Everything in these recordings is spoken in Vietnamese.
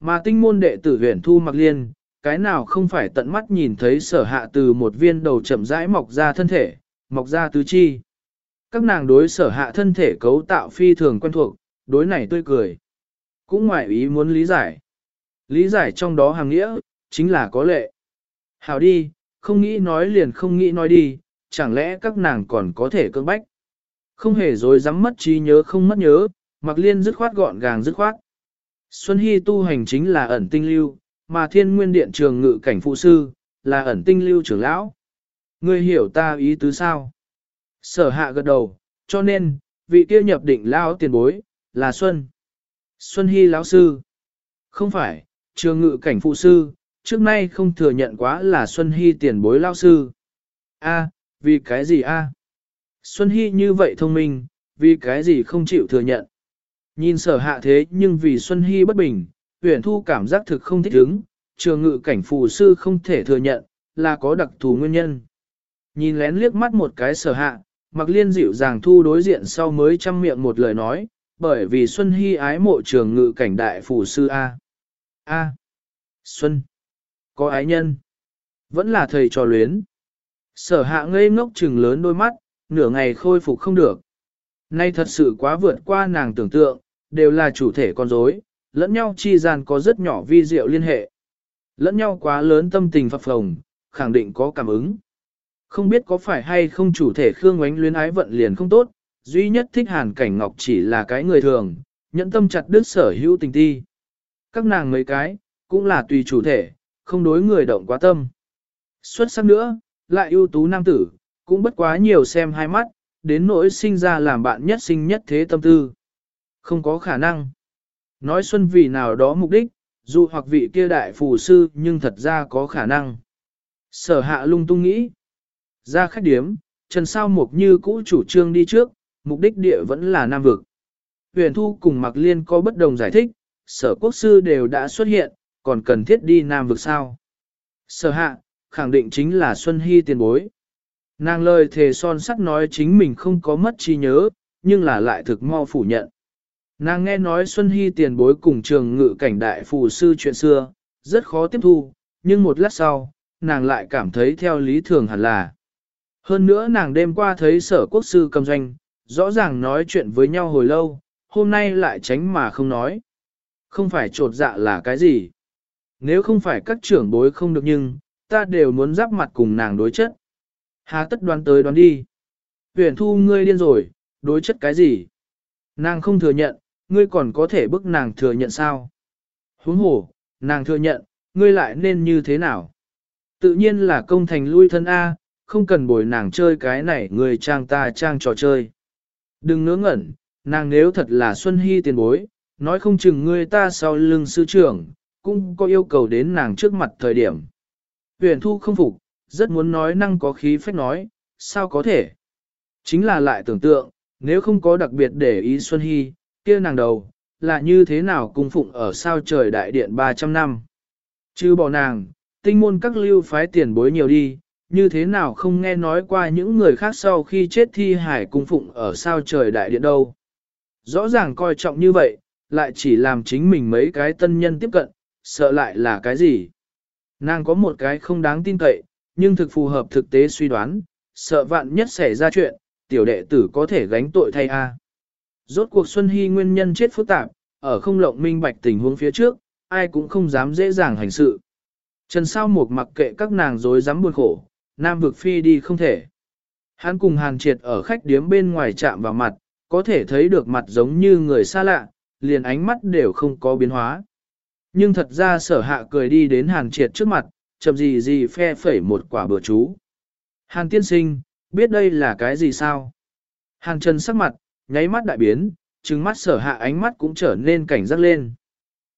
Mà tinh môn đệ tử huyền thu mặc liên, cái nào không phải tận mắt nhìn thấy sở hạ từ một viên đầu chậm rãi mọc ra thân thể, mọc ra tứ chi. Các nàng đối sở hạ thân thể cấu tạo phi thường quen thuộc, đối này tươi cười. Cũng ngoại ý muốn lý giải. Lý giải trong đó hàng nghĩa, chính là có lệ. Hào đi, không nghĩ nói liền không nghĩ nói đi, chẳng lẽ các nàng còn có thể cưỡng bách. Không hề dối dám mất trí nhớ không mất nhớ, mặc liên dứt khoát gọn gàng dứt khoát. Xuân Hy tu hành chính là ẩn tinh lưu, mà thiên nguyên điện trường ngự cảnh phụ sư, là ẩn tinh lưu trưởng lão. Ngươi hiểu ta ý tứ sao? Sở hạ gật đầu, cho nên, vị kia nhập định lão tiền bối, là Xuân. Xuân Hy lão sư. Không phải, trường ngự cảnh phụ sư, trước nay không thừa nhận quá là Xuân Hy tiền bối lão sư. A, vì cái gì a? Xuân Hy như vậy thông minh, vì cái gì không chịu thừa nhận. Nhìn sở hạ thế nhưng vì Xuân Hy bất bình, huyền thu cảm giác thực không thích ứng, trường ngự cảnh phù sư không thể thừa nhận, là có đặc thù nguyên nhân. Nhìn lén liếc mắt một cái sở hạ, mặc liên dịu dàng thu đối diện sau mới chăm miệng một lời nói, bởi vì Xuân Hy ái mộ trường ngự cảnh đại phù sư A. A. Xuân. Có ái nhân. Vẫn là thầy trò luyến. Sở hạ ngây ngốc trừng lớn đôi mắt, nửa ngày khôi phục không được. Nay thật sự quá vượt qua nàng tưởng tượng, đều là chủ thể con rối, lẫn nhau chi gian có rất nhỏ vi diệu liên hệ. Lẫn nhau quá lớn tâm tình phập phồng, khẳng định có cảm ứng. Không biết có phải hay không chủ thể Khương Ngoánh luyến ái vận liền không tốt, duy nhất thích hàn cảnh ngọc chỉ là cái người thường, nhẫn tâm chặt đứt sở hữu tình ti. Các nàng mấy cái, cũng là tùy chủ thể, không đối người động quá tâm. Xuất sắc nữa, lại ưu tú nam tử, cũng bất quá nhiều xem hai mắt, đến nỗi sinh ra làm bạn nhất sinh nhất thế tâm tư. Không có khả năng. Nói xuân vì nào đó mục đích, dù hoặc vị kia đại phù sư nhưng thật ra có khả năng. Sở hạ lung tung nghĩ. Ra khách điếm, Trần Sao Mục như cũ chủ trương đi trước, mục đích địa vẫn là Nam Vực. Huyền Thu cùng Mạc Liên có bất đồng giải thích, sở quốc sư đều đã xuất hiện, còn cần thiết đi Nam Vực sao. Sở hạ, khẳng định chính là Xuân Hy tiền bối. Nàng lời thề son sắt nói chính mình không có mất trí nhớ, nhưng là lại thực mau phủ nhận. Nàng nghe nói Xuân Hy tiền bối cùng trường ngự cảnh đại phù sư chuyện xưa, rất khó tiếp thu, nhưng một lát sau, nàng lại cảm thấy theo lý thường hẳn là. Hơn nữa nàng đêm qua thấy sở quốc sư cầm doanh, rõ ràng nói chuyện với nhau hồi lâu, hôm nay lại tránh mà không nói. Không phải trột dạ là cái gì. Nếu không phải các trưởng bối không được nhưng, ta đều muốn giáp mặt cùng nàng đối chất. Hà tất đoán tới đoán đi. Huyền thu ngươi điên rồi, đối chất cái gì? Nàng không thừa nhận, ngươi còn có thể bức nàng thừa nhận sao? Huống hồ, nàng thừa nhận, ngươi lại nên như thế nào? Tự nhiên là công thành lui thân A, không cần bồi nàng chơi cái này người trang ta trang trò chơi. Đừng ngớ ngẩn, nàng nếu thật là Xuân Hy tiền bối, nói không chừng ngươi ta sau lưng sư trưởng, cũng có yêu cầu đến nàng trước mặt thời điểm. Huyền thu không phục, rất muốn nói năng có khí phách nói, sao có thể? Chính là lại tưởng tượng, nếu không có đặc biệt để ý Xuân Hy, kia nàng đầu, là như thế nào cung phụng ở sao trời đại điện 300 năm. Chứ bỏ nàng, tinh môn các lưu phái tiền bối nhiều đi, như thế nào không nghe nói qua những người khác sau khi chết thi hải cung phụng ở sao trời đại điện đâu. Rõ ràng coi trọng như vậy, lại chỉ làm chính mình mấy cái tân nhân tiếp cận, sợ lại là cái gì. Nàng có một cái không đáng tin cậy, nhưng thực phù hợp thực tế suy đoán, sợ vạn nhất xảy ra chuyện, tiểu đệ tử có thể gánh tội thay A. Rốt cuộc Xuân Hy nguyên nhân chết phức tạp, ở không lộng minh bạch tình huống phía trước, ai cũng không dám dễ dàng hành sự. Trần sao một mặc kệ các nàng dối dám buồn khổ, nam vực phi đi không thể. Hắn cùng hàn triệt ở khách điếm bên ngoài chạm vào mặt, có thể thấy được mặt giống như người xa lạ, liền ánh mắt đều không có biến hóa. Nhưng thật ra sở hạ cười đi đến hàn triệt trước mặt, chậm gì gì phe phẩy một quả bừa chú. Hàn tiên sinh, biết đây là cái gì sao? Hàn trần sắc mặt, nháy mắt đại biến, trừng mắt sở hạ ánh mắt cũng trở nên cảnh giác lên.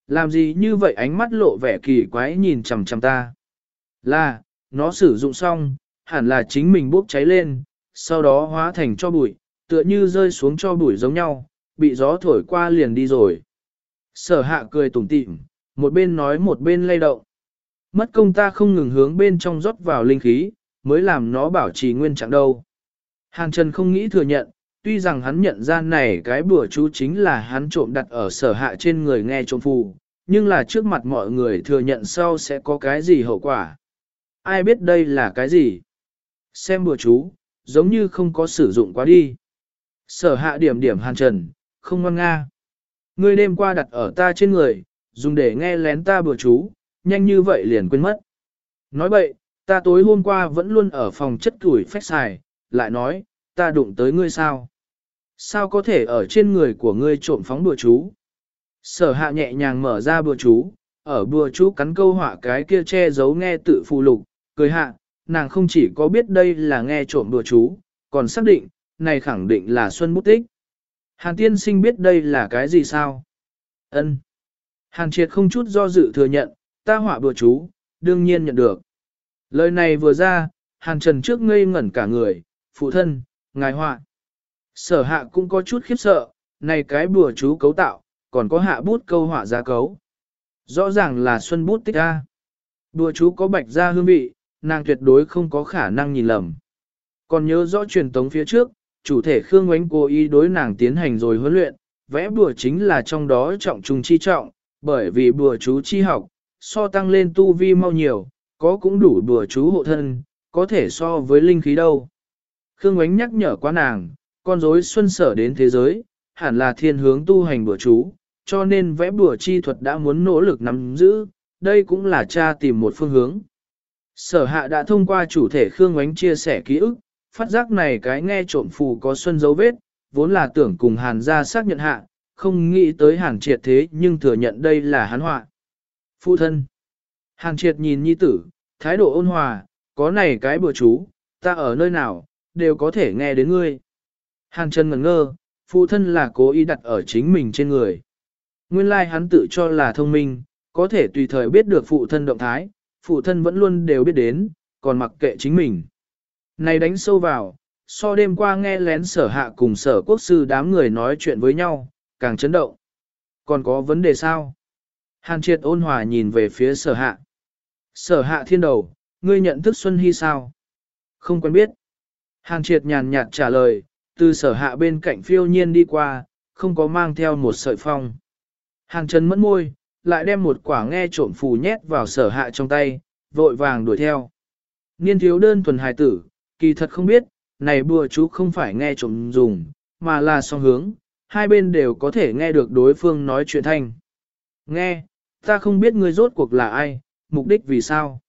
Làm gì như vậy ánh mắt lộ vẻ kỳ quái nhìn chằm chằm ta? Là, nó sử dụng xong, hẳn là chính mình bốc cháy lên, sau đó hóa thành cho bụi, tựa như rơi xuống cho bụi giống nhau, bị gió thổi qua liền đi rồi. Sở hạ cười tủm tỉm, một bên nói một bên lay động. Mất công ta không ngừng hướng bên trong rót vào linh khí, mới làm nó bảo trì nguyên trạng đâu. hàng Trần không nghĩ thừa nhận, tuy rằng hắn nhận ra này cái bùa chú chính là hắn trộm đặt ở sở hạ trên người nghe trộm phù, nhưng là trước mặt mọi người thừa nhận sau sẽ có cái gì hậu quả. Ai biết đây là cái gì? Xem bùa chú, giống như không có sử dụng quá đi. Sở hạ điểm điểm hàn trần, không ngoan nga. Ngươi đêm qua đặt ở ta trên người, dùng để nghe lén ta bùa chú, nhanh như vậy liền quên mất. Nói bậy, ta tối hôm qua vẫn luôn ở phòng chất củi phách xài, lại nói, ta đụng tới ngươi sao? Sao có thể ở trên người của ngươi trộm phóng bùa chú? Sở hạ nhẹ nhàng mở ra bùa chú, ở bùa chú cắn câu họa cái kia che giấu nghe tự phù lục, cười hạ, nàng không chỉ có biết đây là nghe trộm bùa chú, còn xác định, này khẳng định là Xuân bút tích. Hàn tiên sinh biết đây là cái gì sao? Ân. Hàn triệt không chút do dự thừa nhận, ta họa bùa chú, đương nhiên nhận được. Lời này vừa ra, hàn trần trước ngây ngẩn cả người, phụ thân, ngài họa. Sở hạ cũng có chút khiếp sợ, này cái bùa chú cấu tạo, còn có hạ bút câu họa ra cấu. Rõ ràng là xuân bút tích A. Bùa chú có bạch ra hương vị, nàng tuyệt đối không có khả năng nhìn lầm. Còn nhớ rõ truyền tống phía trước, chủ thể Khương Ngoánh cố ý đối nàng tiến hành rồi huấn luyện, vẽ bùa chính là trong đó trọng trung chi trọng, bởi vì bùa chú chi học, so tăng lên tu vi mau nhiều, có cũng đủ bùa chú hộ thân, có thể so với linh khí đâu. Khương Ngoánh nhắc nhở qua nàng, con rối xuân sở đến thế giới, hẳn là thiên hướng tu hành bữa chú, cho nên vẽ bùa chi thuật đã muốn nỗ lực nắm giữ, đây cũng là cha tìm một phương hướng. Sở hạ đã thông qua chủ thể Khương Ngoánh chia sẻ ký ức, phát giác này cái nghe trộm phù có xuân dấu vết, vốn là tưởng cùng hàn ra xác nhận hạ, không nghĩ tới hàn triệt thế nhưng thừa nhận đây là hắn họa. Phụ thân. Hàn triệt nhìn nhi tử, thái độ ôn hòa, có này cái bữa chú, ta ở nơi nào, đều có thể nghe đến ngươi. Hàn chân ngẩn ngơ, phụ thân là cố ý đặt ở chính mình trên người. Nguyên lai like hắn tự cho là thông minh, có thể tùy thời biết được phụ thân động thái, phụ thân vẫn luôn đều biết đến, còn mặc kệ chính mình. Này đánh sâu vào, so đêm qua nghe lén sở hạ cùng sở quốc sư đám người nói chuyện với nhau, càng chấn động. Còn có vấn đề sao? Hàn triệt ôn hòa nhìn về phía sở hạ. Sở hạ thiên đầu, ngươi nhận thức Xuân Hy sao? Không quen biết. Hàn triệt nhàn nhạt trả lời, từ sở hạ bên cạnh phiêu nhiên đi qua, không có mang theo một sợi phong. hàng chân mẫn môi, lại đem một quả nghe trộm phù nhét vào sở hạ trong tay, vội vàng đuổi theo. Niên thiếu đơn thuần hài tử, kỳ thật không biết, này bùa chú không phải nghe trộm dùng, mà là song hướng, hai bên đều có thể nghe được đối phương nói chuyện thanh. Nghe, ta không biết ngươi rốt cuộc là ai, mục đích vì sao.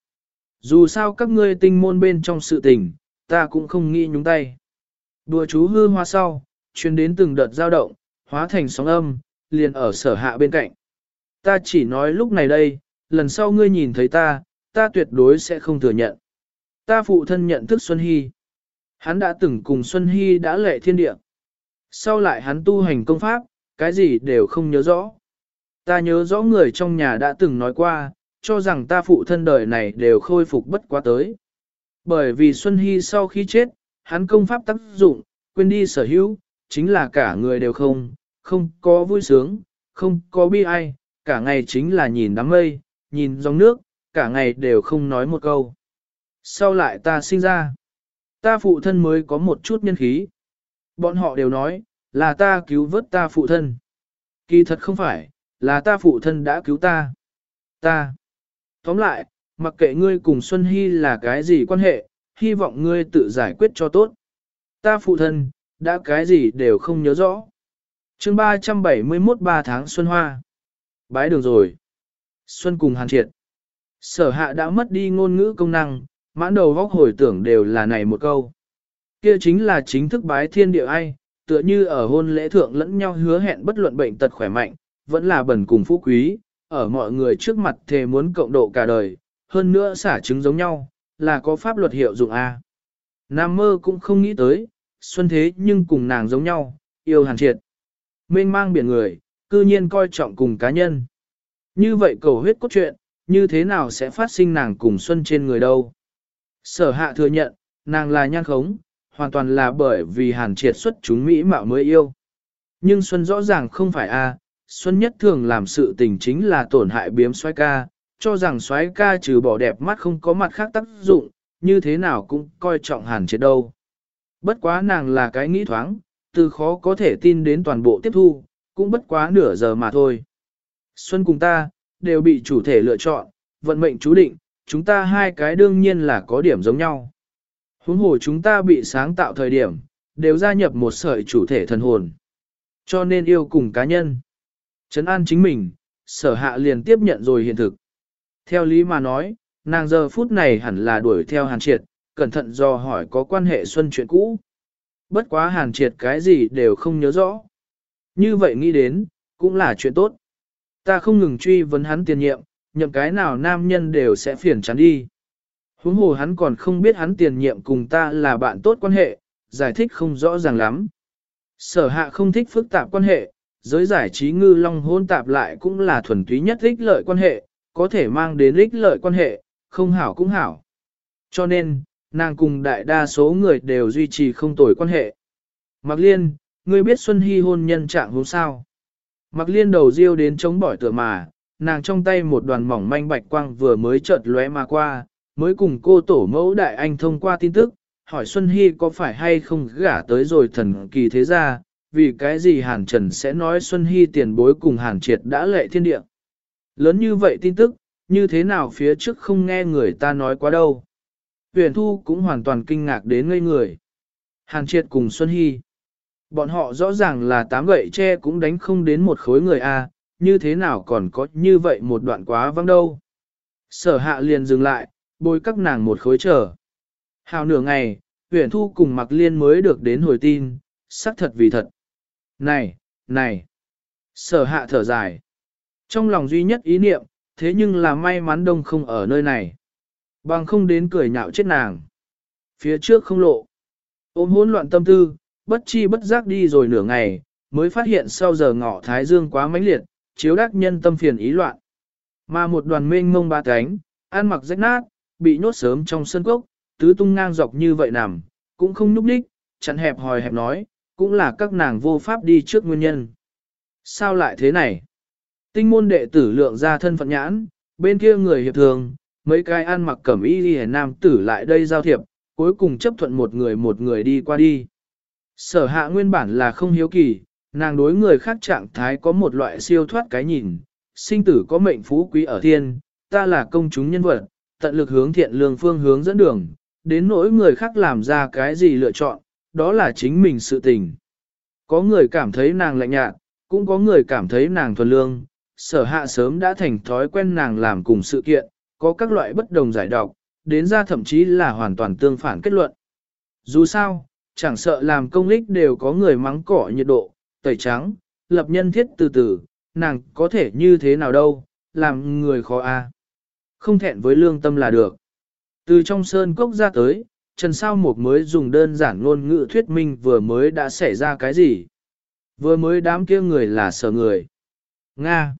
Dù sao các ngươi tinh môn bên trong sự tình, ta cũng không nghĩ nhúng tay. Đùa chú hư hoa sau, chuyên đến từng đợt dao động, hóa thành sóng âm, liền ở sở hạ bên cạnh. Ta chỉ nói lúc này đây, lần sau ngươi nhìn thấy ta, ta tuyệt đối sẽ không thừa nhận. Ta phụ thân nhận thức Xuân Hy. Hắn đã từng cùng Xuân Hy đã lệ thiên địa. Sau lại hắn tu hành công pháp, cái gì đều không nhớ rõ. Ta nhớ rõ người trong nhà đã từng nói qua, cho rằng ta phụ thân đời này đều khôi phục bất quá tới. Bởi vì Xuân Hy sau khi chết, hắn công pháp tác dụng, quên đi sở hữu, chính là cả người đều không, không có vui sướng, không có bi ai, cả ngày chính là nhìn đám mây, nhìn dòng nước, cả ngày đều không nói một câu. Sau lại ta sinh ra, ta phụ thân mới có một chút nhân khí. Bọn họ đều nói, là ta cứu vớt ta phụ thân. Kỳ thật không phải, là ta phụ thân đã cứu ta. Ta. Tóm lại, mặc kệ ngươi cùng Xuân Hy là cái gì quan hệ, hy vọng ngươi tự giải quyết cho tốt. Ta phụ thân, đã cái gì đều không nhớ rõ. chương 371 3 tháng Xuân Hoa. Bái đường rồi. Xuân cùng hàn triệt. Sở hạ đã mất đi ngôn ngữ công năng, mãn đầu vóc hồi tưởng đều là này một câu. Kia chính là chính thức bái thiên địa ai, tựa như ở hôn lễ thượng lẫn nhau hứa hẹn bất luận bệnh tật khỏe mạnh, vẫn là bẩn cùng phú quý, ở mọi người trước mặt thề muốn cộng độ cả đời, hơn nữa xả trứng giống nhau, là có pháp luật hiệu dụng A. Nam mơ cũng không nghĩ tới, xuân thế nhưng cùng nàng giống nhau, yêu hàn triệt. Mênh mang biển người, cư nhiên coi trọng cùng cá nhân. Như vậy cầu huyết cốt truyện, như thế nào sẽ phát sinh nàng cùng xuân trên người đâu? Sở hạ thừa nhận, nàng là nhan khống, hoàn toàn là bởi vì hàn triệt xuất chúng Mỹ mạo mới yêu. Nhưng Xuân rõ ràng không phải a Xuân nhất thường làm sự tình chính là tổn hại biếm xoay ca, cho rằng soái ca trừ bỏ đẹp mắt không có mặt khác tác dụng, như thế nào cũng coi trọng hàn triệt đâu. Bất quá nàng là cái nghĩ thoáng, từ khó có thể tin đến toàn bộ tiếp thu, cũng bất quá nửa giờ mà thôi. Xuân cùng ta, đều bị chủ thể lựa chọn, vận mệnh chú định, chúng ta hai cái đương nhiên là có điểm giống nhau. Huống hồ chúng ta bị sáng tạo thời điểm, đều gia nhập một sợi chủ thể thần hồn. Cho nên yêu cùng cá nhân. Trấn an chính mình, sở hạ liền tiếp nhận rồi hiện thực. Theo lý mà nói, nàng giờ phút này hẳn là đuổi theo hàn triệt, cẩn thận do hỏi có quan hệ xuân chuyện cũ. Bất quá hàn triệt cái gì đều không nhớ rõ. Như vậy nghĩ đến, cũng là chuyện tốt. Ta không ngừng truy vấn hắn tiền nhiệm, nhậm cái nào nam nhân đều sẽ phiền chán đi. Huống hồ hắn còn không biết hắn tiền nhiệm cùng ta là bạn tốt quan hệ, giải thích không rõ ràng lắm. Sở hạ không thích phức tạp quan hệ, giới giải trí ngư long hôn tạp lại cũng là thuần túy nhất thích lợi quan hệ, có thể mang đến ích lợi quan hệ, không hảo cũng hảo. Cho nên, nàng cùng đại đa số người đều duy trì không tồi quan hệ. Mạc Liên, ngươi biết Xuân Hy hôn nhân trạng hôm sao? Mạc Liên đầu riêu đến chống bỏi tựa mà, nàng trong tay một đoàn mỏng manh bạch quang vừa mới chợt lóe mà qua, mới cùng cô tổ mẫu đại anh thông qua tin tức, hỏi Xuân Hy có phải hay không gả tới rồi thần kỳ thế gia, vì cái gì Hàn Trần sẽ nói Xuân Hy tiền bối cùng Hàn Triệt đã lệ thiên địa. Lớn như vậy tin tức, như thế nào phía trước không nghe người ta nói quá đâu. Huyền Thu cũng hoàn toàn kinh ngạc đến ngây người. Hàn Triệt cùng Xuân Hy. Bọn họ rõ ràng là tám gậy tre cũng đánh không đến một khối người A, như thế nào còn có như vậy một đoạn quá vắng đâu. Sở hạ liền dừng lại, bôi các nàng một khối trở. Hào nửa ngày, huyền thu cùng mặc liên mới được đến hồi tin, xác thật vì thật. Này, này, sở hạ thở dài. Trong lòng duy nhất ý niệm, thế nhưng là may mắn đông không ở nơi này. Bằng không đến cười nhạo chết nàng. Phía trước không lộ. Ôm hỗn loạn tâm tư, bất chi bất giác đi rồi nửa ngày, mới phát hiện sau giờ ngọ thái dương quá mãnh liệt, chiếu đắc nhân tâm phiền ý loạn. Mà một đoàn mênh mông ba cánh, ăn mặc rách nát, bị nhốt sớm trong sân cốc, tứ tung ngang dọc như vậy nằm, cũng không nhúc đích, chặn hẹp hòi hẹp nói, cũng là các nàng vô pháp đi trước nguyên nhân. Sao lại thế này? Tinh môn đệ tử lượng ra thân phận nhãn, bên kia người hiệp thường, mấy cái ăn mặc cẩm y liền nam tử lại đây giao thiệp, cuối cùng chấp thuận một người một người đi qua đi. Sở hạ nguyên bản là không hiếu kỳ, nàng đối người khác trạng thái có một loại siêu thoát cái nhìn, sinh tử có mệnh phú quý ở thiên, ta là công chúng nhân vật, tận lực hướng thiện lương phương hướng dẫn đường, đến nỗi người khác làm ra cái gì lựa chọn, đó là chính mình sự tình. Có người cảm thấy nàng lạnh nhạt, cũng có người cảm thấy nàng thuần lương, sở hạ sớm đã thành thói quen nàng làm cùng sự kiện, có các loại bất đồng giải độc, đến ra thậm chí là hoàn toàn tương phản kết luận. Dù sao, chẳng sợ làm công lích đều có người mắng cỏ nhiệt độ, tẩy trắng, lập nhân thiết từ từ, nàng có thể như thế nào đâu, làm người khó a. Không thẹn với lương tâm là được. Từ trong sơn cốc ra tới, Trần Sao Mục mới dùng đơn giản ngôn ngữ thuyết minh vừa mới đã xảy ra cái gì. Vừa mới đám kia người là sở người. Nga.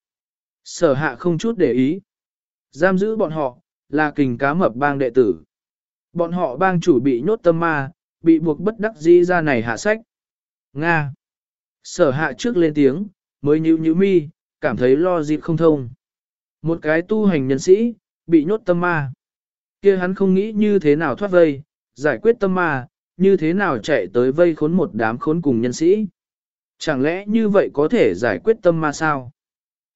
Sở hạ không chút để ý. Giam giữ bọn họ, là kình cá mập bang đệ tử. Bọn họ bang chủ bị nhốt tâm ma, bị buộc bất đắc dĩ ra này hạ sách. Nga. Sở hạ trước lên tiếng, mới nhíu nhíu mi, cảm thấy lo dịp không thông. Một cái tu hành nhân sĩ, bị nhốt tâm ma. kia hắn không nghĩ như thế nào thoát vây, giải quyết tâm ma, như thế nào chạy tới vây khốn một đám khốn cùng nhân sĩ. Chẳng lẽ như vậy có thể giải quyết tâm ma sao?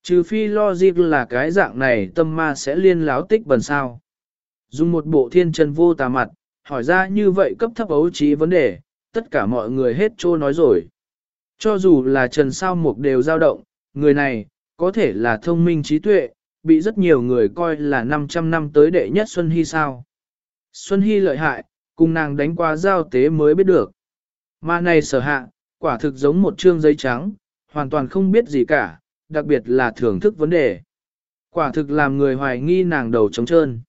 Trừ phi lo là cái dạng này tâm ma sẽ liên láo tích bần sao. Dùng một bộ thiên chân vô tà mặt, hỏi ra như vậy cấp thấp ấu trí vấn đề, tất cả mọi người hết trô nói rồi. Cho dù là Trần Sao Mục đều dao động, người này, có thể là thông minh trí tuệ, bị rất nhiều người coi là 500 năm tới đệ nhất Xuân Hy sao. Xuân Hy lợi hại, cùng nàng đánh qua giao tế mới biết được. Mà này sở hạ, quả thực giống một trương giấy trắng, hoàn toàn không biết gì cả, đặc biệt là thưởng thức vấn đề. Quả thực làm người hoài nghi nàng đầu trống trơn.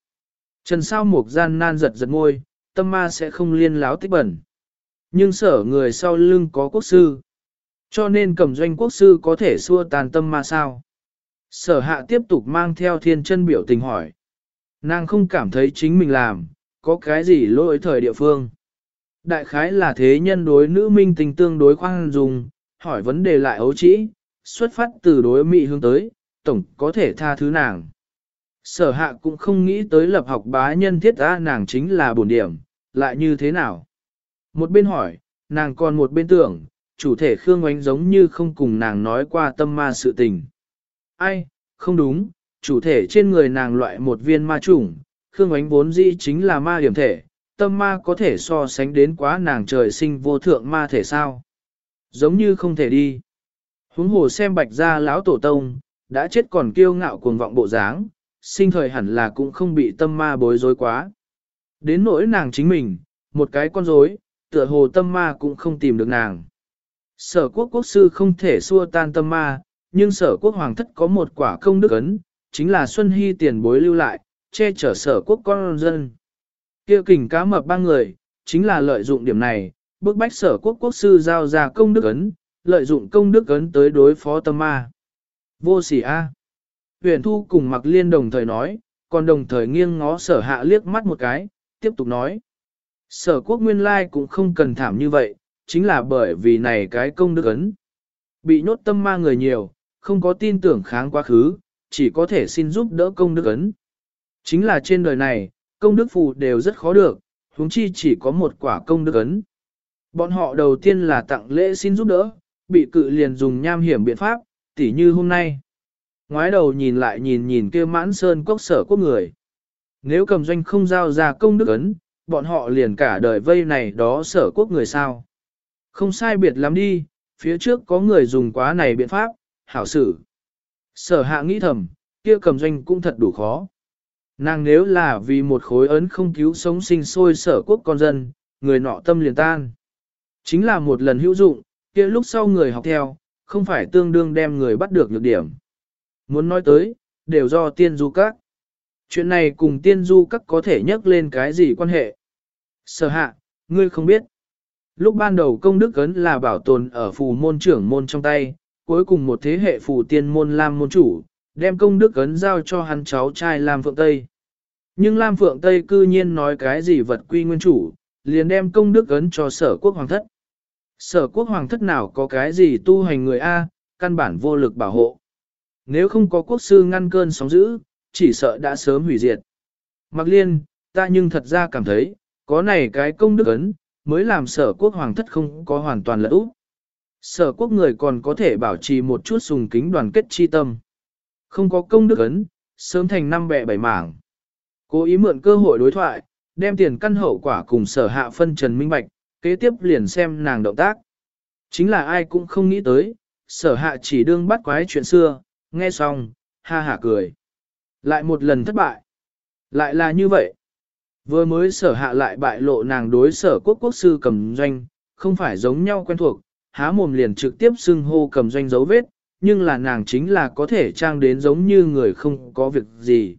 Trần sao mục gian nan giật giật môi, tâm ma sẽ không liên láo tích bẩn. Nhưng sở người sau lưng có quốc sư. Cho nên cầm doanh quốc sư có thể xua tàn tâm ma sao. Sở hạ tiếp tục mang theo thiên chân biểu tình hỏi. Nàng không cảm thấy chính mình làm, có cái gì lỗi thời địa phương. Đại khái là thế nhân đối nữ minh tình tương đối khoan dùng, hỏi vấn đề lại ấu trĩ, xuất phát từ đối mỹ hướng tới, tổng có thể tha thứ nàng. Sở hạ cũng không nghĩ tới lập học bá nhân thiết ra nàng chính là bổn điểm, lại như thế nào. Một bên hỏi, nàng còn một bên tưởng, chủ thể Khương Ngoánh giống như không cùng nàng nói qua tâm ma sự tình. Ai, không đúng, chủ thể trên người nàng loại một viên ma trùng, Khương Ánh vốn dĩ chính là ma điểm thể, tâm ma có thể so sánh đến quá nàng trời sinh vô thượng ma thể sao. Giống như không thể đi. Huống hồ xem bạch ra lão tổ tông, đã chết còn kiêu ngạo cuồng vọng bộ dáng, sinh thời hẳn là cũng không bị tâm ma bối rối quá. Đến nỗi nàng chính mình, một cái con rối, tựa hồ tâm ma cũng không tìm được nàng. Sở quốc quốc sư không thể xua tan tâm ma, nhưng sở quốc hoàng thất có một quả công đức ấn, chính là Xuân Hy tiền bối lưu lại, che chở sở quốc con dân. kia kình cá mập ba người, chính là lợi dụng điểm này, bức bách sở quốc quốc sư giao ra công đức ấn, lợi dụng công đức ấn tới đối phó tâm ma. Vô sỉ A. Huyền Thu cùng Mặc Liên đồng thời nói, còn đồng thời nghiêng ngó sở hạ liếc mắt một cái, tiếp tục nói. Sở quốc nguyên lai cũng không cần thảm như vậy, chính là bởi vì này cái công đức ấn. Bị nhốt tâm ma người nhiều, không có tin tưởng kháng quá khứ, chỉ có thể xin giúp đỡ công đức ấn. Chính là trên đời này, công đức phù đều rất khó được, huống chi chỉ có một quả công đức ấn. Bọn họ đầu tiên là tặng lễ xin giúp đỡ, bị cự liền dùng nham hiểm biện pháp, tỉ như hôm nay. Ngoái đầu nhìn lại nhìn nhìn kia mãn sơn quốc sở quốc người. Nếu cầm doanh không giao ra công đức ấn, bọn họ liền cả đời vây này đó sở quốc người sao. Không sai biệt lắm đi, phía trước có người dùng quá này biện pháp, hảo xử. Sở hạ nghĩ thầm, kia cầm doanh cũng thật đủ khó. Nàng nếu là vì một khối ấn không cứu sống sinh sôi sở quốc con dân, người nọ tâm liền tan. Chính là một lần hữu dụng, kia lúc sau người học theo, không phải tương đương đem người bắt được nhược điểm. Muốn nói tới, đều do tiên du các. Chuyện này cùng tiên du các có thể nhắc lên cái gì quan hệ? Sở hạ, ngươi không biết. Lúc ban đầu công đức ấn là bảo tồn ở phù môn trưởng môn trong tay, cuối cùng một thế hệ phù tiên môn Lam môn chủ, đem công đức ấn giao cho hắn cháu trai Lam Phượng Tây. Nhưng Lam Phượng Tây cư nhiên nói cái gì vật quy nguyên chủ, liền đem công đức ấn cho sở quốc hoàng thất. Sở quốc hoàng thất nào có cái gì tu hành người A, căn bản vô lực bảo hộ. Nếu không có quốc sư ngăn cơn sóng dữ, chỉ sợ đã sớm hủy diệt. Mặc liên, ta nhưng thật ra cảm thấy, có này cái công đức ấn, mới làm sở quốc hoàng thất không có hoàn toàn lỡ úp. Sở quốc người còn có thể bảo trì một chút sùng kính đoàn kết chi tâm. Không có công đức ấn, sớm thành năm bẹ bảy mảng. Cố ý mượn cơ hội đối thoại, đem tiền căn hậu quả cùng sở hạ phân trần minh bạch, kế tiếp liền xem nàng động tác. Chính là ai cũng không nghĩ tới, sở hạ chỉ đương bắt quái chuyện xưa, nghe xong, ha hả cười. Lại một lần thất bại. Lại là như vậy. Vừa mới sở hạ lại bại lộ nàng đối sở quốc quốc sư cầm doanh, không phải giống nhau quen thuộc, há mồm liền trực tiếp xưng hô cầm doanh dấu vết, nhưng là nàng chính là có thể trang đến giống như người không có việc gì.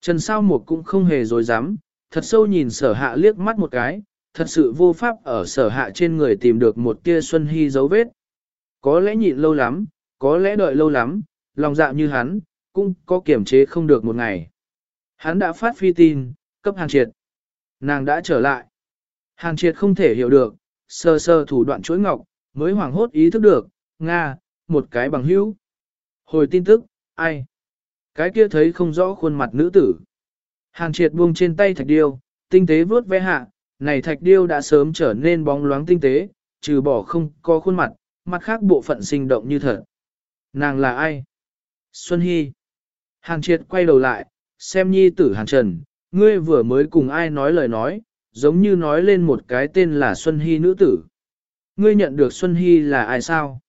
Trần sao một cũng không hề dối dám, thật sâu nhìn sở hạ liếc mắt một cái, thật sự vô pháp ở sở hạ trên người tìm được một tia xuân hy dấu vết. Có lẽ nhịn lâu lắm, có lẽ đợi lâu lắm, lòng dạ như hắn, cũng có kiểm chế không được một ngày. Hắn đã phát phi tin, cấp hàng triệt. Nàng đã trở lại. Hàng triệt không thể hiểu được, sơ sơ thủ đoạn chuỗi ngọc, mới hoảng hốt ý thức được, Nga, một cái bằng hữu. Hồi tin tức, ai? Cái kia thấy không rõ khuôn mặt nữ tử. hàng triệt buông trên tay thạch điêu, tinh tế vuốt ve hạ, này thạch điêu đã sớm trở nên bóng loáng tinh tế, trừ bỏ không có khuôn mặt, mặt khác bộ phận sinh động như thật. Nàng là ai? Xuân Hy. Hàn triệt quay đầu lại, xem nhi tử Hàn Trần, ngươi vừa mới cùng ai nói lời nói, giống như nói lên một cái tên là Xuân Hy nữ tử. Ngươi nhận được Xuân Hy là ai sao?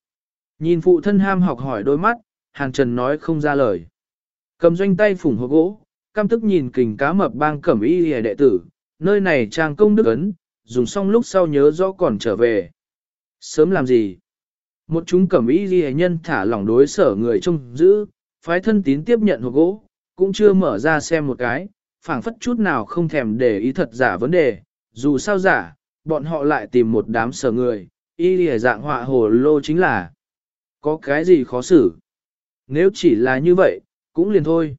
Nhìn phụ thân ham học hỏi đôi mắt, Hàn Trần nói không ra lời. Cầm doanh tay phủng hộp gỗ, cam tức nhìn kình cá mập bang cẩm y hề đệ tử, nơi này trang công đức ấn, dùng xong lúc sau nhớ rõ còn trở về. Sớm làm gì? Một chúng cẩm y ghi nhân thả lỏng đối sở người trông giữ, phái thân tín tiếp nhận hộp gỗ, cũng chưa mở ra xem một cái, phảng phất chút nào không thèm để ý thật giả vấn đề, dù sao giả, bọn họ lại tìm một đám sở người, y lìa dạng họa hồ lô chính là có cái gì khó xử. Nếu chỉ là như vậy, cũng liền thôi.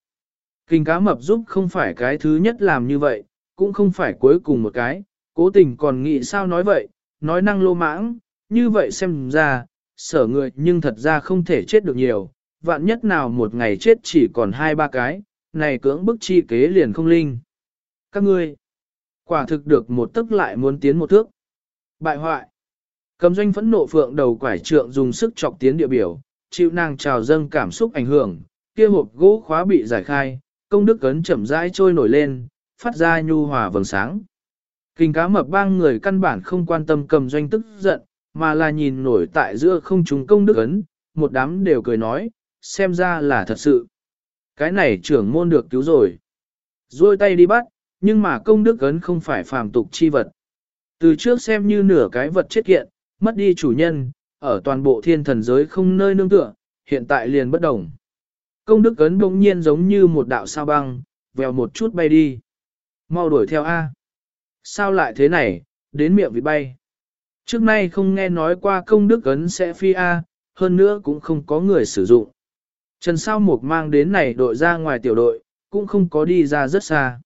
Kinh cá mập giúp không phải cái thứ nhất làm như vậy, cũng không phải cuối cùng một cái, cố tình còn nghĩ sao nói vậy, nói năng lô mãng, như vậy xem ra, sở người nhưng thật ra không thể chết được nhiều, vạn nhất nào một ngày chết chỉ còn hai ba cái, này cưỡng bức chi kế liền không linh. Các ngươi, quả thực được một tức lại muốn tiến một thước. Bại hoại, cầm doanh phẫn nộ phượng đầu quải trượng dùng sức chọc tiến địa biểu, chịu nàng trào dâng cảm xúc ảnh hưởng, kia hộp gỗ khóa bị giải khai, công đức cấn chậm rãi trôi nổi lên, phát ra nhu hòa vầng sáng. Kinh cá mập bang người căn bản không quan tâm cầm doanh tức giận, mà là nhìn nổi tại giữa không chúng công đức ấn, một đám đều cười nói, xem ra là thật sự. Cái này trưởng môn được cứu rồi. Rồi tay đi bắt, nhưng mà công đức ấn không phải phàm tục chi vật. Từ trước xem như nửa cái vật chết kiện, mất đi chủ nhân, ở toàn bộ thiên thần giới không nơi nương tựa, hiện tại liền bất đồng. Công đức ấn bỗng nhiên giống như một đạo sao băng, vèo một chút bay đi. Mau đuổi theo A. Sao lại thế này, đến miệng vị bay. Trước nay không nghe nói qua công đức ấn sẽ phi A, hơn nữa cũng không có người sử dụng. Trần sao mục mang đến này đội ra ngoài tiểu đội, cũng không có đi ra rất xa.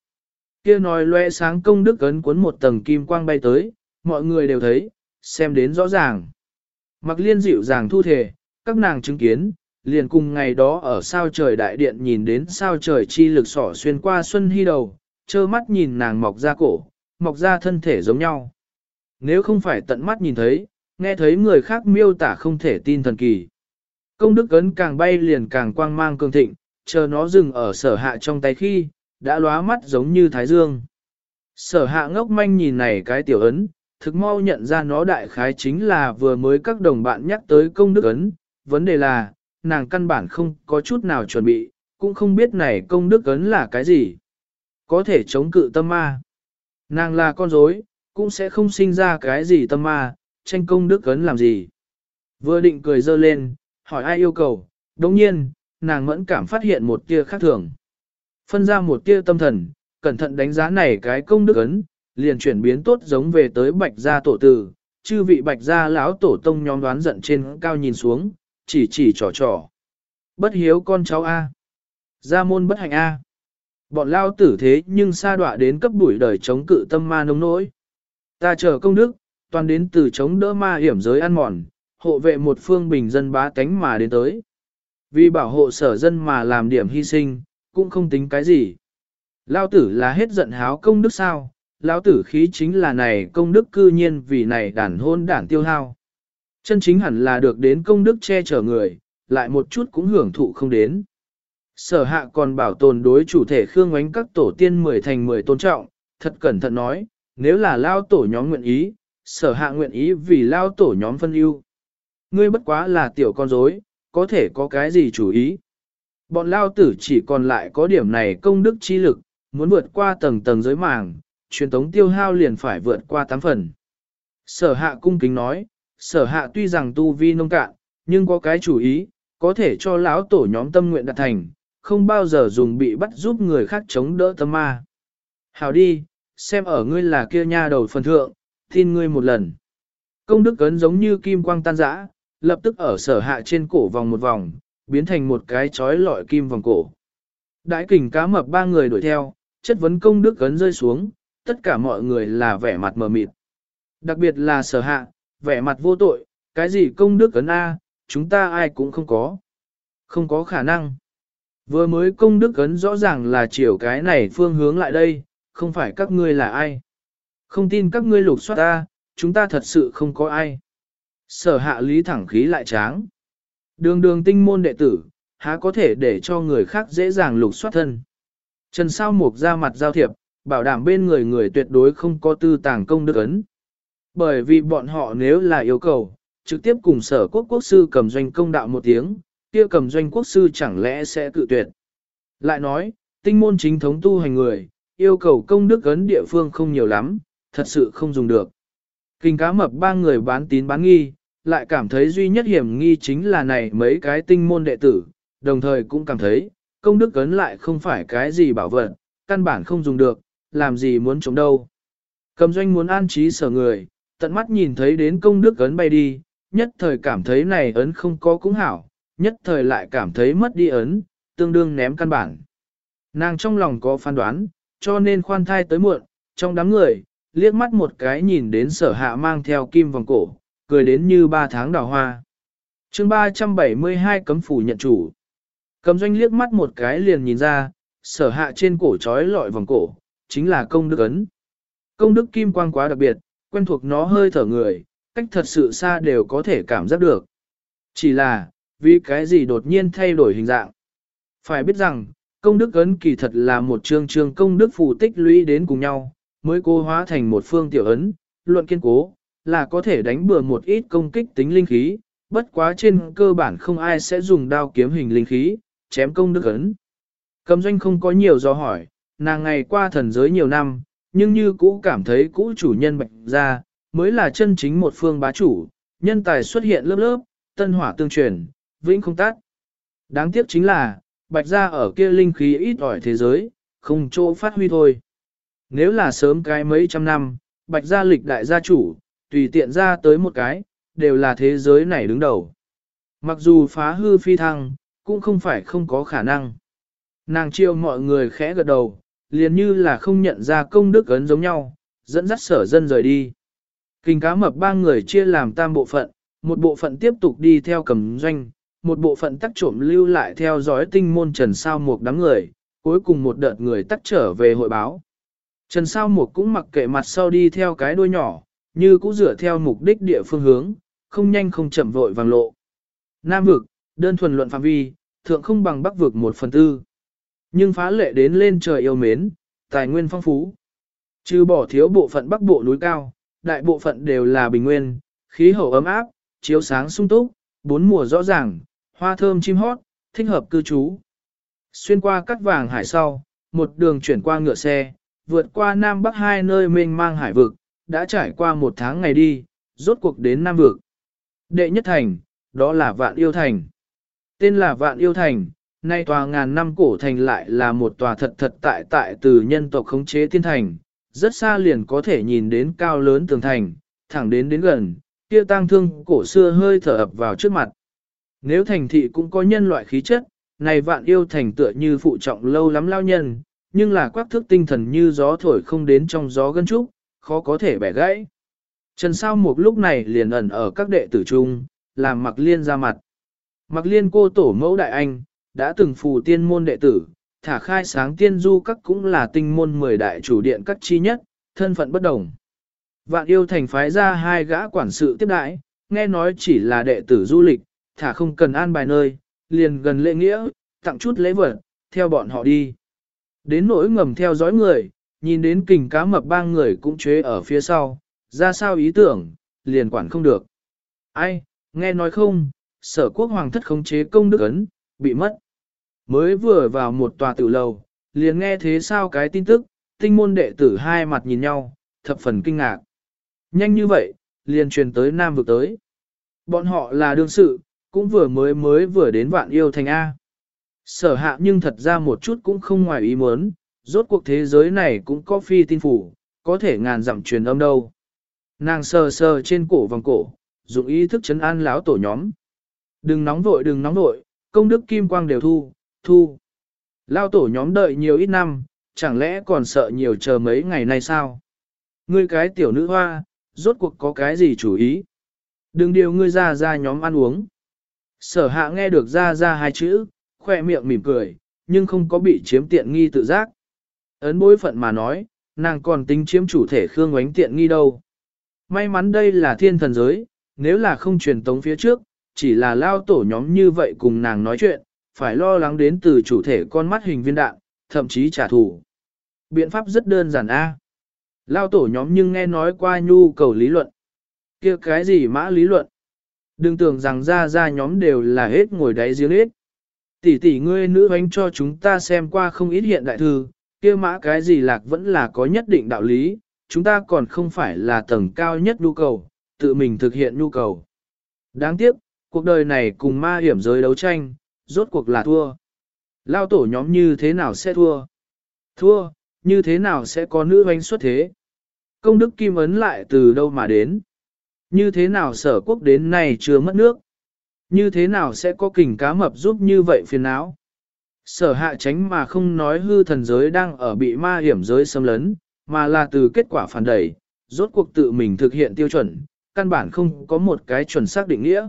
Kia nói loe sáng công đức ấn cuốn một tầng kim quang bay tới, mọi người đều thấy, xem đến rõ ràng. Mặc liên dịu dàng thu thể, các nàng chứng kiến, liền cùng ngày đó ở sao trời đại điện nhìn đến sao trời chi lực sỏ xuyên qua xuân hy đầu, trơ mắt nhìn nàng mọc ra cổ, mọc ra thân thể giống nhau. Nếu không phải tận mắt nhìn thấy, nghe thấy người khác miêu tả không thể tin thần kỳ. Công đức ấn càng bay liền càng quang mang cường thịnh, chờ nó dừng ở sở hạ trong tay khi, đã lóa mắt giống như thái dương. Sở hạ ngốc manh nhìn này cái tiểu ấn, thực mau nhận ra nó đại khái chính là vừa mới các đồng bạn nhắc tới công đức ấn, vấn đề là, nàng căn bản không có chút nào chuẩn bị, cũng không biết này công đức ấn là cái gì. Có thể chống cự tâm ma. Nàng là con rối, cũng sẽ không sinh ra cái gì tâm ma, tranh công đức ấn làm gì. Vừa định cười dơ lên, hỏi ai yêu cầu, đồng nhiên, nàng mẫn cảm phát hiện một tia khác thường. Phân ra một tia tâm thần, cẩn thận đánh giá này cái công đức ấn, liền chuyển biến tốt giống về tới bạch gia tổ tử, chư vị bạch gia lão tổ tông nhóm đoán giận trên cao nhìn xuống, chỉ chỉ trò trò. Bất hiếu con cháu A. Gia môn bất hạnh A. Bọn lao tử thế nhưng sa đọa đến cấp đuổi đời chống cự tâm ma nông nỗi. Ta chờ công đức, toàn đến từ chống đỡ ma hiểm giới ăn mòn, hộ vệ một phương bình dân bá tánh mà đến tới. Vì bảo hộ sở dân mà làm điểm hy sinh, cũng không tính cái gì. Lao tử là hết giận háo công đức sao, lao tử khí chính là này công đức cư nhiên vì này đàn hôn đản tiêu hao. Chân chính hẳn là được đến công đức che chở người, lại một chút cũng hưởng thụ không đến. Sở hạ còn bảo tồn đối chủ thể khương ánh các tổ tiên mười thành mười tôn trọng, thật cẩn thận nói, nếu là lao tổ nhóm nguyện ý, sở hạ nguyện ý vì lao tổ nhóm phân ưu. Ngươi bất quá là tiểu con rối, có thể có cái gì chủ ý. Bọn lao tử chỉ còn lại có điểm này công đức chi lực, muốn vượt qua tầng tầng giới màng, truyền tống tiêu hao liền phải vượt qua tám phần. Sở hạ cung kính nói, sở hạ tuy rằng tu vi nông cạn, nhưng có cái chủ ý, có thể cho lão tổ nhóm tâm nguyện đạt thành, không bao giờ dùng bị bắt giúp người khác chống đỡ tâm ma. Hảo đi, xem ở ngươi là kia nha đầu phần thượng, tin ngươi một lần. Công đức ấn giống như kim quang tan rã, lập tức ở sở hạ trên cổ vòng một vòng, biến thành một cái chói lọi kim vòng cổ. Đại kình cá mập ba người đuổi theo, chất vấn công đức ấn rơi xuống, tất cả mọi người là vẻ mặt mờ mịt. Đặc biệt là sở hạ, vẻ mặt vô tội, cái gì công đức ấn A, chúng ta ai cũng không có. Không có khả năng. Vừa mới công đức ấn rõ ràng là chiều cái này phương hướng lại đây, không phải các ngươi là ai. Không tin các ngươi lục soát ta, chúng ta thật sự không có ai. Sở hạ lý thẳng khí lại tráng. Đường đường tinh môn đệ tử, há có thể để cho người khác dễ dàng lục soát thân. Trần sao mục ra mặt giao thiệp, bảo đảm bên người người tuyệt đối không có tư tàng công đức ấn. Bởi vì bọn họ nếu là yêu cầu, trực tiếp cùng sở quốc quốc sư cầm doanh công đạo một tiếng, kia cầm doanh quốc sư chẳng lẽ sẽ cự tuyệt. Lại nói, tinh môn chính thống tu hành người, yêu cầu công đức ấn địa phương không nhiều lắm, thật sự không dùng được. Kinh cá mập ba người bán tín bán nghi, lại cảm thấy duy nhất hiểm nghi chính là này mấy cái tinh môn đệ tử, đồng thời cũng cảm thấy, công đức ấn lại không phải cái gì bảo vật, căn bản không dùng được, làm gì muốn chống đâu. Cầm doanh muốn an trí sở người, tận mắt nhìn thấy đến công đức ấn bay đi, nhất thời cảm thấy này ấn không có cũng hảo, nhất thời lại cảm thấy mất đi ấn, tương đương ném căn bản. Nàng trong lòng có phán đoán, cho nên khoan thai tới muộn, trong đám người, liếc mắt một cái nhìn đến sở hạ mang theo kim vòng cổ, cười đến như ba tháng đào hoa. chương 372 cấm phủ nhận chủ. Cầm doanh liếc mắt một cái liền nhìn ra, sở hạ trên cổ trói lọi vòng cổ, chính là công đức ấn. Công đức kim quang quá đặc biệt, quen thuộc nó hơi thở người, cách thật sự xa đều có thể cảm giác được. Chỉ là, vì cái gì đột nhiên thay đổi hình dạng. Phải biết rằng, công đức ấn kỳ thật là một chương chương công đức phù tích lũy đến cùng nhau, mới cố hóa thành một phương tiểu ấn, luận kiên cố, là có thể đánh bừa một ít công kích tính linh khí, bất quá trên cơ bản không ai sẽ dùng đao kiếm hình linh khí, chém công đức ấn. Cầm doanh không có nhiều do hỏi, nàng ngày qua thần giới nhiều năm, nhưng như cũ cảm thấy cũ chủ nhân bạch ra, mới là chân chính một phương bá chủ, nhân tài xuất hiện lớp lớp, tân hỏa tương truyền, vĩnh không tắt. Đáng tiếc chính là, bạch gia ở kia linh khí ít ỏi thế giới, không chỗ phát huy thôi. Nếu là sớm cái mấy trăm năm, bạch gia lịch đại gia chủ, tùy tiện ra tới một cái, đều là thế giới này đứng đầu. Mặc dù phá hư phi thăng, cũng không phải không có khả năng. Nàng chiêu mọi người khẽ gật đầu, liền như là không nhận ra công đức ấn giống nhau, dẫn dắt sở dân rời đi. Kinh cá mập ba người chia làm tam bộ phận, một bộ phận tiếp tục đi theo cầm doanh, một bộ phận tắc trộm lưu lại theo dõi tinh môn trần sao một đám người, cuối cùng một đợt người tắc trở về hội báo. Trần sao một cũng mặc kệ mặt sau đi theo cái đuôi nhỏ, như cũng dựa theo mục đích địa phương hướng, không nhanh không chậm vội vàng lộ. Nam vực, đơn thuần luận phạm vi, thượng không bằng bắc vực một phần tư. Nhưng phá lệ đến lên trời yêu mến, tài nguyên phong phú. Trừ bỏ thiếu bộ phận bắc bộ núi cao, đại bộ phận đều là bình nguyên, khí hậu ấm áp, chiếu sáng sung túc, bốn mùa rõ ràng, hoa thơm chim hót, thích hợp cư trú. Xuyên qua cắt vàng hải sau, một đường chuyển qua ngựa xe, vượt qua Nam Bắc hai nơi mênh mang hải vực, đã trải qua một tháng ngày đi, rốt cuộc đến Nam vực. Đệ nhất thành, đó là Vạn Yêu Thành. Tên là Vạn Yêu Thành, nay tòa ngàn năm cổ thành lại là một tòa thật thật tại tại từ nhân tộc khống chế thiên thành, rất xa liền có thể nhìn đến cao lớn tường thành, thẳng đến đến gần, kia tang thương cổ xưa hơi thở ập vào trước mặt. Nếu thành thị cũng có nhân loại khí chất, này vạn yêu thành tựa như phụ trọng lâu lắm lao nhân, nhưng là quắc thước tinh thần như gió thổi không đến trong gió gân trúc, khó có thể bẻ gãy. Trần sao một lúc này liền ẩn ở các đệ tử trung, làm mặc liên ra mặt. Mặc liên cô tổ mẫu đại anh, đã từng phù tiên môn đệ tử, thả khai sáng tiên du các cũng là tinh môn mười đại chủ điện các chi nhất, thân phận bất đồng. Vạn yêu thành phái ra hai gã quản sự tiếp đãi, nghe nói chỉ là đệ tử du lịch, thả không cần an bài nơi, liền gần lễ nghĩa, tặng chút lễ vật, theo bọn họ đi. Đến nỗi ngầm theo dõi người, nhìn đến kình cá mập ba người cũng chế ở phía sau, ra sao ý tưởng, liền quản không được. Ai, nghe nói không, sở quốc hoàng thất khống chế công đức ấn, bị mất. Mới vừa vào một tòa tử lầu, liền nghe thế sao cái tin tức, tinh môn đệ tử hai mặt nhìn nhau, thập phần kinh ngạc. Nhanh như vậy, liền truyền tới Nam vực tới. Bọn họ là đương sự, cũng vừa mới mới vừa đến vạn yêu thành A. Sở hạ nhưng thật ra một chút cũng không ngoài ý muốn, rốt cuộc thế giới này cũng có phi tin phủ, có thể ngàn dặm truyền âm đâu. Nàng sờ sờ trên cổ vòng cổ, dụng ý thức chấn an lão tổ nhóm. Đừng nóng vội đừng nóng vội, công đức kim quang đều thu, thu. Lao tổ nhóm đợi nhiều ít năm, chẳng lẽ còn sợ nhiều chờ mấy ngày nay sao? Ngươi cái tiểu nữ hoa, rốt cuộc có cái gì chủ ý? Đừng điều ngươi ra ra nhóm ăn uống. Sở hạ nghe được ra ra hai chữ, khoe miệng mỉm cười, nhưng không có bị chiếm tiện nghi tự giác. Ấn bối phận mà nói, nàng còn tính chiếm chủ thể khương oánh tiện nghi đâu. May mắn đây là thiên thần giới, nếu là không truyền tống phía trước, chỉ là lao tổ nhóm như vậy cùng nàng nói chuyện, phải lo lắng đến từ chủ thể con mắt hình viên đạn, thậm chí trả thù. Biện pháp rất đơn giản a. Lao tổ nhóm nhưng nghe nói qua nhu cầu lý luận. kia cái gì mã lý luận? Đừng tưởng rằng ra ra nhóm đều là hết ngồi đáy giếng hết. Tỷ tỷ ngươi nữ hoánh cho chúng ta xem qua không ít hiện đại thư, kia mã cái gì lạc vẫn là có nhất định đạo lý, chúng ta còn không phải là tầng cao nhất nhu cầu, tự mình thực hiện nhu cầu. Đáng tiếc, cuộc đời này cùng ma hiểm giới đấu tranh, rốt cuộc là thua. Lao tổ nhóm như thế nào sẽ thua? Thua, như thế nào sẽ có nữ hoánh xuất thế? Công đức kim ấn lại từ đâu mà đến? Như thế nào sở quốc đến nay chưa mất nước? Như thế nào sẽ có kình cá mập giúp như vậy phiền não? Sở hạ tránh mà không nói hư thần giới đang ở bị ma hiểm giới xâm lấn, mà là từ kết quả phản đẩy, rốt cuộc tự mình thực hiện tiêu chuẩn, căn bản không có một cái chuẩn xác định nghĩa.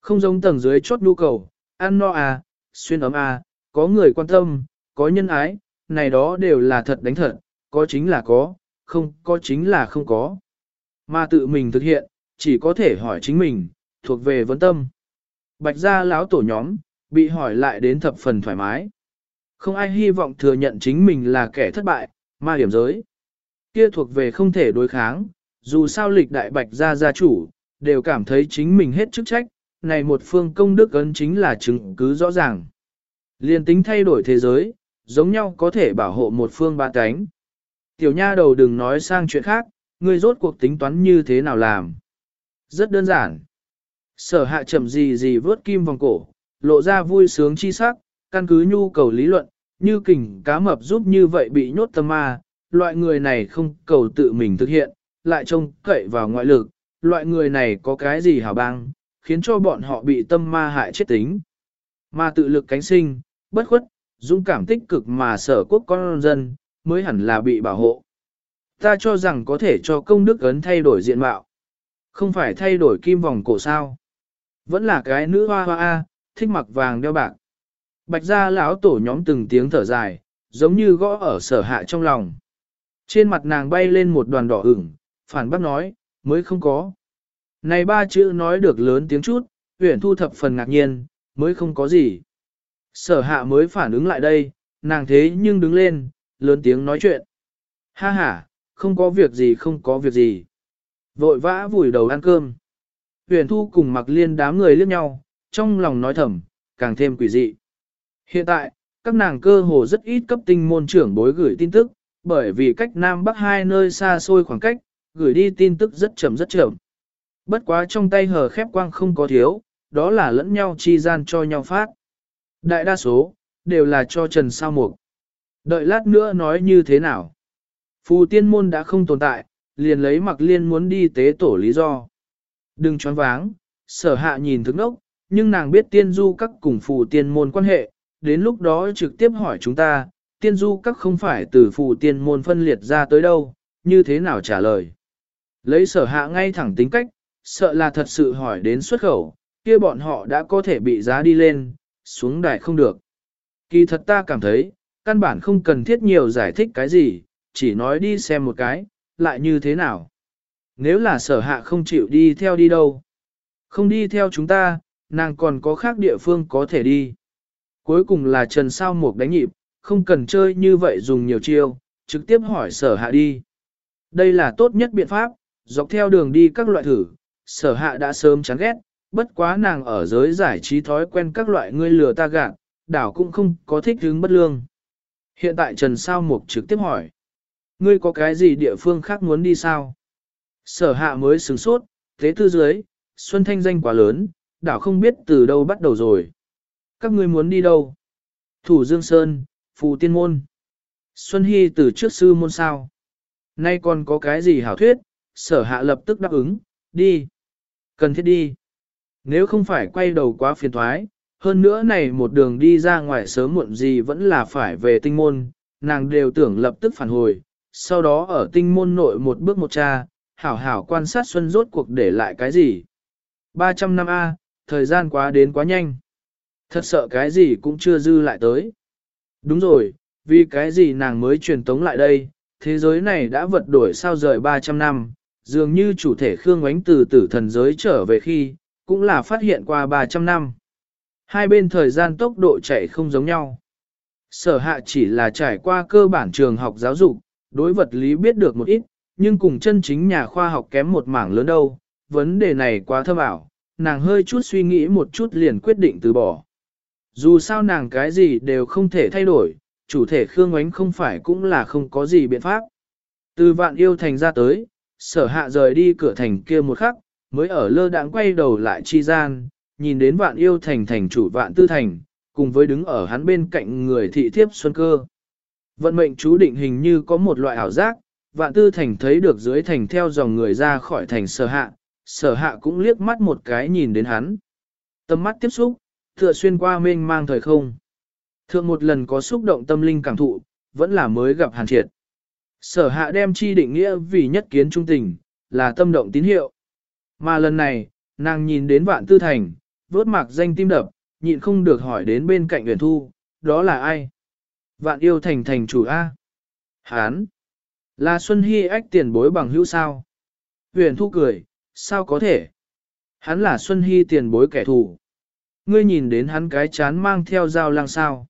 Không giống tầng dưới chốt nhu cầu, ăn no à, xuyên ấm à, có người quan tâm, có nhân ái, này đó đều là thật đánh thật, có chính là có, không có chính là không có. Mà tự mình thực hiện, chỉ có thể hỏi chính mình, thuộc về vấn tâm. Bạch gia lão tổ nhóm, bị hỏi lại đến thập phần thoải mái. Không ai hy vọng thừa nhận chính mình là kẻ thất bại, ma điểm giới. Kia thuộc về không thể đối kháng, dù sao lịch đại bạch gia gia chủ, đều cảm thấy chính mình hết chức trách, này một phương công đức ấn chính là chứng cứ rõ ràng. Liên tính thay đổi thế giới, giống nhau có thể bảo hộ một phương ba cánh. Tiểu nha đầu đừng nói sang chuyện khác, ngươi rốt cuộc tính toán như thế nào làm. Rất đơn giản. Sở hạ chậm gì gì vớt kim vòng cổ, lộ ra vui sướng chi sắc, căn cứ nhu cầu lý luận, như kình cá mập giúp như vậy bị nhốt tâm ma, loại người này không cầu tự mình thực hiện, lại trông cậy vào ngoại lực, loại người này có cái gì hảo bang, khiến cho bọn họ bị tâm ma hại chết tính. Ma tự lực cánh sinh, bất khuất, dũng cảm tích cực mà sở quốc con dân, mới hẳn là bị bảo hộ. Ta cho rằng có thể cho công đức ấn thay đổi diện mạo. Không phải thay đổi kim vòng cổ sao. Vẫn là cái nữ hoa hoa A, thích mặc vàng đeo bạc. Bạch gia lão tổ nhóm từng tiếng thở dài, giống như gõ ở sở hạ trong lòng. Trên mặt nàng bay lên một đoàn đỏ ửng, phản bác nói, mới không có. Này ba chữ nói được lớn tiếng chút, huyển thu thập phần ngạc nhiên, mới không có gì. Sở hạ mới phản ứng lại đây, nàng thế nhưng đứng lên, lớn tiếng nói chuyện. Ha ha, không có việc gì không có việc gì. Vội vã vùi đầu ăn cơm. Huyền thu cùng mặc liên đám người liếc nhau, trong lòng nói thầm, càng thêm quỷ dị. Hiện tại, các nàng cơ hồ rất ít cấp tinh môn trưởng bối gửi tin tức, bởi vì cách Nam Bắc hai nơi xa xôi khoảng cách, gửi đi tin tức rất chậm rất chậm. Bất quá trong tay hờ khép quang không có thiếu, đó là lẫn nhau chi gian cho nhau phát. Đại đa số, đều là cho Trần Sao Mục. Đợi lát nữa nói như thế nào. Phù tiên môn đã không tồn tại, liền lấy mặc liên muốn đi tế tổ lý do. Đừng choáng váng, sở hạ nhìn thức nốc, nhưng nàng biết tiên du các cùng phù tiên môn quan hệ, đến lúc đó trực tiếp hỏi chúng ta, tiên du các không phải từ phù tiên môn phân liệt ra tới đâu, như thế nào trả lời. Lấy sở hạ ngay thẳng tính cách, sợ là thật sự hỏi đến xuất khẩu, kia bọn họ đã có thể bị giá đi lên, xuống đài không được. Kỳ thật ta cảm thấy, căn bản không cần thiết nhiều giải thích cái gì, chỉ nói đi xem một cái, lại như thế nào. Nếu là sở hạ không chịu đi theo đi đâu, không đi theo chúng ta, nàng còn có khác địa phương có thể đi. Cuối cùng là Trần Sao Mục đánh nhịp, không cần chơi như vậy dùng nhiều chiêu, trực tiếp hỏi sở hạ đi. Đây là tốt nhất biện pháp, dọc theo đường đi các loại thử, sở hạ đã sớm chán ghét, bất quá nàng ở giới giải trí thói quen các loại ngươi lừa ta gạt, đảo cũng không có thích hứng bất lương. Hiện tại Trần Sao Mục trực tiếp hỏi, ngươi có cái gì địa phương khác muốn đi sao? Sở hạ mới sửng sốt, thế tư dưới, Xuân Thanh danh quá lớn, đảo không biết từ đâu bắt đầu rồi. Các ngươi muốn đi đâu? Thủ Dương Sơn, Phù Tiên Môn. Xuân Hy từ trước sư môn sao? Nay còn có cái gì hảo thuyết? Sở hạ lập tức đáp ứng, đi. Cần thiết đi. Nếu không phải quay đầu quá phiền thoái, hơn nữa này một đường đi ra ngoài sớm muộn gì vẫn là phải về tinh môn, nàng đều tưởng lập tức phản hồi, sau đó ở tinh môn nội một bước một cha, hảo hảo quan sát xuân rốt cuộc để lại cái gì. 300 năm A, thời gian quá đến quá nhanh. Thật sợ cái gì cũng chưa dư lại tới. Đúng rồi, vì cái gì nàng mới truyền tống lại đây, thế giới này đã vật đổi sao rời 300 năm, dường như chủ thể Khương Ngoánh từ tử thần giới trở về khi, cũng là phát hiện qua 300 năm. Hai bên thời gian tốc độ chạy không giống nhau. Sở hạ chỉ là trải qua cơ bản trường học giáo dục, đối vật lý biết được một ít, nhưng cùng chân chính nhà khoa học kém một mảng lớn đâu, vấn đề này quá thâm ảo, nàng hơi chút suy nghĩ một chút liền quyết định từ bỏ. Dù sao nàng cái gì đều không thể thay đổi, chủ thể Khương Ánh không phải cũng là không có gì biện pháp. Từ vạn yêu thành ra tới, sở hạ rời đi cửa thành kia một khắc, mới ở lơ đãng quay đầu lại chi gian, nhìn đến vạn yêu thành thành chủ vạn tư thành, cùng với đứng ở hắn bên cạnh người thị thiếp xuân cơ. Vận mệnh chú định hình như có một loại ảo giác, vạn tư thành thấy được dưới thành theo dòng người ra khỏi thành sở hạ, sở hạ cũng liếc mắt một cái nhìn đến hắn. Tâm mắt tiếp xúc, tựa xuyên qua mênh mang thời không. Thượng một lần có xúc động tâm linh cảm thụ, vẫn là mới gặp hàn triệt. Sở hạ đem chi định nghĩa vì nhất kiến trung tình, là tâm động tín hiệu. Mà lần này, nàng nhìn đến vạn tư thành, vớt mạc danh tim đập, nhịn không được hỏi đến bên cạnh Uyển thu, đó là ai? Vạn yêu thành thành chủ A. Hán. Là Xuân Hy ách tiền bối bằng hữu sao? Uyển thu cười, sao có thể? Hắn là Xuân Hy tiền bối kẻ thù. Ngươi nhìn đến hắn cái chán mang theo dao lang sao?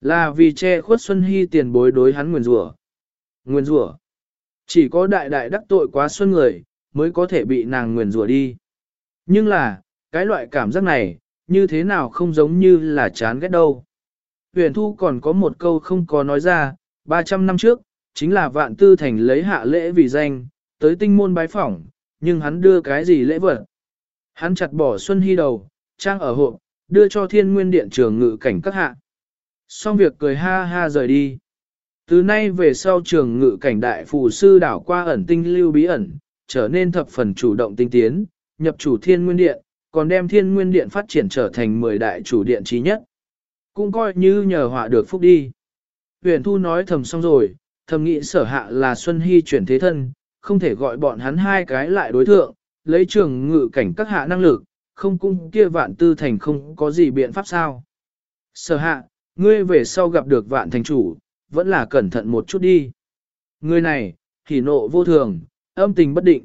Là vì che khuất Xuân Hy tiền bối đối hắn nguyền rủa. Nguyền rủa. Chỉ có đại đại đắc tội quá xuân người, mới có thể bị nàng nguyền rủa đi. Nhưng là, cái loại cảm giác này, như thế nào không giống như là chán ghét đâu. Huyền Thu còn có một câu không có nói ra, 300 năm trước, chính là vạn tư thành lấy hạ lễ vì danh, tới tinh môn bái phỏng, nhưng hắn đưa cái gì lễ vật. Hắn chặt bỏ Xuân Hy đầu, trang ở hộp, đưa cho thiên nguyên điện trường ngự cảnh các hạ. Xong việc cười ha ha rời đi. Từ nay về sau trường ngự cảnh đại phù sư đảo qua ẩn tinh lưu bí ẩn, trở nên thập phần chủ động tinh tiến, nhập chủ thiên nguyên điện, còn đem thiên nguyên điện phát triển trở thành 10 đại chủ điện trí nhất. Cũng coi như nhờ họa được phúc đi. Huyền Thu nói thầm xong rồi, thầm nghĩ sở hạ là Xuân Hy chuyển thế thân, không thể gọi bọn hắn hai cái lại đối thượng, lấy trường ngự cảnh các hạ năng lực, không cung kia vạn tư thành không có gì biện pháp sao. Sở hạ, ngươi về sau gặp được vạn thành chủ, vẫn là cẩn thận một chút đi. Người này, thì nộ vô thường, âm tình bất định.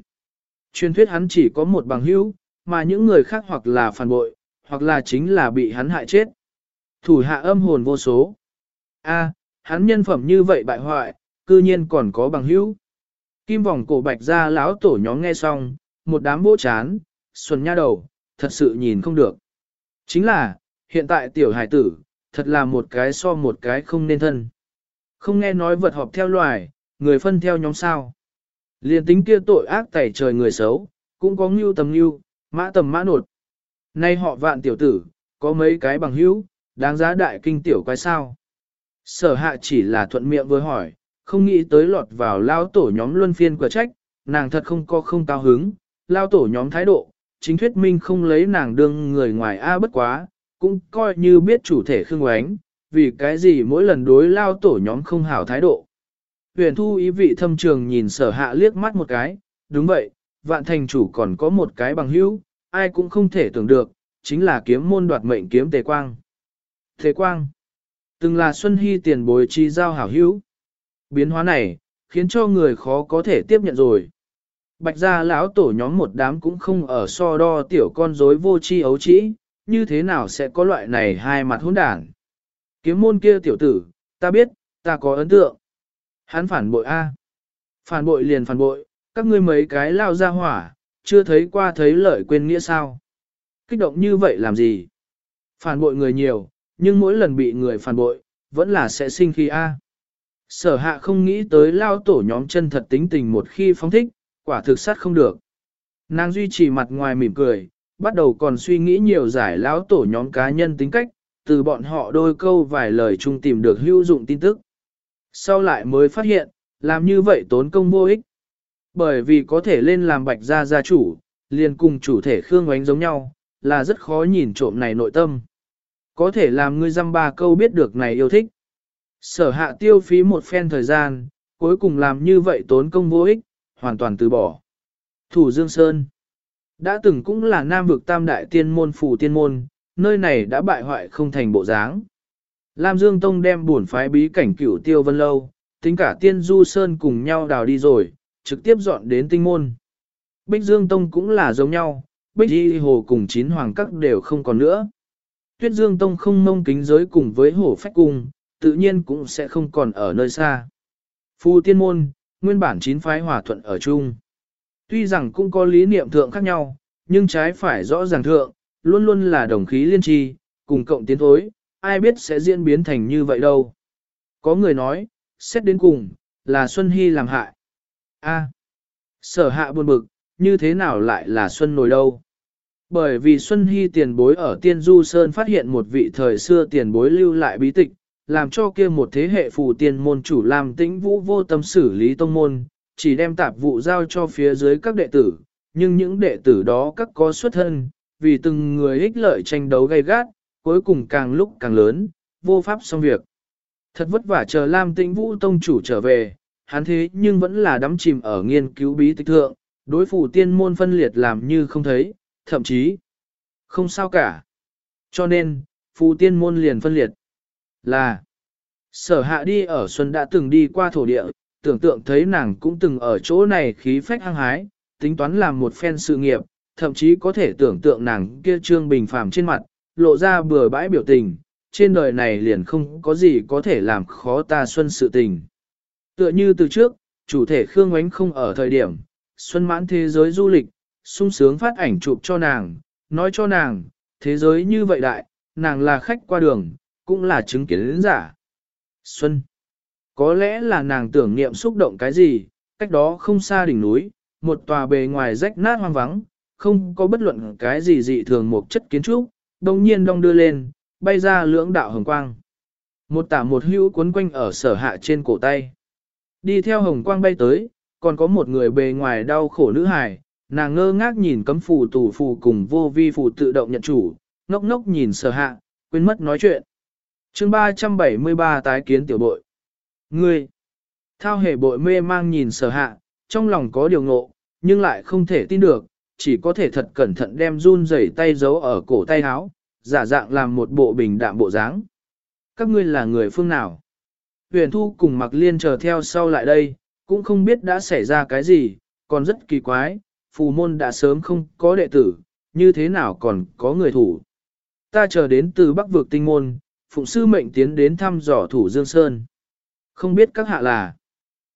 Truyền thuyết hắn chỉ có một bằng hữu, mà những người khác hoặc là phản bội, hoặc là chính là bị hắn hại chết. Thủ hạ âm hồn vô số. A, hắn nhân phẩm như vậy bại hoại, cư nhiên còn có bằng hữu. Kim vòng cổ bạch ra lão tổ nhóm nghe xong, một đám bỗ chán, xuân nha đầu, thật sự nhìn không được. Chính là, hiện tại tiểu hải tử, thật là một cái so một cái không nên thân. Không nghe nói vật họp theo loài, người phân theo nhóm sao. Liên tính kia tội ác tẩy trời người xấu, cũng có ngưu tầm ngưu, mã tầm mã nột. Nay họ vạn tiểu tử, có mấy cái bằng hữu, đáng giá đại kinh tiểu quái sao. Sở hạ chỉ là thuận miệng với hỏi, không nghĩ tới lọt vào lao tổ nhóm luân phiên quả trách, nàng thật không có không cao hứng, lao tổ nhóm thái độ, chính thuyết minh không lấy nàng đương người ngoài A bất quá, cũng coi như biết chủ thể khương oánh, vì cái gì mỗi lần đối lao tổ nhóm không hảo thái độ. Huyền thu ý vị thâm trường nhìn sở hạ liếc mắt một cái, đúng vậy, vạn thành chủ còn có một cái bằng hữu, ai cũng không thể tưởng được, chính là kiếm môn đoạt mệnh kiếm tề quang. Tề quang, từng là Xuân Hy tiền bối chi giao hảo hữu. Biến hóa này, khiến cho người khó có thể tiếp nhận rồi. Bạch gia lão tổ nhóm một đám cũng không ở so đo tiểu con rối vô chi ấu trĩ, như thế nào sẽ có loại này hai mặt hỗn đản. Kiếm môn kia tiểu tử, ta biết, ta có ấn tượng. Hắn phản bội A. Phản bội liền phản bội, các ngươi mấy cái lao ra hỏa, chưa thấy qua thấy lợi quên nghĩa sao. Kích động như vậy làm gì? Phản bội người nhiều, nhưng mỗi lần bị người phản bội, vẫn là sẽ sinh khi A. Sở hạ không nghĩ tới lao tổ nhóm chân thật tính tình một khi phóng thích, quả thực sát không được. Nàng duy trì mặt ngoài mỉm cười, bắt đầu còn suy nghĩ nhiều giải lão tổ nhóm cá nhân tính cách, từ bọn họ đôi câu vài lời chung tìm được hữu dụng tin tức. Sau lại mới phát hiện, làm như vậy tốn công vô ích. Bởi vì có thể lên làm bạch gia gia chủ, liền cùng chủ thể Khương Oánh giống nhau, là rất khó nhìn trộm này nội tâm. Có thể làm ngươi dăm ba câu biết được này yêu thích. Sở hạ tiêu phí một phen thời gian, cuối cùng làm như vậy tốn công vô ích, hoàn toàn từ bỏ. Thủ Dương Sơn đã từng cũng là nam vực tam đại tiên môn phủ tiên môn, nơi này đã bại hoại không thành bộ dáng. Lam Dương Tông đem buồn phái bí cảnh cửu tiêu vân lâu, tính cả tiên du sơn cùng nhau đào đi rồi, trực tiếp dọn đến tinh môn. Bích Dương Tông cũng là giống nhau, Bích Di Hồ cùng chín hoàng các đều không còn nữa. Tuyết Dương Tông không mông kính giới cùng với Hồ Phách Cung, tự nhiên cũng sẽ không còn ở nơi xa. Phu tiên môn, nguyên bản chín phái hòa thuận ở chung. Tuy rằng cũng có lý niệm thượng khác nhau, nhưng trái phải rõ ràng thượng, luôn luôn là đồng khí liên tri, cùng cộng tiến thối, ai biết sẽ diễn biến thành như vậy đâu. Có người nói, xét đến cùng, là Xuân Hy làm hại. A, sở hạ buồn bực, như thế nào lại là Xuân nổi đâu? Bởi vì Xuân Hy tiền bối ở Tiên Du Sơn phát hiện một vị thời xưa tiền bối lưu lại bí tịch, làm cho kia một thế hệ phù tiền môn chủ làm tĩnh vũ vô tâm xử lý tông môn, chỉ đem tạp vụ giao cho phía dưới các đệ tử, nhưng những đệ tử đó các có xuất thân, vì từng người ích lợi tranh đấu gay gắt, cuối cùng càng lúc càng lớn, vô pháp xong việc. Thật vất vả chờ Lam Tĩnh Vũ Tông chủ trở về, hắn thế nhưng vẫn là đắm chìm ở nghiên cứu bí tịch thượng, đối phủ tiên môn phân liệt làm như không thấy, thậm chí không sao cả. Cho nên, phù tiên môn liền phân liệt là sở hạ đi ở Xuân đã từng đi qua thổ địa, tưởng tượng thấy nàng cũng từng ở chỗ này khí phách hăng hái, tính toán làm một phen sự nghiệp, thậm chí có thể tưởng tượng nàng kia trương bình phàm trên mặt, lộ ra bừa bãi biểu tình, trên đời này liền không có gì có thể làm khó ta xuân sự tình. Tựa như từ trước, chủ thể Khương Ngoánh không ở thời điểm, xuân mãn thế giới du lịch, sung sướng phát ảnh chụp cho nàng, nói cho nàng, thế giới như vậy đại, nàng là khách qua đường, cũng là chứng kiến giả. Xuân. Có lẽ là nàng tưởng niệm xúc động cái gì, cách đó không xa đỉnh núi, một tòa bề ngoài rách nát hoang vắng, không có bất luận cái gì dị thường một chất kiến trúc, đồng nhiên đong đưa lên, bay ra lưỡng đạo hồng quang. Một tả một hữu cuốn quanh ở sở hạ trên cổ tay. Đi theo hồng quang bay tới, còn có một người bề ngoài đau khổ nữ hài, nàng ngơ ngác nhìn cấm phù tủ phù cùng vô vi phù tự động nhận chủ, ngốc ngốc nhìn sở hạ, quên mất nói chuyện. chương 373 tái kiến tiểu bội. Ngươi, thao hề bội mê mang nhìn sở hạ, trong lòng có điều ngộ, nhưng lại không thể tin được, chỉ có thể thật cẩn thận đem run rẩy tay giấu ở cổ tay áo, giả dạng làm một bộ bình đạm bộ dáng. Các ngươi là người phương nào? Huyền Thu cùng Mặc Liên chờ theo sau lại đây, cũng không biết đã xảy ra cái gì, còn rất kỳ quái, phù môn đã sớm không có đệ tử, như thế nào còn có người thủ. Ta chờ đến từ Bắc vực tinh môn, phụng sư mệnh tiến đến thăm dò thủ Dương Sơn. Không biết các hạ là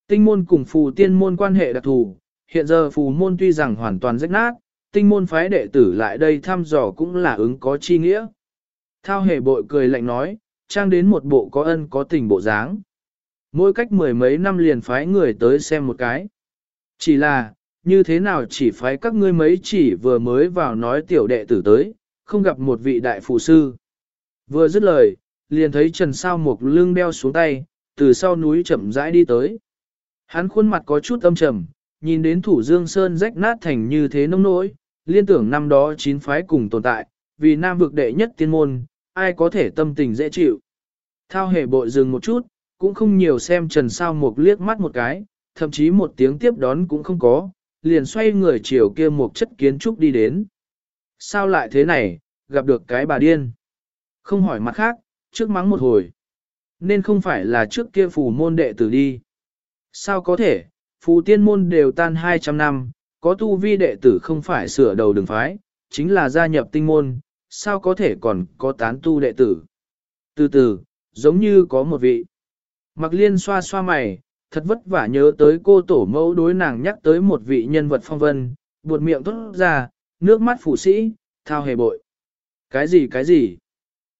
tinh môn cùng phù tiên môn quan hệ đặc thù, hiện giờ phù môn tuy rằng hoàn toàn rách nát, tinh môn phái đệ tử lại đây thăm dò cũng là ứng có chi nghĩa. Thao hề bội cười lạnh nói, trang đến một bộ có ân có tình bộ dáng. Mỗi cách mười mấy năm liền phái người tới xem một cái. Chỉ là, như thế nào chỉ phái các ngươi mấy chỉ vừa mới vào nói tiểu đệ tử tới, không gặp một vị đại phụ sư. Vừa dứt lời, liền thấy Trần Sao một lưng đeo xuống tay, từ sau núi chậm rãi đi tới. Hắn khuôn mặt có chút âm trầm, nhìn đến thủ dương sơn rách nát thành như thế nông nỗi, liên tưởng năm đó chín phái cùng tồn tại, vì nam vực đệ nhất tiên môn, ai có thể tâm tình dễ chịu. Thao hề bội dừng một chút, cũng không nhiều xem Trần Sao Mục liếc mắt một cái, thậm chí một tiếng tiếp đón cũng không có, liền xoay người chiều kia một chất kiến trúc đi đến. Sao lại thế này, gặp được cái bà điên. Không hỏi mặt khác, trước mắng một hồi. Nên không phải là trước kia phù môn đệ tử đi. Sao có thể, phù tiên môn đều tan 200 năm, có tu vi đệ tử không phải sửa đầu đường phái, chính là gia nhập tinh môn, sao có thể còn có tán tu đệ tử. Từ từ, giống như có một vị. Mặc liên xoa xoa mày, thật vất vả nhớ tới cô tổ mẫu đối nàng nhắc tới một vị nhân vật phong vân, buột miệng tốt ra, nước mắt phụ sĩ, thao hề bội. Cái gì cái gì?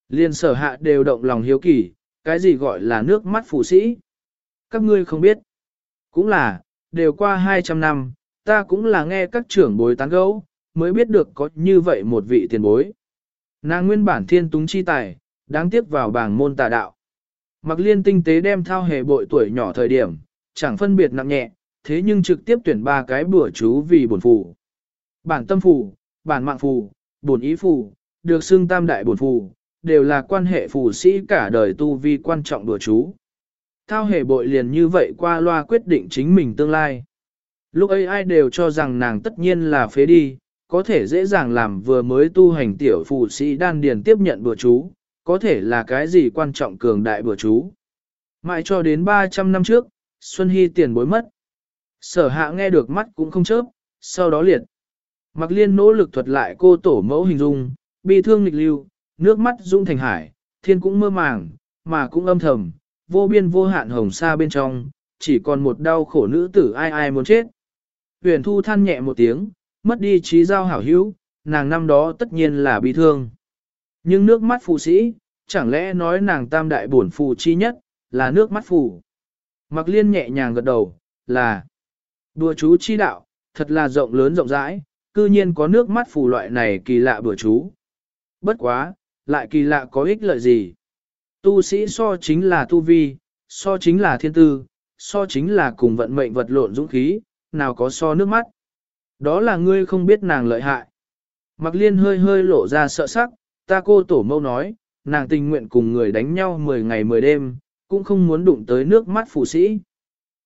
Liên sở hạ đều động lòng hiếu kỳ, cái gì gọi là nước mắt phụ sĩ? Các ngươi không biết. Cũng là, đều qua 200 năm, ta cũng là nghe các trưởng bối tán gẫu, mới biết được có như vậy một vị tiền bối. Nàng nguyên bản thiên túng chi tài, đáng tiếc vào bảng môn tà đạo. Mặc liên tinh tế đem thao hề bội tuổi nhỏ thời điểm, chẳng phân biệt nặng nhẹ, thế nhưng trực tiếp tuyển ba cái bữa chú vì bổn phù. Bản tâm phù, bản mạng phù, bổn ý phù, được xưng tam đại bổn phù, đều là quan hệ phù sĩ cả đời tu vi quan trọng bữa chú. Thao hề bội liền như vậy qua loa quyết định chính mình tương lai. Lúc ấy ai đều cho rằng nàng tất nhiên là phế đi, có thể dễ dàng làm vừa mới tu hành tiểu phù sĩ đan điền tiếp nhận bữa chú, có thể là cái gì quan trọng cường đại bữa chú. Mãi cho đến 300 năm trước, Xuân Hy tiền bối mất. Sở hạ nghe được mắt cũng không chớp, sau đó liệt. Mặc liên nỗ lực thuật lại cô tổ mẫu hình dung, bi thương nghịch lưu, nước mắt dũng thành hải, thiên cũng mơ màng, mà cũng âm thầm, vô biên vô hạn hồng xa bên trong, chỉ còn một đau khổ nữ tử ai ai muốn chết. Huyền thu than nhẹ một tiếng, mất đi trí giao hảo hữu, nàng năm đó tất nhiên là bi thương. Nhưng nước mắt phù sĩ, chẳng lẽ nói nàng tam đại bổn phù chi nhất, là nước mắt phù. Mặc liên nhẹ nhàng gật đầu, là đùa chú chi đạo, thật là rộng lớn rộng rãi, cư nhiên có nước mắt phù loại này kỳ lạ bữa chú. Bất quá, lại kỳ lạ có ích lợi gì? Tu sĩ so chính là tu vi, so chính là thiên tư, so chính là cùng vận mệnh vật lộn dũng khí, nào có so nước mắt. Đó là ngươi không biết nàng lợi hại. Mặc liên hơi hơi lộ ra sợ sắc, ta cô tổ mâu nói, nàng tình nguyện cùng người đánh nhau 10 ngày 10 đêm, cũng không muốn đụng tới nước mắt phụ sĩ.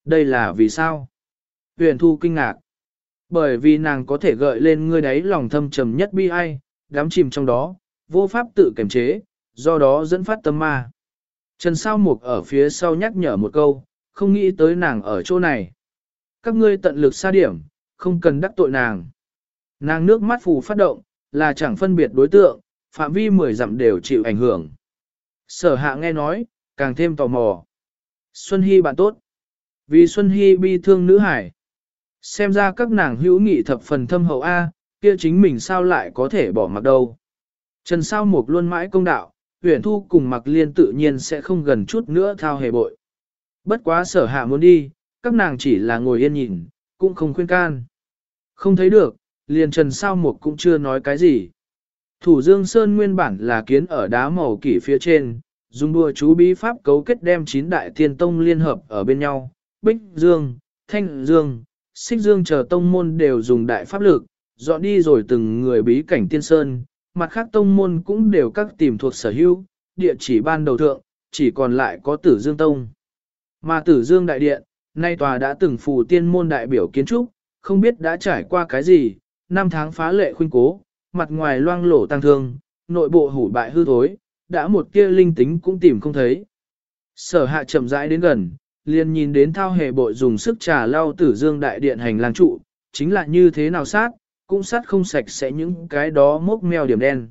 Đây là vì sao? Huyền thu kinh ngạc. Bởi vì nàng có thể gợi lên ngươi đấy lòng thâm trầm nhất bi ai, đám chìm trong đó, vô pháp tự kiềm chế, do đó dẫn phát tâm ma. Trần Sao Mục ở phía sau nhắc nhở một câu, không nghĩ tới nàng ở chỗ này. Các ngươi tận lực xa điểm, không cần đắc tội nàng. Nàng nước mắt phù phát động, là chẳng phân biệt đối tượng, phạm vi 10 dặm đều chịu ảnh hưởng. Sở hạ nghe nói, càng thêm tò mò. Xuân Hy bạn tốt. Vì Xuân Hy bi thương nữ hải. Xem ra các nàng hữu nghị thập phần thâm hậu A, kia chính mình sao lại có thể bỏ mặc đâu. Trần sao mục luôn mãi công đạo, huyền thu cùng mặc liên tự nhiên sẽ không gần chút nữa thao hề bội. Bất quá sở hạ muốn đi, các nàng chỉ là ngồi yên nhìn, cũng không khuyên can. Không thấy được, liền trần sao mục cũng chưa nói cái gì. Thủ Dương Sơn nguyên bản là kiến ở đá màu kỷ phía trên, dùng đùa chú bí pháp cấu kết đem chín đại thiên tông liên hợp ở bên nhau, Bích Dương, Thanh Dương, Xích Dương chờ tông môn đều dùng đại pháp lực, dọn đi rồi từng người bí cảnh tiên sơn, mặt khác tông môn cũng đều các tìm thuộc sở hữu, địa chỉ ban đầu thượng, chỉ còn lại có Tử Dương Tông. Mà Tử Dương Đại Điện, nay tòa đã từng phù tiên môn đại biểu kiến trúc, không biết đã trải qua cái gì, năm tháng phá lệ khuynh cố, mặt ngoài loang lổ tăng thương, nội bộ hủ bại hư thối, đã một kia linh tính cũng tìm không thấy. Sở hạ chậm rãi đến gần, liền nhìn đến thao hề bội dùng sức trà lau tử dương đại điện hành lang trụ, chính là như thế nào sát, cũng sát không sạch sẽ những cái đó mốc meo điểm đen.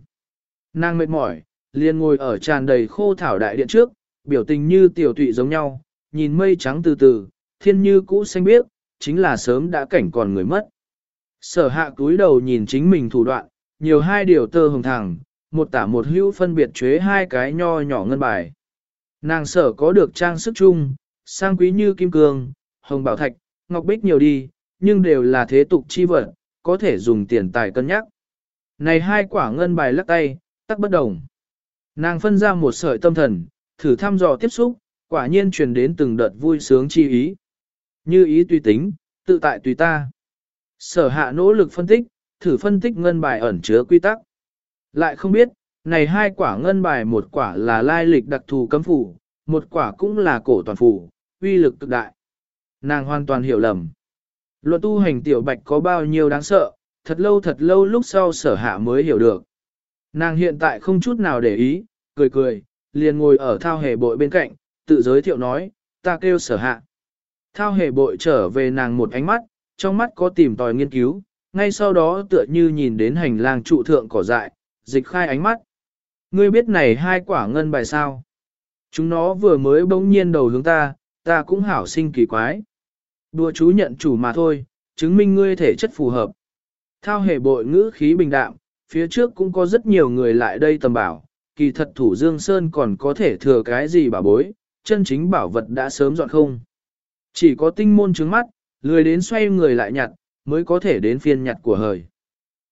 Nàng mệt mỏi, liền ngồi ở tràn đầy khô thảo đại điện trước, biểu tình như tiểu tụy giống nhau, nhìn mây trắng từ từ, thiên như cũ xanh biếc, chính là sớm đã cảnh còn người mất. Sở hạ cúi đầu nhìn chính mình thủ đoạn, nhiều hai điều tơ hồng thẳng, một tả một hữu phân biệt chế hai cái nho nhỏ ngân bài. Nàng sở có được trang sức chung, sang quý như kim cương, hồng bảo thạch, ngọc bích nhiều đi, nhưng đều là thế tục chi vật, có thể dùng tiền tài cân nhắc. Này hai quả ngân bài lắc tay, tắc bất đồng. Nàng phân ra một sợi tâm thần, thử thăm dò tiếp xúc, quả nhiên truyền đến từng đợt vui sướng chi ý. Như ý tùy tính, tự tại tùy ta. Sở hạ nỗ lực phân tích, thử phân tích ngân bài ẩn chứa quy tắc. Lại không biết, này hai quả ngân bài một quả là lai lịch đặc thù cấm phủ, một quả cũng là cổ toàn phủ, uy lực cực đại. Nàng hoàn toàn hiểu lầm. Luận tu hành tiểu bạch có bao nhiêu đáng sợ, thật lâu thật lâu lúc sau sở hạ mới hiểu được. Nàng hiện tại không chút nào để ý, cười cười, liền ngồi ở thao hề bội bên cạnh, tự giới thiệu nói, ta kêu sở hạ. Thao hề bội trở về nàng một ánh mắt, trong mắt có tìm tòi nghiên cứu, ngay sau đó tựa như nhìn đến hành lang trụ thượng cỏ dại, dịch khai ánh mắt. Ngươi biết này hai quả ngân bài sao? Chúng nó vừa mới bỗng nhiên đầu hướng ta, ta cũng hảo sinh kỳ quái. Đùa chú nhận chủ mà thôi, chứng minh ngươi thể chất phù hợp. Thao hề bội ngữ khí bình đạm, phía trước cũng có rất nhiều người lại đây tầm bảo, kỳ thật thủ Dương Sơn còn có thể thừa cái gì bảo bối, chân chính bảo vật đã sớm dọn không. Chỉ có tinh môn trứng mắt, lười đến xoay người lại nhặt, mới có thể đến phiên nhặt của hời.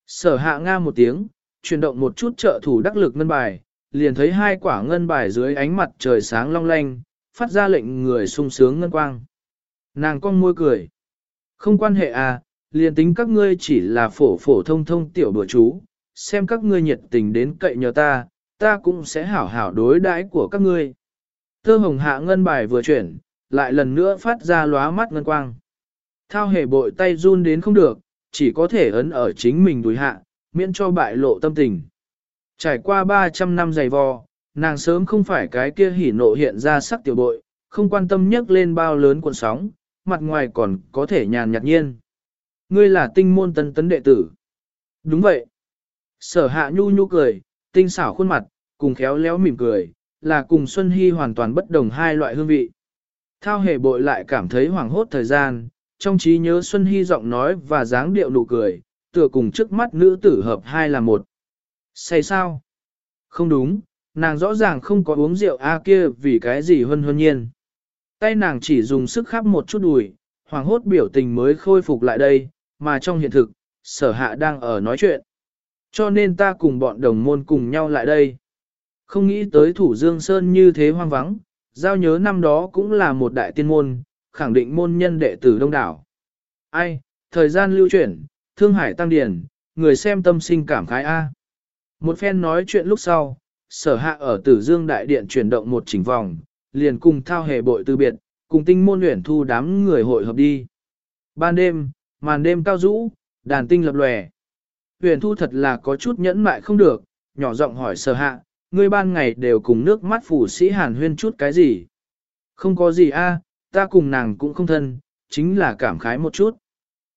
Sở hạ nga một tiếng, chuyển động một chút trợ thủ đắc lực ngân bài, liền thấy hai quả ngân bài dưới ánh mặt trời sáng long lanh, phát ra lệnh người sung sướng ngân quang. Nàng con môi cười. Không quan hệ à, liền tính các ngươi chỉ là phổ phổ thông thông tiểu đùa chú, xem các ngươi nhiệt tình đến cậy nhờ ta, ta cũng sẽ hảo hảo đối đãi của các ngươi. Thơ hồng hạ ngân bài vừa chuyển, lại lần nữa phát ra lóa mắt ngân quang. Thao hề bội tay run đến không được, chỉ có thể ấn ở chính mình đùi hạ, miễn cho bại lộ tâm tình. Trải qua 300 năm dày vò, nàng sớm không phải cái kia hỉ nộ hiện ra sắc tiểu bội, không quan tâm nhấc lên bao lớn cuộn sóng, mặt ngoài còn có thể nhàn nhạt nhiên. Ngươi là tinh môn tân tấn đệ tử. Đúng vậy. Sở hạ nhu nhu cười, tinh xảo khuôn mặt, cùng khéo léo mỉm cười, là cùng Xuân Hy hoàn toàn bất đồng hai loại hương vị. Thao hề bội lại cảm thấy hoảng hốt thời gian, trong trí nhớ Xuân Hy giọng nói và dáng điệu nụ cười, tựa cùng trước mắt nữ tử hợp hai là một. Say sao? Không đúng, nàng rõ ràng không có uống rượu A kia vì cái gì hơn hơn nhiên. Tay nàng chỉ dùng sức khắp một chút đùi, hoàng hốt biểu tình mới khôi phục lại đây, mà trong hiện thực, sở hạ đang ở nói chuyện. Cho nên ta cùng bọn đồng môn cùng nhau lại đây. Không nghĩ tới thủ Dương Sơn như thế hoang vắng, giao nhớ năm đó cũng là một đại tiên môn, khẳng định môn nhân đệ tử đông đảo. Ai, thời gian lưu chuyển, thương hải tăng điển, người xem tâm sinh cảm khái A. Một phen nói chuyện lúc sau, sở hạ ở tử dương đại điện chuyển động một chỉnh vòng, liền cùng thao hề bội từ biệt, cùng tinh môn luyện thu đám người hội hợp đi. Ban đêm, màn đêm cao rũ, đàn tinh lập lòe. Huyền thu thật là có chút nhẫn mại không được, nhỏ giọng hỏi sở hạ, ngươi ban ngày đều cùng nước mắt phủ sĩ hàn huyên chút cái gì? Không có gì a, ta cùng nàng cũng không thân, chính là cảm khái một chút.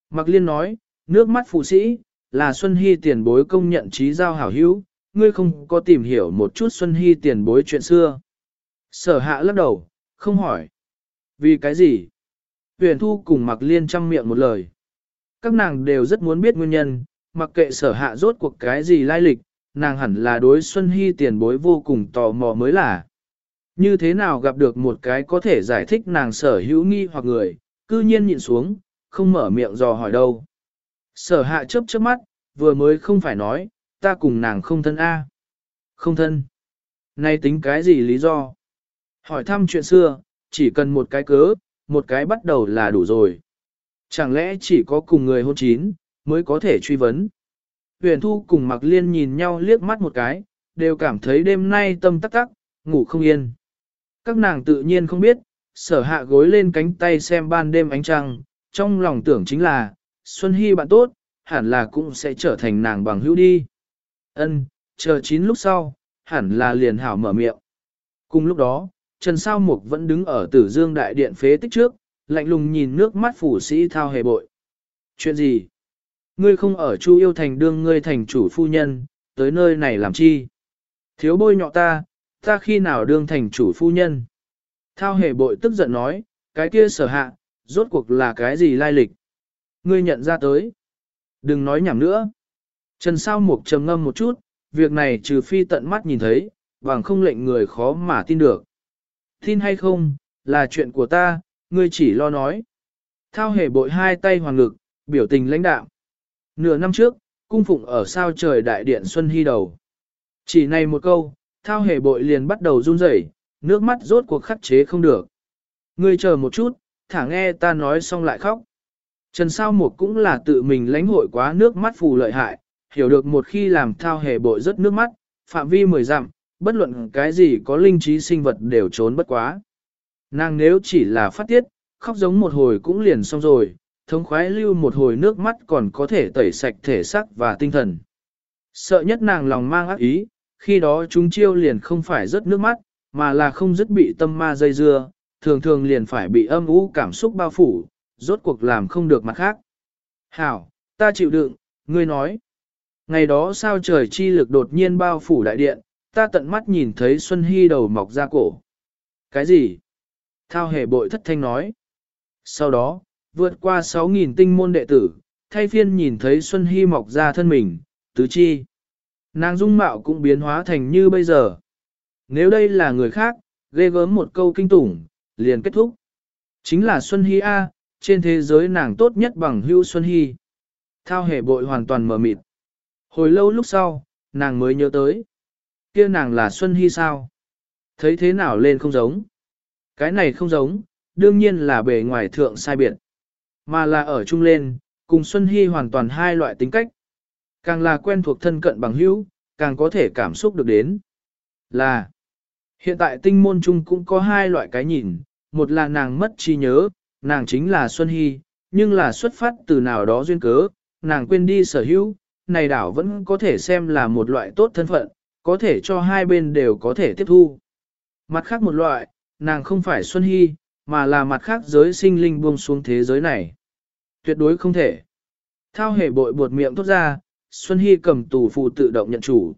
Mạc Liên nói, nước mắt phụ sĩ, là Xuân Hy tiền bối công nhận trí giao hảo hữu, ngươi không có tìm hiểu một chút Xuân Hy tiền bối chuyện xưa. Sở hạ lắc đầu, không hỏi. Vì cái gì? Huyền thu cùng mặc liên chăm miệng một lời. Các nàng đều rất muốn biết nguyên nhân, mặc kệ sở hạ rốt cuộc cái gì lai lịch, nàng hẳn là đối Xuân Hy tiền bối vô cùng tò mò mới là. Như thế nào gặp được một cái có thể giải thích nàng sở hữu nghi hoặc người, cư nhiên nhịn xuống, không mở miệng dò hỏi đâu. Sở hạ chớp chớp mắt, vừa mới không phải nói, ta cùng nàng không thân A. Không thân. Nay tính cái gì lý do? Hỏi thăm chuyện xưa, chỉ cần một cái cớ, một cái bắt đầu là đủ rồi. Chẳng lẽ chỉ có cùng người hôn chín, mới có thể truy vấn? Huyền Thu cùng Mạc Liên nhìn nhau liếc mắt một cái, đều cảm thấy đêm nay tâm tắc tắc, ngủ không yên. Các nàng tự nhiên không biết, sở hạ gối lên cánh tay xem ban đêm ánh trăng, trong lòng tưởng chính là, Xuân Hy bạn tốt, hẳn là cũng sẽ trở thành nàng bằng hữu đi. Ân, chờ chín lúc sau, hẳn là liền hảo mở miệng. Cùng lúc đó, Trần Sao Mục vẫn đứng ở tử dương đại điện phế tích trước, lạnh lùng nhìn nước mắt phủ sĩ thao hề bội. Chuyện gì? Ngươi không ở Chu Yêu Thành đương ngươi thành chủ phu nhân, tới nơi này làm chi? Thiếu bôi nhọ ta, ta khi nào đương thành chủ phu nhân? Thao hề bội tức giận nói, cái kia sở hạ, rốt cuộc là cái gì lai lịch? Ngươi nhận ra tới. Đừng nói nhảm nữa. Trần Sao Mục trầm ngâm một chút, việc này trừ phi tận mắt nhìn thấy, bằng không lệnh người khó mà tin được. Tin hay không, là chuyện của ta, ngươi chỉ lo nói. Thao hề bội hai tay hoàng ngực, biểu tình lãnh đạo. Nửa năm trước, cung phụng ở sao trời đại điện Xuân Hy đầu. Chỉ này một câu, thao hề bội liền bắt đầu run rẩy, nước mắt rốt cuộc khắc chế không được. Ngươi chờ một chút, thả nghe ta nói xong lại khóc. Trần Sao Mục cũng là tự mình lãnh hội quá nước mắt phù lợi hại, hiểu được một khi làm thao hề bội rất nước mắt, phạm vi mười dặm, bất luận cái gì có linh trí sinh vật đều trốn bất quá. Nàng nếu chỉ là phát tiết, khóc giống một hồi cũng liền xong rồi, thống khoái lưu một hồi nước mắt còn có thể tẩy sạch thể xác và tinh thần. Sợ nhất nàng lòng mang ác ý, khi đó chúng chiêu liền không phải rất nước mắt, mà là không dứt bị tâm ma dây dưa, thường thường liền phải bị âm u cảm xúc bao phủ, rốt cuộc làm không được mặt khác. Hảo, ta chịu đựng, ngươi nói. Ngày đó sao trời chi lực đột nhiên bao phủ đại điện, ta tận mắt nhìn thấy Xuân Hy đầu mọc ra cổ. Cái gì? Thao hề bội thất thanh nói. Sau đó, vượt qua 6.000 tinh môn đệ tử, thay phiên nhìn thấy Xuân Hy mọc ra thân mình, tứ chi. Nàng dung mạo cũng biến hóa thành như bây giờ. Nếu đây là người khác, ghê gớm một câu kinh tủng, liền kết thúc. Chính là Xuân Hy A, trên thế giới nàng tốt nhất bằng hưu Xuân Hy. Thao hệ bội hoàn toàn mở mịt. Hồi lâu lúc sau, nàng mới nhớ tới. kia nàng là Xuân Hy sao? Thấy thế nào lên không giống? Cái này không giống, đương nhiên là bề ngoài thượng sai biệt. Mà là ở chung lên, cùng Xuân Hy hoàn toàn hai loại tính cách. Càng là quen thuộc thân cận bằng hữu, càng có thể cảm xúc được đến. Là, hiện tại tinh môn chung cũng có hai loại cái nhìn, một là nàng mất trí nhớ, nàng chính là Xuân Hy, nhưng là xuất phát từ nào đó duyên cớ, nàng quên đi sở hữu, này đảo vẫn có thể xem là một loại tốt thân phận, có thể cho hai bên đều có thể tiếp thu. Mặt khác một loại, nàng không phải Xuân Hy, mà là mặt khác giới sinh linh buông xuống thế giới này. Tuyệt đối không thể. Thao hề bội buột miệng tốt ra, Xuân Hy cầm tù phụ tự động nhận chủ.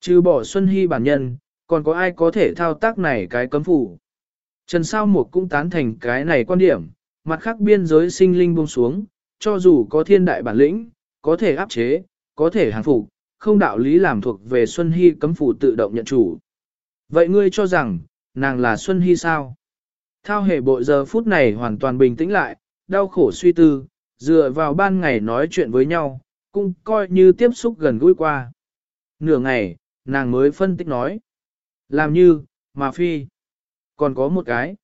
Trừ bỏ Xuân Hy bản nhân, còn có ai có thể thao tác này cái cấm phủ. Trần Sao Mục cũng tán thành cái này quan điểm, mặt khác biên giới sinh linh buông xuống, cho dù có thiên đại bản lĩnh, có thể áp chế, có thể hàng phục, không đạo lý làm thuộc về Xuân Hy cấm phủ tự động nhận chủ. Vậy ngươi cho rằng, nàng là Xuân Hy sao? Thao hề bộ giờ phút này hoàn toàn bình tĩnh lại, đau khổ suy tư, dựa vào ban ngày nói chuyện với nhau, cũng coi như tiếp xúc gần gũi qua. Nửa ngày, nàng mới phân tích nói. Làm như, mà phi. Còn có một cái.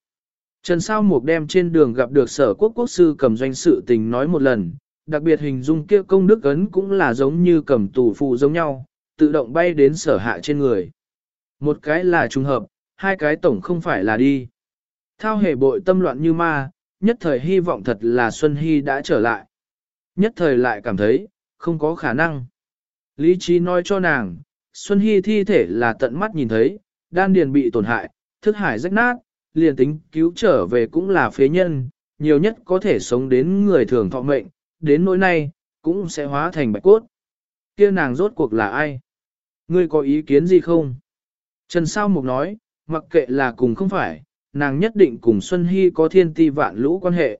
Trần Sao Mục đem trên đường gặp được sở quốc quốc sư cầm doanh sự tình nói một lần, đặc biệt hình dung kia công đức ấn cũng là giống như cầm tù phụ giống nhau, tự động bay đến sở hạ trên người. Một cái là trùng hợp, hai cái tổng không phải là đi. Thao hề bội tâm loạn như ma, nhất thời hy vọng thật là Xuân Hy đã trở lại. Nhất thời lại cảm thấy, không có khả năng. Lý trí nói cho nàng, Xuân Hy thi thể là tận mắt nhìn thấy, đan điền bị tổn hại, thức hải rách nát, liền tính cứu trở về cũng là phế nhân, nhiều nhất có thể sống đến người thường thọ mệnh, đến nỗi nay, cũng sẽ hóa thành bạch cốt. kia nàng rốt cuộc là ai? Ngươi có ý kiến gì không? Trần Sao Mục nói, mặc kệ là cùng không phải, nàng nhất định cùng Xuân Hy có thiên ti vạn lũ quan hệ.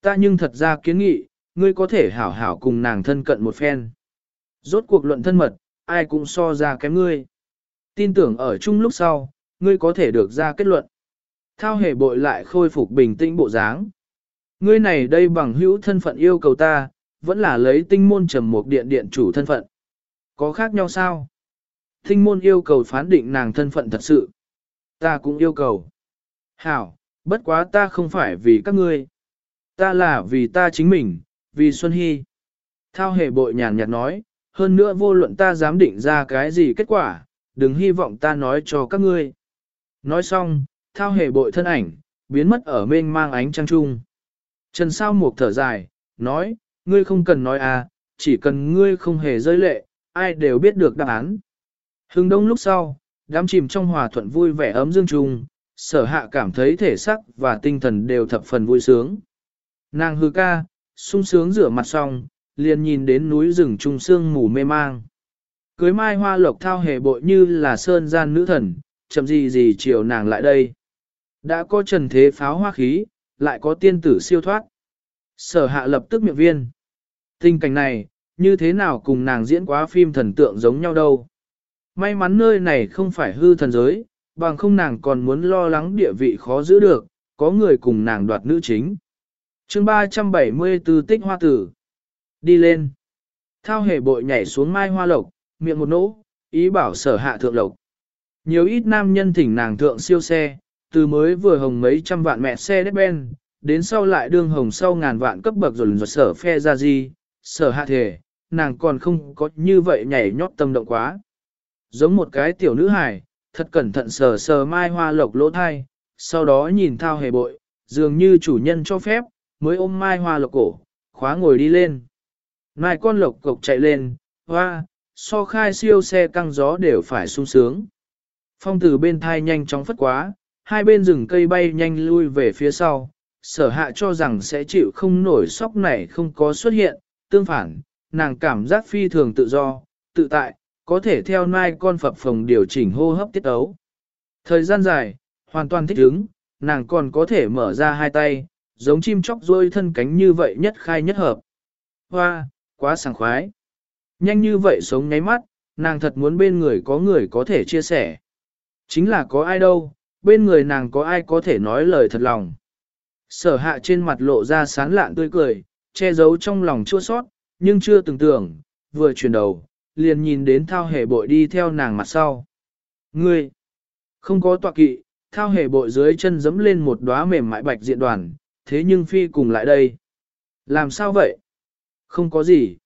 Ta nhưng thật ra kiến nghị, ngươi có thể hảo hảo cùng nàng thân cận một phen. Rốt cuộc luận thân mật, ai cũng so ra kém ngươi. Tin tưởng ở chung lúc sau, ngươi có thể được ra kết luận. Thao hề bội lại khôi phục bình tĩnh bộ dáng. Ngươi này đây bằng hữu thân phận yêu cầu ta, vẫn là lấy tinh môn trầm một điện điện chủ thân phận. Có khác nhau sao? Tinh môn yêu cầu phán định nàng thân phận thật sự. Ta cũng yêu cầu. Hảo, bất quá ta không phải vì các ngươi. Ta là vì ta chính mình, vì Xuân Hy. Thao hề bội nhàn nhạt nói, hơn nữa vô luận ta dám định ra cái gì kết quả, đừng hy vọng ta nói cho các ngươi. Nói xong, thao hề bội thân ảnh, biến mất ở mênh mang ánh trăng trung. Trần sao một thở dài, nói, ngươi không cần nói à, chỉ cần ngươi không hề rơi lệ, ai đều biết được đáp án. Hưng đông lúc sau, đám chìm trong hòa thuận vui vẻ ấm dương trung, sở hạ cảm thấy thể sắc và tinh thần đều thập phần vui sướng. Nàng hư ca, sung sướng rửa mặt xong, liền nhìn đến núi rừng trung sương mù mê mang. Cưới mai hoa lộc thao hề bội như là sơn gian nữ thần, chậm gì gì chiều nàng lại đây. Đã có trần thế pháo hoa khí, lại có tiên tử siêu thoát. Sở hạ lập tức miệng viên. Tình cảnh này, như thế nào cùng nàng diễn quá phim thần tượng giống nhau đâu. May mắn nơi này không phải hư thần giới, bằng không nàng còn muốn lo lắng địa vị khó giữ được, có người cùng nàng đoạt nữ chính chương 374 tích hoa tử. Đi lên. Thao hề bội nhảy xuống mai hoa lộc, miệng một nỗ, ý bảo sở hạ thượng lộc. Nhiều ít nam nhân thỉnh nàng thượng siêu xe, từ mới vừa hồng mấy trăm vạn mẹ xe đếp ben, đến sau lại đương hồng sau ngàn vạn cấp bậc rồi rồi sở phe ra gì, sở hạ thể, nàng còn không có như vậy nhảy nhót tâm động quá. Giống một cái tiểu nữ hài, thật cẩn thận sờ sờ mai hoa lộc lỗ thai, sau đó nhìn thao hề bội, dường như chủ nhân cho phép, mới ôm mai hoa lộc cổ, khóa ngồi đi lên. Mai con lộc cộc chạy lên, hoa, so khai siêu xe căng gió đều phải sung sướng. Phong từ bên thai nhanh chóng phất quá, hai bên rừng cây bay nhanh lui về phía sau, sở hạ cho rằng sẽ chịu không nổi sóc này không có xuất hiện, tương phản, nàng cảm giác phi thường tự do, tự tại, có thể theo nai con phập phồng điều chỉnh hô hấp tiết ấu. Thời gian dài, hoàn toàn thích ứng, nàng còn có thể mở ra hai tay, giống chim chóc rôi thân cánh như vậy nhất khai nhất hợp. Hoa, quá sảng khoái. Nhanh như vậy sống nháy mắt, nàng thật muốn bên người có người có thể chia sẻ. Chính là có ai đâu, bên người nàng có ai có thể nói lời thật lòng. Sở hạ trên mặt lộ ra sán lạn tươi cười, che giấu trong lòng chua sót, nhưng chưa từng tưởng, vừa chuyển đầu, liền nhìn đến thao hề bội đi theo nàng mặt sau. Ngươi, không có tọa kỵ, thao hề bội dưới chân dẫm lên một đóa mềm mại bạch diện đoàn, thế nhưng phi cùng lại đây. Làm sao vậy? Không có gì.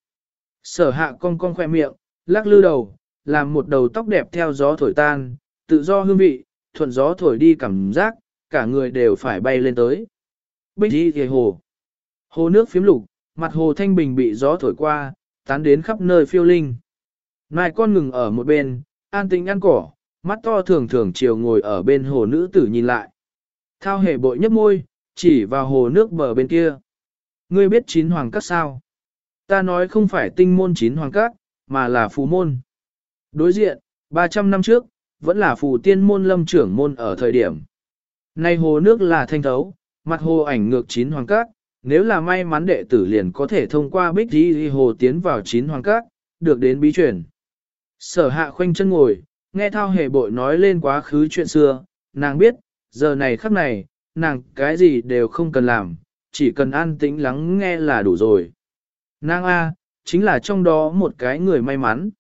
Sở hạ cong cong khoe miệng, lắc lư đầu, làm một đầu tóc đẹp theo gió thổi tan, tự do hương vị, thuận gió thổi đi cảm giác, cả người đều phải bay lên tới. Bích đi thề hồ. Hồ nước phiếm lục, mặt hồ thanh bình bị gió thổi qua, tán đến khắp nơi phiêu linh. Mai con ngừng ở một bên, an tĩnh ăn cỏ, mắt to thường thường chiều ngồi ở bên hồ nữ tử nhìn lại. Thao hề bội nhấp môi, chỉ vào hồ nước bờ bên kia. Ngươi biết chín hoàng các sao? Ta nói không phải tinh môn chín hoàng các, mà là phù môn. Đối diện, 300 năm trước, vẫn là phù tiên môn lâm trưởng môn ở thời điểm. Nay hồ nước là thanh thấu, mặt hồ ảnh ngược chín hoàng các, nếu là may mắn đệ tử liền có thể thông qua bích đi hồ tiến vào chín hoàng các, được đến bí truyền. Sở hạ khoanh chân ngồi, nghe thao hề bội nói lên quá khứ chuyện xưa, nàng biết, giờ này khắc này, nàng cái gì đều không cần làm, chỉ cần an tĩnh lắng nghe là đủ rồi. Nàng A, chính là trong đó một cái người may mắn.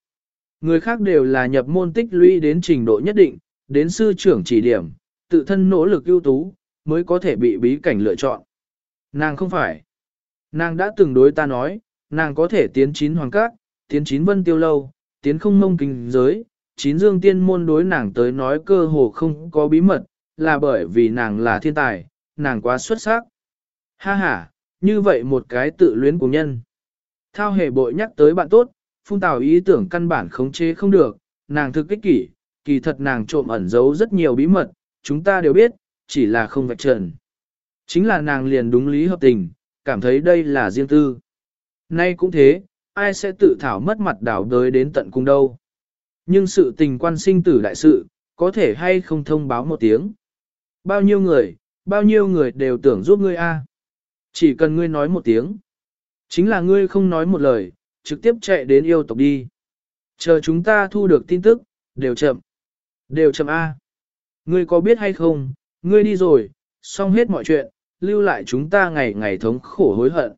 Người khác đều là nhập môn tích lũy đến trình độ nhất định, đến sư trưởng chỉ điểm, tự thân nỗ lực ưu tú, mới có thể bị bí cảnh lựa chọn. Nàng không phải. Nàng đã từng đối ta nói, nàng có thể tiến chín hoàng các, tiến chín vân tiêu lâu, tiến không mông kinh giới, chín dương tiên môn đối nàng tới nói cơ hồ không có bí mật, là bởi vì nàng là thiên tài, nàng quá xuất sắc. Ha ha, như vậy một cái tự luyến của nhân. Thao hề bội nhắc tới bạn tốt, phun tào ý tưởng căn bản khống chế không được, nàng thực kích kỷ, kỳ thật nàng trộm ẩn giấu rất nhiều bí mật, chúng ta đều biết, chỉ là không vạch trần. Chính là nàng liền đúng lý hợp tình, cảm thấy đây là riêng tư. Nay cũng thế, ai sẽ tự thảo mất mặt đảo đới đến tận cung đâu. Nhưng sự tình quan sinh tử đại sự, có thể hay không thông báo một tiếng. Bao nhiêu người, bao nhiêu người đều tưởng giúp ngươi a. Chỉ cần ngươi nói một tiếng. Chính là ngươi không nói một lời, trực tiếp chạy đến yêu tộc đi. Chờ chúng ta thu được tin tức, đều chậm. Đều chậm A. Ngươi có biết hay không, ngươi đi rồi, xong hết mọi chuyện, lưu lại chúng ta ngày ngày thống khổ hối hận.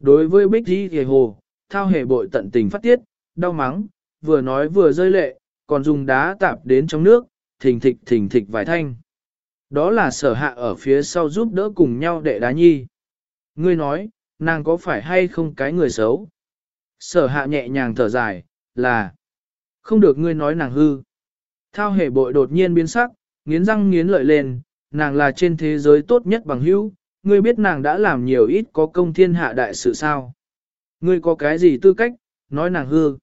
Đối với Bích Di Thề Hồ, thao hề bội tận tình phát tiết, đau mắng, vừa nói vừa rơi lệ, còn dùng đá tạp đến trong nước, thình thịch thình thịch vài thanh. Đó là sở hạ ở phía sau giúp đỡ cùng nhau đệ đá nhi. Ngươi nói, nàng có phải hay không cái người xấu? Sở hạ nhẹ nhàng thở dài, là không được ngươi nói nàng hư. Thao hề bội đột nhiên biến sắc, nghiến răng nghiến lợi lên, nàng là trên thế giới tốt nhất bằng hữu, ngươi biết nàng đã làm nhiều ít có công thiên hạ đại sự sao. Ngươi có cái gì tư cách, nói nàng hư.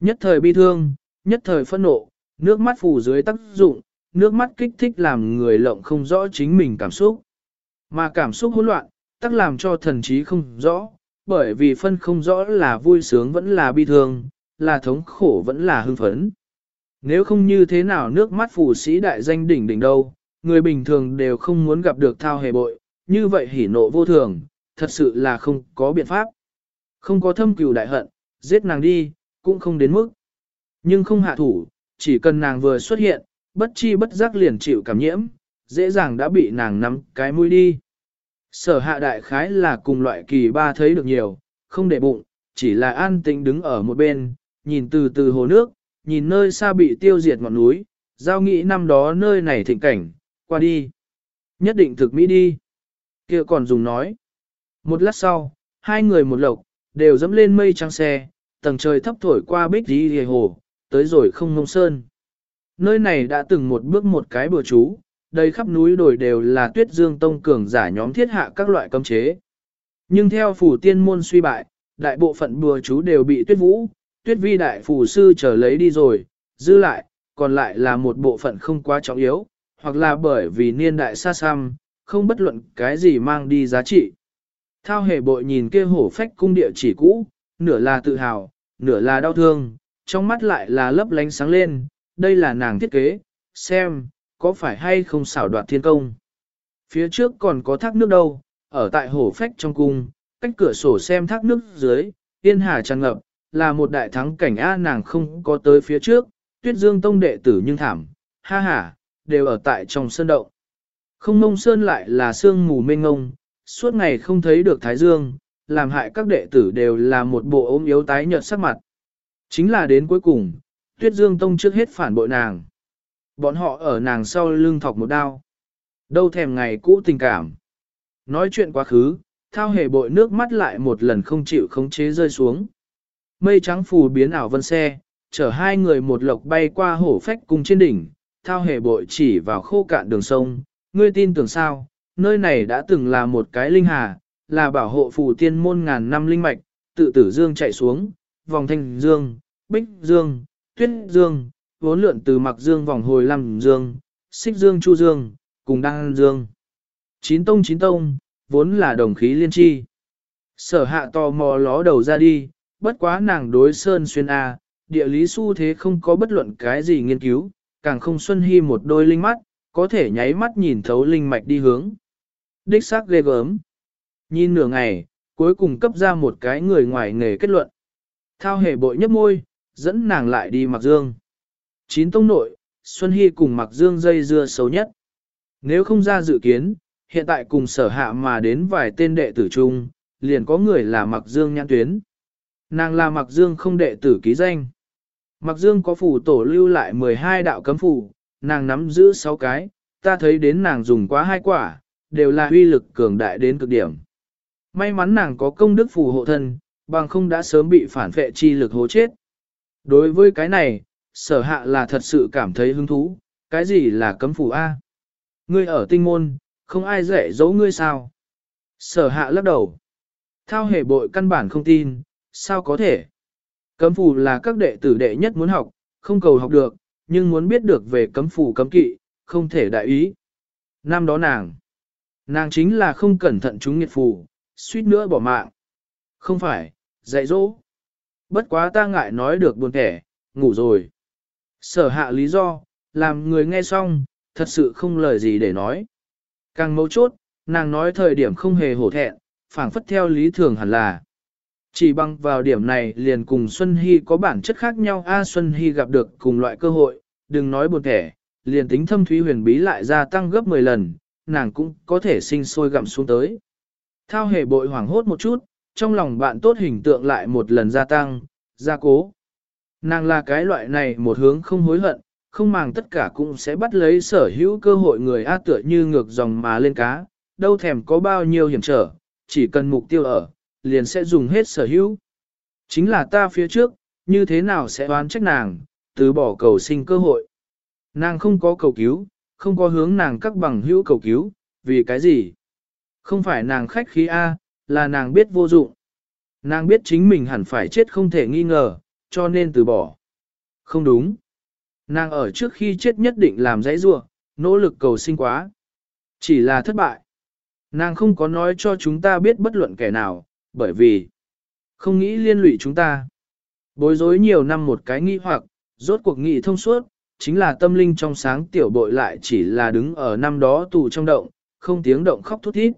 Nhất thời bi thương, nhất thời phẫn nộ, nước mắt phủ dưới tác dụng, nước mắt kích thích làm người lộng không rõ chính mình cảm xúc. Mà cảm xúc hỗn loạn, tác làm cho thần trí không rõ, bởi vì phân không rõ là vui sướng vẫn là bi thương, là thống khổ vẫn là hưng phấn. Nếu không như thế nào nước mắt phù sĩ đại danh đỉnh đỉnh đâu, người bình thường đều không muốn gặp được thao hề bội, như vậy hỉ nộ vô thường, thật sự là không có biện pháp. Không có thâm cừu đại hận, giết nàng đi, cũng không đến mức. Nhưng không hạ thủ, chỉ cần nàng vừa xuất hiện, bất chi bất giác liền chịu cảm nhiễm, dễ dàng đã bị nàng nắm cái mũi đi. Sở hạ đại khái là cùng loại kỳ ba thấy được nhiều, không để bụng, chỉ là an tĩnh đứng ở một bên, nhìn từ từ hồ nước, nhìn nơi xa bị tiêu diệt ngọn núi, giao nghĩ năm đó nơi này thịnh cảnh, qua đi. Nhất định thực mỹ đi. kia còn dùng nói. Một lát sau, hai người một lộc, đều dẫm lên mây trắng xe, tầng trời thấp thổi qua bích đi hề hồ, tới rồi không ngông sơn. Nơi này đã từng một bước một cái bừa chú, đây khắp núi đồi đều là tuyết dương tông cường giả nhóm thiết hạ các loại cấm chế. Nhưng theo phủ tiên môn suy bại, đại bộ phận bừa chú đều bị tuyết vũ, tuyết vi đại phủ sư trở lấy đi rồi, dư lại, còn lại là một bộ phận không quá trọng yếu, hoặc là bởi vì niên đại xa xăm, không bất luận cái gì mang đi giá trị. Thao hề bội nhìn kia hổ phách cung địa chỉ cũ, nửa là tự hào, nửa là đau thương, trong mắt lại là lấp lánh sáng lên, đây là nàng thiết kế, xem, có phải hay không xảo đoạt thiên công. Phía trước còn có thác nước đâu, ở tại hổ phách trong cung, cách cửa sổ xem thác nước dưới, yên hà tràn ngập, là một đại thắng cảnh A nàng không có tới phía trước, tuyết dương tông đệ tử nhưng thảm, ha ha, đều ở tại trong sơn động. Không mông sơn lại là sương mù mênh ngông, suốt ngày không thấy được thái dương, làm hại các đệ tử đều là một bộ ốm yếu tái nhợt sắc mặt. Chính là đến cuối cùng, tuyết dương tông trước hết phản bội nàng. Bọn họ ở nàng sau lưng thọc một đao. Đâu thèm ngày cũ tình cảm. Nói chuyện quá khứ, thao hề bội nước mắt lại một lần không chịu khống chế rơi xuống. Mây trắng phù biến ảo vân xe, chở hai người một lộc bay qua hổ phách cùng trên đỉnh, thao hề bội chỉ vào khô cạn đường sông. Ngươi tin tưởng sao, nơi này đã từng là một cái linh hà, là bảo hộ phù tiên môn ngàn năm linh mạch, tự tử dương chạy xuống, vòng thanh dương, bích dương, tuyết dương, vốn lượn từ mặc dương vòng hồi làm dương, xích dương chu dương, cùng đăng dương. Chín tông chín tông, vốn là đồng khí liên chi. Sở hạ tò mò ló đầu ra đi, bất quá nàng đối sơn xuyên A, địa lý xu thế không có bất luận cái gì nghiên cứu, càng không xuân hy một đôi linh mắt, có thể nháy mắt nhìn thấu linh mạch đi hướng. Đích xác ghê gớm. Nhìn nửa ngày, cuối cùng cấp ra một cái người ngoài nghề kết luận. Thao hề bội nhấp môi, dẫn nàng lại đi mặc dương. Chín tông nội, Xuân Hy cùng mặc dương dây dưa xấu nhất. Nếu không ra dự kiến, hiện tại cùng sở hạ mà đến vài tên đệ tử chung, liền có người là mặc dương nhãn tuyến. Nàng là mặc dương không đệ tử ký danh. Mặc dương có phủ tổ lưu lại 12 đạo cấm phủ, nàng nắm giữ 6 cái, ta thấy đến nàng dùng quá hai quả, đều là uy lực cường đại đến cực điểm. May mắn nàng có công đức phù hộ thân, bằng không đã sớm bị phản vệ chi lực hố chết. Đối với cái này, sở hạ là thật sự cảm thấy hứng thú, cái gì là cấm phủ A? Ngươi ở tinh môn, không ai dạy dỗ ngươi sao? Sở hạ lắc đầu. Thao hề bội căn bản không tin, sao có thể? Cấm phủ là các đệ tử đệ nhất muốn học, không cầu học được, nhưng muốn biết được về cấm phủ cấm kỵ, không thể đại ý. Năm đó nàng, nàng chính là không cẩn thận chúng nghiệt phù, suýt nữa bỏ mạng. Không phải, dạy dỗ. Bất quá ta ngại nói được buồn kẻ, ngủ rồi. Sở hạ lý do, làm người nghe xong, thật sự không lời gì để nói. Càng mấu chốt, nàng nói thời điểm không hề hổ thẹn, phảng phất theo lý thường hẳn là. Chỉ bằng vào điểm này liền cùng Xuân Hy có bản chất khác nhau A Xuân Hy gặp được cùng loại cơ hội, đừng nói buồn thẻ, liền tính thâm thúy huyền bí lại gia tăng gấp 10 lần, nàng cũng có thể sinh sôi gặm xuống tới. Thao hề bội hoảng hốt một chút, trong lòng bạn tốt hình tượng lại một lần gia tăng, gia cố. Nàng là cái loại này một hướng không hối hận, không màng tất cả cũng sẽ bắt lấy sở hữu cơ hội người A tựa như ngược dòng mà lên cá, đâu thèm có bao nhiêu hiểm trở, chỉ cần mục tiêu ở, liền sẽ dùng hết sở hữu. Chính là ta phía trước, như thế nào sẽ đoán trách nàng, từ bỏ cầu sinh cơ hội. Nàng không có cầu cứu, không có hướng nàng các bằng hữu cầu cứu, vì cái gì? Không phải nàng khách khí A, là nàng biết vô dụng. Nàng biết chính mình hẳn phải chết không thể nghi ngờ, cho nên từ bỏ. Không đúng. Nàng ở trước khi chết nhất định làm dãy rua, nỗ lực cầu sinh quá. Chỉ là thất bại. Nàng không có nói cho chúng ta biết bất luận kẻ nào, bởi vì không nghĩ liên lụy chúng ta. Bối rối nhiều năm một cái nghi hoặc, rốt cuộc nghị thông suốt, chính là tâm linh trong sáng tiểu bội lại chỉ là đứng ở năm đó tù trong động, không tiếng động khóc thút thít.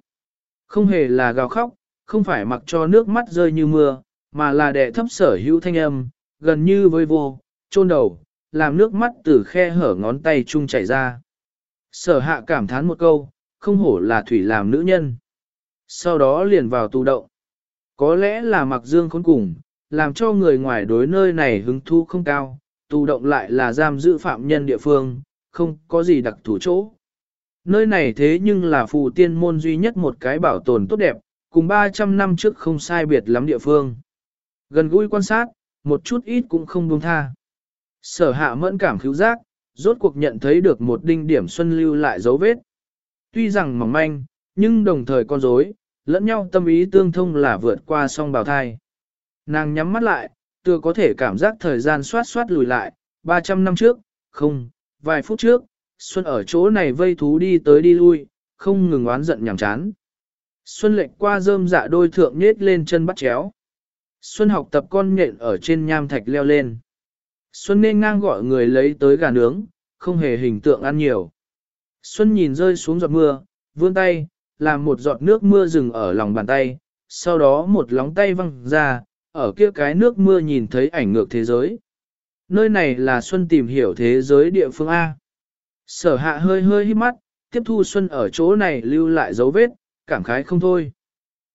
Không hề là gào khóc, không phải mặc cho nước mắt rơi như mưa, mà là đẻ thấp sở hữu thanh âm, gần như với vô, chôn đầu, làm nước mắt từ khe hở ngón tay chung chảy ra. Sở hạ cảm thán một câu, không hổ là thủy làm nữ nhân. Sau đó liền vào tù động. Có lẽ là mặc dương khốn cùng, làm cho người ngoài đối nơi này hứng thú không cao, tù động lại là giam giữ phạm nhân địa phương, không có gì đặc thủ chỗ. Nơi này thế nhưng là phù tiên môn duy nhất một cái bảo tồn tốt đẹp, cùng 300 năm trước không sai biệt lắm địa phương. Gần gũi quan sát, một chút ít cũng không buông tha. Sở hạ mẫn cảm cứu giác, rốt cuộc nhận thấy được một đinh điểm xuân lưu lại dấu vết. Tuy rằng mỏng manh, nhưng đồng thời con rối, lẫn nhau tâm ý tương thông là vượt qua song bào thai. Nàng nhắm mắt lại, tựa có thể cảm giác thời gian xoát xoát lùi lại, 300 năm trước, không, vài phút trước, Xuân ở chỗ này vây thú đi tới đi lui, không ngừng oán giận nhảm chán. Xuân lệnh qua rơm dạ đôi thượng nết lên chân bắt chéo. Xuân học tập con nhện ở trên nham thạch leo lên. Xuân nên ngang gọi người lấy tới gà nướng, không hề hình tượng ăn nhiều. Xuân nhìn rơi xuống giọt mưa, vươn tay, làm một giọt nước mưa dừng ở lòng bàn tay, sau đó một lóng tay văng ra, ở kia cái nước mưa nhìn thấy ảnh ngược thế giới. Nơi này là Xuân tìm hiểu thế giới địa phương A. Sở hạ hơi hơi hít mắt, tiếp thu Xuân ở chỗ này lưu lại dấu vết, cảm khái không thôi.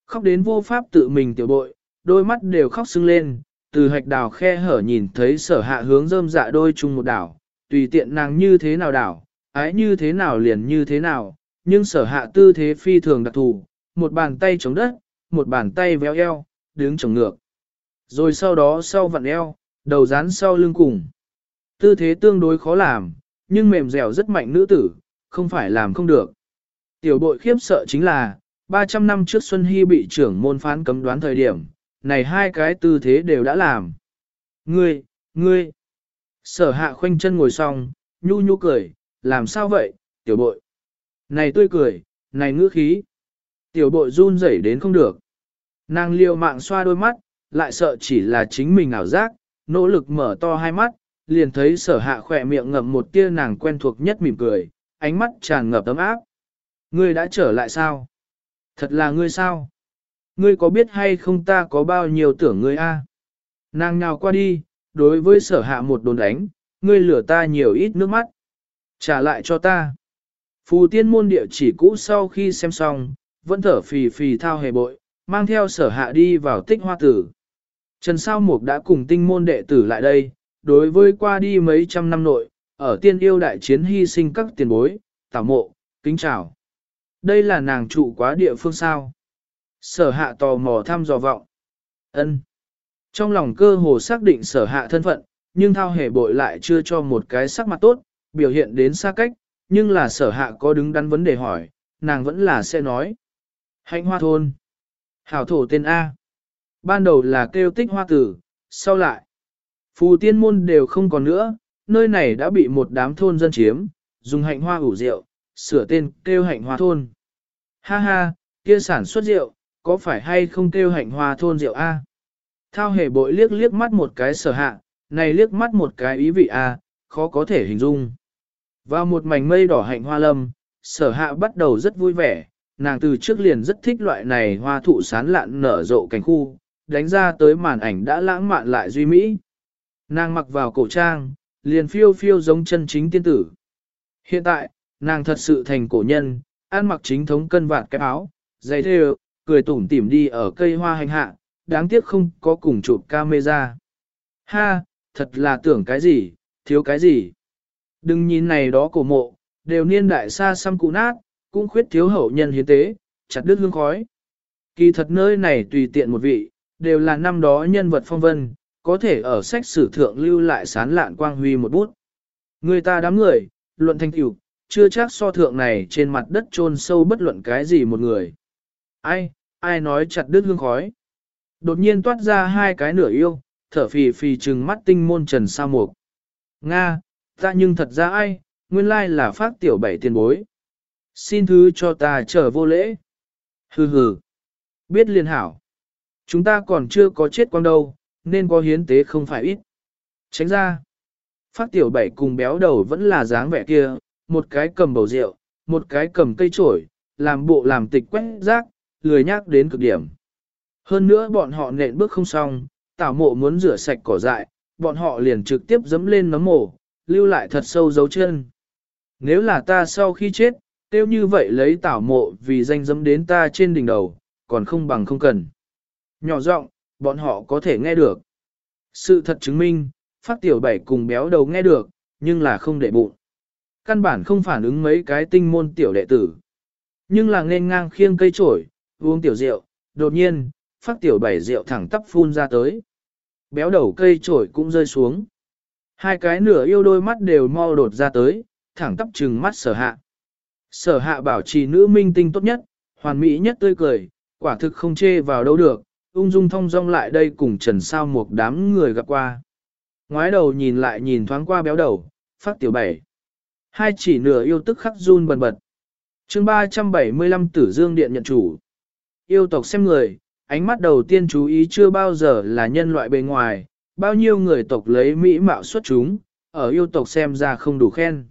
Khóc đến vô pháp tự mình tiểu bội, đôi mắt đều khóc sưng lên, từ hạch đào khe hở nhìn thấy sở hạ hướng rơm dạ đôi chung một đảo, tùy tiện nàng như thế nào đảo, ái như thế nào liền như thế nào, nhưng sở hạ tư thế phi thường đặc thù, một bàn tay chống đất, một bàn tay véo eo, đứng chống ngược. Rồi sau đó sau vặn eo, đầu dán sau lưng cùng. Tư thế tương đối khó làm, nhưng mềm dẻo rất mạnh nữ tử, không phải làm không được. Tiểu bội khiếp sợ chính là, 300 năm trước Xuân Hy bị trưởng môn phán cấm đoán thời điểm, này hai cái tư thế đều đã làm. Ngươi, ngươi, sở hạ khoanh chân ngồi xong, nhu nhu cười, làm sao vậy, tiểu bội. Này tươi cười, này ngữ khí. Tiểu bội run rẩy đến không được. Nàng liều mạng xoa đôi mắt, lại sợ chỉ là chính mình ảo giác, nỗ lực mở to hai mắt, liền thấy sở hạ khỏe miệng ngậm một tia nàng quen thuộc nhất mỉm cười, ánh mắt tràn ngập ấm áp. Ngươi đã trở lại sao? Thật là ngươi sao? Ngươi có biết hay không ta có bao nhiêu tưởng ngươi a? Nàng nào qua đi, đối với sở hạ một đồn đánh, ngươi lửa ta nhiều ít nước mắt. Trả lại cho ta. Phù tiên môn địa chỉ cũ sau khi xem xong, vẫn thở phì phì thao hề bội, mang theo sở hạ đi vào tích hoa tử. Trần Sao Mục đã cùng tinh môn đệ tử lại đây, đối với qua đi mấy trăm năm nội, ở tiên yêu đại chiến hy sinh các tiền bối, tảo mộ, kính chào. Đây là nàng trụ quá địa phương sao. Sở hạ tò mò thăm dò vọng. ân Trong lòng cơ hồ xác định sở hạ thân phận, nhưng thao hề bội lại chưa cho một cái sắc mặt tốt, biểu hiện đến xa cách, nhưng là sở hạ có đứng đắn vấn đề hỏi, nàng vẫn là sẽ nói. Hạnh hoa thôn. Hảo thổ tên A. Ban đầu là kêu tích hoa tử, sau lại. Phù tiên môn đều không còn nữa, nơi này đã bị một đám thôn dân chiếm, dùng hạnh hoa ủ rượu, sửa tên kêu hạnh hoa thôn. Ha ha, kia sản xuất rượu, có phải hay không kêu hạnh hoa thôn rượu A? Thao hề bội liếc liếc mắt một cái sở hạ, này liếc mắt một cái ý vị A, khó có thể hình dung. Vào một mảnh mây đỏ hạnh hoa lâm, sở hạ bắt đầu rất vui vẻ, nàng từ trước liền rất thích loại này hoa thụ sán lạn nở rộ cảnh khu, đánh ra tới màn ảnh đã lãng mạn lại duy mỹ. Nàng mặc vào cổ trang, liền phiêu phiêu giống chân chính tiên tử. Hiện tại, nàng thật sự thành cổ nhân, ăn mặc chính thống cân vạt cái áo, giày thề, cười tủm tỉm đi ở cây hoa hành hạ, đáng tiếc không có cùng chụp camera. Ha, thật là tưởng cái gì, thiếu cái gì. Đừng nhìn này đó cổ mộ, đều niên đại xa xăm cụ nát, cũng khuyết thiếu hậu nhân hiến tế, chặt đứt hương khói. Kỳ thật nơi này tùy tiện một vị, đều là năm đó nhân vật phong vân, có thể ở sách sử thượng lưu lại sán lạn quang huy một bút. Người ta đám người, luận thanh tiểu, chưa chắc so thượng này trên mặt đất chôn sâu bất luận cái gì một người. Ai, ai nói chặt đứt hương khói. Đột nhiên toát ra hai cái nửa yêu, thở phì phì trừng mắt tinh môn trần sa mục. Nga, ta nhưng thật ra ai, nguyên lai là phát tiểu bảy tiền bối. Xin thứ cho ta trở vô lễ. Hừ hừ. Biết liên hảo. Chúng ta còn chưa có chết quang đâu, nên có hiến tế không phải ít. Tránh ra. Phát tiểu bảy cùng béo đầu vẫn là dáng vẻ kia, một cái cầm bầu rượu, một cái cầm cây trổi, làm bộ làm tịch quét rác, lười nhác đến cực điểm. Hơn nữa bọn họ nện bước không xong, tảo mộ muốn rửa sạch cỏ dại, bọn họ liền trực tiếp dẫm lên nấm mổ, lưu lại thật sâu dấu chân. Nếu là ta sau khi chết, tiêu như vậy lấy tảo mộ vì danh dẫm đến ta trên đỉnh đầu, còn không bằng không cần. Nhỏ giọng, bọn họ có thể nghe được. Sự thật chứng minh, phát tiểu bảy cùng béo đầu nghe được, nhưng là không để bụng. Căn bản không phản ứng mấy cái tinh môn tiểu đệ tử. Nhưng là nên ngang khiêng cây trổi, uống tiểu rượu, đột nhiên, phát tiểu bảy rượu thẳng tắp phun ra tới. Béo đầu cây trổi cũng rơi xuống. Hai cái nửa yêu đôi mắt đều mau đột ra tới, thẳng tắp trừng mắt sở hạ. Sở hạ bảo trì nữ minh tinh tốt nhất, hoàn mỹ nhất tươi cười, quả thực không chê vào đâu được, ung dung thong dong lại đây cùng trần sao một đám người gặp qua. Ngoái đầu nhìn lại nhìn thoáng qua béo đầu, phát tiểu bảy. Hai chỉ nửa yêu tức khắc run bần bật. chương 375 tử dương điện nhận chủ. Yêu tộc xem người, ánh mắt đầu tiên chú ý chưa bao giờ là nhân loại bề ngoài, bao nhiêu người tộc lấy mỹ mạo xuất chúng, ở yêu tộc xem ra không đủ khen.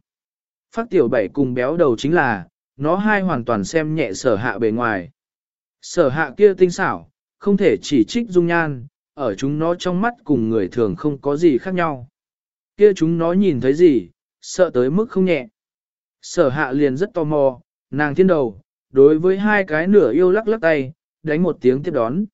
Phát tiểu bảy cùng béo đầu chính là, nó hai hoàn toàn xem nhẹ sở hạ bề ngoài. Sở hạ kia tinh xảo, không thể chỉ trích dung nhan, ở chúng nó trong mắt cùng người thường không có gì khác nhau. Kia chúng nó nhìn thấy gì, sợ tới mức không nhẹ. Sở hạ liền rất tò mò, nàng thiên đầu, đối với hai cái nửa yêu lắc lắc tay, đánh một tiếng tiếp đón.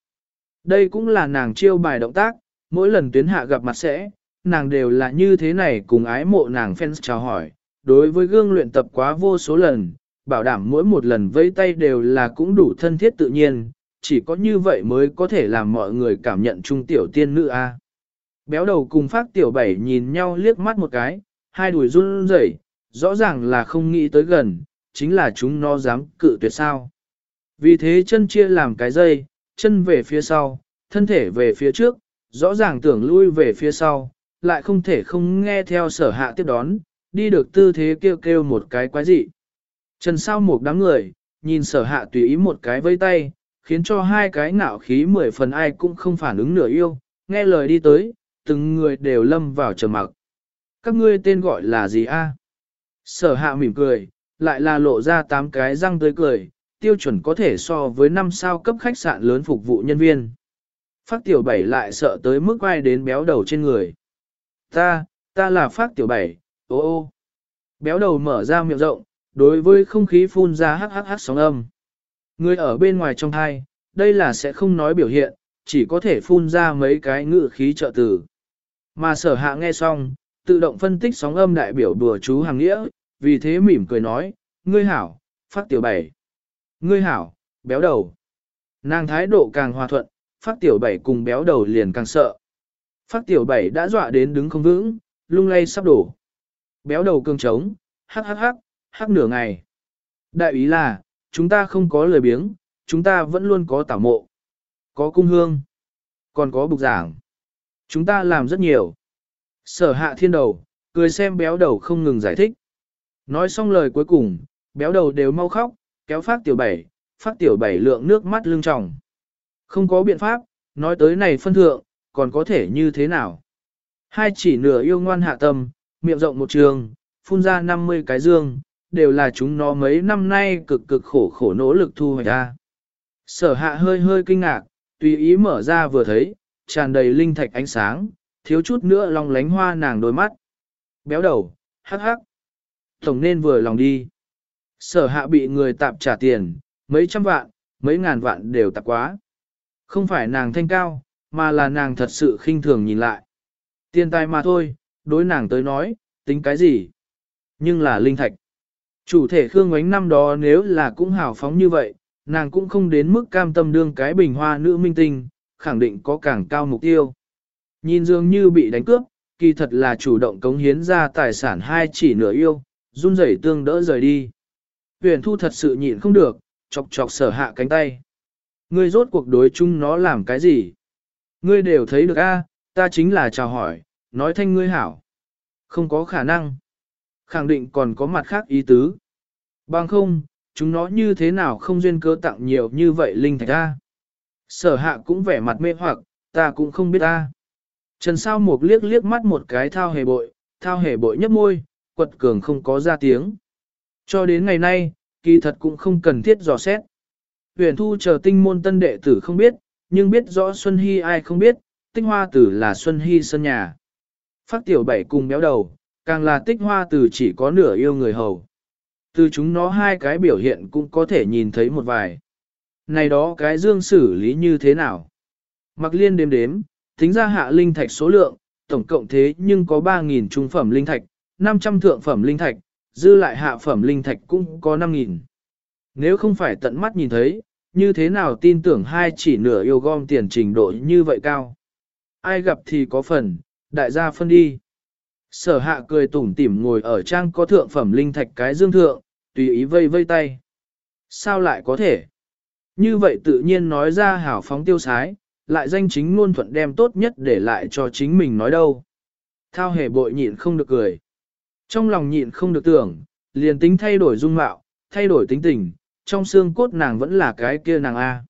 Đây cũng là nàng chiêu bài động tác, mỗi lần tuyến hạ gặp mặt sẽ, nàng đều là như thế này cùng ái mộ nàng fans chào hỏi. Đối với gương luyện tập quá vô số lần, bảo đảm mỗi một lần vẫy tay đều là cũng đủ thân thiết tự nhiên, chỉ có như vậy mới có thể làm mọi người cảm nhận trung tiểu tiên nữ A. Béo đầu cùng phát tiểu bảy nhìn nhau liếc mắt một cái, hai đùi run rẩy, rõ ràng là không nghĩ tới gần, chính là chúng nó dám cự tuyệt sao. Vì thế chân chia làm cái dây, chân về phía sau, thân thể về phía trước, rõ ràng tưởng lui về phía sau, lại không thể không nghe theo sở hạ tiếp đón, đi được tư thế kêu kêu một cái quái dị. Trần sao một đám người, nhìn sở hạ tùy ý một cái vây tay, khiến cho hai cái ngạo khí mười phần ai cũng không phản ứng nửa yêu, nghe lời đi tới, từng người đều lâm vào trầm mặc. Các ngươi tên gọi là gì a? Sở hạ mỉm cười, lại là lộ ra tám cái răng tươi cười, tiêu chuẩn có thể so với năm sao cấp khách sạn lớn phục vụ nhân viên. Phát tiểu bảy lại sợ tới mức quay đến béo đầu trên người. Ta, ta là phát tiểu bảy, ô ô. Béo đầu mở ra miệng rộng, đối với không khí phun ra hắc hắc hắc sóng âm. Người ở bên ngoài trong thai, đây là sẽ không nói biểu hiện, chỉ có thể phun ra mấy cái ngữ khí trợ từ. Mà sở hạ nghe xong, tự động phân tích sóng âm đại biểu đùa chú hàng nghĩa, vì thế mỉm cười nói, ngươi hảo, phát tiểu bảy. Ngươi hảo, béo đầu. Nàng thái độ càng hòa thuận, phát tiểu bảy cùng béo đầu liền càng sợ. Phát tiểu bảy đã dọa đến đứng không vững, lung lay sắp đổ. Béo đầu cương trống, hắc hắc hắc, hắc nửa ngày. Đại ý là, chúng ta không có lời biếng, chúng ta vẫn luôn có tảo mộ. Có cung hương, còn có bục giảng. Chúng ta làm rất nhiều. Sở hạ thiên đầu, cười xem béo đầu không ngừng giải thích. Nói xong lời cuối cùng, béo đầu đều mau khóc, kéo phát tiểu bảy, phát tiểu bảy lượng nước mắt lưng tròng. Không có biện pháp, nói tới này phân thượng, còn có thể như thế nào. Hai chỉ nửa yêu ngoan hạ tâm, miệng rộng một trường, phun ra 50 cái dương, đều là chúng nó mấy năm nay cực cực khổ khổ nỗ lực thu hoạch ra. Sở hạ hơi hơi kinh ngạc, tùy ý mở ra vừa thấy, tràn đầy linh thạch ánh sáng, thiếu chút nữa lòng lánh hoa nàng đôi mắt. Béo đầu, hắc hắc. Tổng nên vừa lòng đi. Sở hạ bị người tạp trả tiền, mấy trăm vạn, mấy ngàn vạn đều tạp quá. Không phải nàng thanh cao, mà là nàng thật sự khinh thường nhìn lại. Tiền tài mà thôi, đối nàng tới nói, tính cái gì? Nhưng là linh thạch. Chủ thể Khương Ngoánh năm đó nếu là cũng hào phóng như vậy, nàng cũng không đến mức cam tâm đương cái bình hoa nữ minh tinh, khẳng định có càng cao mục tiêu. Nhìn dường như bị đánh cướp, kỳ thật là chủ động cống hiến ra tài sản hai chỉ nửa yêu, run rẩy tương đỡ rời đi. Huyền thu thật sự nhịn không được, chọc chọc sở hạ cánh tay. Ngươi rốt cuộc đối chung nó làm cái gì? Ngươi đều thấy được a, ta chính là chào hỏi, nói thanh ngươi hảo. Không có khả năng. Khẳng định còn có mặt khác ý tứ. Bằng không, chúng nó như thế nào không duyên cơ tặng nhiều như vậy linh thạch ta. Sở hạ cũng vẻ mặt mê hoặc, ta cũng không biết ta. Trần sao một liếc liếc mắt một cái thao hề bội, thao hề bội nhấp môi, quật cường không có ra tiếng. Cho đến ngày nay, kỳ thật cũng không cần thiết dò xét. Huyền thu chờ tinh môn tân đệ tử không biết, nhưng biết rõ Xuân Hy ai không biết, tinh hoa tử là Xuân Hy sân nhà. Phát tiểu bảy cùng béo đầu, càng là tích hoa từ chỉ có nửa yêu người hầu. Từ chúng nó hai cái biểu hiện cũng có thể nhìn thấy một vài. Này đó cái dương xử lý như thế nào? Mặc liên đếm đếm, tính ra hạ linh thạch số lượng, tổng cộng thế nhưng có 3.000 trung phẩm linh thạch, 500 thượng phẩm linh thạch, dư lại hạ phẩm linh thạch cũng có 5.000. Nếu không phải tận mắt nhìn thấy, như thế nào tin tưởng hai chỉ nửa yêu gom tiền trình độ như vậy cao. Ai gặp thì có phần, đại gia phân đi. Sở hạ cười tủm tỉm ngồi ở trang có thượng phẩm linh thạch cái dương thượng, tùy ý vây vây tay. Sao lại có thể? Như vậy tự nhiên nói ra hảo phóng tiêu sái, lại danh chính luôn thuận đem tốt nhất để lại cho chính mình nói đâu. Thao hề bội nhịn không được cười. Trong lòng nhịn không được tưởng, liền tính thay đổi dung mạo, thay đổi tính tình, trong xương cốt nàng vẫn là cái kia nàng A.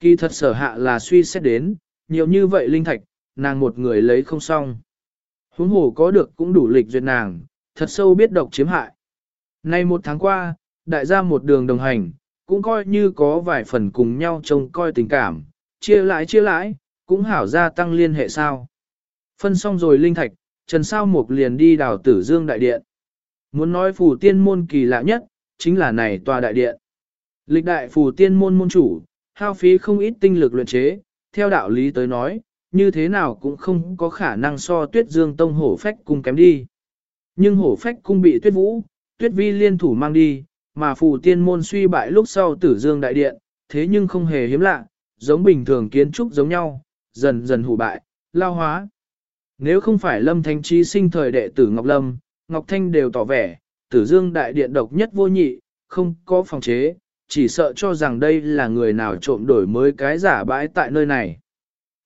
Kỳ thật sở hạ là suy xét đến, nhiều như vậy linh thạch, nàng một người lấy không xong. Huống hồ có được cũng đủ lịch duyệt nàng, thật sâu biết độc chiếm hại. Nay một tháng qua, đại gia một đường đồng hành, cũng coi như có vài phần cùng nhau trông coi tình cảm, chia lãi chia lãi, cũng hảo gia tăng liên hệ sao. Phân xong rồi linh thạch, Trần Sao Mục liền đi đào tử dương đại điện. Muốn nói phù tiên môn kỳ lạ nhất, chính là này tòa đại điện. Lịch đại phù tiên môn môn chủ, hao phí không ít tinh lực luyện chế, theo đạo lý tới nói, như thế nào cũng không có khả năng so tuyết dương tông hổ phách cung kém đi. Nhưng hổ phách cung bị tuyết vũ, tuyết vi liên thủ mang đi, mà phù tiên môn suy bại lúc sau tử dương đại điện, thế nhưng không hề hiếm lạ, giống bình thường kiến trúc giống nhau, dần dần hủ bại, lao hóa. Nếu không phải lâm thanh trí sinh thời đệ tử Ngọc Lâm, Ngọc Thanh đều tỏ vẻ, tử dương đại điện độc nhất vô nhị, không có phòng chế, chỉ sợ cho rằng đây là người nào trộm đổi mới cái giả bãi tại nơi này.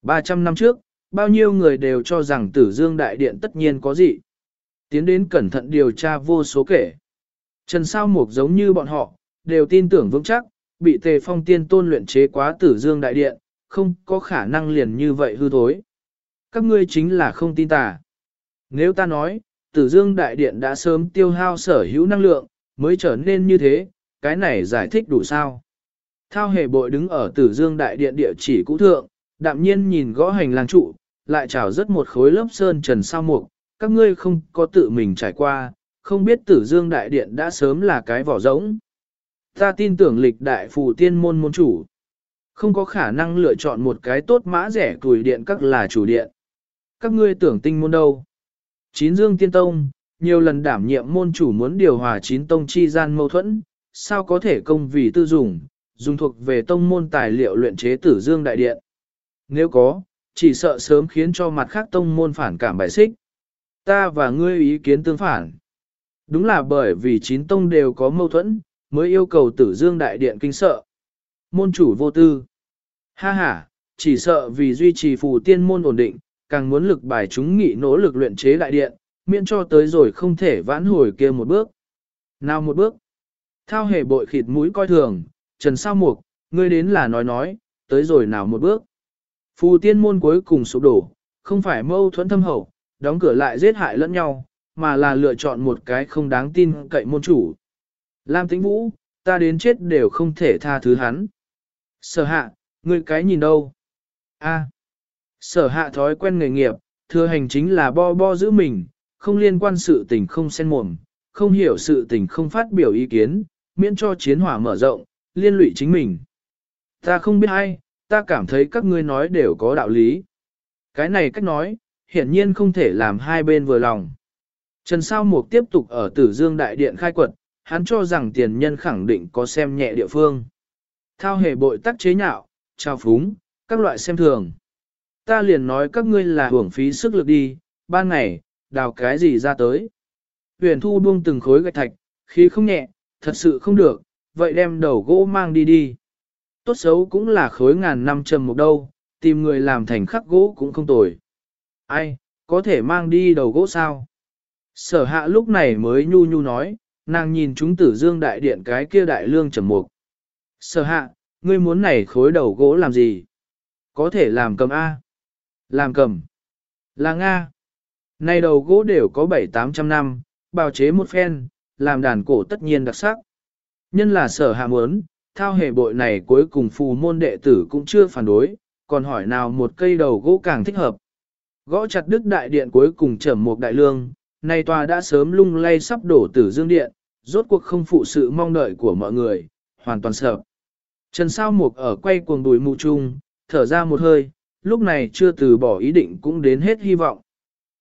300 năm trước, bao nhiêu người đều cho rằng tử dương đại điện tất nhiên có gì. Tiến đến cẩn thận điều tra vô số kể. Trần Sao Mục giống như bọn họ, đều tin tưởng vững chắc, bị tề phong tiên tôn luyện chế quá tử dương đại điện, không có khả năng liền như vậy hư thối. Các ngươi chính là không tin tà. Nếu ta nói, tử dương đại điện đã sớm tiêu hao sở hữu năng lượng, mới trở nên như thế, cái này giải thích đủ sao. Thao hề bội đứng ở tử dương đại điện địa chỉ cũ thượng, đạm nhiên nhìn gõ hành lang trụ, lại trào rất một khối lớp sơn trần sao mục, các ngươi không có tự mình trải qua, không biết tử dương đại điện đã sớm là cái vỏ rỗng. Ta tin tưởng lịch đại phù tiên môn môn chủ. Không có khả năng lựa chọn một cái tốt mã rẻ tuổi điện các là chủ điện. Các ngươi tưởng tinh môn đâu? Chín dương tiên tông, nhiều lần đảm nhiệm môn chủ muốn điều hòa chín tông chi gian mâu thuẫn, sao có thể công vì tư dùng, dùng thuộc về tông môn tài liệu luyện chế tử dương đại điện. Nếu có, chỉ sợ sớm khiến cho mặt khác tông môn phản cảm bài xích. Ta và ngươi ý kiến tương phản. Đúng là bởi vì chín tông đều có mâu thuẫn, mới yêu cầu tử dương đại điện kinh sợ. Môn chủ vô tư. Ha ha, chỉ sợ vì duy trì phù tiên môn ổn định, càng muốn lực bài chúng nghị nỗ lực luyện chế đại điện, miễn cho tới rồi không thể vãn hồi kia một bước. Nào một bước. Thao hề bội khịt mũi coi thường, trần sao mục, ngươi đến là nói nói, tới rồi nào một bước. Phù tiên môn cuối cùng sụp đổ, không phải mâu thuẫn thâm hậu, đóng cửa lại giết hại lẫn nhau, mà là lựa chọn một cái không đáng tin cậy môn chủ. Lam Tĩnh Vũ, ta đến chết đều không thể tha thứ hắn. Sở hạ, ngươi cái nhìn đâu? A. Sở hạ thói quen nghề nghiệp, thừa hành chính là bo bo giữ mình, không liên quan sự tình không xen mồm, không hiểu sự tình không phát biểu ý kiến, miễn cho chiến hỏa mở rộng, liên lụy chính mình. Ta không biết ai, ta cảm thấy các ngươi nói đều có đạo lý. Cái này cách nói, hiển nhiên không thể làm hai bên vừa lòng. Trần Sao Mục tiếp tục ở Tử Dương Đại Điện khai quật, hắn cho rằng tiền nhân khẳng định có xem nhẹ địa phương. Thao hề bội tắc chế nhạo, trao phúng, các loại xem thường. Ta liền nói các ngươi là hưởng phí sức lực đi, ban ngày, đào cái gì ra tới. Huyền thu buông từng khối gạch thạch, khí không nhẹ, thật sự không được, vậy đem đầu gỗ mang đi đi. Tốt xấu cũng là khối ngàn năm trầm một đâu, tìm người làm thành khắc gỗ cũng không tồi. Ai, có thể mang đi đầu gỗ sao? Sở hạ lúc này mới nhu nhu nói, nàng nhìn chúng tử dương đại điện cái kia đại lương trầm mục. Sở hạ, ngươi muốn này khối đầu gỗ làm gì? Có thể làm cầm A. Làm cầm. Là Nga. Này đầu gỗ đều có 7-800 năm, bào chế một phen, làm đàn cổ tất nhiên đặc sắc. Nhân là sở hạ muốn, thao hệ bội này cuối cùng phù môn đệ tử cũng chưa phản đối, còn hỏi nào một cây đầu gỗ càng thích hợp. Gõ chặt đức đại điện cuối cùng trầm một đại lương, nay tòa đã sớm lung lay sắp đổ tử dương điện, rốt cuộc không phụ sự mong đợi của mọi người, hoàn toàn sợ. Trần sao mục ở quay cuồng đùi mù chung, thở ra một hơi, lúc này chưa từ bỏ ý định cũng đến hết hy vọng.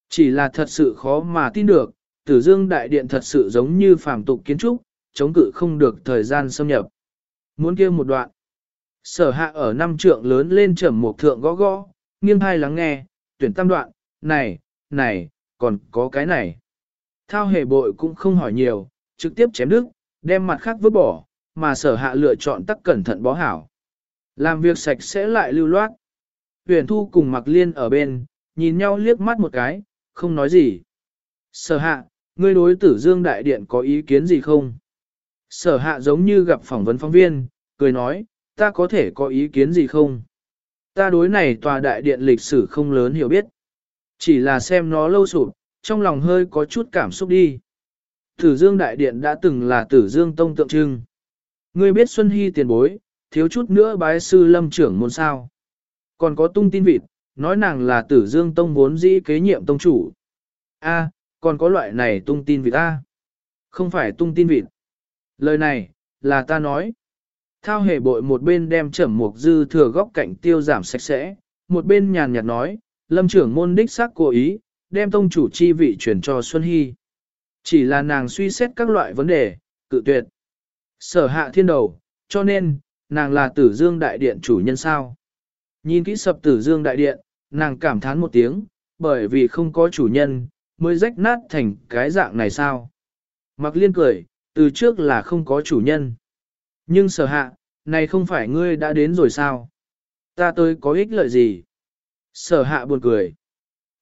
Chỉ là thật sự khó mà tin được, tử dương đại điện thật sự giống như phàm tục kiến trúc, chống cự không được thời gian xâm nhập. Muốn kêu một đoạn. Sở hạ ở năm trượng lớn lên trầm một thượng gõ gõ, nghiêng hai lắng nghe, tuyển tam đoạn, này, này, còn có cái này. Thao hề bội cũng không hỏi nhiều, trực tiếp chém đứt, đem mặt khác vứt bỏ, mà sở hạ lựa chọn tắc cẩn thận bó hảo. Làm việc sạch sẽ lại lưu loát. Huyền thu cùng mặc liên ở bên, nhìn nhau liếc mắt một cái, không nói gì. Sở hạ, ngươi đối tử dương đại điện có ý kiến gì không? Sở hạ giống như gặp phỏng vấn phóng viên, cười nói, ta có thể có ý kiến gì không? Ta đối này tòa đại điện lịch sử không lớn hiểu biết. Chỉ là xem nó lâu sụp, trong lòng hơi có chút cảm xúc đi. Tử Dương Đại Điện đã từng là Tử Dương Tông tượng trưng. Ngươi biết Xuân Hy tiền bối, thiếu chút nữa bái sư lâm trưởng môn sao. Còn có tung tin vịt, nói nàng là Tử Dương Tông vốn dĩ kế nhiệm tông chủ. A, còn có loại này tung tin vịt A. Không phải tung tin vịt. Lời này, là ta nói. Thao hề bội một bên đem trầm mục dư thừa góc cạnh tiêu giảm sạch sẽ, một bên nhàn nhạt nói, lâm trưởng môn đích xác cố ý, đem tông chủ chi vị chuyển cho Xuân Hy. Chỉ là nàng suy xét các loại vấn đề, cự tuyệt. Sở hạ thiên đầu, cho nên, nàng là tử dương đại điện chủ nhân sao. Nhìn kỹ sập tử dương đại điện, nàng cảm thán một tiếng, bởi vì không có chủ nhân, mới rách nát thành cái dạng này sao. Mặc liên cười, từ trước là không có chủ nhân. Nhưng sở hạ, này không phải ngươi đã đến rồi sao? Ta tới có ích lợi gì? Sở hạ buồn cười.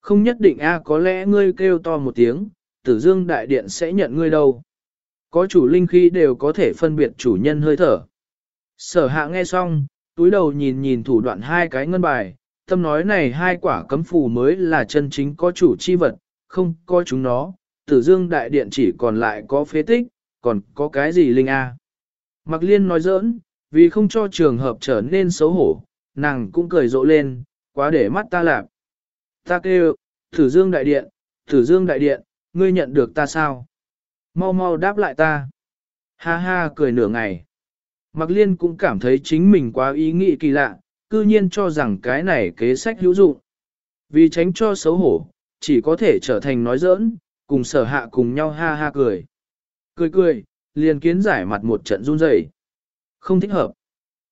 Không nhất định a có lẽ ngươi kêu to một tiếng, tử dương đại điện sẽ nhận ngươi đâu. Có chủ linh khí đều có thể phân biệt chủ nhân hơi thở. Sở hạ nghe xong, túi đầu nhìn nhìn thủ đoạn hai cái ngân bài, tâm nói này hai quả cấm phù mới là chân chính có chủ chi vật, không có chúng nó, tử dương đại điện chỉ còn lại có phế tích, còn có cái gì linh a? Mặc liên nói giỡn, vì không cho trường hợp trở nên xấu hổ, nàng cũng cười rộ lên, quá để mắt ta lạp. Ta kêu, thử dương đại điện, thử dương đại điện, ngươi nhận được ta sao? Mau mau đáp lại ta. Ha ha cười nửa ngày. Mặc liên cũng cảm thấy chính mình quá ý nghĩ kỳ lạ, cư nhiên cho rằng cái này kế sách hữu dụng. Vì tránh cho xấu hổ, chỉ có thể trở thành nói giỡn, cùng sở hạ cùng nhau ha ha cười. Cười cười, liền kiến giải mặt một trận run rẩy. Không thích hợp.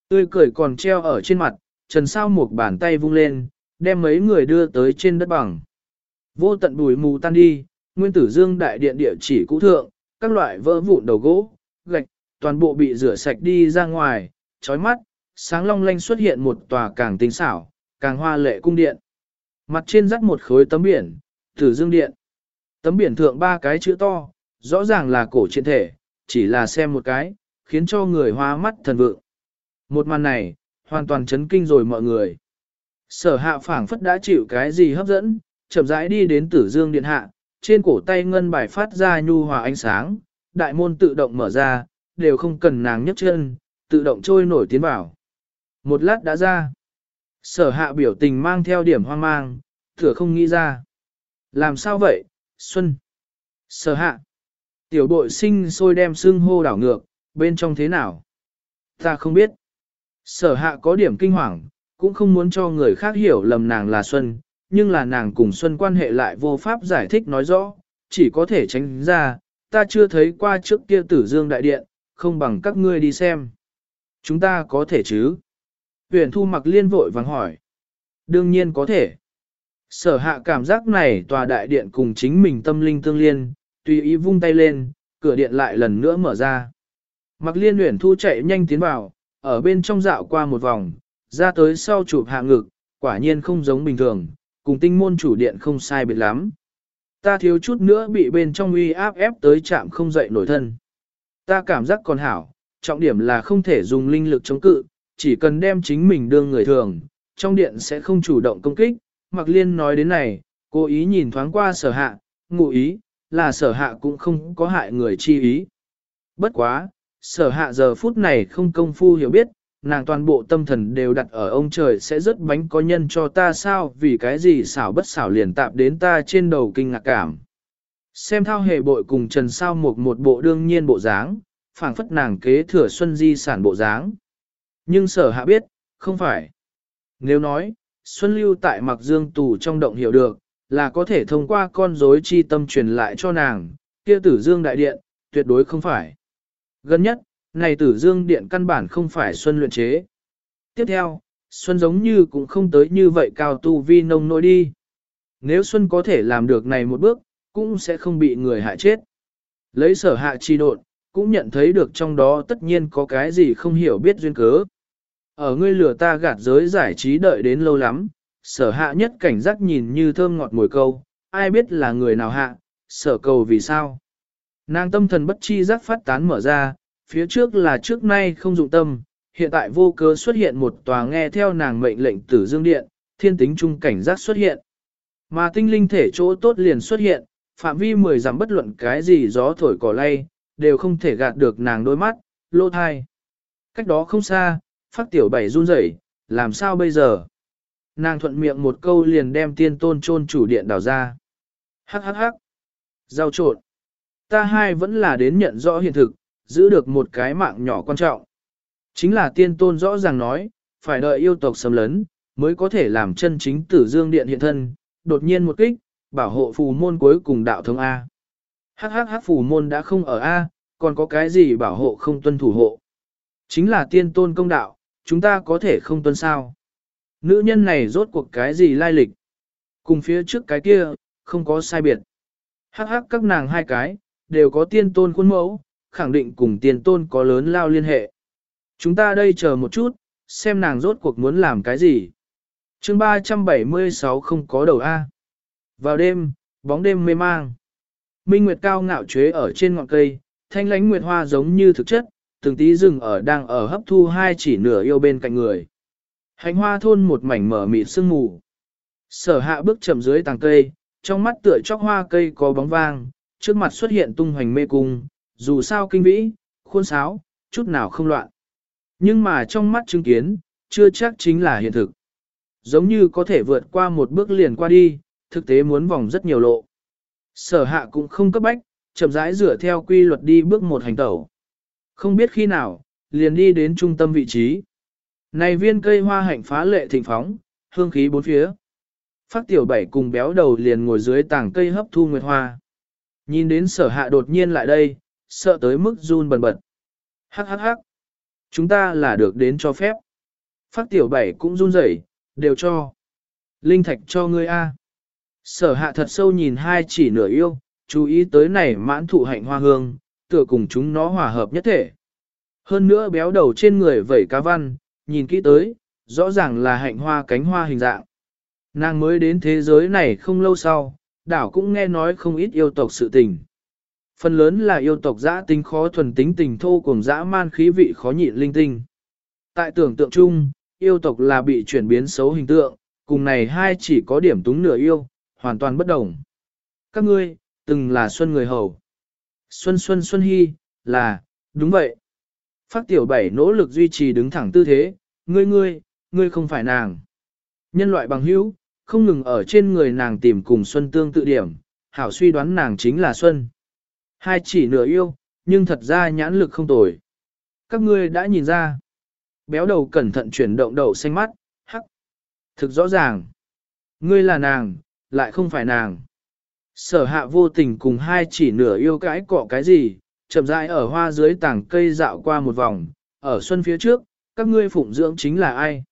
Tươi cười còn treo ở trên mặt, trần sao một bàn tay vung lên, đem mấy người đưa tới trên đất bằng. Vô tận bùi mù tan đi, nguyên tử dương đại điện địa chỉ cũ thượng, các loại vỡ vụn đầu gỗ, gạch, toàn bộ bị rửa sạch đi ra ngoài, chói mắt, sáng long lanh xuất hiện một tòa càng tinh xảo, càng hoa lệ cung điện. Mặt trên rắc một khối tấm biển, tử dương điện. Tấm biển thượng ba cái chữ to, rõ ràng là cổ triện thể, chỉ là xem một cái, khiến cho người hoa mắt thần vượng. Một màn này, hoàn toàn chấn kinh rồi mọi người. Sở hạ phảng phất đã chịu cái gì hấp dẫn, chậm rãi đi đến tử dương điện hạ, trên cổ tay ngân bài phát ra nhu hòa ánh sáng, đại môn tự động mở ra, đều không cần nàng nhấc chân, tự động trôi nổi tiến vào. Một lát đã ra. Sở hạ biểu tình mang theo điểm hoang mang, thừa không nghĩ ra. Làm sao vậy, Xuân? Sở hạ. Tiểu bội sinh sôi đem xương hô đảo ngược, bên trong thế nào? Ta không biết. Sở hạ có điểm kinh hoàng, cũng không muốn cho người khác hiểu lầm nàng là Xuân, nhưng là nàng cùng Xuân quan hệ lại vô pháp giải thích nói rõ, chỉ có thể tránh ra, ta chưa thấy qua trước kia tử dương đại điện, không bằng các ngươi đi xem. Chúng ta có thể chứ? Huyền thu mặc liên vội vàng hỏi. Đương nhiên có thể. Sở hạ cảm giác này tòa đại điện cùng chính mình tâm linh tương liên, tùy ý vung tay lên, cửa điện lại lần nữa mở ra. Mặc liên luyện thu chạy nhanh tiến vào, ở bên trong dạo qua một vòng, ra tới sau chụp hạ ngực, quả nhiên không giống bình thường, cùng tinh môn chủ điện không sai biệt lắm. Ta thiếu chút nữa bị bên trong uy áp ép tới chạm không dậy nổi thân. Ta cảm giác còn hảo, trọng điểm là không thể dùng linh lực chống cự, chỉ cần đem chính mình đương người thường, trong điện sẽ không chủ động công kích. Mặc liên nói đến này, cố ý nhìn thoáng qua sở hạ, ngụ ý, là sở hạ cũng không có hại người chi ý. Bất quá, sở hạ giờ phút này không công phu hiểu biết, nàng toàn bộ tâm thần đều đặt ở ông trời sẽ rất bánh có nhân cho ta sao vì cái gì xảo bất xảo liền tạp đến ta trên đầu kinh ngạc cảm. Xem thao hề bội cùng trần sao một một bộ đương nhiên bộ dáng, phảng phất nàng kế thừa xuân di sản bộ dáng. Nhưng sở hạ biết, không phải. Nếu nói, Xuân lưu tại mặc dương tù trong động hiểu được, là có thể thông qua con rối chi tâm truyền lại cho nàng, kia tử dương đại điện, tuyệt đối không phải. Gần nhất, này tử dương điện căn bản không phải Xuân luyện chế. Tiếp theo, Xuân giống như cũng không tới như vậy cao tu vi nông nỗi đi. Nếu Xuân có thể làm được này một bước, cũng sẽ không bị người hại chết. Lấy sở hạ chi độn, cũng nhận thấy được trong đó tất nhiên có cái gì không hiểu biết duyên cớ. Ở ngươi lửa ta gạt giới giải trí đợi đến lâu lắm, sở hạ nhất cảnh giác nhìn như thơm ngọt mùi câu, ai biết là người nào hạ, sở cầu vì sao. Nàng tâm thần bất chi giác phát tán mở ra, phía trước là trước nay không dụng tâm, hiện tại vô cớ xuất hiện một tòa nghe theo nàng mệnh lệnh tử dương điện, thiên tính trung cảnh giác xuất hiện. Mà tinh linh thể chỗ tốt liền xuất hiện, phạm vi mười dặm bất luận cái gì gió thổi cỏ lay, đều không thể gạt được nàng đôi mắt, lô thai. Cách đó không xa, phát tiểu bảy run rẩy, làm sao bây giờ? Nàng thuận miệng một câu liền đem tiên tôn chôn chủ điện đào ra. Hắc hắc hắc. Giao trộn. Ta hai vẫn là đến nhận rõ hiện thực, giữ được một cái mạng nhỏ quan trọng. Chính là tiên tôn rõ ràng nói, phải đợi yêu tộc xâm lấn, mới có thể làm chân chính tử dương điện hiện thân, đột nhiên một kích, bảo hộ phù môn cuối cùng đạo thống A. Hắc hắc hắc phù môn đã không ở A, còn có cái gì bảo hộ không tuân thủ hộ. Chính là tiên tôn công đạo, chúng ta có thể không tuân sao. Nữ nhân này rốt cuộc cái gì lai lịch. Cùng phía trước cái kia, không có sai biệt. Hắc hắc các nàng hai cái, đều có tiên tôn khuôn mẫu, khẳng định cùng tiên tôn có lớn lao liên hệ. Chúng ta đây chờ một chút, xem nàng rốt cuộc muốn làm cái gì. chương 376 không có đầu A. Vào đêm, bóng đêm mê mang. Minh Nguyệt cao ngạo chế ở trên ngọn cây, thanh lánh nguyệt hoa giống như thực chất, từng tí rừng ở đang ở hấp thu hai chỉ nửa yêu bên cạnh người. Hành hoa thôn một mảnh mở mịt sương mù. Sở hạ bước chậm dưới tàng cây, trong mắt tựa chóc hoa cây có bóng vang, trước mặt xuất hiện tung hoành mê cung, dù sao kinh vĩ, khuôn sáo, chút nào không loạn. Nhưng mà trong mắt chứng kiến, chưa chắc chính là hiện thực. Giống như có thể vượt qua một bước liền qua đi, thực tế muốn vòng rất nhiều lộ. Sở hạ cũng không cấp bách, chậm rãi rửa theo quy luật đi bước một hành tẩu. Không biết khi nào, liền đi đến trung tâm vị trí. Này viên cây hoa hạnh phá lệ thịnh phóng, hương khí bốn phía. Phát tiểu bảy cùng béo đầu liền ngồi dưới tảng cây hấp thu nguyệt hoa. Nhìn đến sở hạ đột nhiên lại đây, sợ tới mức run bần bật. Hắc hắc hắc. Chúng ta là được đến cho phép. Phát tiểu bảy cũng run rẩy, đều cho. Linh thạch cho ngươi A. Sở hạ thật sâu nhìn hai chỉ nửa yêu, chú ý tới này mãn thụ hạnh hoa hương, tựa cùng chúng nó hòa hợp nhất thể. Hơn nữa béo đầu trên người vẩy cá văn, nhìn kỹ tới, rõ ràng là hạnh hoa cánh hoa hình dạng. Nàng mới đến thế giới này không lâu sau, đảo cũng nghe nói không ít yêu tộc sự tình. Phần lớn là yêu tộc dã tính khó thuần tính tình thô cùng dã man khí vị khó nhịn linh tinh. Tại tưởng tượng chung, yêu tộc là bị chuyển biến xấu hình tượng, cùng này hai chỉ có điểm túng nửa yêu, hoàn toàn bất đồng. Các ngươi, từng là Xuân người hầu. Xuân Xuân Xuân Hy, là, đúng vậy. Phát tiểu bảy nỗ lực duy trì đứng thẳng tư thế, ngươi ngươi, ngươi không phải nàng. Nhân loại bằng hữu, không ngừng ở trên người nàng tìm cùng Xuân tương tự điểm, hảo suy đoán nàng chính là Xuân. Hai chỉ nửa yêu, nhưng thật ra nhãn lực không tồi. Các ngươi đã nhìn ra. Béo đầu cẩn thận chuyển động đầu xanh mắt, hắc. Thực rõ ràng. Ngươi là nàng, lại không phải nàng. Sở hạ vô tình cùng hai chỉ nửa yêu cái cọ cái gì, chậm rãi ở hoa dưới tảng cây dạo qua một vòng, ở xuân phía trước, các ngươi phụng dưỡng chính là ai?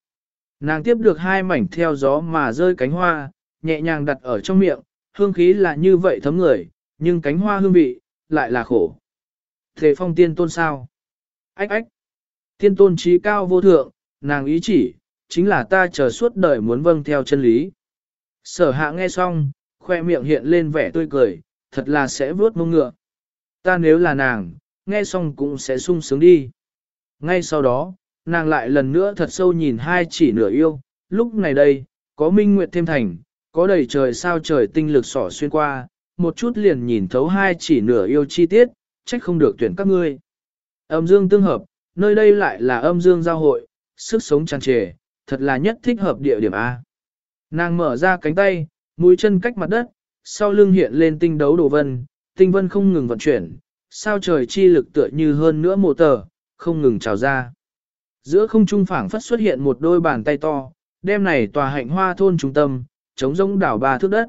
Nàng tiếp được hai mảnh theo gió mà rơi cánh hoa, nhẹ nhàng đặt ở trong miệng, hương khí là như vậy thấm người, nhưng cánh hoa hương vị, lại là khổ. Thế phong tiên tôn sao? Ách ách! Tiên tôn trí cao vô thượng, nàng ý chỉ, chính là ta chờ suốt đời muốn vâng theo chân lý. Sở hạ nghe xong, khoe miệng hiện lên vẻ tươi cười, thật là sẽ vớt mông ngựa. Ta nếu là nàng, nghe xong cũng sẽ sung sướng đi. Ngay sau đó, nàng lại lần nữa thật sâu nhìn hai chỉ nửa yêu, lúc này đây, có minh nguyệt thêm thành, có đầy trời sao trời tinh lực sỏ xuyên qua, một chút liền nhìn thấu hai chỉ nửa yêu chi tiết, trách không được tuyển các ngươi. Âm dương tương hợp, nơi đây lại là âm dương giao hội, sức sống tràn trề, thật là nhất thích hợp địa điểm A. Nàng mở ra cánh tay, mũi chân cách mặt đất, sau lưng hiện lên tinh đấu đồ vân, tinh vân không ngừng vận chuyển, sao trời chi lực tựa như hơn nữa mộ tờ, không ngừng trào ra. Giữa không trung phảng phất xuất hiện một đôi bàn tay to, đêm này tòa hạnh hoa thôn trung tâm, chống rỗng đảo ba thước đất.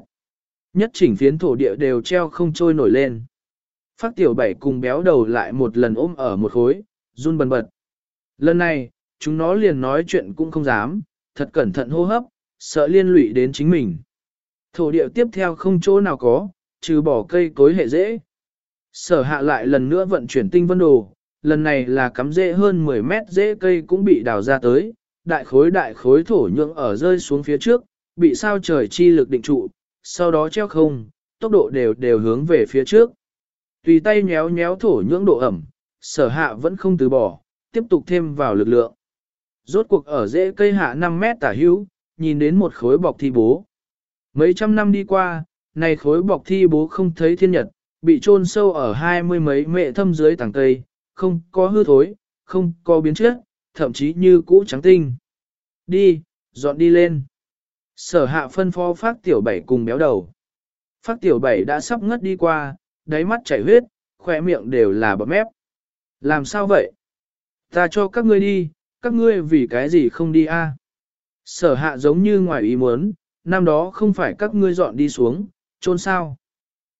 Nhất chỉnh phiến thổ địa đều treo không trôi nổi lên. Phát tiểu bảy cùng béo đầu lại một lần ôm ở một khối, run bần bật. Lần này, chúng nó liền nói chuyện cũng không dám, thật cẩn thận hô hấp, sợ liên lụy đến chính mình. Thổ địa tiếp theo không chỗ nào có, trừ bỏ cây cối hệ dễ. Sở hạ lại lần nữa vận chuyển tinh vân đồ, lần này là cắm dễ hơn 10 mét dễ cây cũng bị đào ra tới, đại khối đại khối thổ nhưỡng ở rơi xuống phía trước, bị sao trời chi lực định trụ, sau đó treo không, tốc độ đều đều hướng về phía trước. Tùy tay nhéo nhéo thổ nhưỡng độ ẩm, sở hạ vẫn không từ bỏ, tiếp tục thêm vào lực lượng. Rốt cuộc ở rễ cây hạ 5 mét tả hữu, nhìn đến một khối bọc thi bố. Mấy trăm năm đi qua, này khối bọc thi bố không thấy thiên nhật, bị chôn sâu ở hai mươi mấy mệ thâm dưới tảng cây, không có hư thối, không có biến chất, thậm chí như cũ trắng tinh. Đi, dọn đi lên. Sở hạ phân phó phát tiểu bảy cùng béo đầu. Phát tiểu bảy đã sắp ngất đi qua, đáy mắt chảy huyết, khỏe miệng đều là bọt mép. Làm sao vậy? Ta cho các ngươi đi, các ngươi vì cái gì không đi a? Sở hạ giống như ngoài ý muốn, năm đó không phải các ngươi dọn đi xuống, trôn sao.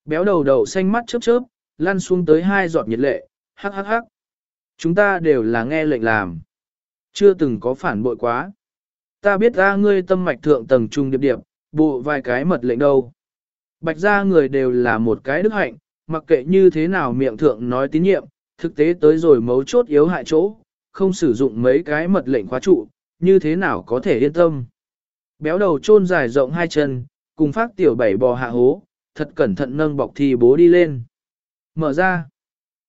Béo đầu đầu xanh mắt chớp chớp, lăn xuống tới hai giọt nhiệt lệ, hắc hắc hắc. Chúng ta đều là nghe lệnh làm. Chưa từng có phản bội quá. Ta biết ra ngươi tâm mạch thượng tầng trung điệp điệp, bộ vài cái mật lệnh đâu. Bạch ra người đều là một cái đức hạnh, mặc kệ như thế nào miệng thượng nói tín nhiệm, thực tế tới rồi mấu chốt yếu hại chỗ, không sử dụng mấy cái mật lệnh khóa trụ, như thế nào có thể yên tâm. Béo đầu chôn dài rộng hai chân, cùng phát tiểu bảy bò hạ hố, thật cẩn thận nâng bọc thi bố đi lên. Mở ra,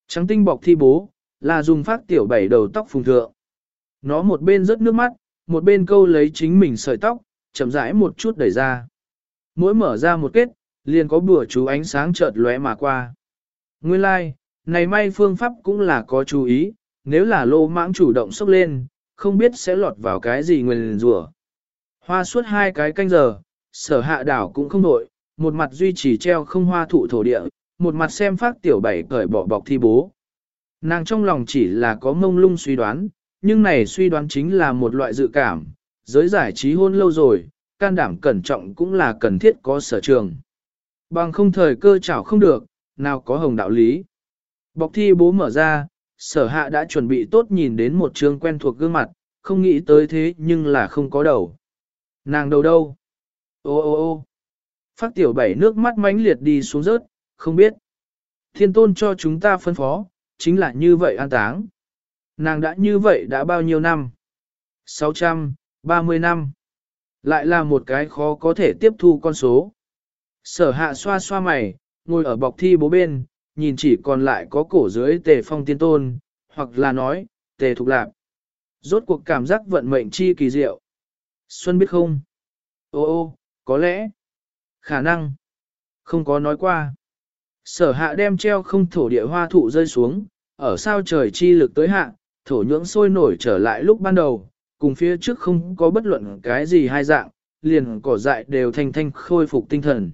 trắng tinh bọc thi bố, là dùng phát tiểu bảy đầu tóc phùng thượng. Nó một bên rớt nước mắt, một bên câu lấy chính mình sợi tóc, chậm rãi một chút đẩy ra. Mỗi mở ra một kết, liền có bùa chú ánh sáng chợt lóe mà qua. Nguyên lai, like, này may phương pháp cũng là có chú ý, nếu là lô mãng chủ động sốc lên, không biết sẽ lọt vào cái gì nguyên rủa. Hoa suốt hai cái canh giờ, sở hạ đảo cũng không nội, một mặt duy trì treo không hoa thụ thổ địa, một mặt xem phát tiểu bảy cởi bỏ bọc thi bố. Nàng trong lòng chỉ là có mông lung suy đoán, nhưng này suy đoán chính là một loại dự cảm, giới giải trí hôn lâu rồi, can đảm cẩn trọng cũng là cần thiết có sở trường. Bằng không thời cơ chảo không được, nào có hồng đạo lý. Bọc thi bố mở ra, sở hạ đã chuẩn bị tốt nhìn đến một trường quen thuộc gương mặt, không nghĩ tới thế nhưng là không có đầu. Nàng đầu đâu? Ô ô ô phát tiểu bảy nước mắt mãnh liệt đi xuống rớt, không biết. Thiên tôn cho chúng ta phân phó, chính là như vậy an táng. Nàng đã như vậy đã bao nhiêu năm? 630 năm. Lại là một cái khó có thể tiếp thu con số. Sở hạ xoa xoa mày, ngồi ở bọc thi bố bên, nhìn chỉ còn lại có cổ dưới tề phong tiên tôn, hoặc là nói, tề thục lạc. Rốt cuộc cảm giác vận mệnh chi kỳ diệu. Xuân biết không? Ô ô, có lẽ. Khả năng. Không có nói qua. Sở hạ đem treo không thổ địa hoa thụ rơi xuống, ở sao trời chi lực tới hạ, thổ nhưỡng sôi nổi trở lại lúc ban đầu, cùng phía trước không có bất luận cái gì hai dạng, liền cỏ dại đều thanh thanh khôi phục tinh thần.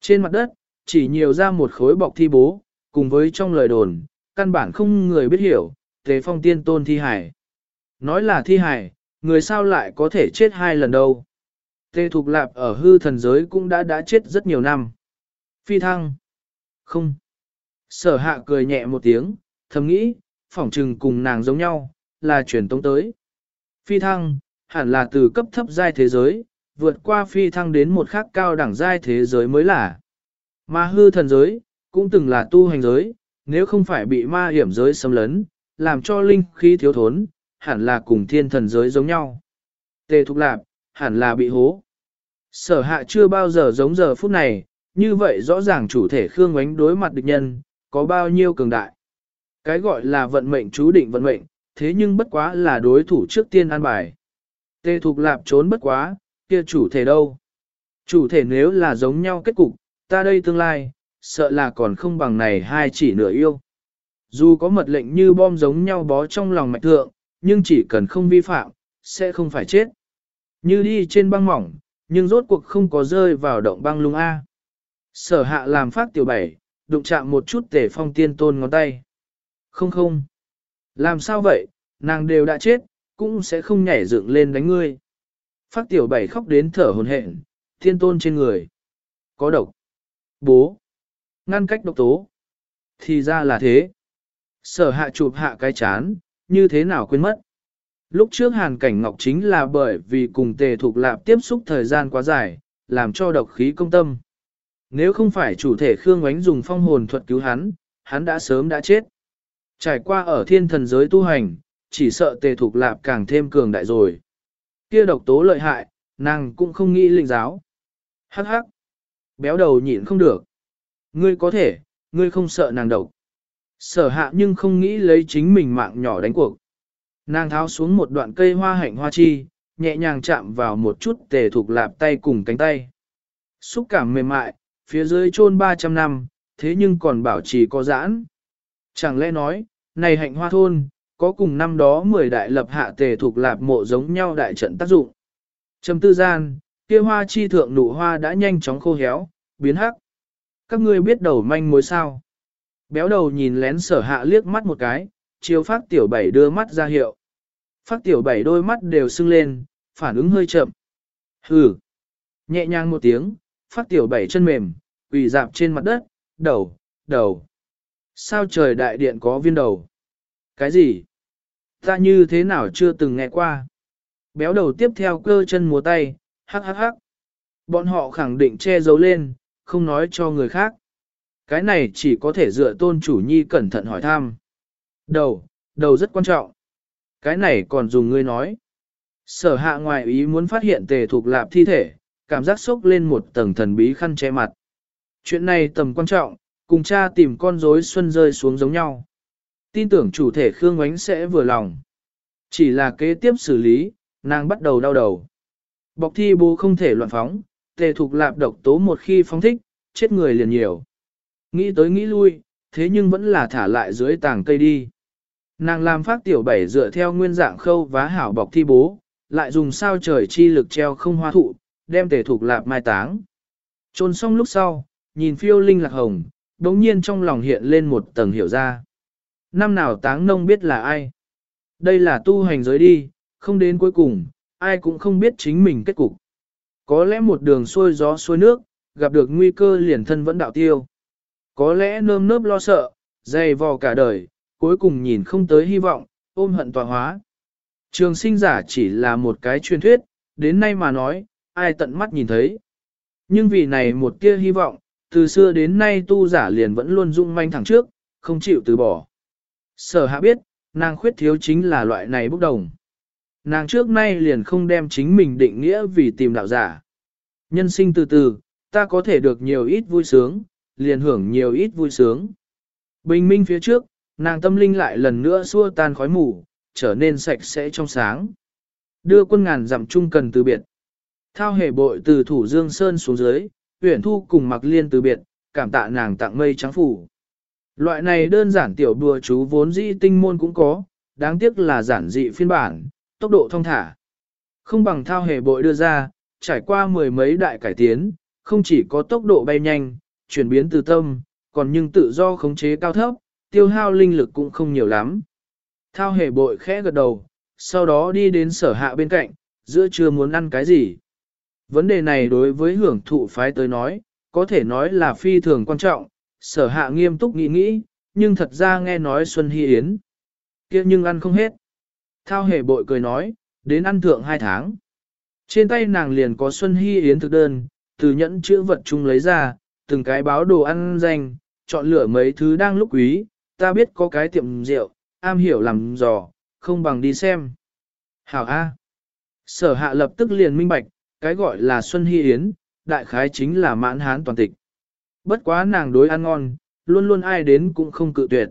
Trên mặt đất, chỉ nhiều ra một khối bọc thi bố, cùng với trong lời đồn, căn bản không người biết hiểu, tế phong tiên tôn thi hải. Nói là thi hải, người sao lại có thể chết hai lần đâu. Tề Thục Lạp ở hư thần giới cũng đã đã chết rất nhiều năm. Phi thăng. Không. Sở hạ cười nhẹ một tiếng, thầm nghĩ, phỏng trừng cùng nàng giống nhau, là truyền tống tới. Phi thăng, hẳn là từ cấp thấp giai thế giới, vượt qua phi thăng đến một khác cao đẳng giai thế giới mới là. Mà hư thần giới, cũng từng là tu hành giới, nếu không phải bị ma hiểm giới xâm lấn, làm cho linh khí thiếu thốn, hẳn là cùng thiên thần giới giống nhau. Tề thục lạp, hẳn là bị hố. Sở hạ chưa bao giờ giống giờ phút này, như vậy rõ ràng chủ thể Khương Ngoánh đối mặt địch nhân, có bao nhiêu cường đại. Cái gọi là vận mệnh chú định vận mệnh, thế nhưng bất quá là đối thủ trước tiên an bài. Tê Thục Lạp trốn bất quá, kia chủ thể đâu? Chủ thể nếu là giống nhau kết cục, ta đây tương lai, sợ là còn không bằng này hai chỉ nửa yêu. Dù có mật lệnh như bom giống nhau bó trong lòng mạch thượng, nhưng chỉ cần không vi phạm, sẽ không phải chết. Như đi trên băng mỏng, nhưng rốt cuộc không có rơi vào động băng lung A. Sở hạ làm phát tiểu bảy, đụng chạm một chút tể phong tiên tôn ngón tay. Không không. Làm sao vậy, nàng đều đã chết, cũng sẽ không nhảy dựng lên đánh ngươi. Phát tiểu bảy khóc đến thở hồn hển, tiên tôn trên người. Có độc. Bố. Ngăn cách độc tố. Thì ra là thế. Sở hạ chụp hạ cái chán, như thế nào quên mất. Lúc trước hàn cảnh ngọc chính là bởi vì cùng tề thuộc lạp tiếp xúc thời gian quá dài, làm cho độc khí công tâm. Nếu không phải chủ thể Khương Ngoánh dùng phong hồn thuật cứu hắn, hắn đã sớm đã chết. Trải qua ở thiên thần giới tu hành, chỉ sợ tề thuộc lạp càng thêm cường đại rồi. Kia độc tố lợi hại, nàng cũng không nghĩ linh giáo. Hắc hắc. Béo đầu nhịn không được. Ngươi có thể, ngươi không sợ nàng độc. Sở hạ nhưng không nghĩ lấy chính mình mạng nhỏ đánh cuộc. Nàng tháo xuống một đoạn cây hoa hạnh hoa chi, nhẹ nhàng chạm vào một chút tề thuộc lạp tay cùng cánh tay. Xúc cảm mềm mại, phía dưới chôn 300 năm, thế nhưng còn bảo trì có giãn. Chẳng lẽ nói, này hạnh hoa thôn, có cùng năm đó 10 đại lập hạ tề thuộc lạp mộ giống nhau đại trận tác dụng. Trầm tư gian, kia hoa chi thượng nụ hoa đã nhanh chóng khô héo, biến hắc. Các ngươi biết đầu manh mối sao? Béo đầu nhìn lén sở hạ liếc mắt một cái, chiếu phát tiểu bảy đưa mắt ra hiệu. Phát tiểu bảy đôi mắt đều sưng lên, phản ứng hơi chậm. Hừ. Nhẹ nhàng một tiếng, phát tiểu bảy chân mềm, quỳ dạp trên mặt đất, đầu, đầu. Sao trời đại điện có viên đầu? Cái gì? Ta như thế nào chưa từng nghe qua? Béo đầu tiếp theo cơ chân múa tay, hắc hắc hắc. Bọn họ khẳng định che giấu lên, không nói cho người khác. Cái này chỉ có thể dựa tôn chủ nhi cẩn thận hỏi thăm. Đầu, đầu rất quan trọng. Cái này còn dùng ngươi nói. Sở hạ ngoài ý muốn phát hiện tề thuộc lạp thi thể, cảm giác sốc lên một tầng thần bí khăn che mặt. Chuyện này tầm quan trọng, cùng cha tìm con rối xuân rơi xuống giống nhau. Tin tưởng chủ thể Khương Ngoánh sẽ vừa lòng. Chỉ là kế tiếp xử lý, nàng bắt đầu đau đầu. Bọc thi bố không thể loạn phóng, tề thuộc lạp độc tố một khi phóng thích, chết người liền nhiều. Nghĩ tới nghĩ lui, thế nhưng vẫn là thả lại dưới tàng cây đi. Nàng làm phát tiểu bảy dựa theo nguyên dạng khâu vá hảo bọc thi bố, lại dùng sao trời chi lực treo không hoa thụ, đem tề thuộc lạp mai táng. Trôn xong lúc sau, nhìn phiêu linh lạc hồng, đống nhiên trong lòng hiện lên một tầng hiểu ra. Năm nào táng nông biết là ai? Đây là tu hành giới đi, không đến cuối cùng, ai cũng không biết chính mình kết cục. Có lẽ một đường xuôi gió xuôi nước, gặp được nguy cơ liền thân vẫn đạo tiêu. Có lẽ nơm nớp lo sợ, dày vò cả đời, cuối cùng nhìn không tới hy vọng, ôm hận tòa hóa. Trường sinh giả chỉ là một cái truyền thuyết, đến nay mà nói, ai tận mắt nhìn thấy. Nhưng vì này một tia hy vọng, từ xưa đến nay tu giả liền vẫn luôn dung manh thẳng trước, không chịu từ bỏ. Sở hạ biết, nàng khuyết thiếu chính là loại này bốc đồng. Nàng trước nay liền không đem chính mình định nghĩa vì tìm đạo giả. Nhân sinh từ từ, ta có thể được nhiều ít vui sướng, liền hưởng nhiều ít vui sướng. Bình minh phía trước, nàng tâm linh lại lần nữa xua tan khói mù, trở nên sạch sẽ trong sáng. Đưa quân ngàn dặm chung cần từ biệt. Thao hề bội từ thủ Dương Sơn xuống dưới, huyển thu cùng mặc liên từ biệt, cảm tạ nàng tặng mây trắng phủ. Loại này đơn giản tiểu đùa chú vốn dĩ tinh môn cũng có, đáng tiếc là giản dị phiên bản, tốc độ thông thả. Không bằng thao hề bội đưa ra, trải qua mười mấy đại cải tiến, không chỉ có tốc độ bay nhanh, chuyển biến từ tâm, còn nhưng tự do khống chế cao thấp, tiêu hao linh lực cũng không nhiều lắm. Thao hề bội khẽ gật đầu, sau đó đi đến sở hạ bên cạnh, giữa trưa muốn ăn cái gì. Vấn đề này đối với hưởng thụ phái tới nói, có thể nói là phi thường quan trọng, sở hạ nghiêm túc nghĩ nghĩ, nhưng thật ra nghe nói Xuân Hy Yến. kia nhưng ăn không hết. Thao hề bội cười nói, đến ăn thượng hai tháng. Trên tay nàng liền có Xuân Hy Yến thực đơn, từ nhẫn chữ vật chung lấy ra, từng cái báo đồ ăn danh, chọn lựa mấy thứ đang lúc quý, ta biết có cái tiệm rượu, am hiểu làm giò, không bằng đi xem. Hảo A. Sở hạ lập tức liền minh bạch, cái gọi là Xuân Hy Yến, đại khái chính là mãn hán toàn tịch. Bất quá nàng đối ăn ngon, luôn luôn ai đến cũng không cự tuyệt.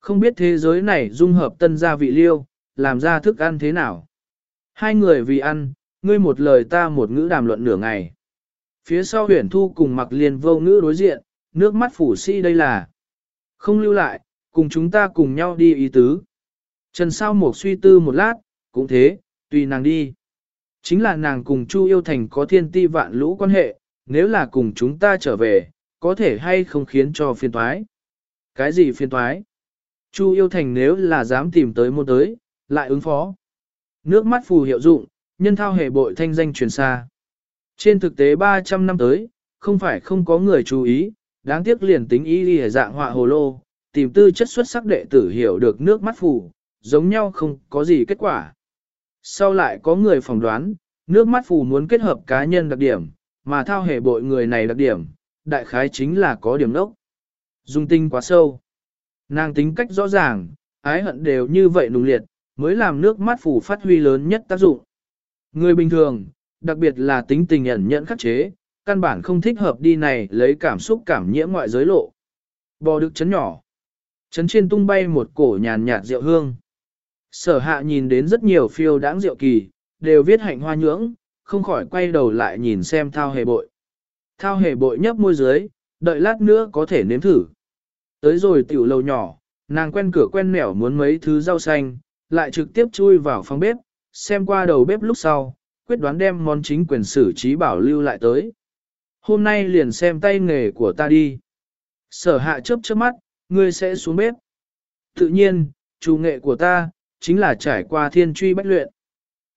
Không biết thế giới này dung hợp tân gia vị liêu, làm ra thức ăn thế nào. Hai người vì ăn, ngươi một lời ta một ngữ đàm luận nửa ngày. Phía sau huyền thu cùng mặc liền vô ngữ đối diện, nước mắt phủ si đây là. Không lưu lại, cùng chúng ta cùng nhau đi ý tứ. Trần sao một suy tư một lát, cũng thế, tùy nàng đi. Chính là nàng cùng Chu Yêu Thành có thiên ti vạn lũ quan hệ, nếu là cùng chúng ta trở về, có thể hay không khiến cho phiền toái. Cái gì phiền toái? Chu Yêu Thành nếu là dám tìm tới môn tới, lại ứng phó. Nước mắt phù hiệu dụng, nhân thao hệ bội thanh danh truyền xa. Trên thực tế 300 năm tới, không phải không có người chú ý, đáng tiếc liền tính ý đi dạng họa hồ lô, tìm tư chất xuất sắc đệ tử hiểu được nước mắt phù, giống nhau không có gì kết quả. Sau lại có người phỏng đoán, nước mắt phù muốn kết hợp cá nhân đặc điểm, mà thao hệ bội người này đặc điểm, đại khái chính là có điểm đốc. Dung tinh quá sâu. Nàng tính cách rõ ràng, ái hận đều như vậy nùng liệt, mới làm nước mắt phù phát huy lớn nhất tác dụng. Người bình thường, đặc biệt là tính tình ẩn nhận khắc chế, căn bản không thích hợp đi này lấy cảm xúc cảm nhiễm ngoại giới lộ. Bò được chấn nhỏ. Chấn trên tung bay một cổ nhàn nhạt rượu hương. Sở hạ nhìn đến rất nhiều phiêu đáng rượu kỳ, đều viết hạnh hoa nhưỡng, không khỏi quay đầu lại nhìn xem thao hề bội. Thao hề bội nhấp môi dưới, đợi lát nữa có thể nếm thử. Tới rồi tiểu lầu nhỏ, nàng quen cửa quen nẻo muốn mấy thứ rau xanh, lại trực tiếp chui vào phòng bếp, xem qua đầu bếp lúc sau, quyết đoán đem món chính quyền xử trí bảo lưu lại tới. Hôm nay liền xem tay nghề của ta đi. Sở hạ chớp chớp mắt, ngươi sẽ xuống bếp. Tự nhiên, chủ nghệ của ta, chính là trải qua thiên truy bách luyện.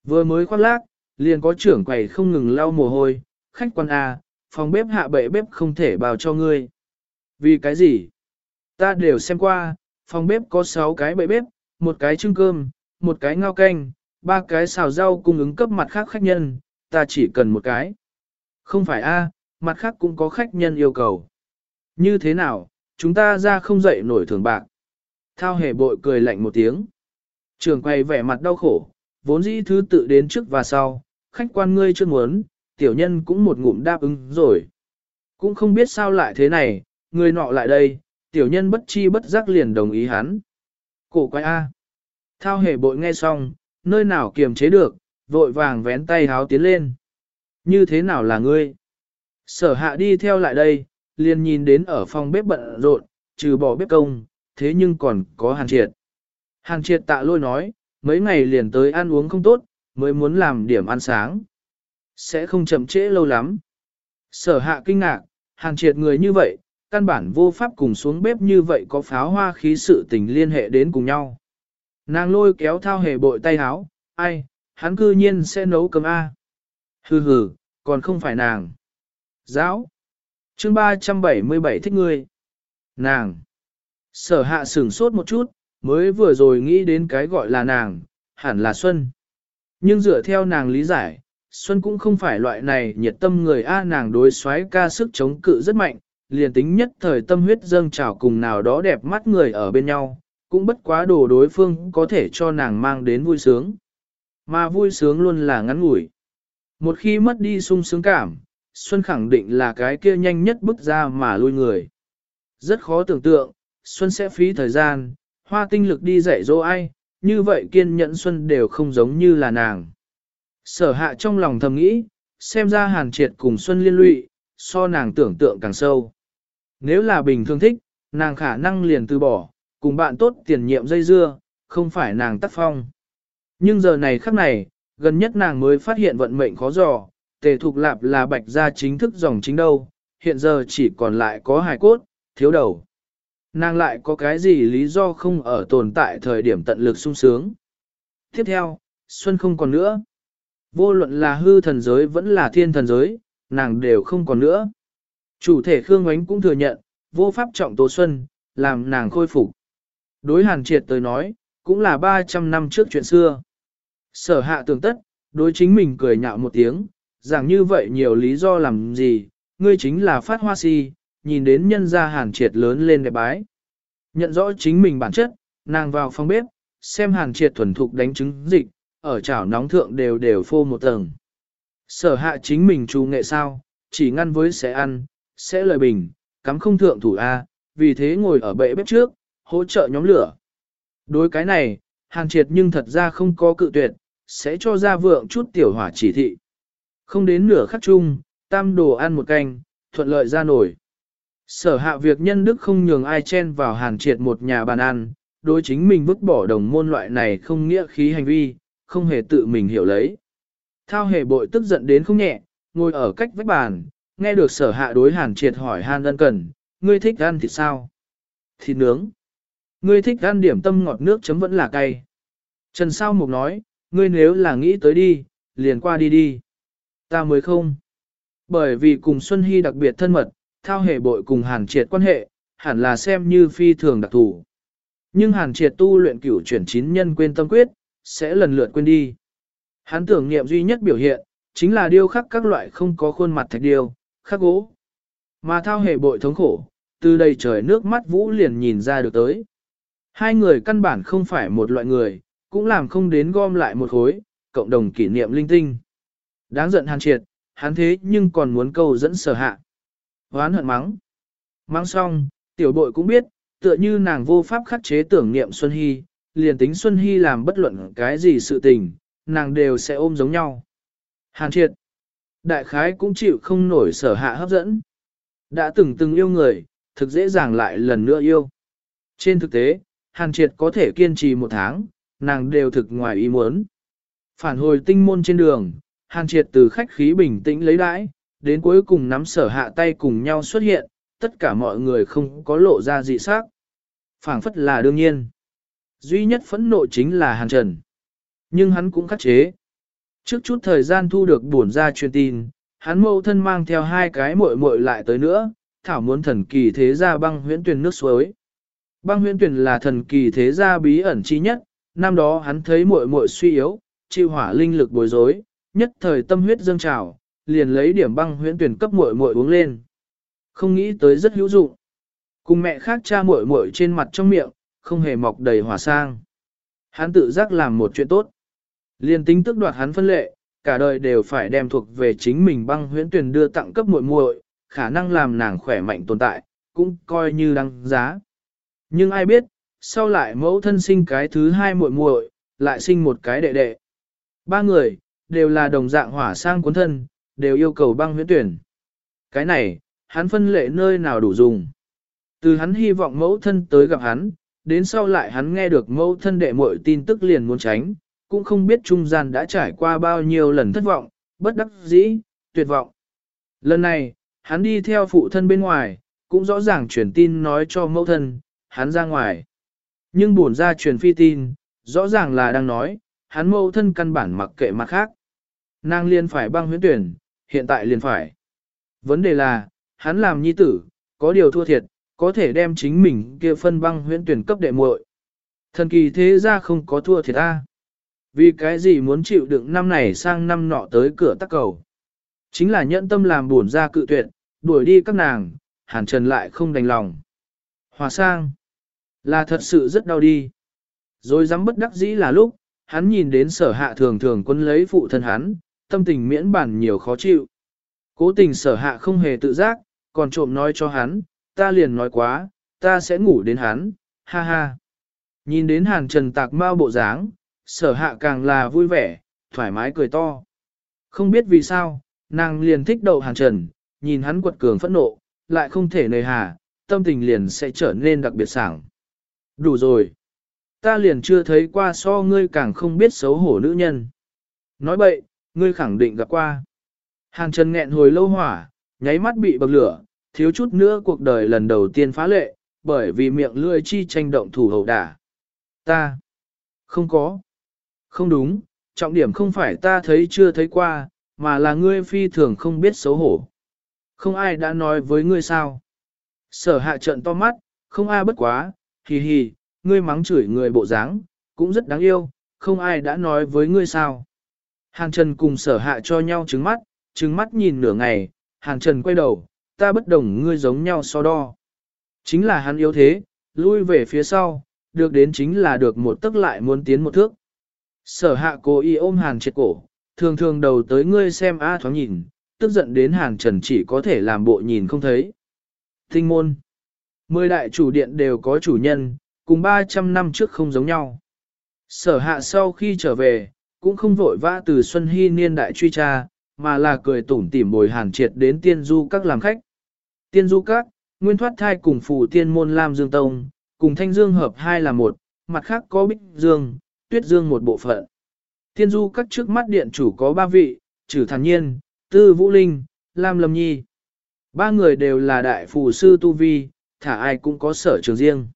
Vừa mới khoác lác, liền có trưởng quầy không ngừng lau mồ hôi, khách quan A, phòng bếp hạ bệ bếp không thể bào cho ngươi. Vì cái gì? Ta đều xem qua, phòng bếp có 6 cái bệ bếp, một cái trưng cơm, một cái ngao canh, ba cái xào rau cung ứng cấp mặt khác khách nhân, ta chỉ cần một cái. Không phải A, mặt khác cũng có khách nhân yêu cầu. Như thế nào, chúng ta ra không dậy nổi thường bạc. Thao hề bội cười lạnh một tiếng. Trường quay vẻ mặt đau khổ, vốn dĩ thứ tự đến trước và sau, khách quan ngươi chưa muốn, tiểu nhân cũng một ngụm đáp ứng rồi. Cũng không biết sao lại thế này, người nọ lại đây, tiểu nhân bất chi bất giác liền đồng ý hắn. Cổ quay A. Thao hề bội nghe xong, nơi nào kiềm chế được, vội vàng vén tay háo tiến lên. Như thế nào là ngươi? Sở hạ đi theo lại đây, liền nhìn đến ở phòng bếp bận rộn, trừ bỏ bếp công, thế nhưng còn có hàn triệt. Hàn triệt tạ lôi nói, mấy ngày liền tới ăn uống không tốt, mới muốn làm điểm ăn sáng. Sẽ không chậm trễ lâu lắm. Sở hạ kinh ngạc, hàn triệt người như vậy, căn bản vô pháp cùng xuống bếp như vậy có pháo hoa khí sự tình liên hệ đến cùng nhau. Nàng lôi kéo thao hề bội tay háo, ai, hắn cư nhiên sẽ nấu cơm A. Hừ hừ, còn không phải nàng. Giáo chương 377 thích ngươi. Nàng. Sở hạ sửng sốt một chút, mới vừa rồi nghĩ đến cái gọi là nàng, hẳn là Xuân. Nhưng dựa theo nàng lý giải, Xuân cũng không phải loại này nhiệt tâm người A nàng đối xoáy ca sức chống cự rất mạnh, liền tính nhất thời tâm huyết dâng trào cùng nào đó đẹp mắt người ở bên nhau, cũng bất quá đồ đối phương có thể cho nàng mang đến vui sướng. Mà vui sướng luôn là ngắn ngủi. Một khi mất đi sung sướng cảm, Xuân khẳng định là cái kia nhanh nhất bước ra mà lui người. Rất khó tưởng tượng, Xuân sẽ phí thời gian, hoa tinh lực đi dạy dỗ ai, như vậy kiên nhẫn Xuân đều không giống như là nàng. Sở hạ trong lòng thầm nghĩ, xem ra hàn triệt cùng Xuân liên lụy, so nàng tưởng tượng càng sâu. Nếu là bình thường thích, nàng khả năng liền từ bỏ, cùng bạn tốt tiền nhiệm dây dưa, không phải nàng tắt phong. Nhưng giờ này khắc này, gần nhất nàng mới phát hiện vận mệnh khó dò, tề thục lạp là bạch gia chính thức dòng chính đâu, hiện giờ chỉ còn lại có hài cốt, thiếu đầu. Nàng lại có cái gì lý do không ở tồn tại thời điểm tận lực sung sướng. Tiếp theo, Xuân không còn nữa. Vô luận là hư thần giới vẫn là thiên thần giới, nàng đều không còn nữa. Chủ thể Khương Ngoánh cũng thừa nhận, vô pháp trọng tố Xuân, làm nàng khôi phục. Đối hàn triệt tới nói, cũng là 300 năm trước chuyện xưa. Sở hạ tường tất, đối chính mình cười nhạo một tiếng, rằng như vậy nhiều lý do làm gì, ngươi chính là phát hoa si, nhìn đến nhân gia hàn triệt lớn lên đẹp bái. Nhận rõ chính mình bản chất, nàng vào phòng bếp, xem hàn triệt thuần thục đánh trứng dịch, ở chảo nóng thượng đều đều phô một tầng. Sở hạ chính mình trù nghệ sao, chỉ ngăn với sẽ ăn, sẽ lời bình, cắm không thượng thủ A, vì thế ngồi ở bệ bếp trước, hỗ trợ nhóm lửa. Đối cái này, hàn triệt nhưng thật ra không có cự tuyệt, sẽ cho ra vượng chút tiểu hỏa chỉ thị. Không đến nửa khắc chung, tam đồ ăn một canh, thuận lợi ra nổi. Sở hạ việc nhân đức không nhường ai chen vào hàn triệt một nhà bàn ăn, đối chính mình vứt bỏ đồng môn loại này không nghĩa khí hành vi, không hề tự mình hiểu lấy. Thao hề bội tức giận đến không nhẹ, ngồi ở cách vách bàn, nghe được sở hạ đối hàn triệt hỏi hàn ân cần, ngươi thích ăn thịt sao? Thịt nướng. Ngươi thích ăn điểm tâm ngọt nước chấm vẫn là cay. Trần Sao Mục nói, ngươi nếu là nghĩ tới đi, liền qua đi đi. Ta mới không. Bởi vì cùng Xuân Hy đặc biệt thân mật, thao hề bội cùng hàn triệt quan hệ, hẳn là xem như phi thường đặc thù. Nhưng hàn triệt tu luyện cửu chuyển chín nhân quên tâm quyết, sẽ lần lượt quên đi. Hắn tưởng niệm duy nhất biểu hiện, chính là điêu khắc các loại không có khuôn mặt thạch điêu, khắc gỗ. Mà thao hề bội thống khổ, từ đầy trời nước mắt vũ liền nhìn ra được tới. Hai người căn bản không phải một loại người, cũng làm không đến gom lại một khối, cộng đồng kỷ niệm linh tinh. Đáng giận hàn triệt, hắn thế nhưng còn muốn câu dẫn sở hạ. Hoán hận mắng. Mắng xong, tiểu bội cũng biết, tựa như nàng vô pháp khắc chế tưởng niệm Xuân Hy, liền tính Xuân Hy làm bất luận cái gì sự tình, nàng đều sẽ ôm giống nhau. Hàn triệt. Đại khái cũng chịu không nổi sở hạ hấp dẫn. Đã từng từng yêu người, thực dễ dàng lại lần nữa yêu. Trên thực tế, Hàn triệt có thể kiên trì một tháng, nàng đều thực ngoài ý muốn. Phản hồi tinh môn trên đường, Hàn triệt từ khách khí bình tĩnh lấy đãi, đến cuối cùng nắm sở hạ tay cùng nhau xuất hiện, tất cả mọi người không có lộ ra dị sắc. phảng phất là đương nhiên. Duy nhất phẫn nộ chính là Hàn Trần. Nhưng hắn cũng khắc chế. Trước chút thời gian thu được bổn ra truyền tin, hắn mâu thân mang theo hai cái muội muội lại tới nữa, thảo muốn thần kỳ thế gia băng huyễn tuyển nước suối. Băng huyễn tuyển là thần kỳ thế gia bí ẩn chi nhất, năm đó hắn thấy muội muội suy yếu, chịu hỏa linh lực bối rối, nhất thời tâm huyết dâng trào, liền lấy điểm băng huyễn tuyển cấp muội muội uống lên. Không nghĩ tới rất hữu dụng. Cùng mẹ khác cha muội muội trên mặt trong miệng, không hề mọc đầy hỏa sang. Hắn tự giác làm một chuyện tốt. Liền tính tức đoạt hắn phân lệ, cả đời đều phải đem thuộc về chính mình băng huyễn tuyển đưa tặng cấp muội muội, khả năng làm nàng khỏe mạnh tồn tại, cũng coi như đăng giá. Nhưng ai biết, sau lại mẫu thân sinh cái thứ hai muội muội, lại sinh một cái đệ đệ. Ba người, đều là đồng dạng hỏa sang cuốn thân, đều yêu cầu băng huyễn tuyển. Cái này, hắn phân lệ nơi nào đủ dùng. Từ hắn hy vọng mẫu thân tới gặp hắn, đến sau lại hắn nghe được mẫu thân đệ muội tin tức liền muốn tránh, cũng không biết trung gian đã trải qua bao nhiêu lần thất vọng, bất đắc dĩ, tuyệt vọng. Lần này, hắn đi theo phụ thân bên ngoài, cũng rõ ràng truyền tin nói cho mẫu thân, hắn ra ngoài. Nhưng buồn ra truyền phi tin, rõ ràng là đang nói, hắn mẫu thân căn bản mặc kệ mặt khác. Nàng liền phải băng huyễn tuyển, hiện tại liền phải. Vấn đề là, hắn làm nhi tử, có điều thua thiệt, có thể đem chính mình kia phân băng huyễn tuyển cấp đệ muội. Thần kỳ thế ra không có thua thiệt ta. Vì cái gì muốn chịu đựng năm này sang năm nọ tới cửa tắc cầu. Chính là nhẫn tâm làm buồn ra cự tuyệt, đuổi đi các nàng, hàn trần lại không đành lòng. Hòa sang, là thật sự rất đau đi. Rồi dám bất đắc dĩ là lúc, hắn nhìn đến sở hạ thường thường quân lấy phụ thân hắn, tâm tình miễn bản nhiều khó chịu. Cố tình sở hạ không hề tự giác, còn trộm nói cho hắn, ta liền nói quá, ta sẽ ngủ đến hắn, ha ha. Nhìn đến hàn trần tạc mau bộ dáng, sở hạ càng là vui vẻ, thoải mái cười to. Không biết vì sao, nàng liền thích đầu hàn trần, nhìn hắn quật cường phẫn nộ, lại không thể nề hà, tâm tình liền sẽ trở nên đặc biệt sảng. Đủ rồi. Ta liền chưa thấy qua so ngươi càng không biết xấu hổ nữ nhân. Nói bậy, ngươi khẳng định gặp qua. Hàn Trần nghẹn hồi lâu hỏa, nháy mắt bị bậc lửa, thiếu chút nữa cuộc đời lần đầu tiên phá lệ, bởi vì miệng lưỡi chi tranh động thủ hậu đả. Ta. Không có. Không đúng, trọng điểm không phải ta thấy chưa thấy qua, mà là ngươi phi thường không biết xấu hổ. Không ai đã nói với ngươi sao. Sở hạ trận to mắt, không ai bất quá, hì hì, ngươi mắng chửi người bộ dáng, cũng rất đáng yêu, không ai đã nói với ngươi sao. Hàn Trần cùng sở hạ cho nhau trứng mắt, trứng mắt nhìn nửa ngày, Hàn Trần quay đầu, ta bất đồng ngươi giống nhau so đo. Chính là hắn yếu thế, lui về phía sau, được đến chính là được một tức lại muốn tiến một thước. Sở hạ cố ý ôm Hàn triệt cổ, thường thường đầu tới ngươi xem A thoáng nhìn, tức giận đến Hàn Trần chỉ có thể làm bộ nhìn không thấy. Tinh môn. Mười đại chủ điện đều có chủ nhân, cùng 300 năm trước không giống nhau. Sở hạ sau khi trở về, cũng không vội vã từ Xuân Hy niên đại truy tra, mà là cười tủm tỉm bồi hàn triệt đến tiên du các làm khách. Tiên du các, nguyên thoát thai cùng phù tiên môn Lam Dương Tông, cùng thanh dương hợp hai là một, mặt khác có bích dương, tuyết dương một bộ phận. Tiên du các trước mắt điện chủ có ba vị, trừ thản nhiên, tư vũ linh, Lam Lâm Nhi. Ba người đều là đại phù sư Tu Vi, thả ai cũng có sở trường riêng.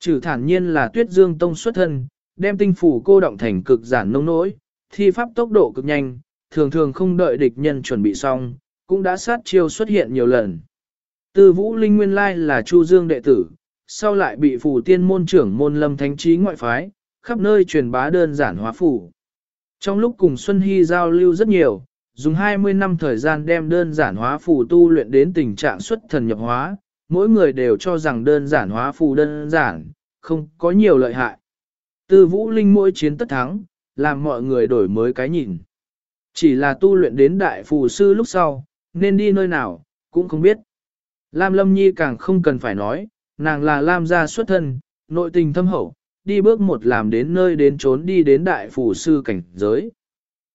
Trừ thản nhiên là tuyết dương tông xuất thân, đem tinh phủ cô động thành cực giản nông nỗi, thi pháp tốc độ cực nhanh, thường thường không đợi địch nhân chuẩn bị xong, cũng đã sát chiêu xuất hiện nhiều lần. Tư vũ linh nguyên lai là Chu Dương đệ tử, sau lại bị phủ tiên môn trưởng môn lâm thánh trí ngoại phái, khắp nơi truyền bá đơn giản hóa phủ. Trong lúc cùng Xuân Hy giao lưu rất nhiều, dùng 20 năm thời gian đem đơn giản hóa phù tu luyện đến tình trạng xuất thần nhập hóa, mỗi người đều cho rằng đơn giản hóa phù đơn giản, không có nhiều lợi hại. Tư vũ linh mỗi chiến tất thắng, làm mọi người đổi mới cái nhìn. Chỉ là tu luyện đến đại phù sư lúc sau, nên đi nơi nào, cũng không biết. Lam Lâm Nhi càng không cần phải nói, nàng là Lam gia xuất thân, nội tình thâm hậu, đi bước một làm đến nơi đến trốn đi đến đại phù sư cảnh giới.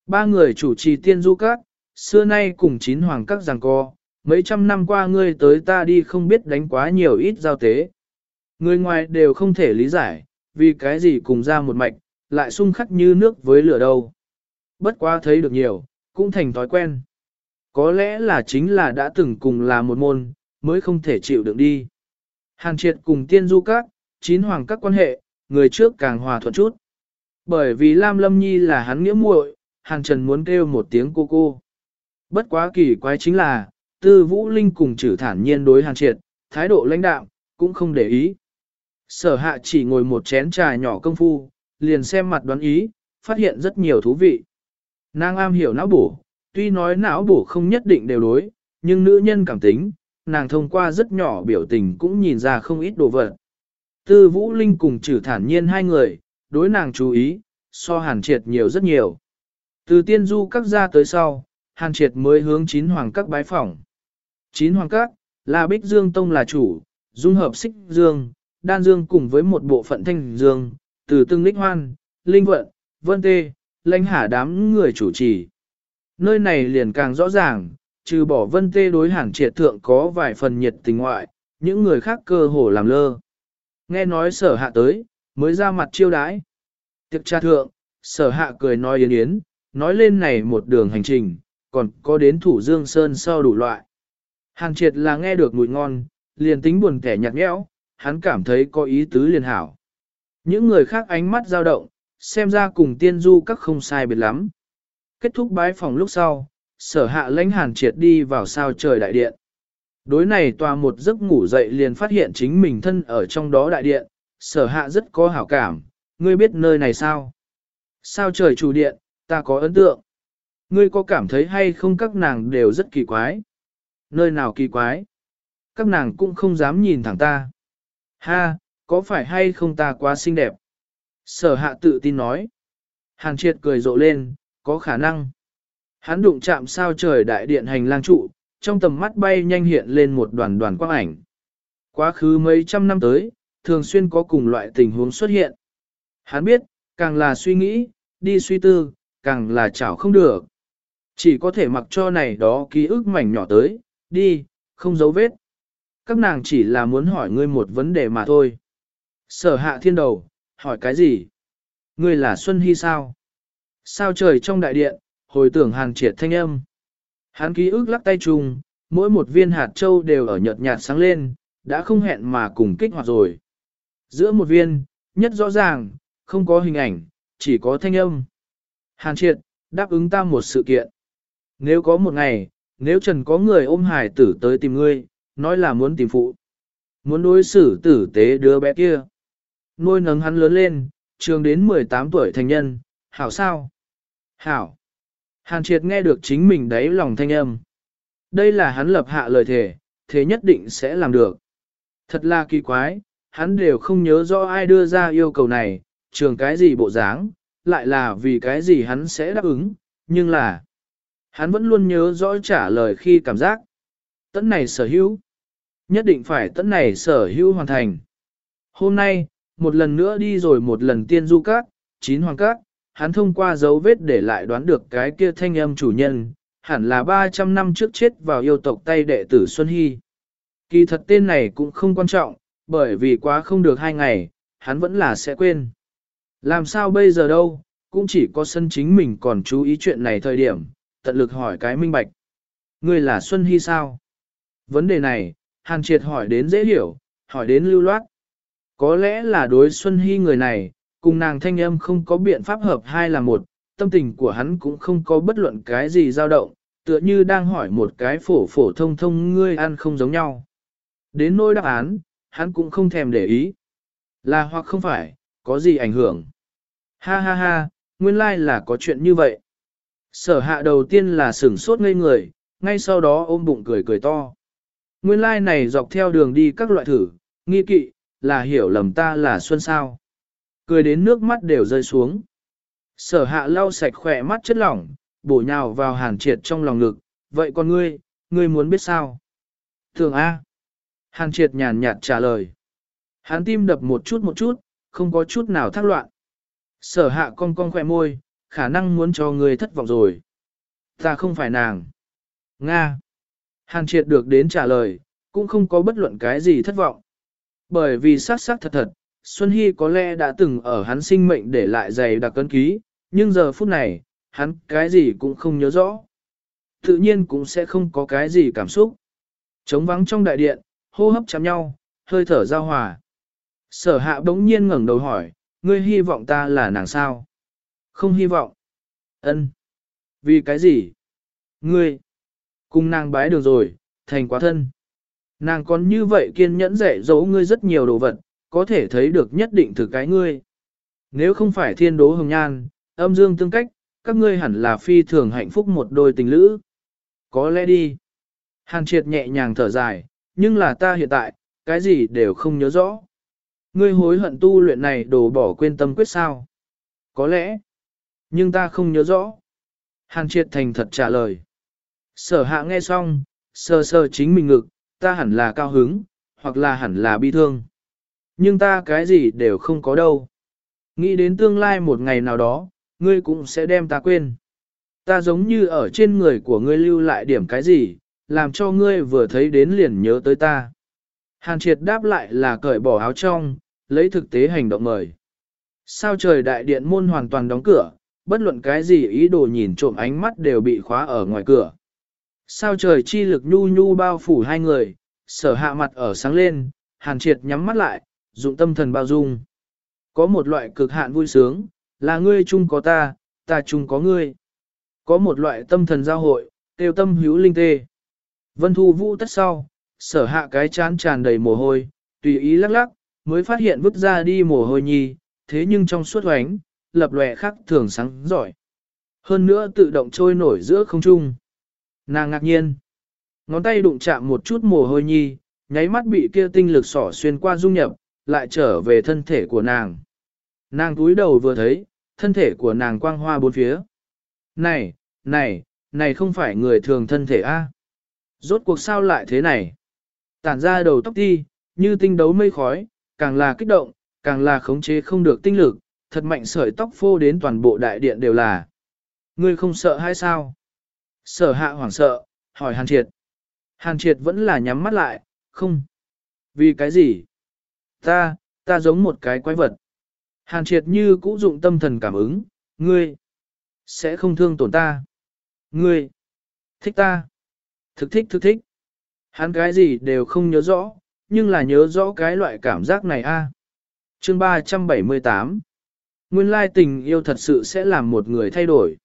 Ba người chủ trì tiên du các, xưa nay cùng chín hoàng các giằng co, mấy trăm năm qua ngươi tới ta đi không biết đánh quá nhiều ít giao tế. Người ngoài đều không thể lý giải, vì cái gì cùng ra một mạch, lại xung khắc như nước với lửa đâu. Bất quá thấy được nhiều, cũng thành thói quen. Có lẽ là chính là đã từng cùng là một môn, mới không thể chịu đựng đi. Hàn triệt cùng tiên du các, chín hoàng các quan hệ, người trước càng hòa thuận chút. Bởi vì Lam Lâm Nhi là hắn nghĩa muội, Hàn Trần muốn kêu một tiếng cô cô. Bất quá kỳ quái chính là, Tư Vũ Linh cùng trừ thản nhiên đối Hàn Triệt, thái độ lãnh đạo, cũng không để ý. Sở hạ chỉ ngồi một chén trà nhỏ công phu, liền xem mặt đoán ý, phát hiện rất nhiều thú vị. Nàng am hiểu não bổ, tuy nói não bổ không nhất định đều đối, nhưng nữ nhân cảm tính, nàng thông qua rất nhỏ biểu tình cũng nhìn ra không ít đồ vật. Tư Vũ Linh cùng trừ thản nhiên hai người, đối nàng chú ý, so hàn triệt nhiều rất nhiều. Từ tiên du các ra tới sau, hàn triệt mới hướng chín hoàng các bái phỏng. Chín hoàng các, là Bích Dương Tông là chủ, dung hợp xích dương, đan dương cùng với một bộ phận thanh dương, từ tương lích hoan, linh vận, vân tê, lãnh hạ đám người chủ trì. Nơi này liền càng rõ ràng, trừ bỏ vân tê đối hàng triệt thượng có vài phần nhiệt tình ngoại, những người khác cơ hồ làm lơ. Nghe nói sở hạ tới, mới ra mặt chiêu đãi. Tiệc tra thượng, sở hạ cười nói yến yến, nói lên này một đường hành trình, còn có đến thủ dương sơn sau đủ loại. hàng triệt là nghe được mùi ngon, liền tính buồn kẻ nhạt nhẽo, hắn cảm thấy có ý tứ liền hảo. Những người khác ánh mắt dao động, xem ra cùng tiên du các không sai biệt lắm. Kết thúc bái phòng lúc sau, sở hạ lãnh hàn triệt đi vào sao trời đại điện. Đối này tòa một giấc ngủ dậy liền phát hiện chính mình thân ở trong đó đại điện, sở hạ rất có hảo cảm, ngươi biết nơi này sao? Sao trời chủ điện, ta có ấn tượng. Ngươi có cảm thấy hay không các nàng đều rất kỳ quái? Nơi nào kỳ quái? Các nàng cũng không dám nhìn thẳng ta. Ha, có phải hay không ta quá xinh đẹp? Sở hạ tự tin nói. Hàn triệt cười rộ lên, có khả năng. Hắn đụng chạm sao trời đại điện hành lang trụ, trong tầm mắt bay nhanh hiện lên một đoàn đoàn quang ảnh. Quá khứ mấy trăm năm tới, thường xuyên có cùng loại tình huống xuất hiện. Hắn biết, càng là suy nghĩ, đi suy tư, càng là chảo không được. Chỉ có thể mặc cho này đó ký ức mảnh nhỏ tới, đi, không dấu vết. Các nàng chỉ là muốn hỏi ngươi một vấn đề mà thôi. Sở hạ thiên đầu, hỏi cái gì? Ngươi là Xuân Hy sao? Sao trời trong đại điện, hồi tưởng hàn triệt thanh âm. Hắn ký ức lắc tay trùng, mỗi một viên hạt châu đều ở nhợt nhạt sáng lên, đã không hẹn mà cùng kích hoạt rồi. Giữa một viên, nhất rõ ràng, không có hình ảnh, chỉ có thanh âm. Hàn triệt, đáp ứng ta một sự kiện. Nếu có một ngày, nếu trần có người ôm hải tử tới tìm ngươi, nói là muốn tìm phụ. Muốn đối xử tử tế đứa bé kia. Nuôi nấng hắn lớn lên, trường đến 18 tuổi thành nhân, hảo sao? Hảo. Hàn triệt nghe được chính mình đáy lòng thanh âm. Đây là hắn lập hạ lời thề, thế nhất định sẽ làm được. Thật là kỳ quái, hắn đều không nhớ rõ ai đưa ra yêu cầu này, trường cái gì bộ dáng, lại là vì cái gì hắn sẽ đáp ứng, nhưng là hắn vẫn luôn nhớ rõ trả lời khi cảm giác. Tấn này sở hữu, nhất định phải tấn này sở hữu hoàn thành. Hôm nay, một lần nữa đi rồi một lần tiên du cát, chín hoàng cát, hắn thông qua dấu vết để lại đoán được cái kia thanh âm chủ nhân, hẳn là 300 năm trước chết vào yêu tộc tay đệ tử Xuân Hy. Kỳ thật tên này cũng không quan trọng, bởi vì quá không được hai ngày, hắn vẫn là sẽ quên. Làm sao bây giờ đâu, cũng chỉ có sân chính mình còn chú ý chuyện này thời điểm, tận lực hỏi cái minh bạch. Ngươi là Xuân Hy sao? Vấn đề này, Hàn Triệt hỏi đến dễ hiểu, hỏi đến lưu loát. Có lẽ là đối Xuân Hy người này, cùng nàng thanh âm không có biện pháp hợp hai là một, tâm tình của hắn cũng không có bất luận cái gì dao động, tựa như đang hỏi một cái phổ phổ thông thông ngươi ăn không giống nhau. Đến nỗi đáp án, hắn cũng không thèm để ý. Là hoặc không phải, có gì ảnh hưởng. Ha ha ha, nguyên lai like là có chuyện như vậy. Sở hạ đầu tiên là sửng sốt ngây người, ngay sau đó ôm bụng cười cười to. Nguyên lai like này dọc theo đường đi các loại thử, nghi kỵ, là hiểu lầm ta là xuân sao. Cười đến nước mắt đều rơi xuống. Sở hạ lau sạch khỏe mắt chất lỏng, bổ nhào vào hàn triệt trong lòng ngực. Vậy còn ngươi, ngươi muốn biết sao? Thường A. Hàn triệt nhàn nhạt trả lời. Hắn tim đập một chút một chút, không có chút nào thác loạn. Sở hạ cong cong khỏe môi, khả năng muốn cho ngươi thất vọng rồi. Ta không phải nàng. Nga. Hàn triệt được đến trả lời, cũng không có bất luận cái gì thất vọng. Bởi vì sát sát thật thật, Xuân Hy có lẽ đã từng ở hắn sinh mệnh để lại giày đặc cân ký, nhưng giờ phút này, hắn cái gì cũng không nhớ rõ. Tự nhiên cũng sẽ không có cái gì cảm xúc. Trống vắng trong đại điện, hô hấp chạm nhau, hơi thở giao hòa. Sở hạ bỗng nhiên ngẩng đầu hỏi, ngươi hy vọng ta là nàng sao? Không hy vọng. Ân. Vì cái gì? Ngươi. Cùng nàng bái được rồi, thành quá thân. Nàng còn như vậy kiên nhẫn dạy dỗ ngươi rất nhiều đồ vật, có thể thấy được nhất định thực cái ngươi. Nếu không phải thiên đố hồng nhan, âm dương tương cách, các ngươi hẳn là phi thường hạnh phúc một đôi tình lữ. Có lẽ đi. Hàn triệt nhẹ nhàng thở dài, nhưng là ta hiện tại, cái gì đều không nhớ rõ. Ngươi hối hận tu luyện này đổ bỏ quên tâm quyết sao? Có lẽ, nhưng ta không nhớ rõ. Hàn triệt thành thật trả lời. Sở hạ nghe xong, sờ sờ chính mình ngực, ta hẳn là cao hứng, hoặc là hẳn là bi thương. Nhưng ta cái gì đều không có đâu. Nghĩ đến tương lai một ngày nào đó, ngươi cũng sẽ đem ta quên. Ta giống như ở trên người của ngươi lưu lại điểm cái gì, làm cho ngươi vừa thấy đến liền nhớ tới ta. Hàn triệt đáp lại là cởi bỏ áo trong, lấy thực tế hành động mời. Sao trời đại điện môn hoàn toàn đóng cửa, bất luận cái gì ý đồ nhìn trộm ánh mắt đều bị khóa ở ngoài cửa. Sao trời chi lực nhu nhu bao phủ hai người, sở hạ mặt ở sáng lên, hàn triệt nhắm mắt lại, dụng tâm thần bao dung. Có một loại cực hạn vui sướng, là ngươi chung có ta, ta chung có ngươi. Có một loại tâm thần giao hội, tiêu tâm hữu linh tê. Vân thu vũ tất sau, sở hạ cái chán tràn đầy mồ hôi, tùy ý lắc lắc, mới phát hiện vứt ra đi mồ hôi nhi, thế nhưng trong suốt hoánh, lập lòe khắc thường sáng giỏi. Hơn nữa tự động trôi nổi giữa không trung. Nàng ngạc nhiên. Ngón tay đụng chạm một chút mồ hôi nhi, nháy mắt bị kia tinh lực sỏ xuyên qua dung nhập, lại trở về thân thể của nàng. Nàng túi đầu vừa thấy, thân thể của nàng quang hoa bốn phía. Này, này, này không phải người thường thân thể a? Rốt cuộc sao lại thế này? Tản ra đầu tóc đi, như tinh đấu mây khói, càng là kích động, càng là khống chế không được tinh lực, thật mạnh sợi tóc phô đến toàn bộ đại điện đều là. Ngươi không sợ hay sao? Sở hạ hoảng sợ, hỏi Hàn Triệt. Hàn Triệt vẫn là nhắm mắt lại, không, Vì cái gì? Ta, ta giống một cái quái vật. Hàn triệt như cũ dụng tâm thần cảm ứng, ngươi, sẽ không thương tổn ta. Ngươi, thích ta. Thực thích thực thích. Hắn cái gì đều không nhớ rõ, nhưng là nhớ rõ cái loại cảm giác này a. À. Chương 378 Nguyên lai tình yêu thật sự sẽ làm một người thay đổi.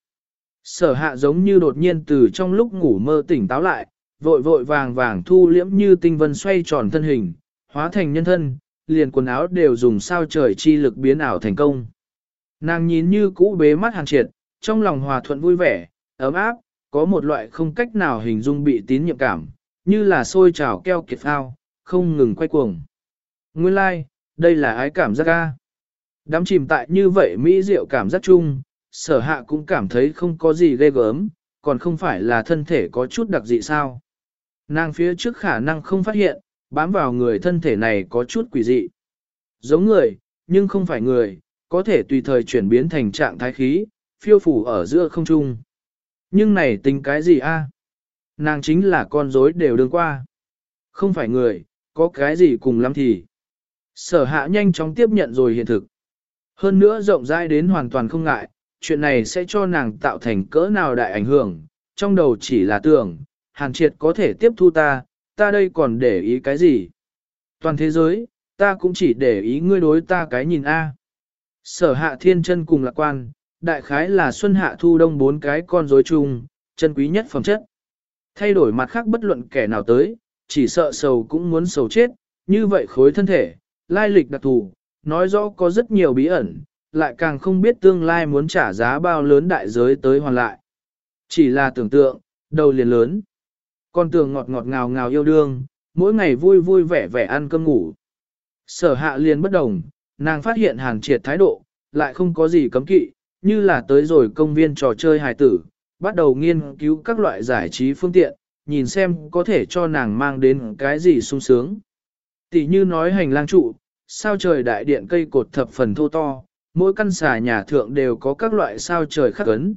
Sở hạ giống như đột nhiên từ trong lúc ngủ mơ tỉnh táo lại, vội vội vàng vàng thu liễm như tinh vân xoay tròn thân hình, hóa thành nhân thân, liền quần áo đều dùng sao trời chi lực biến ảo thành công. Nàng nhìn như cũ bế mắt hàng triệt, trong lòng hòa thuận vui vẻ, ấm áp, có một loại không cách nào hình dung bị tín nhiệm cảm, như là sôi trào keo kiệt ao, không ngừng quay cuồng. Nguyên lai, like, đây là ái cảm giác ca. Đắm chìm tại như vậy mỹ diệu cảm giác chung, sở hạ cũng cảm thấy không có gì ghê gớm, còn không phải là thân thể có chút đặc dị sao. Nàng phía trước khả năng không phát hiện, bám vào người thân thể này có chút quỷ dị. Giống người, nhưng không phải người, có thể tùy thời chuyển biến thành trạng thái khí, phiêu phủ ở giữa không trung. Nhưng này tính cái gì a? Nàng chính là con rối đều đương qua. Không phải người, có cái gì cùng lắm thì. Sở hạ nhanh chóng tiếp nhận rồi hiện thực. Hơn nữa rộng rãi đến hoàn toàn không ngại, chuyện này sẽ cho nàng tạo thành cỡ nào đại ảnh hưởng, trong đầu chỉ là tưởng, hàn triệt có thể tiếp thu ta, ta đây còn để ý cái gì? Toàn thế giới, ta cũng chỉ để ý ngươi đối ta cái nhìn A. Sở hạ thiên chân cùng lạc quan, đại khái là xuân hạ thu đông bốn cái con rối chung, chân quý nhất phẩm chất. Thay đổi mặt khác bất luận kẻ nào tới, chỉ sợ sầu cũng muốn sầu chết, như vậy khối thân thể, lai lịch đặc thù, nói rõ có rất nhiều bí ẩn, lại càng không biết tương lai muốn trả giá bao lớn đại giới tới hoàn lại. Chỉ là tưởng tượng, đầu liền lớn. Con tưởng ngọt ngọt ngào ngào yêu đương, mỗi ngày vui vui vẻ vẻ ăn cơm ngủ. Sở hạ liền bất đồng, nàng phát hiện hàn triệt thái độ, lại không có gì cấm kỵ, như là tới rồi công viên trò chơi hài tử, bắt đầu nghiên cứu các loại giải trí phương tiện, nhìn xem có thể cho nàng mang đến cái gì sung sướng. Tỷ như nói hành lang trụ, sao trời đại điện cây cột thập phần thô to, mỗi căn xà nhà thượng đều có các loại sao trời khắc ấn.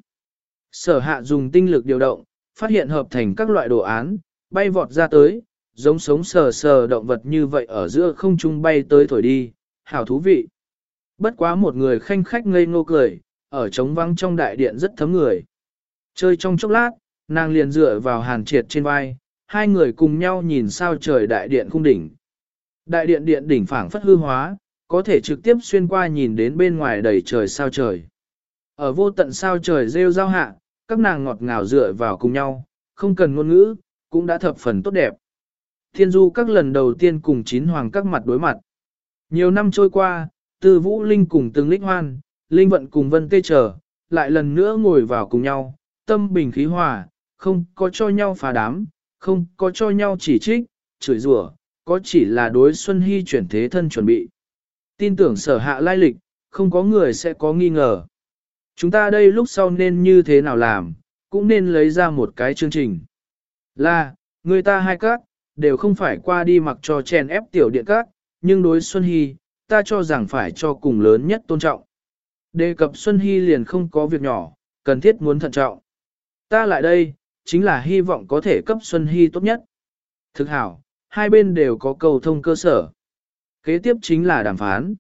Sở hạ dùng tinh lực điều động, phát hiện hợp thành các loại đồ án, bay vọt ra tới, giống sống sờ sờ động vật như vậy ở giữa không trung bay tới thổi đi, hảo thú vị. Bất quá một người khanh khách ngây ngô cười, ở trống vắng trong đại điện rất thấm người. Chơi trong chốc lát, nàng liền dựa vào hàn triệt trên vai, hai người cùng nhau nhìn sao trời đại điện cung đỉnh. Đại điện điện đỉnh phảng phất hư hóa, có thể trực tiếp xuyên qua nhìn đến bên ngoài đầy trời sao trời. Ở vô tận sao trời rêu giao hạ, các nàng ngọt ngào dựa vào cùng nhau, không cần ngôn ngữ, cũng đã thập phần tốt đẹp. Thiên du các lần đầu tiên cùng chín hoàng các mặt đối mặt. Nhiều năm trôi qua, từ vũ linh cùng từng lích hoan, linh vận cùng vân tê trở, lại lần nữa ngồi vào cùng nhau, tâm bình khí hòa, không có cho nhau phá đám, không có cho nhau chỉ trích, chửi rủa, có chỉ là đối Xuân Hy chuyển thế thân chuẩn bị. Tin tưởng sở hạ lai lịch, không có người sẽ có nghi ngờ. Chúng ta đây lúc sau nên như thế nào làm, cũng nên lấy ra một cái chương trình. Là, người ta hai các, đều không phải qua đi mặc cho chèn ép tiểu điện các, nhưng đối Xuân Hy, ta cho rằng phải cho cùng lớn nhất tôn trọng. Đề cập Xuân Hy liền không có việc nhỏ, cần thiết muốn thận trọng. Ta lại đây, chính là hy vọng có thể cấp Xuân Hy tốt nhất. Thực hảo, hai bên đều có cầu thông cơ sở. Kế tiếp chính là đàm phán.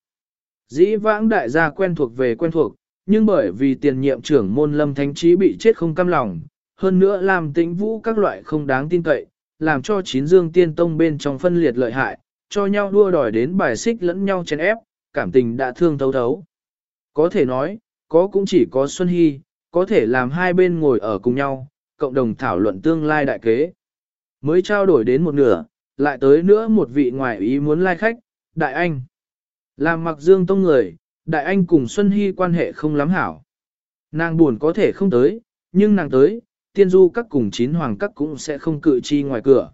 Dĩ vãng đại gia quen thuộc về quen thuộc, nhưng bởi vì tiền nhiệm trưởng môn lâm thánh trí bị chết không cam lòng, hơn nữa làm tĩnh vũ các loại không đáng tin cậy, làm cho chín dương tiên tông bên trong phân liệt lợi hại, cho nhau đua đòi đến bài xích lẫn nhau chèn ép, cảm tình đã thương thấu thấu. Có thể nói, có cũng chỉ có Xuân Hy, có thể làm hai bên ngồi ở cùng nhau, cộng đồng thảo luận tương lai đại kế. Mới trao đổi đến một nửa, lại tới nữa một vị ngoại ý muốn lai khách, Đại Anh. Làm mặc dương tông người, Đại Anh cùng Xuân Hy quan hệ không lắm hảo. Nàng buồn có thể không tới, nhưng nàng tới, tiên du các cùng chín hoàng các cũng sẽ không cự chi ngoài cửa.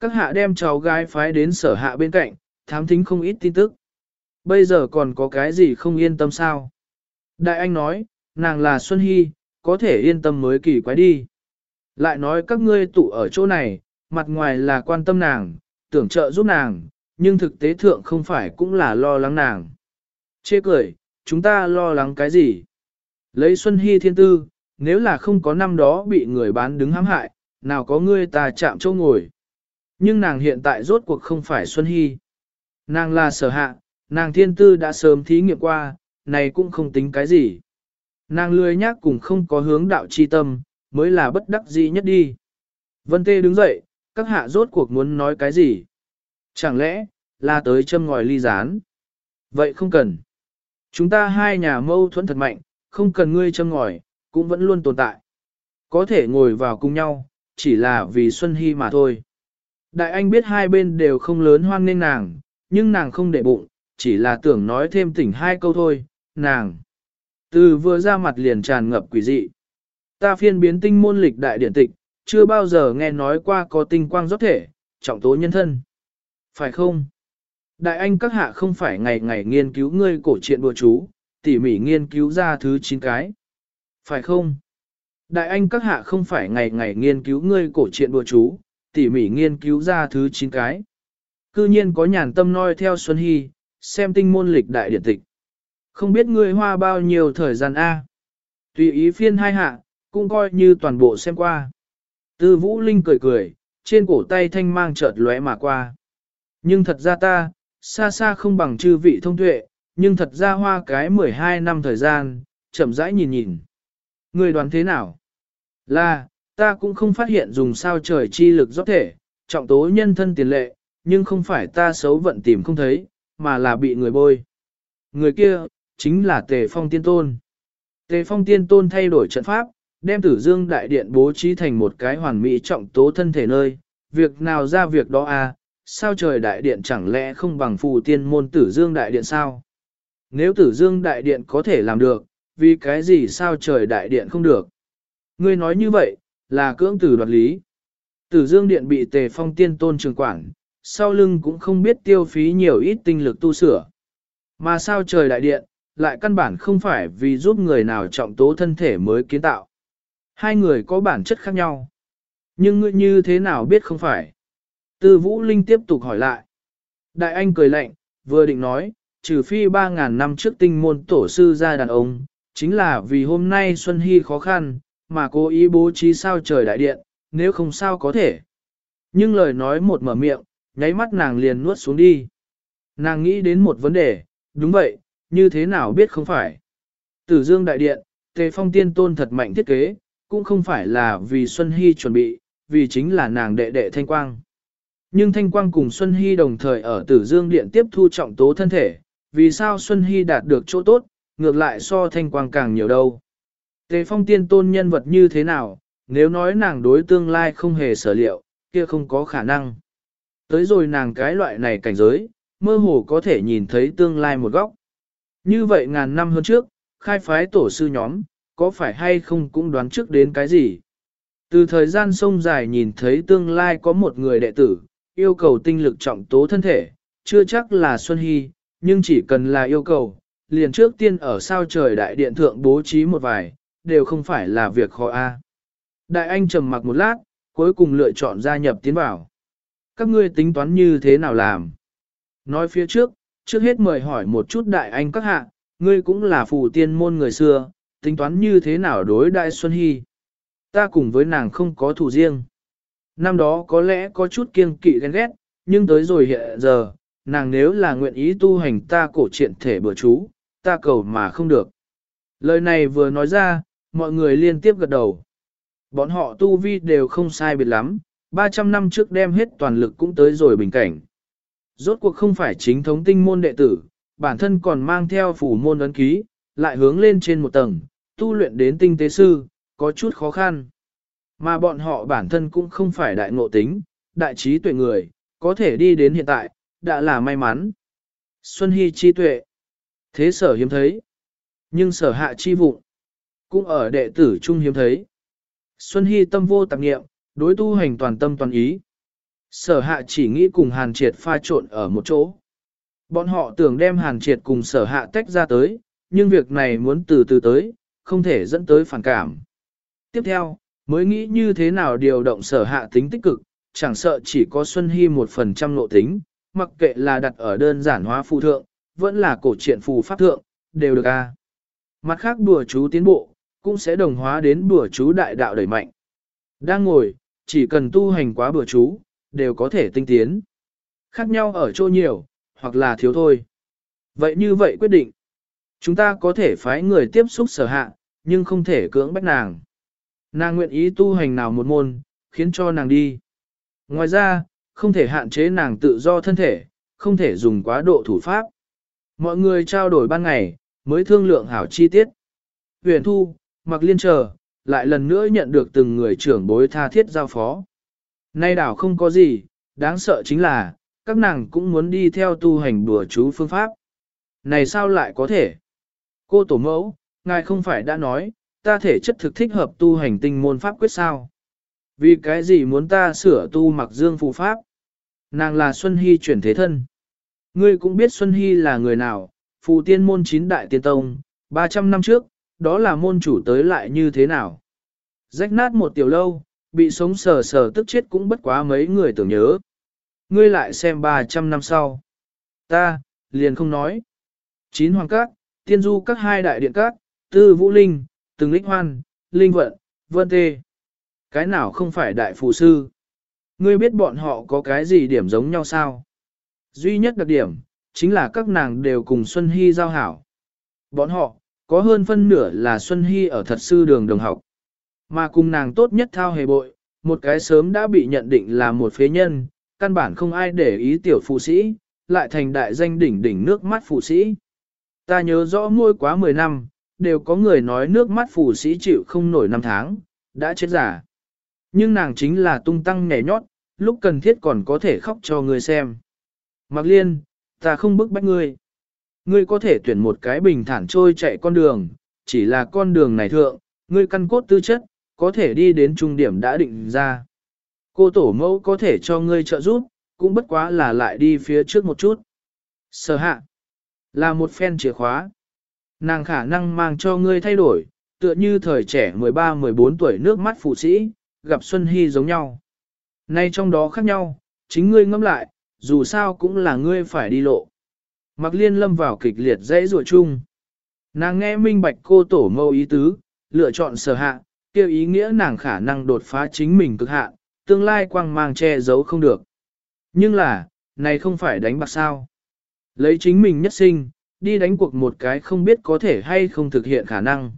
Các hạ đem cháu gái phái đến sở hạ bên cạnh, thám thính không ít tin tức. Bây giờ còn có cái gì không yên tâm sao? Đại Anh nói, nàng là Xuân Hy, có thể yên tâm mới kỳ quái đi. Lại nói các ngươi tụ ở chỗ này, mặt ngoài là quan tâm nàng, tưởng trợ giúp nàng, nhưng thực tế thượng không phải cũng là lo lắng nàng. Chê cười, chúng ta lo lắng cái gì? Lấy Xuân Hy thiên tư, nếu là không có năm đó bị người bán đứng hãm hại, nào có ngươi ta chạm châu ngồi. Nhưng nàng hiện tại rốt cuộc không phải Xuân Hy. Nàng là sở hạ, nàng thiên tư đã sớm thí nghiệm qua, này cũng không tính cái gì. Nàng lười nhác cùng không có hướng đạo chi tâm, mới là bất đắc dĩ nhất đi. Vân Tê đứng dậy, các hạ rốt cuộc muốn nói cái gì? Chẳng lẽ, là tới châm ngòi ly gián? Vậy không cần. Chúng ta hai nhà mâu thuẫn thật mạnh, không cần ngươi châm ngòi, cũng vẫn luôn tồn tại. Có thể ngồi vào cùng nhau, chỉ là vì Xuân Hy mà thôi. Đại anh biết hai bên đều không lớn hoan nên nàng, nhưng nàng không để bụng, chỉ là tưởng nói thêm tỉnh hai câu thôi, nàng. Từ vừa ra mặt liền tràn ngập quỷ dị. Ta phiên biến tinh môn lịch đại điển tịch, chưa bao giờ nghe nói qua có tinh quang rót thể, trọng tố nhân thân. Phải không? Đại anh các hạ không phải ngày ngày nghiên cứu ngươi cổ truyện bùa chú, tỉ mỉ nghiên cứu ra thứ 9 cái. Phải không? Đại anh các hạ không phải ngày ngày nghiên cứu ngươi cổ truyện bùa chú, tỉ mỉ nghiên cứu ra thứ 9 cái. Cư nhiên có nhàn tâm noi theo Xuân Hy, xem tinh môn lịch đại điển tịch. Không biết ngươi hoa bao nhiêu thời gian A. Tùy ý phiên hai hạ, cũng coi như toàn bộ xem qua. Tư Vũ Linh cười cười, trên cổ tay thanh mang chợt lóe mà qua. Nhưng thật ra ta, xa xa không bằng chư vị thông tuệ, nhưng thật ra hoa cái 12 năm thời gian, chậm rãi nhìn nhìn. Người đoán thế nào? Là, ta cũng không phát hiện dùng sao trời chi lực rót thể, trọng tố nhân thân tiền lệ, nhưng không phải ta xấu vận tìm không thấy, mà là bị người bôi. Người kia, chính là Tề Phong Tiên Tôn. Tề Phong Tiên Tôn thay đổi trận pháp, đem tử dương đại điện bố trí thành một cái hoàn mỹ trọng tố thân thể nơi, việc nào ra việc đó à, sao trời đại điện chẳng lẽ không bằng phù tiên môn tử dương đại điện sao? Nếu tử dương đại điện có thể làm được, vì cái gì sao trời đại điện không được? Ngươi nói như vậy, là cưỡng tử đoạt lý. Tử dương điện bị tề phong tiên tôn trường quản, sau lưng cũng không biết tiêu phí nhiều ít tinh lực tu sửa. Mà sao trời đại điện, lại căn bản không phải vì giúp người nào trọng tố thân thể mới kiến tạo. Hai người có bản chất khác nhau. Nhưng ngươi như thế nào biết không phải? Tư Vũ Linh tiếp tục hỏi lại. Đại Anh cười lạnh, vừa định nói, trừ phi 3.000 năm trước tinh môn tổ sư ra đàn ông, chính là vì hôm nay Xuân Hy khó khăn, mà cố ý bố trí sao trời đại điện, nếu không sao có thể. Nhưng lời nói một mở miệng, nháy mắt nàng liền nuốt xuống đi. Nàng nghĩ đến một vấn đề, đúng vậy, như thế nào biết không phải. Tử Dương Đại Điện, Tề Phong Tiên Tôn thật mạnh thiết kế, cũng không phải là vì Xuân Hy chuẩn bị, vì chính là nàng đệ đệ Thanh Quang. Nhưng Thanh Quang cùng Xuân Hy đồng thời ở Tử Dương Điện tiếp thu trọng tố thân thể, vì sao Xuân Hy đạt được chỗ tốt, ngược lại so Thanh Quang càng nhiều đâu. Tề Phong Tiên Tôn nhân vật như thế nào, nếu nói nàng đối tương lai không hề sở liệu, kia không có khả năng. Tới rồi nàng cái loại này cảnh giới, mơ hồ có thể nhìn thấy tương lai một góc. Như vậy ngàn năm hơn trước, khai phái tổ sư nhóm, có phải hay không cũng đoán trước đến cái gì. Từ thời gian sông dài nhìn thấy tương lai có một người đệ tử, yêu cầu tinh lực trọng tố thân thể, chưa chắc là Xuân Hy, nhưng chỉ cần là yêu cầu, liền trước tiên ở sao trời đại điện thượng bố trí một vài, đều không phải là việc khó a. Đại anh trầm mặc một lát, cuối cùng lựa chọn gia nhập tiến vào. Các ngươi tính toán như thế nào làm? Nói phía trước, trước hết mời hỏi một chút đại anh các hạ, ngươi cũng là phù tiên môn người xưa, tính toán như thế nào đối đại Xuân Hy. Ta cùng với nàng không có thủ riêng. Năm đó có lẽ có chút kiêng kỵ ghen ghét, nhưng tới rồi hiện giờ, nàng nếu là nguyện ý tu hành ta cổ triện thể bữa chú, ta cầu mà không được. Lời này vừa nói ra, mọi người liên tiếp gật đầu. Bọn họ tu vi đều không sai biệt lắm, 300 năm trước đem hết toàn lực cũng tới rồi bình cảnh. Rốt cuộc không phải chính thống tinh môn đệ tử, bản thân còn mang theo phủ môn ấn ký, lại hướng lên trên một tầng, tu luyện đến tinh tế sư, có chút khó khăn. Mà bọn họ bản thân cũng không phải đại ngộ tính, đại trí tuệ người, có thể đi đến hiện tại, đã là may mắn. Xuân Hy chi tuệ. Thế sở hiếm thấy. Nhưng sở hạ chi vụng. Cũng ở đệ tử trung hiếm thấy. Xuân Hy tâm vô tạp nghiệm, đối tu hành toàn tâm toàn ý. Sở hạ chỉ nghĩ cùng hàn triệt pha trộn ở một chỗ. Bọn họ tưởng đem hàn triệt cùng sở hạ tách ra tới, nhưng việc này muốn từ từ tới, không thể dẫn tới phản cảm. Tiếp theo, mới nghĩ như thế nào điều động sở hạ tính tích cực, chẳng sợ chỉ có Xuân Hy một phần trăm nộ tính, mặc kệ là đặt ở đơn giản hóa phù thượng, vẫn là cổ truyện phù pháp thượng, đều được a. Mặt khác bùa chú tiến bộ, cũng sẽ đồng hóa đến bùa chú đại đạo đẩy mạnh. Đang ngồi, chỉ cần tu hành quá bùa chú, đều có thể tinh tiến. Khác nhau ở chỗ nhiều, hoặc là thiếu thôi. Vậy như vậy quyết định. Chúng ta có thể phái người tiếp xúc sở hạ, nhưng không thể cưỡng bách nàng. Nàng nguyện ý tu hành nào một môn, khiến cho nàng đi. Ngoài ra, không thể hạn chế nàng tự do thân thể, không thể dùng quá độ thủ pháp. Mọi người trao đổi ban ngày, mới thương lượng hảo chi tiết. Huyền thu, mặc liên chờ, lại lần nữa nhận được từng người trưởng bối tha thiết giao phó. Nay đảo không có gì, đáng sợ chính là, các nàng cũng muốn đi theo tu hành đùa chú phương pháp. Này sao lại có thể? Cô tổ mẫu, ngài không phải đã nói, ta thể chất thực thích hợp tu hành tinh môn pháp quyết sao? Vì cái gì muốn ta sửa tu mặc dương phù pháp? Nàng là Xuân Hy chuyển thế thân. Ngươi cũng biết Xuân Hy là người nào, phù tiên môn chín đại tiên tông, 300 năm trước, đó là môn chủ tới lại như thế nào? Rách nát một tiểu lâu, bị sống sờ sờ tức chết cũng bất quá mấy người tưởng nhớ. Ngươi lại xem 300 năm sau. Ta, liền không nói. Chín hoàng các, tiên du các hai đại điện các, tư vũ linh, từng lích hoan, linh vận, vân tê. Cái nào không phải đại phụ sư? Ngươi biết bọn họ có cái gì điểm giống nhau sao? Duy nhất đặc điểm, chính là các nàng đều cùng Xuân Hy giao hảo. Bọn họ, có hơn phân nửa là Xuân Hy ở thật sư đường đồng học. Mà cùng nàng tốt nhất thao hề bội, một cái sớm đã bị nhận định là một phế nhân, căn bản không ai để ý tiểu phụ sĩ, lại thành đại danh đỉnh đỉnh nước mắt phụ sĩ. Ta nhớ rõ ngôi quá 10 năm, đều có người nói nước mắt phù sĩ chịu không nổi năm tháng, đã chết giả. Nhưng nàng chính là tung tăng nhảy nhót, lúc cần thiết còn có thể khóc cho người xem. Mạc Liên, ta không bức bách ngươi. Ngươi có thể tuyển một cái bình thản trôi chạy con đường, chỉ là con đường này thượng, ngươi căn cốt tư chất, có thể đi đến trung điểm đã định ra. Cô tổ mẫu có thể cho ngươi trợ giúp, cũng bất quá là lại đi phía trước một chút. Sở hạ, là một phen chìa khóa. Nàng khả năng mang cho ngươi thay đổi, tựa như thời trẻ 13-14 tuổi nước mắt phụ sĩ, gặp Xuân Hy giống nhau. Nay trong đó khác nhau, chính ngươi ngẫm lại, dù sao cũng là ngươi phải đi lộ. Mặc liên lâm vào kịch liệt dãy rùa chung. Nàng nghe minh bạch cô tổ mâu ý tứ, lựa chọn sở hạ, kêu ý nghĩa nàng khả năng đột phá chính mình cực hạ, tương lai quang mang che giấu không được. Nhưng là, này không phải đánh bạc sao. Lấy chính mình nhất sinh, đi đánh cuộc một cái không biết có thể hay không thực hiện khả năng.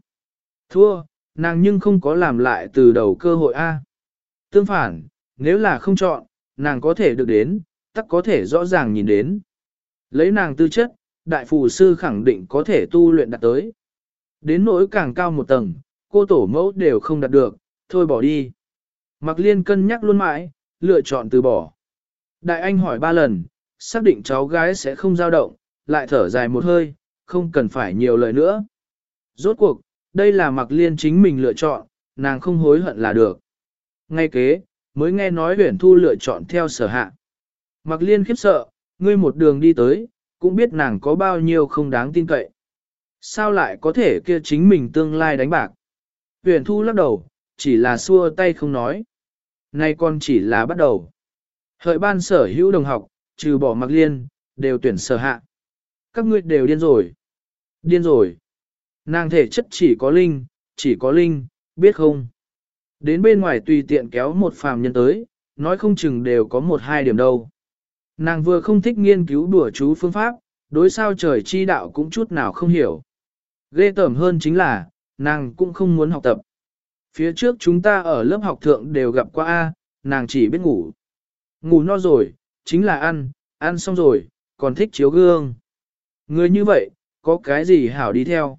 Thua, nàng nhưng không có làm lại từ đầu cơ hội A. Tương phản, nếu là không chọn, nàng có thể được đến, tắc có thể rõ ràng nhìn đến. Lấy nàng tư chất, đại phù sư khẳng định có thể tu luyện đạt tới. Đến nỗi càng cao một tầng, cô tổ mẫu đều không đạt được, thôi bỏ đi. Mặc liên cân nhắc luôn mãi, lựa chọn từ bỏ. Đại anh hỏi ba lần, xác định cháu gái sẽ không dao động, lại thở dài một hơi, không cần phải nhiều lời nữa. Rốt cuộc, đây là mặc liên chính mình lựa chọn, nàng không hối hận là được. Ngay kế, mới nghe nói huyển thu lựa chọn theo sở hạ. Mặc liên khiếp sợ, ngươi một đường đi tới, cũng biết nàng có bao nhiêu không đáng tin cậy. Sao lại có thể kia chính mình tương lai đánh bạc? Huyền thu lắc đầu, chỉ là xua tay không nói. Nay còn chỉ là bắt đầu. Hợi ban sở hữu đồng học, trừ bỏ mặc liên, đều tuyển sở hạ. Các ngươi đều điên rồi. Điên rồi. Nàng thể chất chỉ có linh, chỉ có linh, biết không? Đến bên ngoài tùy tiện kéo một phàm nhân tới, nói không chừng đều có một hai điểm đâu. Nàng vừa không thích nghiên cứu đùa chú phương pháp, đối sao trời chi đạo cũng chút nào không hiểu. Ghê tởm hơn chính là, nàng cũng không muốn học tập. Phía trước chúng ta ở lớp học thượng đều gặp qua A, nàng chỉ biết ngủ. Ngủ no rồi, chính là ăn, ăn xong rồi, còn thích chiếu gương. Người như vậy, có cái gì hảo đi theo?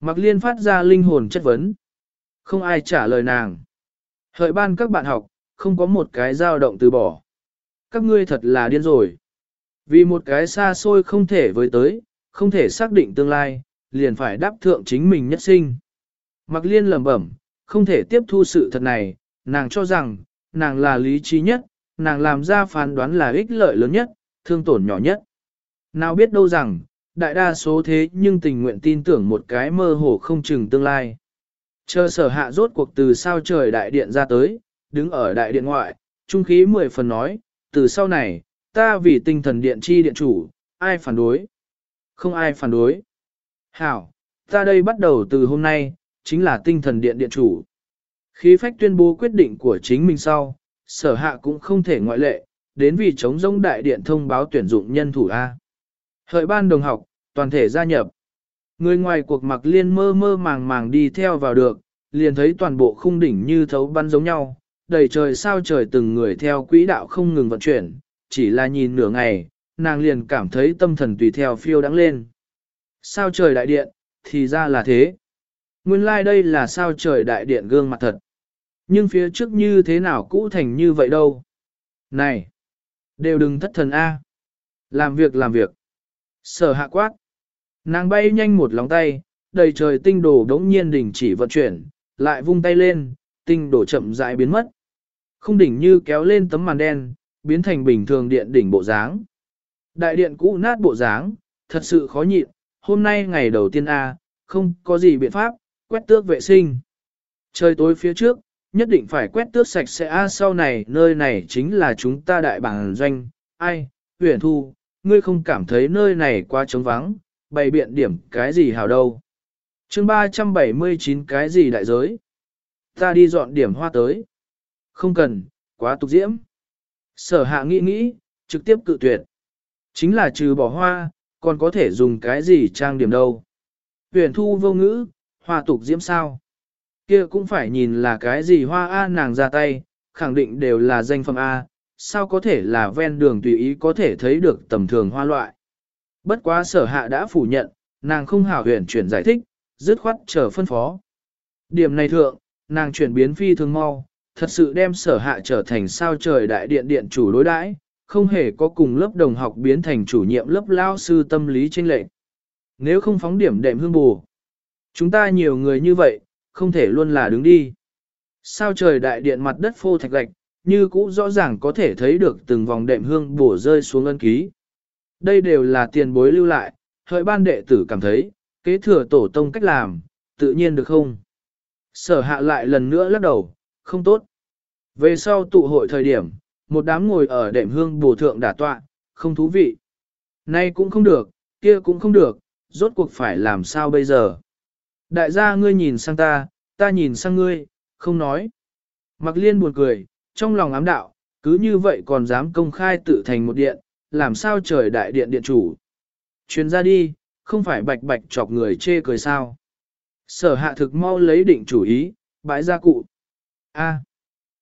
Mặc liên phát ra linh hồn chất vấn. Không ai trả lời nàng. Hợi ban các bạn học, không có một cái dao động từ bỏ. Các ngươi thật là điên rồi. Vì một cái xa xôi không thể với tới, không thể xác định tương lai, liền phải đáp thượng chính mình nhất sinh. Mặc liên lẩm bẩm, không thể tiếp thu sự thật này, nàng cho rằng, nàng là lý trí nhất, nàng làm ra phán đoán là ích lợi lớn nhất, thương tổn nhỏ nhất. Nào biết đâu rằng, đại đa số thế nhưng tình nguyện tin tưởng một cái mơ hồ không chừng tương lai. Chờ sở hạ rốt cuộc từ sao trời đại điện ra tới, đứng ở đại điện ngoại, trung khí mười phần nói, từ sau này, ta vì tinh thần điện chi điện chủ, ai phản đối? Không ai phản đối. Hảo, ta đây bắt đầu từ hôm nay, chính là tinh thần điện điện chủ. Khí phách tuyên bố quyết định của chính mình sau, sở hạ cũng không thể ngoại lệ, đến vì chống rông đại điện thông báo tuyển dụng nhân thủ A. Hợi ban đồng học, toàn thể gia nhập. Người ngoài cuộc mặc liên mơ mơ màng màng đi theo vào được, liền thấy toàn bộ khung đỉnh như thấu bắn giống nhau, đầy trời sao trời từng người theo quỹ đạo không ngừng vận chuyển, chỉ là nhìn nửa ngày, nàng liền cảm thấy tâm thần tùy theo phiêu đắng lên. Sao trời đại điện, thì ra là thế. Nguyên lai like đây là sao trời đại điện gương mặt thật. Nhưng phía trước như thế nào cũ thành như vậy đâu. Này, đều đừng thất thần A. Làm việc làm việc. Sở hạ quát. Nàng bay nhanh một lòng tay, đầy trời tinh đồ đống nhiên đỉnh chỉ vận chuyển, lại vung tay lên, tinh đồ chậm rãi biến mất. Không đỉnh như kéo lên tấm màn đen, biến thành bình thường điện đỉnh bộ dáng. Đại điện cũ nát bộ dáng, thật sự khó nhịn, hôm nay ngày đầu tiên A, không có gì biện pháp, quét tước vệ sinh. Trời tối phía trước, nhất định phải quét tước sạch sẽ A sau này, nơi này chính là chúng ta đại bản doanh, ai, huyền thu, ngươi không cảm thấy nơi này quá trống vắng, bày biện điểm cái gì hào đâu. chương 379 cái gì đại giới? Ta đi dọn điểm hoa tới. Không cần, quá tục diễm. Sở hạ nghĩ nghĩ, trực tiếp cự tuyệt. Chính là trừ bỏ hoa, còn có thể dùng cái gì trang điểm đâu. Huyền thu vô ngữ, hoa tục diễm sao? Kia cũng phải nhìn là cái gì hoa A nàng ra tay, khẳng định đều là danh phẩm A, sao có thể là ven đường tùy ý có thể thấy được tầm thường hoa loại. Bất quá sở hạ đã phủ nhận, nàng không hảo huyền chuyển giải thích, dứt khoát chờ phân phó. Điểm này thượng, nàng chuyển biến phi thường mau, thật sự đem sở hạ trở thành sao trời đại điện điện chủ đối đãi, không hề có cùng lớp đồng học biến thành chủ nhiệm lớp lao sư tâm lý tranh lệ. Nếu không phóng điểm đệm hương bù, chúng ta nhiều người như vậy, không thể luôn là đứng đi. Sao trời đại điện mặt đất phô thạch gạch, như cũ rõ ràng có thể thấy được từng vòng đệm hương bổ rơi xuống ân ký. Đây đều là tiền bối lưu lại, hợi ban đệ tử cảm thấy, kế thừa tổ tông cách làm, tự nhiên được không? Sở hạ lại lần nữa lắc đầu, không tốt. Về sau tụ hội thời điểm, một đám ngồi ở đệm hương bổ thượng đả tọa, không thú vị. Nay cũng không được, kia cũng không được, rốt cuộc phải làm sao bây giờ? Đại gia ngươi nhìn sang ta, ta nhìn sang ngươi, không nói. Mặc liên buồn cười, trong lòng ám đạo, cứ như vậy còn dám công khai tự thành một điện, làm sao trời đại điện điện chủ. Chuyên ra đi, không phải bạch bạch chọc người chê cười sao. Sở hạ thực mau lấy định chủ ý, bãi gia cụ. A.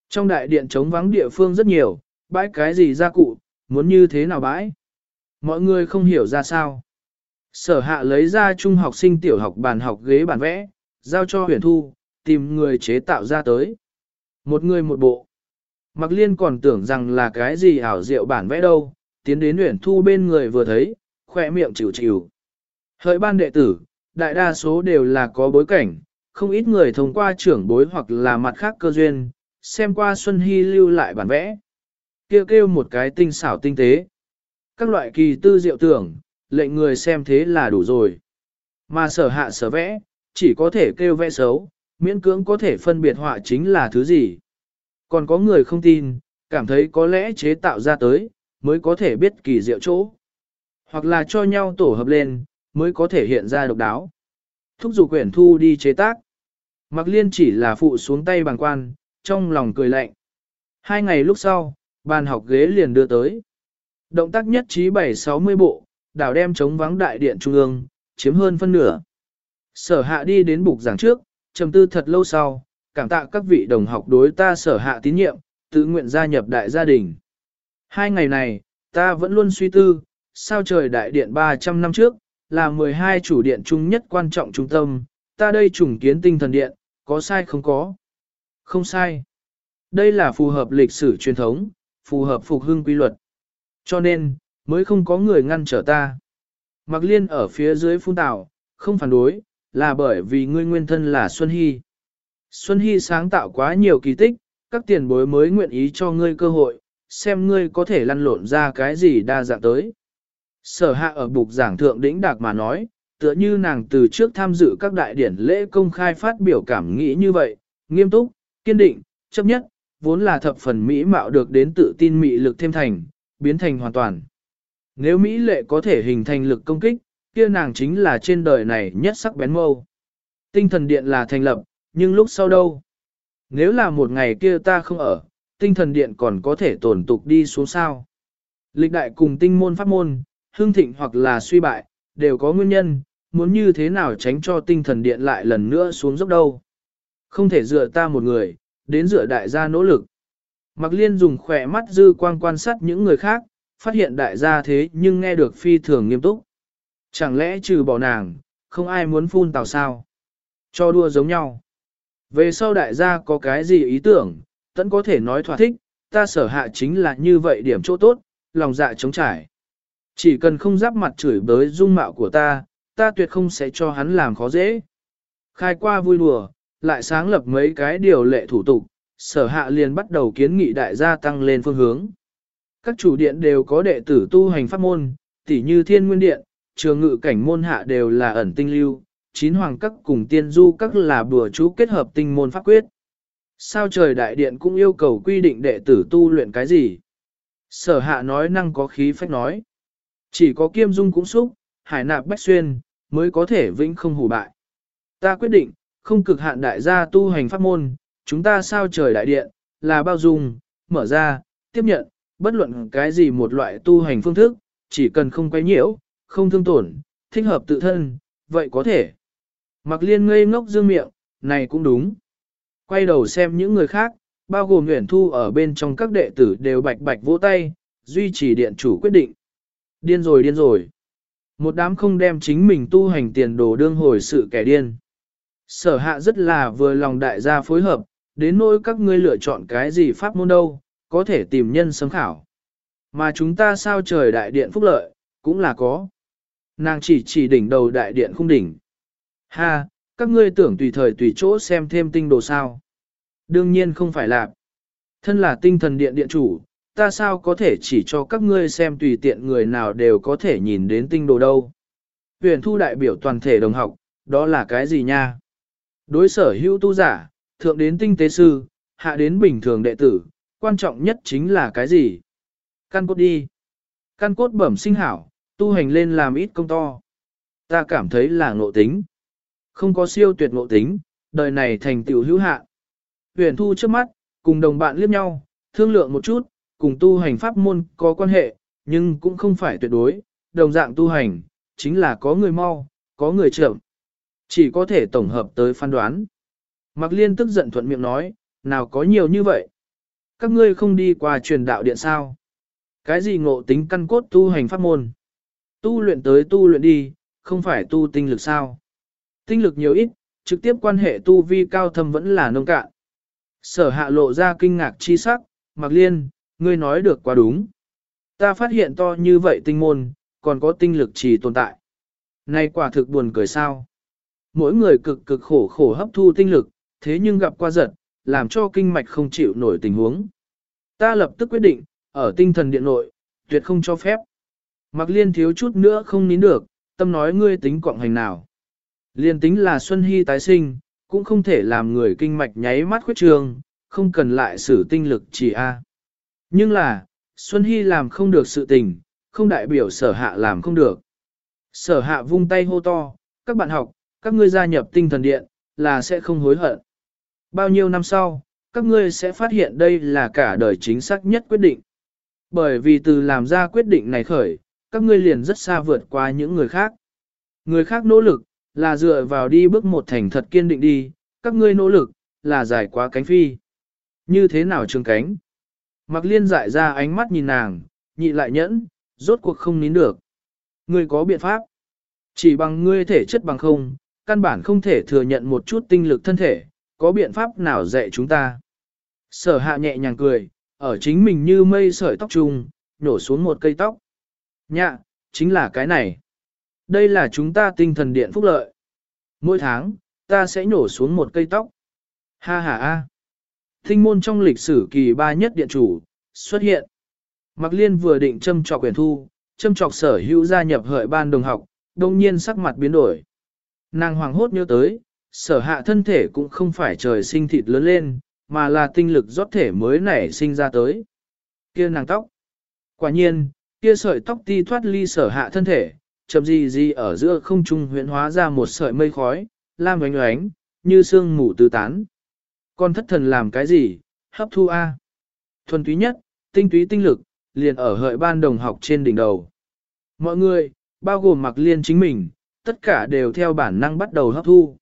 trong đại điện trống vắng địa phương rất nhiều, bãi cái gì gia cụ, muốn như thế nào bãi? Mọi người không hiểu ra sao. Sở hạ lấy ra trung học sinh tiểu học bàn học ghế bàn vẽ, giao cho huyền thu, tìm người chế tạo ra tới. Một người một bộ. Mặc liên còn tưởng rằng là cái gì ảo diệu bản vẽ đâu, tiến đến Uyển thu bên người vừa thấy, khỏe miệng chịu chịu. Hợi ban đệ tử, đại đa số đều là có bối cảnh, không ít người thông qua trưởng bối hoặc là mặt khác cơ duyên, xem qua Xuân Hy lưu lại bản vẽ. Kêu kêu một cái tinh xảo tinh tế. Các loại kỳ tư diệu tưởng, lệnh người xem thế là đủ rồi. Mà sở hạ sở vẽ, chỉ có thể kêu vẽ xấu, miễn cưỡng có thể phân biệt họa chính là thứ gì. Còn có người không tin, cảm thấy có lẽ chế tạo ra tới, mới có thể biết kỳ diệu chỗ. Hoặc là cho nhau tổ hợp lên, mới có thể hiện ra độc đáo. Thúc giục quyển thu đi chế tác. Mặc liên chỉ là phụ xuống tay bằng quan, trong lòng cười lạnh. Hai ngày lúc sau, bàn học ghế liền đưa tới. Động tác nhất trí 7-60 bộ, đảo đem chống vắng đại điện trung ương, chiếm hơn phân nửa. Sở hạ đi đến bục giảng trước, trầm tư thật lâu sau, cảm tạ các vị đồng học đối ta sở hạ tín nhiệm, tự nguyện gia nhập đại gia đình. Hai ngày này, ta vẫn luôn suy tư, sao trời đại điện 300 năm trước, là 12 chủ điện chung nhất quan trọng trung tâm, ta đây trùng kiến tinh thần điện, có sai không có? Không sai. Đây là phù hợp lịch sử truyền thống, phù hợp phục hưng quy luật. Cho nên, mới không có người ngăn trở ta. Mặc liên ở phía dưới phun tạo, không phản đối, là bởi vì ngươi nguyên thân là Xuân Hy. Xuân Hy sáng tạo quá nhiều kỳ tích, các tiền bối mới nguyện ý cho ngươi cơ hội, xem ngươi có thể lăn lộn ra cái gì đa dạng tới. Sở hạ ở bục giảng thượng đỉnh đạc mà nói, tựa như nàng từ trước tham dự các đại điển lễ công khai phát biểu cảm nghĩ như vậy, nghiêm túc, kiên định, chấp nhất, vốn là thập phần mỹ mạo được đến tự tin mị lực thêm thành, biến thành hoàn toàn. Nếu Mỹ lệ có thể hình thành lực công kích, kia nàng chính là trên đời này nhất sắc bén mâu. Tinh thần điện là thành lập, nhưng lúc sau đâu? Nếu là một ngày kia ta không ở, tinh thần điện còn có thể tổn tục đi xuống sao. Lịch đại cùng tinh môn pháp môn, hương thịnh hoặc là suy bại, đều có nguyên nhân, muốn như thế nào tránh cho tinh thần điện lại lần nữa xuống dốc đâu. Không thể dựa ta một người, đến dựa đại gia nỗ lực. Mạc Liên dùng khỏe mắt dư quang quan sát những người khác, phát hiện đại gia thế nhưng nghe được phi thường nghiêm túc. Chẳng lẽ trừ bỏ nàng, không ai muốn phun tào sao? Cho đua giống nhau. Về sau đại gia có cái gì ý tưởng, tẫn có thể nói thỏa thích, ta sở hạ chính là như vậy điểm chỗ tốt, lòng dạ chống trải. Chỉ cần không giáp mặt chửi bới dung mạo của ta, ta tuyệt không sẽ cho hắn làm khó dễ. Khai qua vui đùa, lại sáng lập mấy cái điều lệ thủ tục, sở hạ liền bắt đầu kiến nghị đại gia tăng lên phương hướng. Các chủ điện đều có đệ tử tu hành pháp môn, tỉ như thiên nguyên điện, trường ngự cảnh môn hạ đều là ẩn tinh lưu, chín hoàng các cùng tiên du các là bùa chú kết hợp tinh môn pháp quyết. Sao trời đại điện cũng yêu cầu quy định đệ tử tu luyện cái gì? Sở hạ nói năng có khí phách nói. Chỉ có kiêm dung cũng xúc, hải nạp bách xuyên, mới có thể vĩnh không hủ bại. Ta quyết định, không cực hạn đại gia tu hành pháp môn, chúng ta sao trời đại điện, là bao dung, mở ra, tiếp nhận, bất luận cái gì một loại tu hành phương thức, chỉ cần không quay nhiễu, không thương tổn, thích hợp tự thân, vậy có thể. Mặc liên ngây ngốc dương miệng, này cũng đúng. Quay đầu xem những người khác, bao gồm Nguyễn Thu ở bên trong các đệ tử đều bạch bạch vỗ tay, duy trì điện chủ quyết định. Điên rồi điên rồi. Một đám không đem chính mình tu hành tiền đồ đương hồi sự kẻ điên. Sở hạ rất là vừa lòng đại gia phối hợp, đến nỗi các ngươi lựa chọn cái gì pháp môn đâu, có thể tìm nhân sấm khảo. Mà chúng ta sao trời đại điện phúc lợi, cũng là có. Nàng chỉ chỉ đỉnh đầu đại điện không đỉnh. Ha, các ngươi tưởng tùy thời tùy chỗ xem thêm tinh đồ sao. Đương nhiên không phải là. Thân là tinh thần điện điện chủ, ta sao có thể chỉ cho các ngươi xem tùy tiện người nào đều có thể nhìn đến tinh đồ đâu. Huyền thu đại biểu toàn thể đồng học, đó là cái gì nha? Đối sở hữu tu giả, thượng đến tinh tế sư, hạ đến bình thường đệ tử, quan trọng nhất chính là cái gì? Căn cốt đi. Căn cốt bẩm sinh hảo, tu hành lên làm ít công to. Ta cảm thấy là ngộ tính. Không có siêu tuyệt ngộ tính, đời này thành tiểu hữu hạ. Huyền thu trước mắt, cùng đồng bạn liếc nhau, thương lượng một chút, cùng tu hành pháp môn có quan hệ, nhưng cũng không phải tuyệt đối, đồng dạng tu hành, chính là có người mau, có người chậm. Chỉ có thể tổng hợp tới phán đoán. Mạc Liên tức giận thuận miệng nói, nào có nhiều như vậy. Các ngươi không đi qua truyền đạo điện sao. Cái gì ngộ tính căn cốt tu hành pháp môn? Tu luyện tới tu luyện đi, không phải tu tinh lực sao? Tinh lực nhiều ít, trực tiếp quan hệ tu vi cao thâm vẫn là nông cạn. Sở hạ lộ ra kinh ngạc chi sắc, Mạc Liên, ngươi nói được quá đúng. Ta phát hiện to như vậy tinh môn, còn có tinh lực chỉ tồn tại. Này quả thực buồn cười sao. Mỗi người cực cực khổ khổ hấp thu tinh lực, thế nhưng gặp qua giật, làm cho kinh mạch không chịu nổi tình huống. Ta lập tức quyết định, ở tinh thần điện nội, tuyệt không cho phép. Mặc liên thiếu chút nữa không nín được, tâm nói ngươi tính quạng hành nào. Liên tính là Xuân Hy tái sinh, cũng không thể làm người kinh mạch nháy mắt khuyết trường, không cần lại sử tinh lực chỉ A. Nhưng là, Xuân Hy làm không được sự tình, không đại biểu sở hạ làm không được. Sở hạ vung tay hô to, các bạn học, các ngươi gia nhập tinh thần điện, là sẽ không hối hận. Bao nhiêu năm sau, các ngươi sẽ phát hiện đây là cả đời chính xác nhất quyết định. Bởi vì từ làm ra quyết định này khởi, các ngươi liền rất xa vượt qua những người khác. Người khác nỗ lực, là dựa vào đi bước một thành thật kiên định đi, các ngươi nỗ lực, là giải quá cánh phi. Như thế nào trường cánh? Mặc liên dại ra ánh mắt nhìn nàng, nhị lại nhẫn, rốt cuộc không nín được. Ngươi có biện pháp. Chỉ bằng ngươi thể chất bằng không, căn bản không thể thừa nhận một chút tinh lực thân thể, có biện pháp nào dạy chúng ta. Sở hạ nhẹ nhàng cười, ở chính mình như mây sợi tóc trùng, nhổ xuống một cây tóc. Nhạ, chính là cái này. Đây là chúng ta tinh thần điện phúc lợi. Mỗi tháng, ta sẽ nhổ xuống một cây tóc. Ha ha ha. Tinh môn trong lịch sử kỳ ba nhất điện chủ, xuất hiện. Mạc Liên vừa định châm trọc quyền thu, châm trọc sở hữu gia nhập hợi ban đồng học, đồng nhiên sắc mặt biến đổi. Nàng hoàng hốt nhớ tới, sở hạ thân thể cũng không phải trời sinh thịt lớn lên, mà là tinh lực rót thể mới nảy sinh ra tới. Kia nàng tóc. Quả nhiên, kia sợi tóc ti thoát ly sở hạ thân thể, chậm gì gì ở giữa không trung huyễn hóa ra một sợi mây khói, lam oánh oánh, như sương mù tứ tán. Con thất thần làm cái gì, hấp thu A. Thuần túy nhất, tinh túy tinh lực, liền ở hợi ban đồng học trên đỉnh đầu. Mọi người, bao gồm mặc liên chính mình, tất cả đều theo bản năng bắt đầu hấp thu.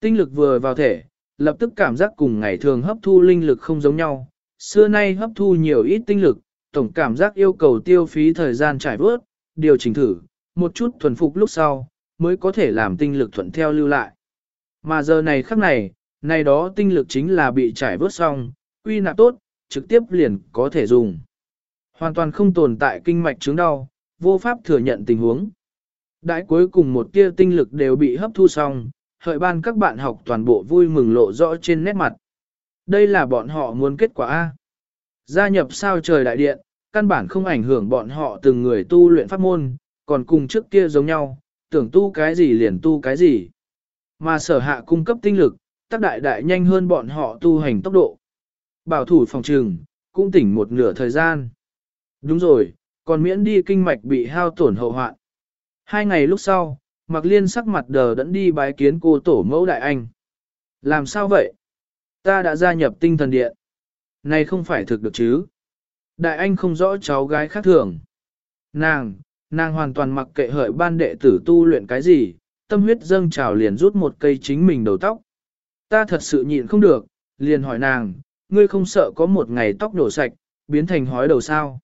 Tinh lực vừa vào thể, lập tức cảm giác cùng ngày thường hấp thu linh lực không giống nhau. Xưa nay hấp thu nhiều ít tinh lực, tổng cảm giác yêu cầu tiêu phí thời gian trải vớt, điều chỉnh thử, một chút thuần phục lúc sau, mới có thể làm tinh lực thuận theo lưu lại. Mà giờ này khắc này, này đó tinh lực chính là bị trải vớt xong, quy nạp tốt, trực tiếp liền có thể dùng. Hoàn toàn không tồn tại kinh mạch chứng đau, vô pháp thừa nhận tình huống. Đại cuối cùng một tia tinh lực đều bị hấp thu xong, hợi ban các bạn học toàn bộ vui mừng lộ rõ trên nét mặt. Đây là bọn họ muốn kết quả A. Gia nhập sao trời đại điện, căn bản không ảnh hưởng bọn họ từng người tu luyện pháp môn, còn cùng trước kia giống nhau, tưởng tu cái gì liền tu cái gì. Mà sở hạ cung cấp tinh lực, tác đại đại nhanh hơn bọn họ tu hành tốc độ. Bảo thủ phòng trừng, cũng tỉnh một nửa thời gian. Đúng rồi, còn miễn đi kinh mạch bị hao tổn hậu hoạn. Hai ngày lúc sau, Mạc Liên sắc mặt đờ đẫn đi bái kiến cô tổ mẫu đại anh. Làm sao vậy? Ta đã gia nhập tinh thần điện. Này không phải thực được chứ? Đại anh không rõ cháu gái khác thường. Nàng, nàng hoàn toàn mặc kệ hợi ban đệ tử tu luyện cái gì, tâm huyết dâng trào liền rút một cây chính mình đầu tóc. Ta thật sự nhịn không được, liền hỏi nàng, ngươi không sợ có một ngày tóc đổ sạch, biến thành hói đầu sao?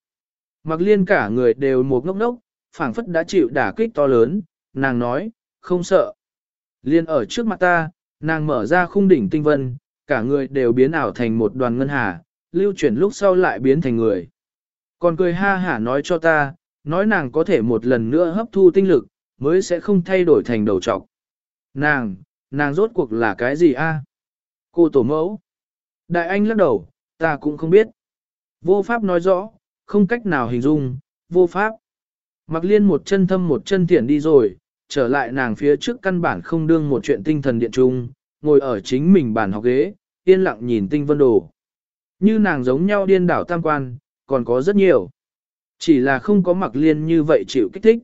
Mặc liên cả người đều một ngốc ngốc, phảng phất đã chịu đả kích to lớn, nàng nói, không sợ. Liên ở trước mặt ta, nàng mở ra khung đỉnh tinh vân, cả người đều biến ảo thành một đoàn ngân hà, lưu chuyển lúc sau lại biến thành người. Còn cười ha hả nói cho ta, nói nàng có thể một lần nữa hấp thu tinh lực, mới sẽ không thay đổi thành đầu trọc. Nàng, nàng rốt cuộc là cái gì a? Cô tổ mẫu. Đại anh lắc đầu, ta cũng không biết. Vô pháp nói rõ, không cách nào hình dung, vô pháp. Mặc liên một chân thâm một chân thiện đi rồi, trở lại nàng phía trước căn bản không đương một chuyện tinh thần điện trung, ngồi ở chính mình bàn học ghế, yên lặng nhìn tinh vân đồ. Như nàng giống nhau điên đảo tam quan, còn có rất nhiều. Chỉ là không có mặc liên như vậy chịu kích thích.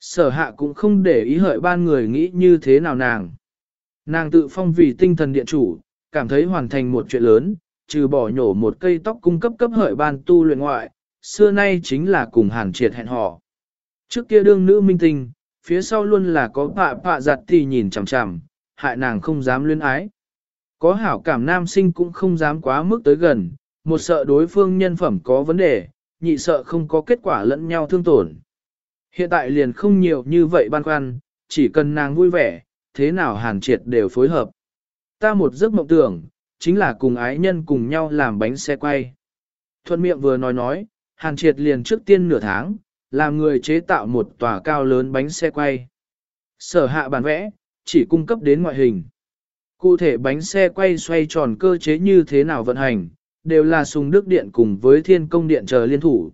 Sở hạ cũng không để ý hợi ban người nghĩ như thế nào nàng. Nàng tự phong vì tinh thần điện chủ, cảm thấy hoàn thành một chuyện lớn, trừ bỏ nhổ một cây tóc cung cấp cấp hợi ban tu luyện ngoại, xưa nay chính là cùng hàn triệt hẹn hò. Trước kia đương nữ minh tinh, phía sau luôn là có pạ pạ giặt thì nhìn chằm chằm, hại nàng không dám luyến ái. Có hảo cảm nam sinh cũng không dám quá mức tới gần, một sợ đối phương nhân phẩm có vấn đề, nhị sợ không có kết quả lẫn nhau thương tổn. Hiện tại liền không nhiều như vậy ban khoăn, chỉ cần nàng vui vẻ, thế nào hàn triệt đều phối hợp. Ta một giấc mộng tưởng, chính là cùng ái nhân cùng nhau làm bánh xe quay. Thuận miệng vừa nói nói, hàn triệt liền trước tiên nửa tháng, làm người chế tạo một tòa cao lớn bánh xe quay. Sở hạ bản vẽ, chỉ cung cấp đến ngoại hình. Cụ thể bánh xe quay xoay tròn cơ chế như thế nào vận hành, đều là sùng đức điện cùng với thiên công điện chờ liên thủ.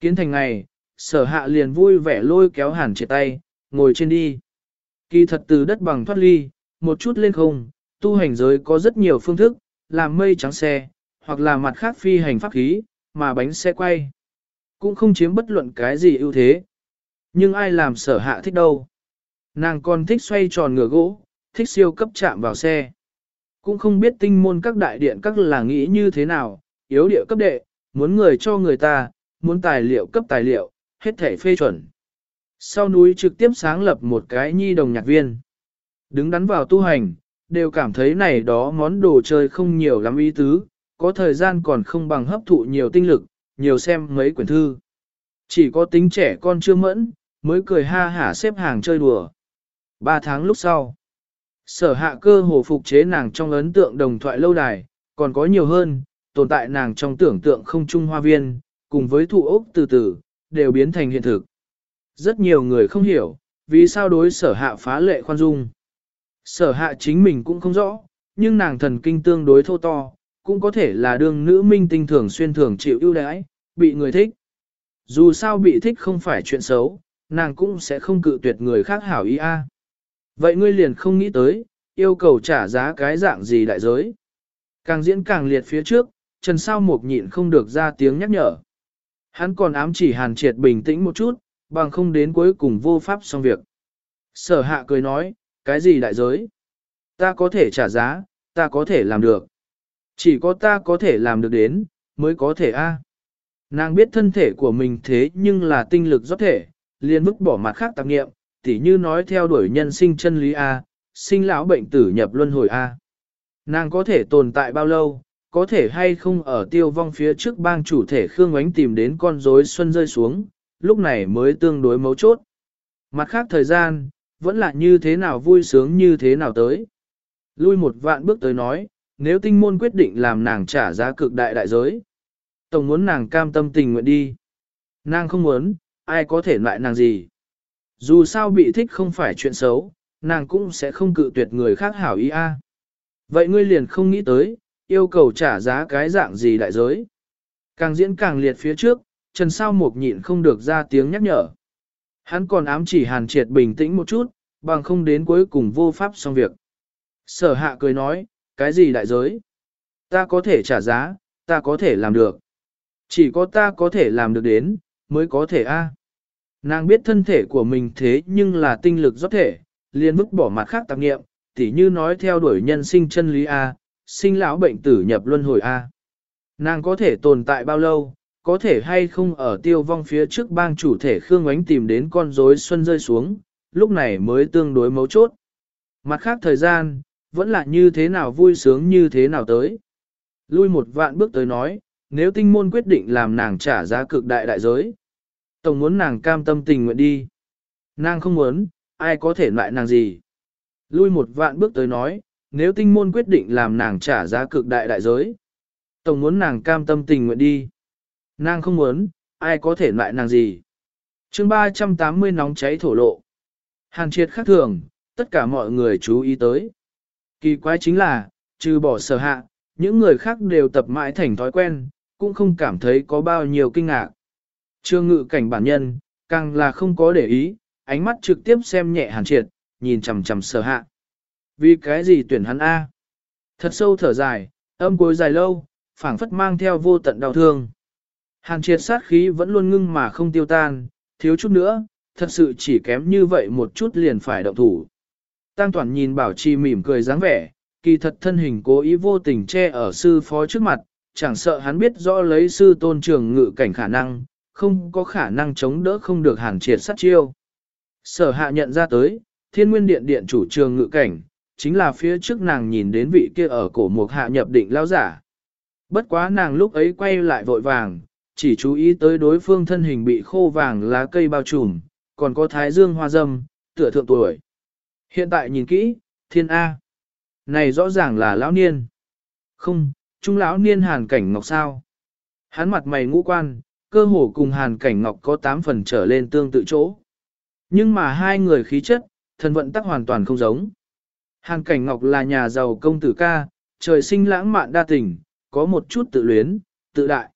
Kiến thành ngày, sở hạ liền vui vẻ lôi kéo hàn triệt tay, ngồi trên đi. Kỳ thật từ đất bằng thoát ly, một chút lên không, tu hành giới có rất nhiều phương thức, làm mây trắng xe, hoặc là mặt khác phi hành pháp khí, mà bánh xe quay. Cũng không chiếm bất luận cái gì ưu thế. Nhưng ai làm sở hạ thích đâu. Nàng còn thích xoay tròn ngựa gỗ, thích siêu cấp chạm vào xe. Cũng không biết tinh môn các đại điện các là nghĩ như thế nào, yếu địa cấp đệ, muốn người cho người ta, muốn tài liệu cấp tài liệu, hết thể phê chuẩn. Sau núi trực tiếp sáng lập một cái nhi đồng nhạc viên. Đứng đắn vào tu hành, đều cảm thấy này đó món đồ chơi không nhiều lắm ý tứ, có thời gian còn không bằng hấp thụ nhiều tinh lực, nhiều xem mấy quyển thư. Chỉ có tính trẻ con chưa mẫn, mới cười ha hả xếp hàng chơi đùa. Ba tháng lúc sau, sở hạ cơ hồ phục chế nàng trong ấn tượng đồng thoại lâu đài, còn có nhiều hơn, tồn tại nàng trong tưởng tượng không trung hoa viên, cùng với thụ ốc từ từ, đều biến thành hiện thực. Rất nhiều người không hiểu, vì sao đối sở hạ phá lệ khoan dung. Sở hạ chính mình cũng không rõ, nhưng nàng thần kinh tương đối thô to, cũng có thể là đương nữ minh tinh thường xuyên thường chịu ưu đãi, bị người thích. Dù sao bị thích không phải chuyện xấu, nàng cũng sẽ không cự tuyệt người khác hảo ý a. Vậy ngươi liền không nghĩ tới, yêu cầu trả giá cái dạng gì đại giới. Càng diễn càng liệt phía trước, Trần Sao Mục nhịn không được ra tiếng nhắc nhở. Hắn còn ám chỉ Hàn Triệt bình tĩnh một chút, bằng không đến cuối cùng vô pháp xong việc. Sở hạ cười nói, cái gì đại giới? Ta có thể trả giá, ta có thể làm được. Chỉ có ta có thể làm được đến, mới có thể a. Nàng biết thân thể của mình thế nhưng là tinh lực rót thể, liền vứt bỏ mặt khác tạp nghiệm, tỉ như nói theo đuổi nhân sinh chân lý A, sinh lão bệnh tử nhập luân hồi A. Nàng có thể tồn tại bao lâu, có thể hay không ở tiêu vong phía trước bang chủ thể Khương ánh tìm đến con rối xuân rơi xuống, lúc này mới tương đối mấu chốt. Mặt khác thời gian, vẫn là như thế nào vui sướng như thế nào tới. Lui một vạn bước tới nói, nếu tinh môn quyết định làm nàng trả giá cực đại đại giới. Tổng muốn nàng cam tâm tình nguyện đi. Nàng không muốn, ai có thể loại nàng gì. Dù sao bị thích không phải chuyện xấu, nàng cũng sẽ không cự tuyệt người khác hảo ý a. Vậy ngươi liền không nghĩ tới, yêu cầu trả giá cái dạng gì đại giới. Càng diễn càng liệt phía trước, Trần Sao Mục nhịn không được ra tiếng nhắc nhở. Hắn còn ám chỉ Hàn Triệt bình tĩnh một chút, bằng không đến cuối cùng vô pháp xong việc. Sở hạ cười nói, cái gì đại giới? Ta có thể trả giá, ta có thể làm được. Chỉ có ta có thể làm được đến, mới có thể a. Nàng biết thân thể của mình thế nhưng là tinh lực rót thể, liền vứt bỏ mặt khác tạp nghiệm, tỉ như nói theo đuổi nhân sinh chân lý A, sinh lão bệnh tử nhập luân hồi A. Nàng có thể tồn tại bao lâu, có thể hay không ở tiêu vong phía trước bang chủ thể Khương ánh tìm đến con rối xuân rơi xuống, lúc này mới tương đối mấu chốt. Mặt khác thời gian, vẫn là như thế nào vui sướng như thế nào tới. Lui một vạn bước tới nói, nếu tinh môn quyết định làm nàng trả giá cực đại đại giới. Tổng muốn nàng cam tâm tình nguyện đi. Nàng không muốn, ai có thể loại nàng gì. Lui một vạn bước tới nói, nếu tinh môn quyết định làm nàng trả giá cực đại đại giới. Tổng muốn nàng cam tâm tình nguyện đi. Nàng không muốn, ai có thể loại nàng gì. chương 380 nóng cháy thổ lộ. Hàn triệt khác thường, tất cả mọi người chú ý tới. Kỳ quái chính là, trừ bỏ sở hạ, những người khác đều tập mãi thành thói quen, cũng không cảm thấy có bao nhiêu kinh ngạc. Trương ngự cảnh bản nhân, càng là không có để ý, ánh mắt trực tiếp xem nhẹ hàn triệt, nhìn chằm chằm sở hạ. Vì cái gì tuyển hắn A? Thật sâu thở dài, âm cuối dài lâu, phảng phất mang theo vô tận đau thương. Hàn triệt sát khí vẫn luôn ngưng mà không tiêu tan, thiếu chút nữa, thật sự chỉ kém như vậy một chút liền phải động thủ. Tăng toàn nhìn bảo trì mỉm cười dáng vẻ, kỳ thật thân hình cố ý vô tình che ở sư phó trước mặt, chẳng sợ hắn biết rõ lấy sư tôn trường ngự cảnh khả năng, không có khả năng chống đỡ không được hàn triệt sát chiêu. Sở hạ nhận ra tới, thiên nguyên điện điện chủ trường ngự cảnh, chính là phía trước nàng nhìn đến vị kia ở cổ mục hạ nhập định lao giả. Bất quá nàng lúc ấy quay lại vội vàng, chỉ chú ý tới đối phương thân hình bị khô vàng lá cây bao trùm, còn có thái dương hoa dâm, tựa thượng tuổi. Hiện tại nhìn kỹ, thiên A. Này rõ ràng là lão niên. Không, trung lão niên hàn cảnh ngọc sao. Hắn mặt mày ngũ quan, cơ hồ cùng hàn cảnh ngọc có 8 phần trở lên tương tự chỗ. Nhưng mà hai người khí chất, thần vận tắc hoàn toàn không giống. Hàn cảnh ngọc là nhà giàu công tử ca, trời sinh lãng mạn đa tình, có một chút tự luyến, tự đại.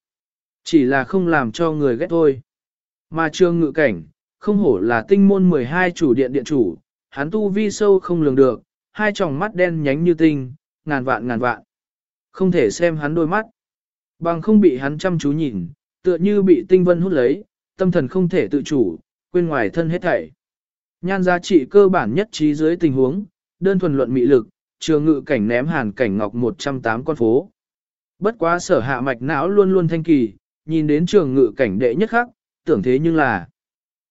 Chỉ là không làm cho người ghét thôi. Mà trương ngự cảnh, không hổ là tinh môn 12 chủ điện điện chủ, hắn tu vi sâu không lường được, hai tròng mắt đen nhánh như tinh, ngàn vạn ngàn vạn. Không thể xem hắn đôi mắt. Bằng không bị hắn chăm chú nhìn, tựa như bị tinh vân hút lấy, tâm thần không thể tự chủ, quên ngoài thân hết thảy. Nhan giá trị cơ bản nhất trí dưới tình huống, đơn thuần luận mị lực, trường ngự cảnh ném hàn cảnh ngọc 108 con phố. Bất quá sở hạ mạch não luôn luôn thanh kỳ, nhìn đến trường ngự cảnh đệ nhất khắc, tưởng thế nhưng là,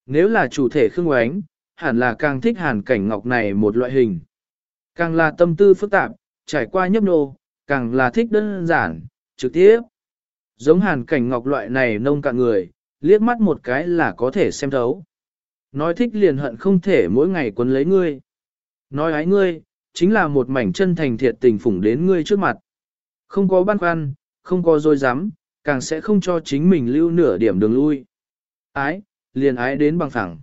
nếu là chủ thể khương oánh, hẳn là càng thích hàn cảnh ngọc này một loại hình. Càng là tâm tư phức tạp, trải qua nhấp nô, càng là thích đơn giản, trực tiếp. Giống hàn cảnh ngọc loại này nông cạn người, liếc mắt một cái là có thể xem thấu. Nói thích liền hận không thể mỗi ngày quấn lấy ngươi. Nói ái ngươi, chính là một mảnh chân thành thiệt tình phủng đến ngươi trước mặt. Không có băn khoăn, không có dối dám, càng sẽ không cho chính mình lưu nửa điểm đường lui. Ái, liền ái đến bằng phẳng.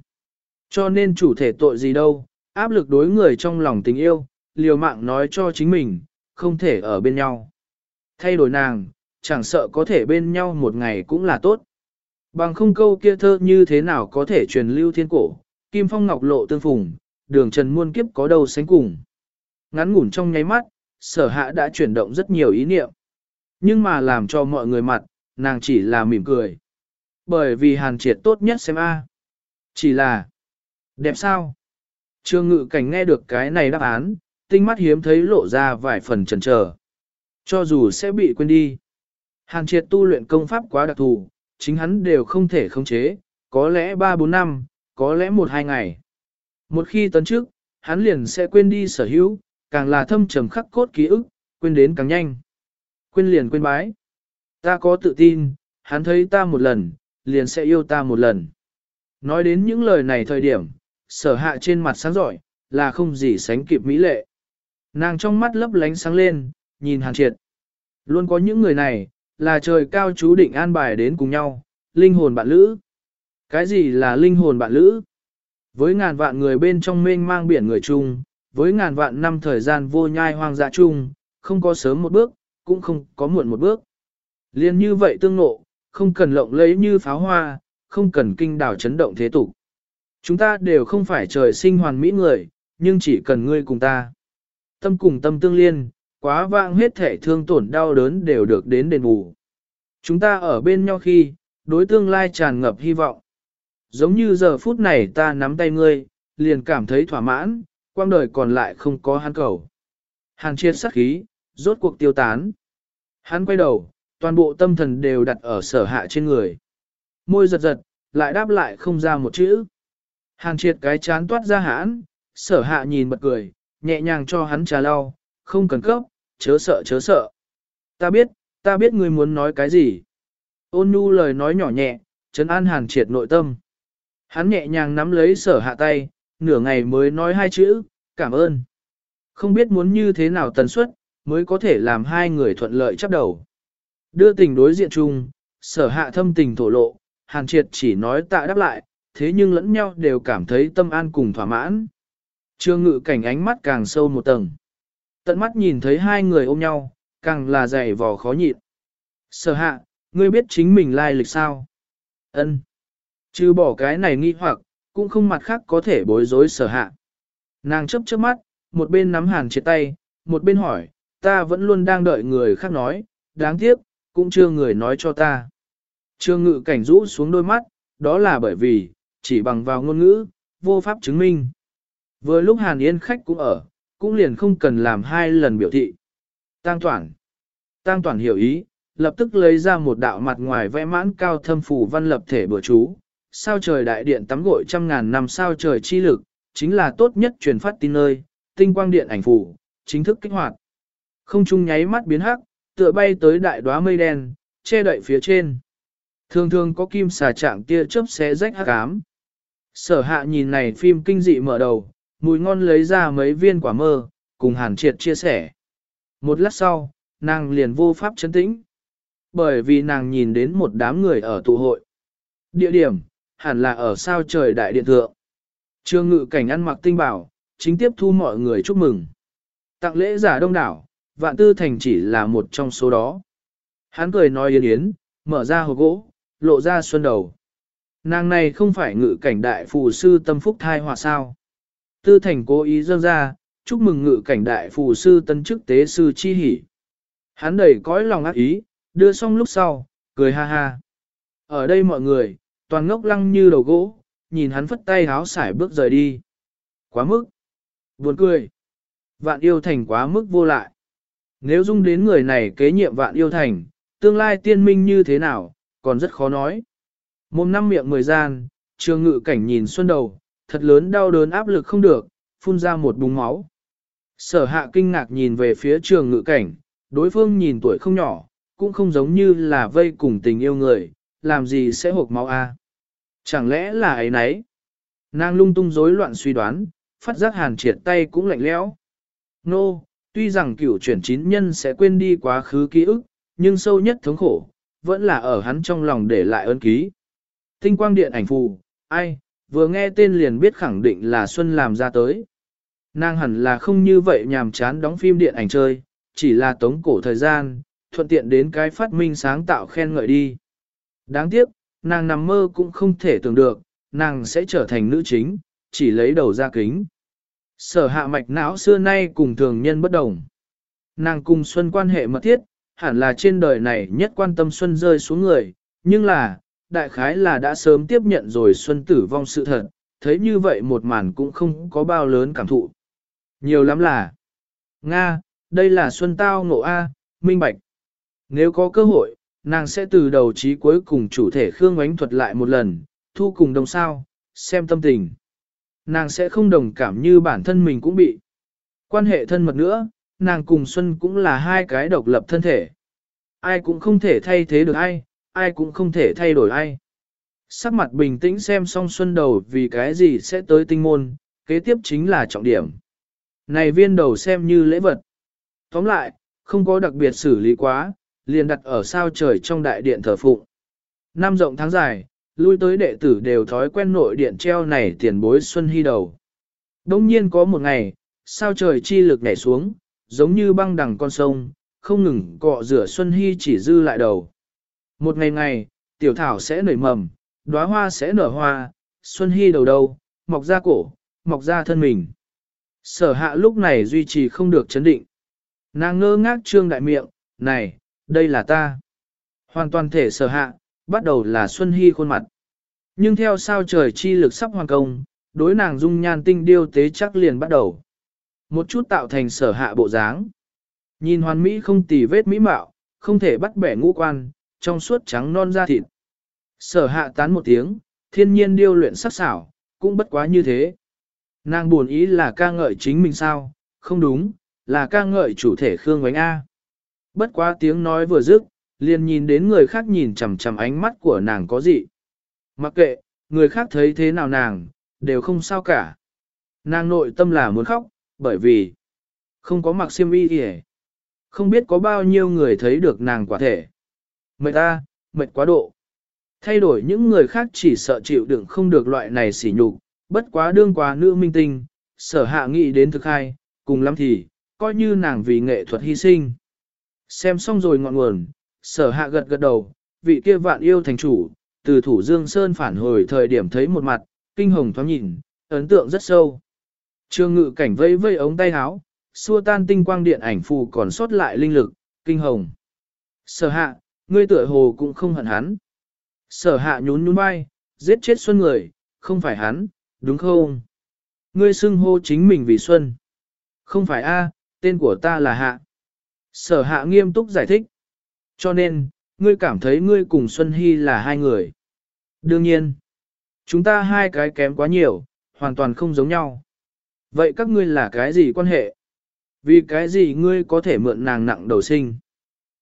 Cho nên chủ thể tội gì đâu, áp lực đối người trong lòng tình yêu, liều mạng nói cho chính mình, không thể ở bên nhau. Thay đổi nàng, chẳng sợ có thể bên nhau một ngày cũng là tốt. Bằng không câu kia thơ như thế nào có thể truyền lưu thiên cổ, kim phong ngọc lộ tương phùng, đường trần muôn kiếp có đầu sánh cùng. Ngắn ngủn trong nháy mắt, sở hạ đã chuyển động rất nhiều ý niệm. Nhưng mà làm cho mọi người mặt, nàng chỉ là mỉm cười. Bởi vì hàn triệt tốt nhất xem A. Chỉ là, đẹp sao? Trương ngự cảnh nghe được cái này đáp án, tinh mắt hiếm thấy lộ ra vài phần chần chờ. Cho dù sẽ bị quên đi. Hàn triệt tu luyện công pháp quá đặc thù, chính hắn đều không thể khống chế, có lẽ 3-4 năm, có lẽ 1-2 ngày. Một khi tấn trước, hắn liền sẽ quên đi sở hữu, càng là thâm trầm khắc cốt ký ức, quên đến càng nhanh. Quên liền quên bái. Ta có tự tin, hắn thấy ta một lần, liền sẽ yêu ta một lần. Nói đến những lời này thời điểm, sở hạ trên mặt sáng giỏi, là không gì sánh kịp mỹ lệ. Nàng trong mắt lấp lánh sáng lên, nhìn hàn triệt. Luôn có những người này, là trời cao chú định an bài đến cùng nhau, linh hồn bạn lữ. Cái gì là linh hồn bạn lữ? Với ngàn vạn người bên trong mênh mang biển người chung, với ngàn vạn năm thời gian vô nhai hoang dã chung, không có sớm một bước, cũng không có muộn một bước. Liên như vậy tương ngộ, không cần lộng lấy như pháo hoa, không cần kinh đảo chấn động thế tục. Chúng ta đều không phải trời sinh hoàn mỹ người, nhưng chỉ cần ngươi cùng ta. Tâm cùng tâm tương liên, quá vãng hết thể thương tổn đau đớn đều được đến đền bù. Chúng ta ở bên nhau khi, đối tương lai tràn ngập hy vọng. Giống như giờ phút này ta nắm tay ngươi, liền cảm thấy thỏa mãn, quang đời còn lại không có hắn cầu. Hàng triệt sắc khí, rốt cuộc tiêu tán. Hắn quay đầu, toàn bộ tâm thần đều đặt ở sở hạ trên người. Môi giật giật, lại đáp lại không ra một chữ. Hàng triệt cái chán toát ra hãn, sở hạ nhìn bật cười, nhẹ nhàng cho hắn trà lau, không cần cấp, chớ sợ chớ sợ. Ta biết, ta biết ngươi muốn nói cái gì. Ôn nhu lời nói nhỏ nhẹ, chấn an hàn triệt nội tâm. Hắn nhẹ nhàng nắm lấy sở hạ tay, nửa ngày mới nói hai chữ, cảm ơn. Không biết muốn như thế nào tần suất, mới có thể làm hai người thuận lợi chấp đầu. Đưa tình đối diện chung, sở hạ thâm tình thổ lộ, hàn triệt chỉ nói tạ đáp lại, thế nhưng lẫn nhau đều cảm thấy tâm an cùng thỏa mãn. Trương ngự cảnh ánh mắt càng sâu một tầng. Tận mắt nhìn thấy hai người ôm nhau, càng là dày vò khó nhịn. Sở hạ, ngươi biết chính mình lai lịch sao? Ân. Chứ bỏ cái này nghi hoặc, cũng không mặt khác có thể bối rối sở hạ. Nàng chấp chớp mắt, một bên nắm hàn trên tay, một bên hỏi, ta vẫn luôn đang đợi người khác nói, đáng tiếc, cũng chưa người nói cho ta. Trương ngự cảnh rũ xuống đôi mắt, đó là bởi vì, chỉ bằng vào ngôn ngữ, vô pháp chứng minh. Vừa lúc Hàn Yên khách cũng ở, cũng liền không cần làm hai lần biểu thị. Tăng Toản. Tăng Toản hiểu ý, lập tức lấy ra một đạo mặt ngoài vẽ mãn cao thâm phủ văn lập thể bữa chú. Sao trời đại điện tắm gội trăm ngàn năm sao trời chi lực, chính là tốt nhất truyền phát tin nơi, tinh quang điện ảnh phủ, chính thức kích hoạt. Không chung nháy mắt biến hắc, tựa bay tới đại đóa mây đen, che đậy phía trên. Thường thường có kim xà trạng tia chớp xé rách hắc ám. Sở hạ nhìn này phim kinh dị mở đầu, mùi ngon lấy ra mấy viên quả mơ, cùng hàn triệt chia sẻ. Một lát sau, nàng liền vô pháp chấn tĩnh. Bởi vì nàng nhìn đến một đám người ở tụ hội. Địa điểm, hẳn là ở sao trời đại điện thượng. Trương ngự cảnh ăn mặc tinh bảo, chính tiếp thu mọi người chúc mừng. Tặng lễ giả đông đảo, vạn tư thành chỉ là một trong số đó. Hắn cười nói yến yến, mở ra hộp gỗ, lộ ra xuân đầu. Nàng này không phải ngự cảnh đại phù sư tâm phúc thai hòa sao. Tư thành cố ý dâng ra, chúc mừng ngự cảnh đại phù sư tân chức tế sư chi hỉ. Hắn đầy cõi lòng ác ý, đưa xong lúc sau, cười ha ha. Ở đây mọi người, toàn ngốc lăng như đầu gỗ, nhìn hắn phất tay háo xải bước rời đi. Quá mức. Buồn cười. Vạn yêu thành quá mức vô lại. Nếu dung đến người này kế nhiệm vạn yêu thành, tương lai tiên minh như thế nào, còn rất khó nói. Mồm năm miệng mười gian, trường ngự cảnh nhìn xuân đầu, thật lớn đau đớn áp lực không được, phun ra một búng máu. Sở hạ kinh ngạc nhìn về phía trường ngự cảnh, đối phương nhìn tuổi không nhỏ, cũng không giống như là vây cùng tình yêu người, làm gì sẽ hộp máu a? À? Chẳng lẽ là ấy nấy? Nàng lung tung rối loạn suy đoán, phát giác hàn triệt tay cũng lạnh lẽo. Nô, no, tuy rằng cửu chuyển chín nhân sẽ quên đi quá khứ ký ức, nhưng sâu nhất thống khổ, vẫn là ở hắn trong lòng để lại ơn ký. Tinh quang điện ảnh phù, ai, vừa nghe tên liền biết khẳng định là Xuân làm ra tới. Nàng hẳn là không như vậy nhàm chán đóng phim điện ảnh chơi, chỉ là tống cổ thời gian, thuận tiện đến cái phát minh sáng tạo khen ngợi đi. Đáng tiếc, nàng nằm mơ cũng không thể tưởng được, nàng sẽ trở thành nữ chính, chỉ lấy đầu ra kính. Sở hạ mạch não xưa nay cùng thường nhân bất đồng. Nàng cùng Xuân quan hệ mật thiết, hẳn là trên đời này nhất quan tâm Xuân rơi xuống người, nhưng là, đại khái là đã sớm tiếp nhận rồi Xuân tử vong sự thật, thấy như vậy một màn cũng không có bao lớn cảm thụ. Nhiều lắm là, Nga, đây là Xuân tao ngộ A, minh bạch. Nếu có cơ hội, Nàng sẽ từ đầu chí cuối cùng chủ thể Khương Ánh thuật lại một lần, thu cùng đồng sao, xem tâm tình. Nàng sẽ không đồng cảm như bản thân mình cũng bị. Quan hệ thân mật nữa, nàng cùng Xuân cũng là hai cái độc lập thân thể. Ai cũng không thể thay thế được ai, ai cũng không thể thay đổi ai. Sắc mặt bình tĩnh xem xong Xuân đầu vì cái gì sẽ tới tinh môn, kế tiếp chính là trọng điểm. Này viên đầu xem như lễ vật. Tóm lại, không có đặc biệt xử lý quá, liền đặt ở sao trời trong đại điện thờ phụng. Năm rộng tháng dài, lui tới đệ tử đều thói quen nội điện treo này tiền bối Xuân Hy đầu. Đông nhiên có một ngày, sao trời chi lực nhảy xuống, giống như băng đằng con sông, không ngừng cọ rửa Xuân Hy chỉ dư lại đầu. Một ngày ngày, tiểu thảo sẽ nảy mầm, đóa hoa sẽ nở hoa, Xuân Hy đầu đầu, mọc ra cổ, mọc ra thân mình. Sở hạ lúc này duy trì không được chấn định. Nàng ngơ ngác trương đại miệng, này, đây là ta. Hoàn toàn thể sở hạ, bắt đầu là Xuân Hy khuôn mặt. Nhưng theo sao trời chi lực sắp hoàn công, đối nàng dung nhan tinh điêu tế chắc liền bắt đầu. Một chút tạo thành sở hạ bộ dáng. Nhìn hoàn mỹ không tì vết mỹ mạo, không thể bắt bẻ ngũ quan, trong suốt trắng non da thịt. Sở hạ tán một tiếng, thiên nhiên điêu luyện sắc xảo, cũng bất quá như thế. Nàng buồn ý là ca ngợi chính mình sao, không đúng, là ca ngợi chủ thể Khương Ngoánh A. Bất quá tiếng nói vừa dứt, liền nhìn đến người khác nhìn chằm chằm ánh mắt của nàng có gì. Mặc kệ, người khác thấy thế nào nàng, đều không sao cả. Nàng nội tâm là muốn khóc, bởi vì không có mặc xiêm y kìa. Không biết có bao nhiêu người thấy được nàng quả thể. Mệt ta, mệt quá độ. Thay đổi những người khác chỉ sợ chịu đựng không được loại này sỉ nhục, bất quá đương quá nữ minh tinh, sở hạ nghĩ đến thực hai, cùng lắm thì, coi như nàng vì nghệ thuật hy sinh. Xem xong rồi ngọn nguồn, sở hạ gật gật đầu, vị kia vạn yêu thành chủ, từ thủ dương sơn phản hồi thời điểm thấy một mặt, kinh hồng thoáng nhìn, ấn tượng rất sâu. Trương ngự cảnh vây vây ống tay háo, xua tan tinh quang điện ảnh phù còn sót lại linh lực, kinh hồng. Sở hạ, ngươi tựa hồ cũng không hận hắn. Sở hạ nhún nhún vai, giết chết xuân người, không phải hắn, đúng không? Ngươi xưng hô chính mình vì xuân. Không phải a, tên của ta là hạ. Sở hạ nghiêm túc giải thích. Cho nên, ngươi cảm thấy ngươi cùng Xuân Hy là hai người. Đương nhiên, chúng ta hai cái kém quá nhiều, hoàn toàn không giống nhau. Vậy các ngươi là cái gì quan hệ? Vì cái gì ngươi có thể mượn nàng nặng đầu sinh?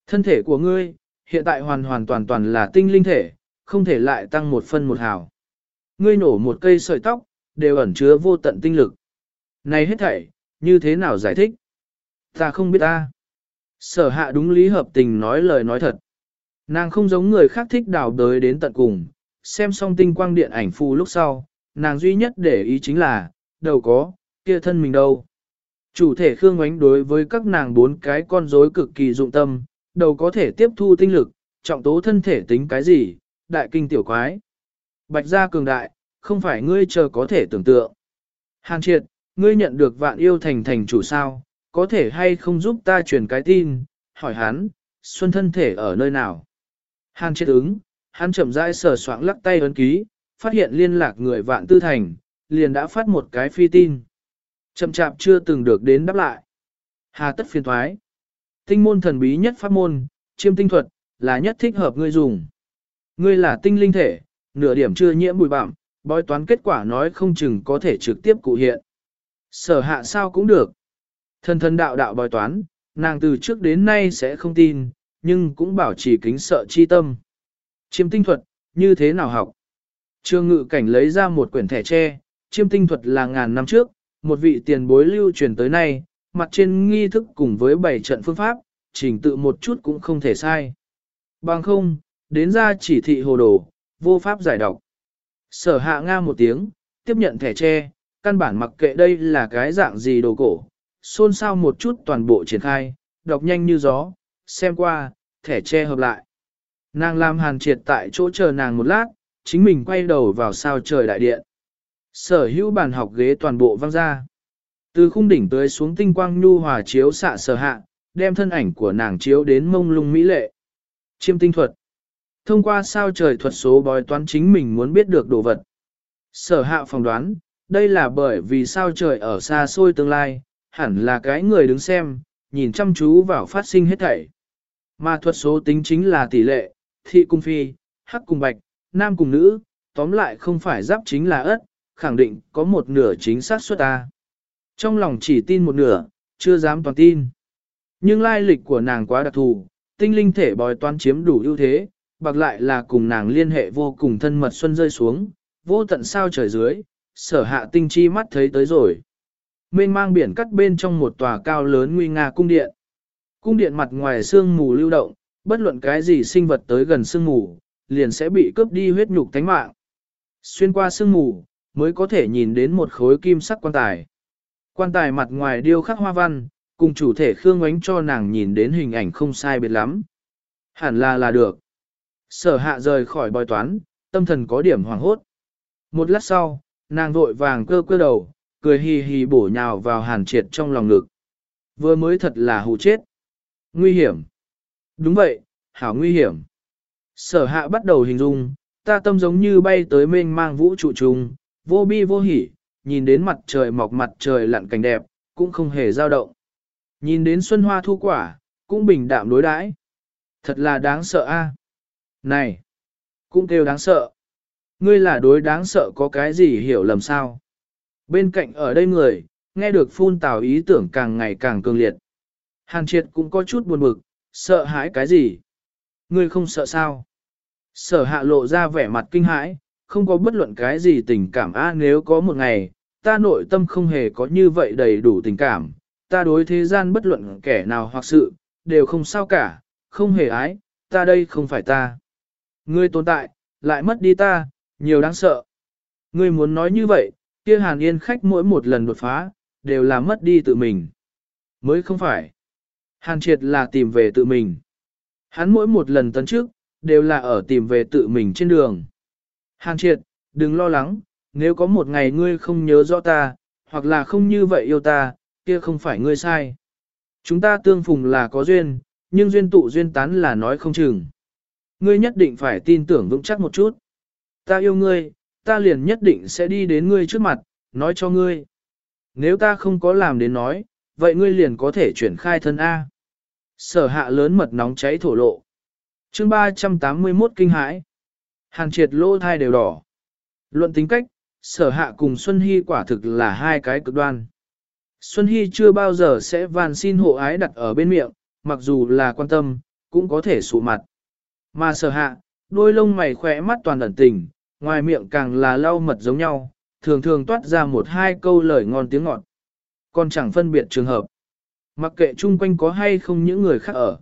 Thân thể của ngươi, hiện tại hoàn hoàn toàn toàn là tinh linh thể, không thể lại tăng một phân một hào. Ngươi nổ một cây sợi tóc, đều ẩn chứa vô tận tinh lực. Này hết thảy, như thế nào giải thích? Ta không biết ta. Sở hạ đúng lý hợp tình nói lời nói thật. Nàng không giống người khác thích đào đới đến tận cùng, xem xong tinh quang điện ảnh phù lúc sau, nàng duy nhất để ý chính là, đầu có, kia thân mình đâu. Chủ thể Khương Ngoánh đối với các nàng bốn cái con rối cực kỳ dụng tâm, đầu có thể tiếp thu tinh lực, trọng tố thân thể tính cái gì, đại kinh tiểu quái. Bạch gia cường đại, không phải ngươi chờ có thể tưởng tượng. Hàn triệt, ngươi nhận được vạn yêu thành thành chủ sao, có thể hay không giúp ta truyền cái tin, hỏi hắn, xuân thân thể ở nơi nào. Hàn triệt ứng, hắn chậm rãi sờ soạng lắc tay ấn ký, phát hiện liên lạc người vạn tư thành, liền đã phát một cái phi tin. Chậm chạp chưa từng được đến đáp lại. Hà tất phiền thoái. Tinh môn thần bí nhất pháp môn, chiêm tinh thuật, là nhất thích hợp ngươi dùng. Ngươi là tinh linh thể, nửa điểm chưa nhiễm bụi bặm, bói toán kết quả nói không chừng có thể trực tiếp cụ hiện. Sở hạ sao cũng được. Thần thần đạo đạo bói toán, nàng từ trước đến nay sẽ không tin, nhưng cũng bảo trì kính sợ chi tâm. Chiêm tinh thuật, như thế nào học? Trương ngự cảnh lấy ra một quyển thẻ tre, chiêm tinh thuật là ngàn năm trước, một vị tiền bối lưu truyền tới nay, mặt trên nghi thức cùng với bảy trận phương pháp, trình tự một chút cũng không thể sai. Bằng không, đến ra chỉ thị hồ đồ, vô pháp giải đọc. Sở hạ nga một tiếng, tiếp nhận thẻ tre, căn bản mặc kệ đây là cái dạng gì đồ cổ, xôn xao một chút toàn bộ triển khai, đọc nhanh như gió, xem qua, thẻ tre hợp lại. Nàng làm hàn triệt tại chỗ chờ nàng một lát, chính mình quay đầu vào sao trời đại điện. Sở hữu bàn học ghế toàn bộ văng ra. Từ khung đỉnh tới xuống tinh quang nhu hòa chiếu xạ sở hạ, đem thân ảnh của nàng chiếu đến mông lung mỹ lệ. Chiêm tinh thuật. Thông qua sao trời thuật số bói toán chính mình muốn biết được đồ vật. Sở hạ phỏng đoán, đây là bởi vì sao trời ở xa xôi tương lai, hẳn là cái người đứng xem, nhìn chăm chú vào phát sinh hết thảy. Mà thuật số tính chính là tỷ lệ, thị cung phi, hắc cùng bạch, nam cùng nữ, tóm lại không phải giáp chính là ất, khẳng định có một nửa chính xác suất ta. Trong lòng chỉ tin một nửa, chưa dám toàn tin. Nhưng lai lịch của nàng quá đặc thù, tinh linh thể bòi toán chiếm đủ ưu thế, bạc lại là cùng nàng liên hệ vô cùng thân mật xuân rơi xuống, vô tận sao trời dưới, sở hạ tinh chi mắt thấy tới rồi. Mênh mang biển cắt bên trong một tòa cao lớn nguy nga cung điện. Cung điện mặt ngoài sương mù lưu động, bất luận cái gì sinh vật tới gần sương mù, liền sẽ bị cướp đi huyết nhục tánh mạng. Xuyên qua sương mù, mới có thể nhìn đến một khối kim sắc quan tài. Quan tài mặt ngoài điêu khắc hoa văn, cùng chủ thể Khương Ngoánh cho nàng nhìn đến hình ảnh không sai biệt lắm. Hẳn là là được. Sở hạ rời khỏi bòi toán, tâm thần có điểm hoàng hốt. Một lát sau, nàng vội vàng cơ cơ đầu, cười hì hì bổ nhào vào hàn triệt trong lòng ngực. Vừa mới thật là hù chết. Nguy hiểm. Đúng vậy, hảo nguy hiểm. Sở hạ bắt đầu hình dung, ta tâm giống như bay tới mênh mang vũ trụ trùng, vô bi vô hỉ, nhìn đến mặt trời mọc mặt trời lặn cảnh đẹp, cũng không hề dao động. Nhìn đến xuân hoa thu quả, cũng bình đạm đối đãi. Thật là đáng sợ a. Này, cũng kêu đáng sợ. Ngươi là đối đáng sợ có cái gì hiểu lầm sao? Bên cạnh ở đây người, nghe được phun tào ý tưởng càng ngày càng cường liệt. Hàn triệt cũng có chút buồn bực, sợ hãi cái gì? Ngươi không sợ sao? Sở hạ lộ ra vẻ mặt kinh hãi, không có bất luận cái gì tình cảm a nếu có một ngày, ta nội tâm không hề có như vậy đầy đủ tình cảm, ta đối thế gian bất luận kẻ nào hoặc sự, đều không sao cả, không hề ái, ta đây không phải ta. Ngươi tồn tại, lại mất đi ta, nhiều đáng sợ. Ngươi muốn nói như vậy, kia hàn yên khách mỗi một lần đột phá, đều là mất đi tự mình. Mới không phải. Hàn triệt là tìm về tự mình. Hắn mỗi một lần tấn trước, đều là ở tìm về tự mình trên đường. Hàn triệt, đừng lo lắng, nếu có một ngày ngươi không nhớ rõ ta, hoặc là không như vậy yêu ta, kia không phải ngươi sai. Chúng ta tương phùng là có duyên, nhưng duyên tụ duyên tán là nói không chừng. Ngươi nhất định phải tin tưởng vững chắc một chút. Ta yêu ngươi, ta liền nhất định sẽ đi đến ngươi trước mặt, nói cho ngươi. Nếu ta không có làm đến nói, vậy ngươi liền có thể chuyển khai thân A. Sở hạ lớn mật nóng cháy thổ lộ. chương 381 kinh hãi. Hàn triệt lô thai đều đỏ. Luận tính cách, sở hạ cùng Xuân Hy quả thực là hai cái cực đoan. Xuân Hy chưa bao giờ sẽ van xin hộ ái đặt ở bên miệng, mặc dù là quan tâm, cũng có thể sụ mặt. Mà sở hạ, đôi lông mày khỏe mắt toàn ẩn tình, ngoài miệng càng là lau mật giống nhau, thường thường toát ra một hai câu lời ngon tiếng ngọt. Còn chẳng phân biệt trường hợp. Mặc kệ chung quanh có hay không những người khác ở.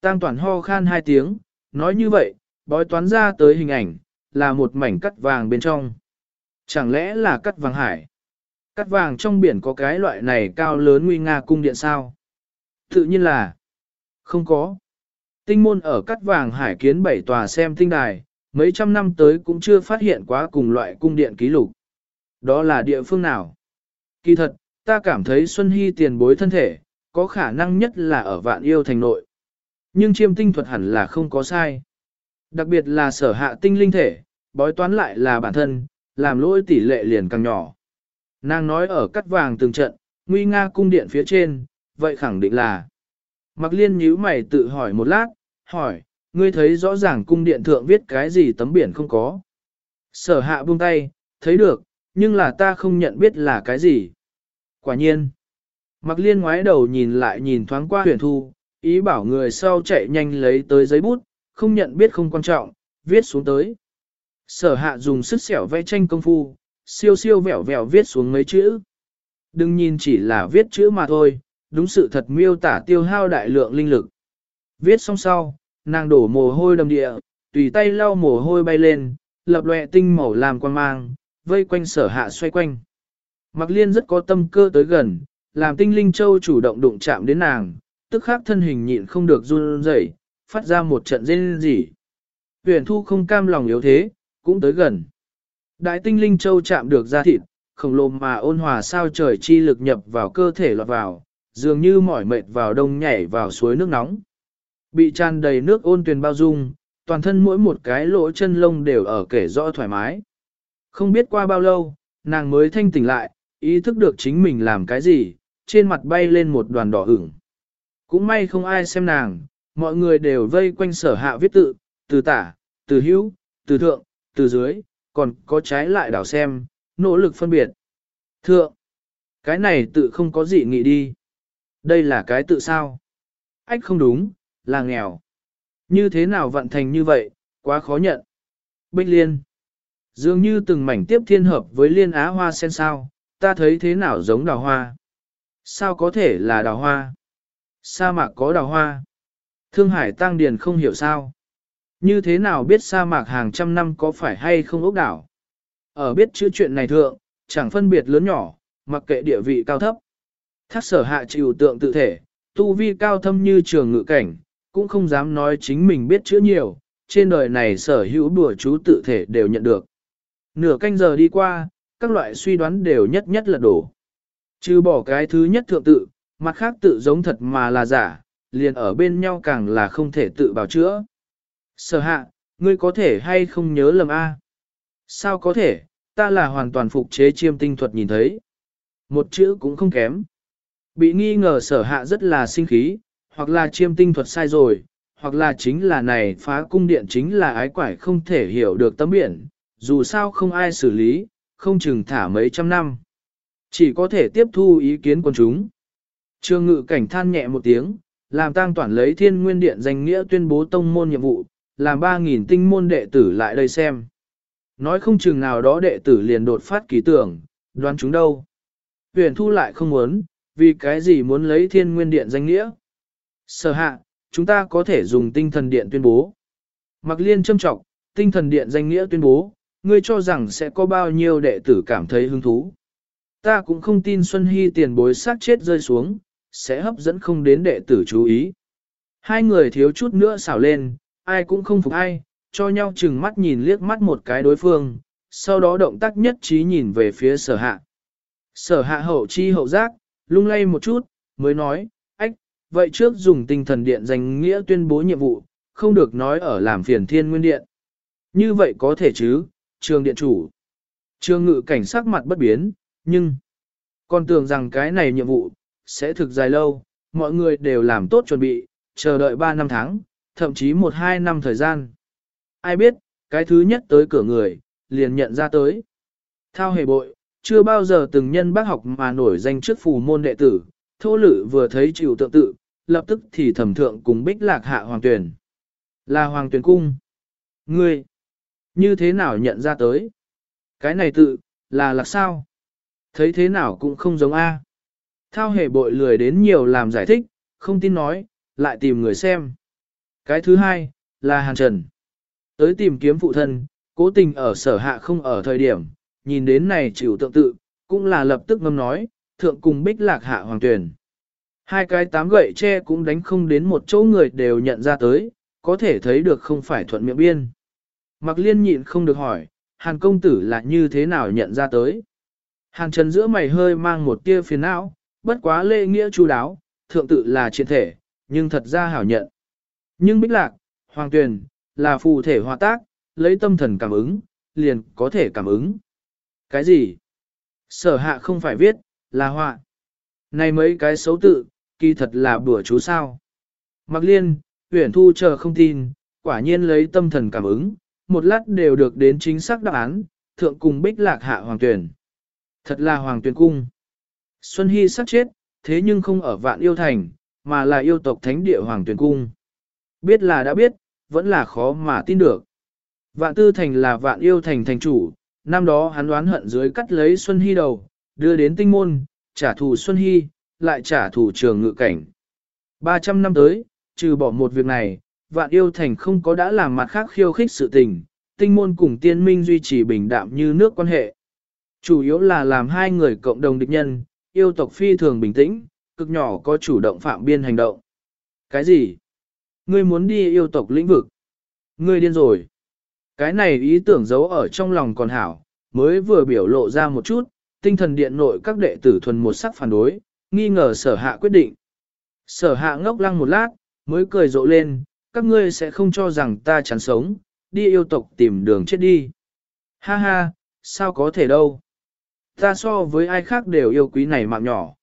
Tang toàn ho khan hai tiếng, nói như vậy, bói toán ra tới hình ảnh, là một mảnh cắt vàng bên trong. Chẳng lẽ là cắt vàng hải? Cắt vàng trong biển có cái loại này cao lớn nguy nga cung điện sao? Tự nhiên là không có. Tinh môn ở cắt vàng hải kiến bảy tòa xem tinh đài, mấy trăm năm tới cũng chưa phát hiện quá cùng loại cung điện ký lục. Đó là địa phương nào? Kỳ thật, ta cảm thấy Xuân Hy tiền bối thân thể, có khả năng nhất là ở vạn yêu thành nội. Nhưng chiêm tinh thuật hẳn là không có sai. Đặc biệt là sở hạ tinh linh thể, bói toán lại là bản thân, làm lỗi tỷ lệ liền càng nhỏ. Nàng nói ở cắt vàng từng trận, nguy nga cung điện phía trên, vậy khẳng định là. Mặc liên nhíu mày tự hỏi một lát, hỏi, ngươi thấy rõ ràng cung điện thượng viết cái gì tấm biển không có. Sở hạ buông tay, thấy được, nhưng là ta không nhận biết là cái gì. Quả nhiên. Mặc liên ngoái đầu nhìn lại nhìn thoáng qua huyền thu, ý bảo người sau chạy nhanh lấy tới giấy bút, không nhận biết không quan trọng, viết xuống tới. Sở hạ dùng sức sẹo vẽ tranh công phu, siêu siêu vẹo vẹo viết xuống mấy chữ. Đừng nhìn chỉ là viết chữ mà thôi, đúng sự thật miêu tả tiêu hao đại lượng linh lực. Viết xong sau, nàng đổ mồ hôi đầm địa, tùy tay lau mồ hôi bay lên, lập lệ tinh màu làm quan mang, vây quanh sở hạ xoay quanh. Mặc liên rất có tâm cơ tới gần, làm tinh linh châu chủ động đụng chạm đến nàng, tức khắc thân hình nhịn không được run rẩy, phát ra một trận rên rỉ. Huyền thu không cam lòng yếu thế, cũng tới gần. Đại tinh linh châu chạm được ra thịt, khổng lồ mà ôn hòa sao trời chi lực nhập vào cơ thể lọt vào, dường như mỏi mệt vào đông nhảy vào suối nước nóng. Bị tràn đầy nước ôn tuyền bao dung, toàn thân mỗi một cái lỗ chân lông đều ở kể rõ thoải mái. Không biết qua bao lâu, nàng mới thanh tỉnh lại, ý thức được chính mình làm cái gì, trên mặt bay lên một đoàn đỏ ửng. Cũng may không ai xem nàng, mọi người đều vây quanh sở hạ viết tự, từ tả, từ hữu, từ thượng, từ dưới, còn có trái lại đảo xem, nỗ lực phân biệt. Thượng, cái này tự không có gì nghĩ đi. Đây là cái tự sao? Ách không đúng, là nghèo. Như thế nào vận thành như vậy, quá khó nhận. Bích liên. Dường như từng mảnh tiếp thiên hợp với liên á hoa sen sao, ta thấy thế nào giống đào hoa. Sao có thể là đào hoa? Sa mạc có đào hoa. Thương Hải Tăng Điền không hiểu sao. Như thế nào biết sa mạc hàng trăm năm có phải hay không ốc đảo? Ở biết chữ chuyện này thượng, chẳng phân biệt lớn nhỏ, mặc kệ địa vị cao thấp. Thác sở hạ chịu tượng tự thể, tu vi cao thâm như trường ngự cảnh, cũng không dám nói chính mình biết chữ nhiều, trên đời này sở hữu bùa chú tự thể đều nhận được. Nửa canh giờ đi qua, các loại suy đoán đều nhất nhất là đổ. Trừ bỏ cái thứ nhất thượng tự, mặt khác tự giống thật mà là giả, liền ở bên nhau càng là không thể tự bảo chữa. Sở hạ, ngươi có thể hay không nhớ lầm A? Sao có thể, ta là hoàn toàn phục chế chiêm tinh thuật nhìn thấy. Một chữ cũng không kém. Bị nghi ngờ sở hạ rất là sinh khí, hoặc là chiêm tinh thuật sai rồi, hoặc là chính là này phá cung điện chính là ái quải không thể hiểu được tấm biển, dù sao không ai xử lý, không chừng thả mấy trăm năm. Chỉ có thể tiếp thu ý kiến của chúng. Trương ngự cảnh than nhẹ một tiếng, làm tang toàn lấy thiên nguyên điện danh nghĩa tuyên bố tông môn nhiệm vụ, làm 3.000 tinh môn đệ tử lại đây xem. Nói không chừng nào đó đệ tử liền đột phát kỳ tưởng, đoán chúng đâu. Huyền thu lại không muốn, vì cái gì muốn lấy thiên nguyên điện danh nghĩa. Sở hạ, chúng ta có thể dùng tinh thần điện tuyên bố. Mặc liên châm trọng, tinh thần điện danh nghĩa tuyên bố, ngươi cho rằng sẽ có bao nhiêu đệ tử cảm thấy hứng thú. Ta cũng không tin Xuân Hy tiền bối sát chết rơi xuống, sẽ hấp dẫn không đến đệ tử chú ý. Hai người thiếu chút nữa xảo lên, ai cũng không phục ai, cho nhau chừng mắt nhìn liếc mắt một cái đối phương, sau đó động tác nhất trí nhìn về phía sở hạ. Sở hạ hậu chi hậu giác, lung lay một chút, mới nói, ách, vậy trước dùng tinh thần điện danh nghĩa tuyên bố nhiệm vụ, không được nói ở làm phiền thiên nguyên điện. Như vậy có thể chứ, trường điện chủ. Trường ngự cảnh sắc mặt bất biến, nhưng, còn tưởng rằng cái này nhiệm vụ, sẽ thực dài lâu, mọi người đều làm tốt chuẩn bị, chờ đợi 3 năm tháng, thậm chí 1-2 năm thời gian. Ai biết, cái thứ nhất tới cửa người, liền nhận ra tới. Thao hề bội, chưa bao giờ từng nhân bác học mà nổi danh trước phù môn đệ tử, thô lự vừa thấy chịu tượng tự, lập tức thì thẩm thượng cùng bích lạc hạ hoàng tuyển. Là hoàng tuyển cung. Ngươi, như thế nào nhận ra tới? Cái này tự, là lạc sao? Thấy thế nào cũng không giống A. Thao hề bội lười đến nhiều làm giải thích, không tin nói, lại tìm người xem. Cái thứ hai, là Hàn Trần. Tới tìm kiếm phụ thân, cố tình ở sở hạ không ở thời điểm, nhìn đến này chịu tượng tự, cũng là lập tức ngâm nói, thượng cùng bích lạc hạ hoàng tuyển. Hai cái tám gậy tre cũng đánh không đến một chỗ người đều nhận ra tới, có thể thấy được không phải thuận miệng biên. Mặc liên nhịn không được hỏi, hàn công tử là như thế nào nhận ra tới. Hàn trần giữa mày hơi mang một tia phiền não, bất quá lễ nghĩa chu đáo, thượng tự là triệt thể, nhưng thật ra hảo nhận. Nhưng bích lạc, hoàng tuyền, là phù thể hòa tác, lấy tâm thần cảm ứng, liền có thể cảm ứng. Cái gì? Sở hạ không phải viết, là họa. Này mấy cái xấu tự, kỳ thật là bữa chú sao. Mặc liên, huyển thu chờ không tin, quả nhiên lấy tâm thần cảm ứng, một lát đều được đến chính xác đáp án, thượng cùng bích lạc hạ hoàng tuyển. Thật là hoàng tuyển cung. Xuân Hy sát chết, thế nhưng không ở vạn yêu thành, mà là yêu tộc thánh địa hoàng tuyển cung. Biết là đã biết, vẫn là khó mà tin được. Vạn tư thành là vạn yêu thành thành chủ, năm đó hắn đoán hận dưới cắt lấy Xuân Hy đầu, đưa đến tinh môn, trả thù Xuân Hy, lại trả thù trường ngự cảnh. 300 năm tới, trừ bỏ một việc này, vạn yêu thành không có đã làm mặt khác khiêu khích sự tình, tinh môn cùng tiên minh duy trì bình đạm như nước quan hệ. Chủ yếu là làm hai người cộng đồng địch nhân, yêu tộc phi thường bình tĩnh, cực nhỏ có chủ động phạm biên hành động. Cái gì? Ngươi muốn đi yêu tộc lĩnh vực? Ngươi điên rồi. Cái này ý tưởng giấu ở trong lòng còn hảo, mới vừa biểu lộ ra một chút, tinh thần điện nội các đệ tử thuần một sắc phản đối, nghi ngờ sở hạ quyết định. Sở hạ ngốc lăng một lát, mới cười rộ lên, các ngươi sẽ không cho rằng ta chán sống, đi yêu tộc tìm đường chết đi. Ha ha, sao có thể đâu. Ta so với ai khác đều yêu quý này mạng nhỏ.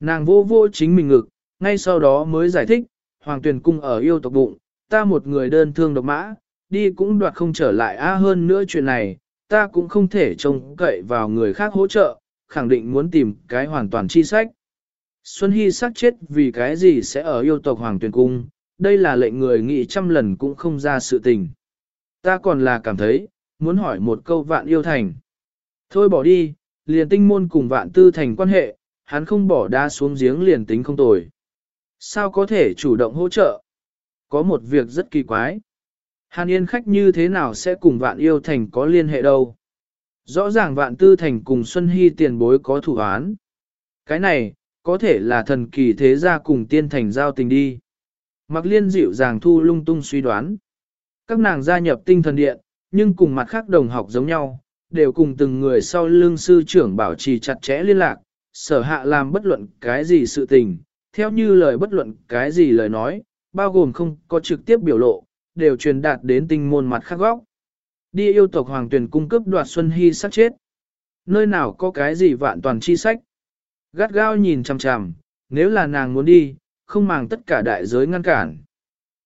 Nàng vô vô chính mình ngực, ngay sau đó mới giải thích, Hoàng Tuyền Cung ở yêu tộc bụng, ta một người đơn thương độc mã, đi cũng đoạt không trở lại a hơn nữa chuyện này, ta cũng không thể trông cậy vào người khác hỗ trợ, khẳng định muốn tìm cái hoàn toàn chi sách. Xuân Hy xác chết vì cái gì sẽ ở yêu tộc Hoàng Tuyền Cung, đây là lệnh người nghĩ trăm lần cũng không ra sự tình. Ta còn là cảm thấy, muốn hỏi một câu vạn yêu thành. Thôi bỏ đi, liền tinh môn cùng vạn tư thành quan hệ, hắn không bỏ đa xuống giếng liền tính không tồi. Sao có thể chủ động hỗ trợ? Có một việc rất kỳ quái. Hàn Yên khách như thế nào sẽ cùng vạn yêu thành có liên hệ đâu? Rõ ràng vạn tư thành cùng Xuân Hy tiền bối có thủ án. Cái này, có thể là thần kỳ thế gia cùng tiên thành giao tình đi. Mặc liên dịu dàng thu lung tung suy đoán. Các nàng gia nhập tinh thần điện, nhưng cùng mặt khác đồng học giống nhau, đều cùng từng người sau lưng sư trưởng bảo trì chặt chẽ liên lạc, sở hạ làm bất luận cái gì sự tình, theo như lời bất luận cái gì lời nói, bao gồm không có trực tiếp biểu lộ, đều truyền đạt đến tinh môn mặt khác góc. Đi yêu tộc hoàng tuyển cung cấp đoạt Xuân Hy sát chết. Nơi nào có cái gì vạn toàn chi sách. Gắt gao nhìn chằm chằm, nếu là nàng muốn đi, không màng tất cả đại giới ngăn cản.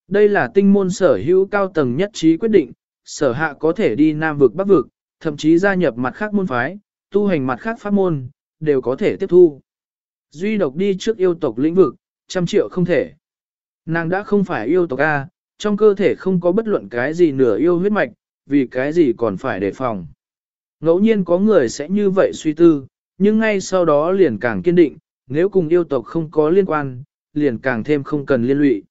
Đây là tinh môn sở hữu cao tầng nhất trí quyết định, sở hạ có thể đi Nam vực Bắc vực, thậm chí gia nhập mặt khác môn phái, tu hành mặt khác pháp môn, đều có thể tiếp thu. Duy độc đi trước yêu tộc lĩnh vực, trăm triệu không thể. Nàng đã không phải yêu tộc A, trong cơ thể không có bất luận cái gì nửa yêu huyết mạch, vì cái gì còn phải đề phòng. Ngẫu nhiên có người sẽ như vậy suy tư, nhưng ngay sau đó liền càng kiên định, nếu cùng yêu tộc không có liên quan, liền càng thêm không cần liên lụy.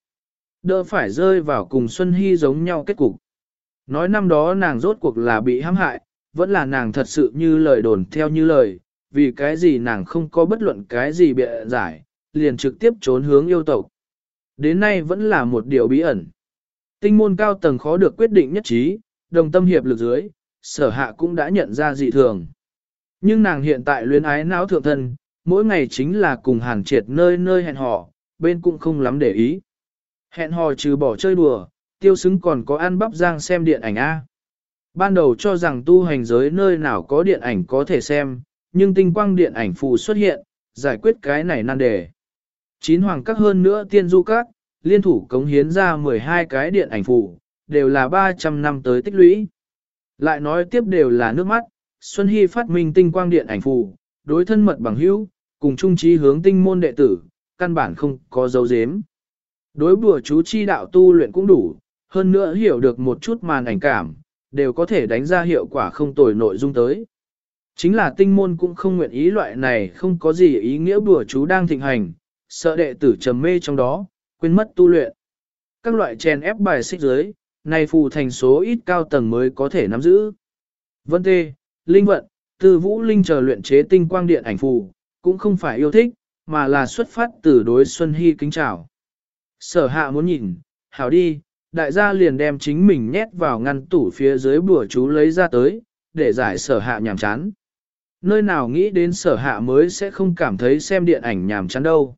Đỡ phải rơi vào cùng Xuân Hy giống nhau kết cục. Nói năm đó nàng rốt cuộc là bị hãm hại, vẫn là nàng thật sự như lời đồn theo như lời, vì cái gì nàng không có bất luận cái gì bịa giải, liền trực tiếp trốn hướng yêu tộc. Đến nay vẫn là một điều bí ẩn. Tinh môn cao tầng khó được quyết định nhất trí, đồng tâm hiệp lực dưới, sở hạ cũng đã nhận ra dị thường. Nhưng nàng hiện tại luyến ái não thượng thân, mỗi ngày chính là cùng hàn triệt nơi nơi hẹn hò, bên cũng không lắm để ý. Hẹn hò trừ bỏ chơi đùa, tiêu xứng còn có ăn bắp giang xem điện ảnh A. Ban đầu cho rằng tu hành giới nơi nào có điện ảnh có thể xem, nhưng tinh quang điện ảnh phù xuất hiện, giải quyết cái này nan đề. Chín hoàng các hơn nữa tiên du các, liên thủ cống hiến ra 12 cái điện ảnh phù, đều là 300 năm tới tích lũy. Lại nói tiếp đều là nước mắt, Xuân Hy phát minh tinh quang điện ảnh phù, đối thân mật bằng hữu, cùng trung trí hướng tinh môn đệ tử, căn bản không có dấu dếm. Đối bùa chú chi đạo tu luyện cũng đủ, hơn nữa hiểu được một chút màn ảnh cảm, đều có thể đánh ra hiệu quả không tồi nội dung tới. Chính là tinh môn cũng không nguyện ý loại này không có gì ý nghĩa bùa chú đang thịnh hành, sợ đệ tử trầm mê trong đó, quên mất tu luyện. Các loại chèn ép bài xích giới, này phù thành số ít cao tầng mới có thể nắm giữ. Vân tê, linh vận, từ vũ linh chờ luyện chế tinh quang điện ảnh phù, cũng không phải yêu thích, mà là xuất phát từ đối Xuân Hy kính chào. Sở hạ muốn nhìn, hảo đi, đại gia liền đem chính mình nhét vào ngăn tủ phía dưới bùa chú lấy ra tới, để giải sở hạ nhàm chán. Nơi nào nghĩ đến sở hạ mới sẽ không cảm thấy xem điện ảnh nhàm chán đâu.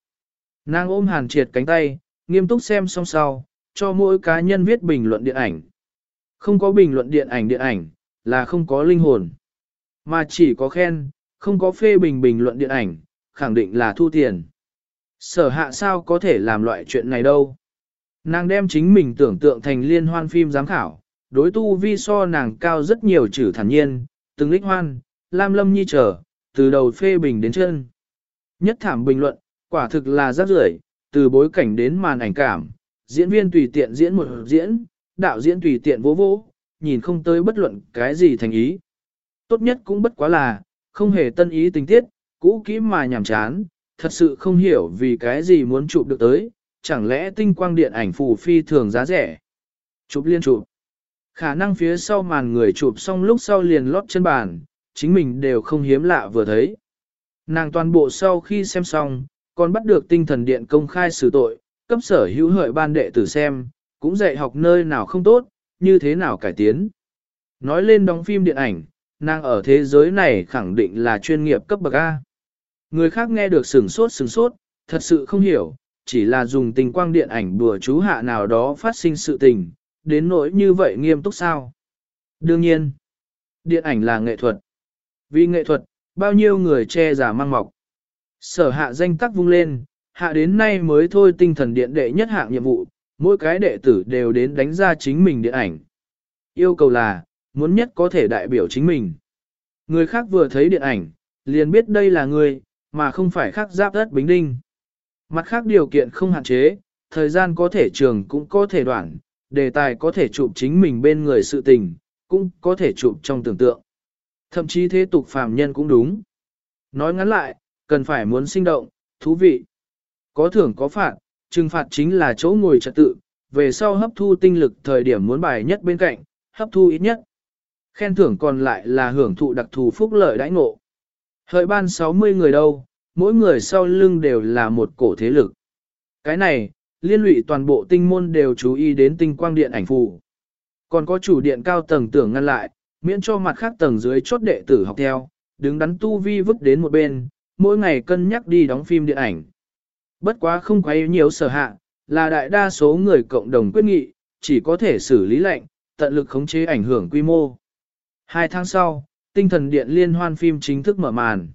Nàng ôm hàn triệt cánh tay, nghiêm túc xem xong sau, cho mỗi cá nhân viết bình luận điện ảnh. Không có bình luận điện ảnh điện ảnh, là không có linh hồn. Mà chỉ có khen, không có phê bình bình luận điện ảnh, khẳng định là thu tiền. Sở hạ sao có thể làm loại chuyện này đâu. Nàng đem chính mình tưởng tượng thành liên hoan phim giám khảo, đối tu vi so nàng cao rất nhiều chữ thản nhiên, từng lích hoan, lam lâm nhi trở, từ đầu phê bình đến chân. Nhất thảm bình luận, quả thực là rác rưởi, từ bối cảnh đến màn ảnh cảm, diễn viên tùy tiện diễn một diễn, đạo diễn tùy tiện vỗ vỗ, nhìn không tới bất luận cái gì thành ý. Tốt nhất cũng bất quá là, không hề tân ý tình tiết, cũ kỹ mà nhảm chán, thật sự không hiểu vì cái gì muốn chụp được tới, chẳng lẽ tinh quang điện ảnh phù phi thường giá rẻ. Chụp liên chụp. Khả năng phía sau màn người chụp xong lúc sau liền lót chân bàn, chính mình đều không hiếm lạ vừa thấy. Nàng toàn bộ sau khi xem xong, còn bắt được tinh thần điện công khai xử tội, cấp sở hữu hợi ban đệ tử xem, cũng dạy học nơi nào không tốt, như thế nào cải tiến. Nói lên đóng phim điện ảnh, nàng ở thế giới này khẳng định là chuyên nghiệp cấp bậc A. Người khác nghe được sừng sốt sừng sốt, thật sự không hiểu, chỉ là dùng tình quang điện ảnh bùa chú hạ nào đó phát sinh sự tình, đến nỗi như vậy nghiêm túc sao. Đương nhiên, điện ảnh là nghệ thuật. Vì nghệ thuật, bao nhiêu người che giả mang mọc. Sở hạ danh tắc vung lên, hạ đến nay mới thôi tinh thần điện đệ nhất hạng nhiệm vụ, mỗi cái đệ tử đều đến đánh ra chính mình điện ảnh. yêu cầu là, muốn nhất có thể đại biểu chính mình. Người khác vừa thấy điện ảnh, liền biết đây là người, mà không phải khác giáp đất bính đinh. Mặt khác điều kiện không hạn chế, thời gian có thể trường cũng có thể đoạn, đề tài có thể chụp chính mình bên người sự tình, cũng có thể chụp trong tưởng tượng. Thậm chí thế tục phàm nhân cũng đúng. Nói ngắn lại, cần phải muốn sinh động, thú vị. Có thưởng có phạt, trừng phạt chính là chỗ ngồi trật tự, về sau hấp thu tinh lực thời điểm muốn bài nhất bên cạnh, hấp thu ít nhất. Khen thưởng còn lại là hưởng thụ đặc thù phúc lợi đãi ngộ. Hợi ban 60 người đâu, mỗi người sau lưng đều là một cổ thế lực. Cái này, liên lụy toàn bộ tinh môn đều chú ý đến tinh quang điện ảnh phù. Còn có chủ điện cao tầng tưởng ngăn lại, miễn cho mặt khác tầng dưới chốt đệ tử học theo, đứng đắn tu vi vứt đến một bên, mỗi ngày cân nhắc đi đóng phim điện ảnh. Bất quá không quá nhiều sở hạ, là đại đa số người cộng đồng quyết nghị, chỉ có thể xử lý lệnh, tận lực khống chế ảnh hưởng quy mô. Hai tháng sau, tinh thần điện liên hoan phim chính thức mở màn.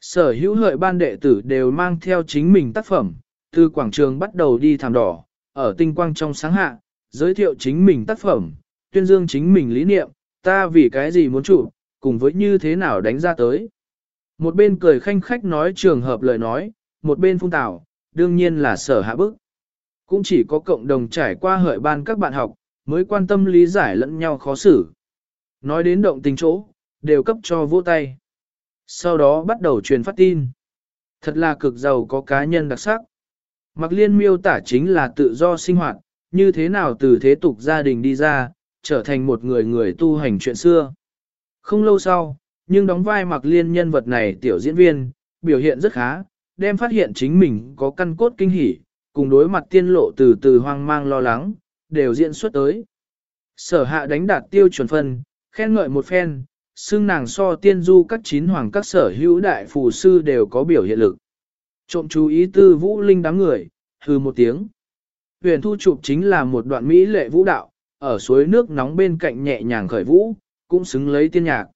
Sở hữu hợi ban đệ tử đều mang theo chính mình tác phẩm, từ quảng trường bắt đầu đi thảm đỏ, ở tinh quang trong sáng hạ, giới thiệu chính mình tác phẩm, tuyên dương chính mình lý niệm, ta vì cái gì muốn chủ, cùng với như thế nào đánh ra tới. Một bên cười khanh khách nói trường hợp lời nói, một bên phung tảo, đương nhiên là sở hạ bức. Cũng chỉ có cộng đồng trải qua hợi ban các bạn học, mới quan tâm lý giải lẫn nhau khó xử. Nói đến động tình chỗ, đều cấp cho vỗ tay. Sau đó bắt đầu truyền phát tin. Thật là cực giàu có cá nhân đặc sắc. Mặc liên miêu tả chính là tự do sinh hoạt, như thế nào từ thế tục gia đình đi ra, trở thành một người người tu hành chuyện xưa. Không lâu sau, nhưng đóng vai mặc liên nhân vật này tiểu diễn viên, biểu hiện rất khá, đem phát hiện chính mình có căn cốt kinh hỉ, cùng đối mặt tiên lộ từ từ hoang mang lo lắng, đều diễn xuất tới. Sở hạ đánh đạt tiêu chuẩn phân, khen ngợi một phen, xưng nàng so tiên du các chín hoàng các sở hữu đại phù sư đều có biểu hiện lực. Trộm chú ý tư vũ linh đám người, hư một tiếng. Huyền thu chụp chính là một đoạn mỹ lệ vũ đạo, ở suối nước nóng bên cạnh nhẹ nhàng khởi vũ, cũng xứng lấy tiên nhạc.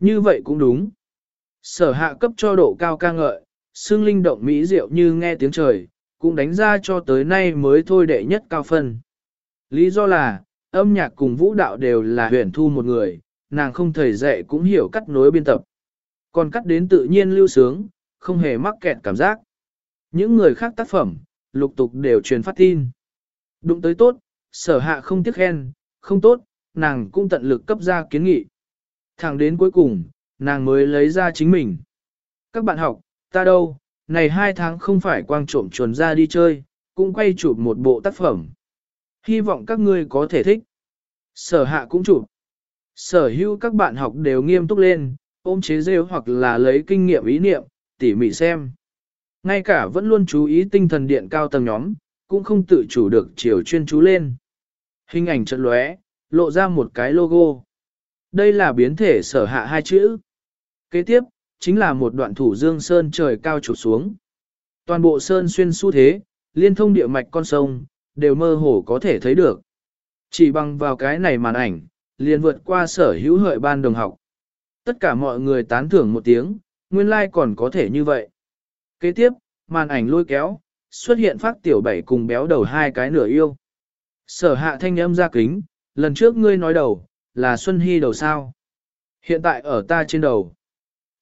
Như vậy cũng đúng. Sở hạ cấp cho độ cao ca ngợi, xương linh động mỹ diệu như nghe tiếng trời, cũng đánh ra cho tới nay mới thôi đệ nhất cao phân. Lý do là, âm nhạc cùng vũ đạo đều là huyền thu một người, nàng không thầy dạy cũng hiểu cắt nối biên tập. Còn cắt đến tự nhiên lưu sướng, không hề mắc kẹt cảm giác. Những người khác tác phẩm, lục tục đều truyền phát tin. Đụng tới tốt, sở hạ không tiếc khen, không tốt, nàng cũng tận lực cấp ra kiến nghị. Thẳng đến cuối cùng, nàng mới lấy ra chính mình. Các bạn học, ta đâu, này hai tháng không phải quang trộm chuồn ra đi chơi, cũng quay chụp một bộ tác phẩm. Hy vọng các ngươi có thể thích. Sở hạ cũng chụp. Sở hữu các bạn học đều nghiêm túc lên, ôm chế rêu hoặc là lấy kinh nghiệm ý niệm, tỉ mỉ xem. Ngay cả vẫn luôn chú ý tinh thần điện cao tầng nhóm, cũng không tự chủ được chiều chuyên chú lên. Hình ảnh chợt lóe, lộ ra một cái logo. Đây là biến thể sở hạ hai chữ. Kế tiếp, chính là một đoạn thủ dương sơn trời cao chụp xuống. Toàn bộ sơn xuyên xu thế, liên thông địa mạch con sông, đều mơ hồ có thể thấy được. Chỉ bằng vào cái này màn ảnh, liền vượt qua sở hữu hợi ban đồng học. Tất cả mọi người tán thưởng một tiếng, nguyên lai like còn có thể như vậy. Kế tiếp, màn ảnh lôi kéo, xuất hiện phát tiểu bảy cùng béo đầu hai cái nửa yêu. Sở hạ thanh âm ra kính, lần trước ngươi nói đầu, là Xuân Hy đầu sao. Hiện tại ở ta trên đầu.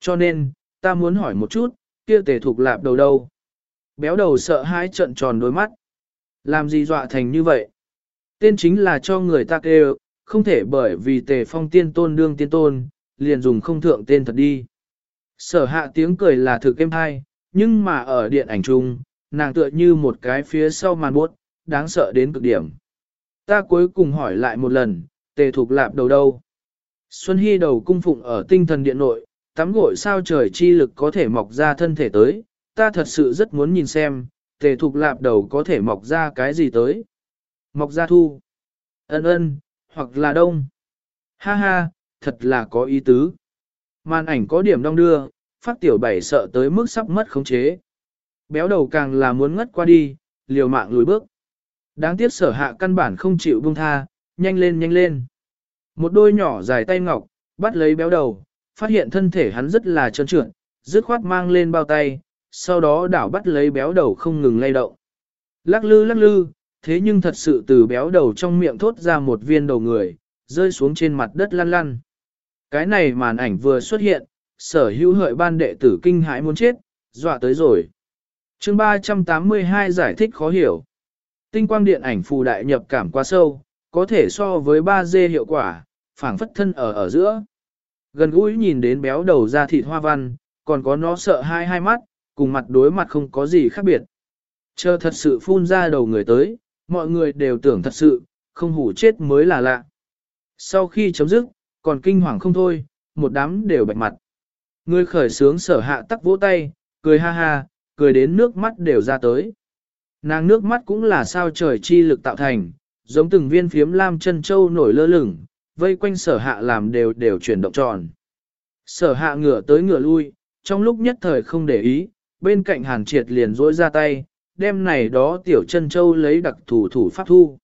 Cho nên, ta muốn hỏi một chút, kia tề thục lạp đầu đâu? Béo đầu sợ hãi trận tròn đôi mắt. Làm gì dọa thành như vậy? Tên chính là cho người ta kêu, không thể bởi vì tề phong tiên tôn đương tiên tôn, liền dùng không thượng tên thật đi. Sở hạ tiếng cười là thực êm hay, nhưng mà ở điện ảnh chung, nàng tựa như một cái phía sau màn bốt, đáng sợ đến cực điểm. Ta cuối cùng hỏi lại một lần, tề thục lạp đầu đâu? Xuân Hy đầu cung phụng ở tinh thần điện nội, tắm gội sao trời chi lực có thể mọc ra thân thể tới, ta thật sự rất muốn nhìn xem, tề thục lạp đầu có thể mọc ra cái gì tới. Mọc ra thu, ân ân, hoặc là đông. Ha ha, thật là có ý tứ. Màn ảnh có điểm đong đưa, phát tiểu bảy sợ tới mức sắp mất khống chế. Béo đầu càng là muốn ngất qua đi, liều mạng lùi bước. Đáng tiếc sở hạ căn bản không chịu buông tha, nhanh lên nhanh lên. Một đôi nhỏ dài tay ngọc, bắt lấy béo đầu, phát hiện thân thể hắn rất là trơn trượt, dứt khoát mang lên bao tay, sau đó đảo bắt lấy béo đầu không ngừng lay động. Lắc lư lắc lư, thế nhưng thật sự từ béo đầu trong miệng thốt ra một viên đầu người, rơi xuống trên mặt đất lăn lăn. Cái này màn ảnh vừa xuất hiện, sở hữu hợi ban đệ tử kinh hãi muốn chết, dọa tới rồi. chương 382 giải thích khó hiểu. Tinh quang điện ảnh phù đại nhập cảm quá sâu, có thể so với 3D hiệu quả, phảng phất thân ở ở giữa. Gần gũi nhìn đến béo đầu ra thịt hoa văn, còn có nó sợ hai hai mắt, cùng mặt đối mặt không có gì khác biệt. Chờ thật sự phun ra đầu người tới, mọi người đều tưởng thật sự, không hủ chết mới là lạ. Sau khi chấm dứt, còn kinh hoàng không thôi, một đám đều bạch mặt. Người khởi sướng sở hạ tắc vỗ tay, cười ha ha, cười đến nước mắt đều ra tới. Nàng nước mắt cũng là sao trời chi lực tạo thành, giống từng viên phiếm lam chân châu nổi lơ lửng, vây quanh sở hạ làm đều đều chuyển động tròn. Sở hạ ngửa tới ngửa lui, trong lúc nhất thời không để ý, bên cạnh hàn triệt liền rỗi ra tay, đem này đó tiểu chân châu lấy đặc thủ thủ pháp thu.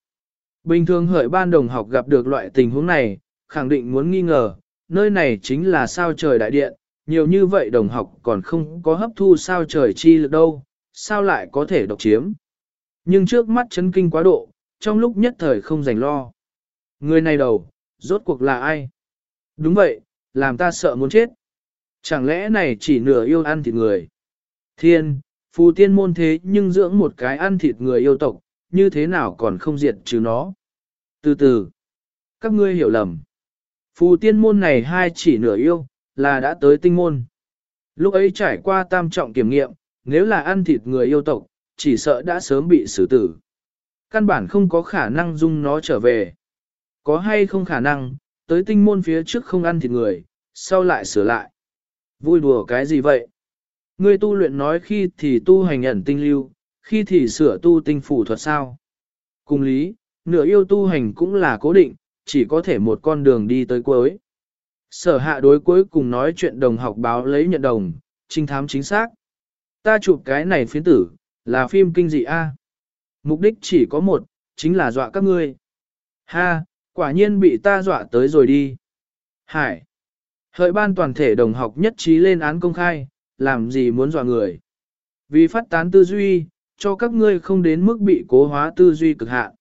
Bình thường hợi ban đồng học gặp được loại tình huống này, khẳng định muốn nghi ngờ, nơi này chính là sao trời đại điện, nhiều như vậy đồng học còn không có hấp thu sao trời chi lực đâu, sao lại có thể độc chiếm. Nhưng trước mắt chấn kinh quá độ, trong lúc nhất thời không rảnh lo. Người này đầu, rốt cuộc là ai? Đúng vậy, làm ta sợ muốn chết. Chẳng lẽ này chỉ nửa yêu ăn thịt người? Thiên, phù tiên môn thế nhưng dưỡng một cái ăn thịt người yêu tộc, như thế nào còn không diệt trừ nó? Từ từ, các ngươi hiểu lầm. Phù tiên môn này hai chỉ nửa yêu, là đã tới tinh môn. Lúc ấy trải qua tam trọng kiểm nghiệm, nếu là ăn thịt người yêu tộc, chỉ sợ đã sớm bị xử tử. Căn bản không có khả năng dung nó trở về. Có hay không khả năng, tới tinh môn phía trước không ăn thịt người, sau lại sửa lại. Vui đùa cái gì vậy? Ngươi tu luyện nói khi thì tu hành ẩn tinh lưu, khi thì sửa tu tinh phủ thuật sao? Cùng lý, nửa yêu tu hành cũng là cố định, chỉ có thể một con đường đi tới cuối. Sở hạ đối cuối cùng nói chuyện đồng học báo lấy nhận đồng, trinh thám chính xác. Ta chụp cái này phiến tử, là phim kinh dị A. Mục đích chỉ có một, chính là dọa các ngươi. Ha, quả nhiên bị ta dọa tới rồi đi. Hải. Hợi ban toàn thể đồng học nhất trí lên án công khai, làm gì muốn dọa người. Vì phát tán tư duy, cho các ngươi không đến mức bị cố hóa tư duy cực hạn.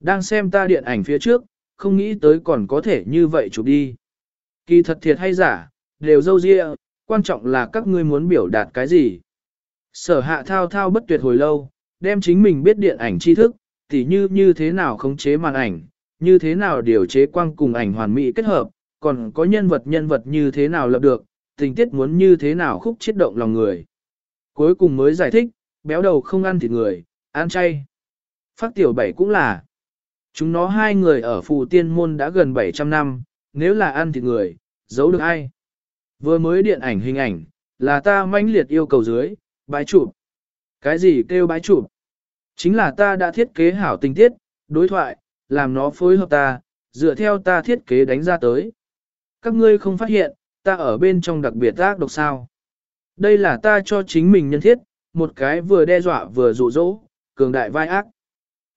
Đang xem ta điện ảnh phía trước, không nghĩ tới còn có thể như vậy chụp đi. Kỳ thật thiệt hay giả, đều dâu dịa, quan trọng là các ngươi muốn biểu đạt cái gì. Sở hạ thao thao bất tuyệt hồi lâu, đem chính mình biết điện ảnh tri thức, tỉ như như thế nào khống chế màn ảnh, như thế nào điều chế quang cùng ảnh hoàn mỹ kết hợp, còn có nhân vật nhân vật như thế nào lập được, tình tiết muốn như thế nào khúc chết động lòng người. Cuối cùng mới giải thích, béo đầu không ăn thịt người, ăn chay. Phát tiểu bảy cũng là. Chúng nó hai người ở phù tiên môn đã gần 700 năm, nếu là ăn thịt người, giấu được ai. Vừa mới điện ảnh hình ảnh, là ta mãnh liệt yêu cầu dưới, bái chụp. Cái gì kêu bái chụp? Chính là ta đã thiết kế hảo tình tiết, đối thoại, làm nó phối hợp ta, dựa theo ta thiết kế đánh ra tới. Các ngươi không phát hiện, ta ở bên trong đặc biệt ác độc sao. Đây là ta cho chính mình nhân thiết, một cái vừa đe dọa vừa dụ dỗ, cường đại vai ác.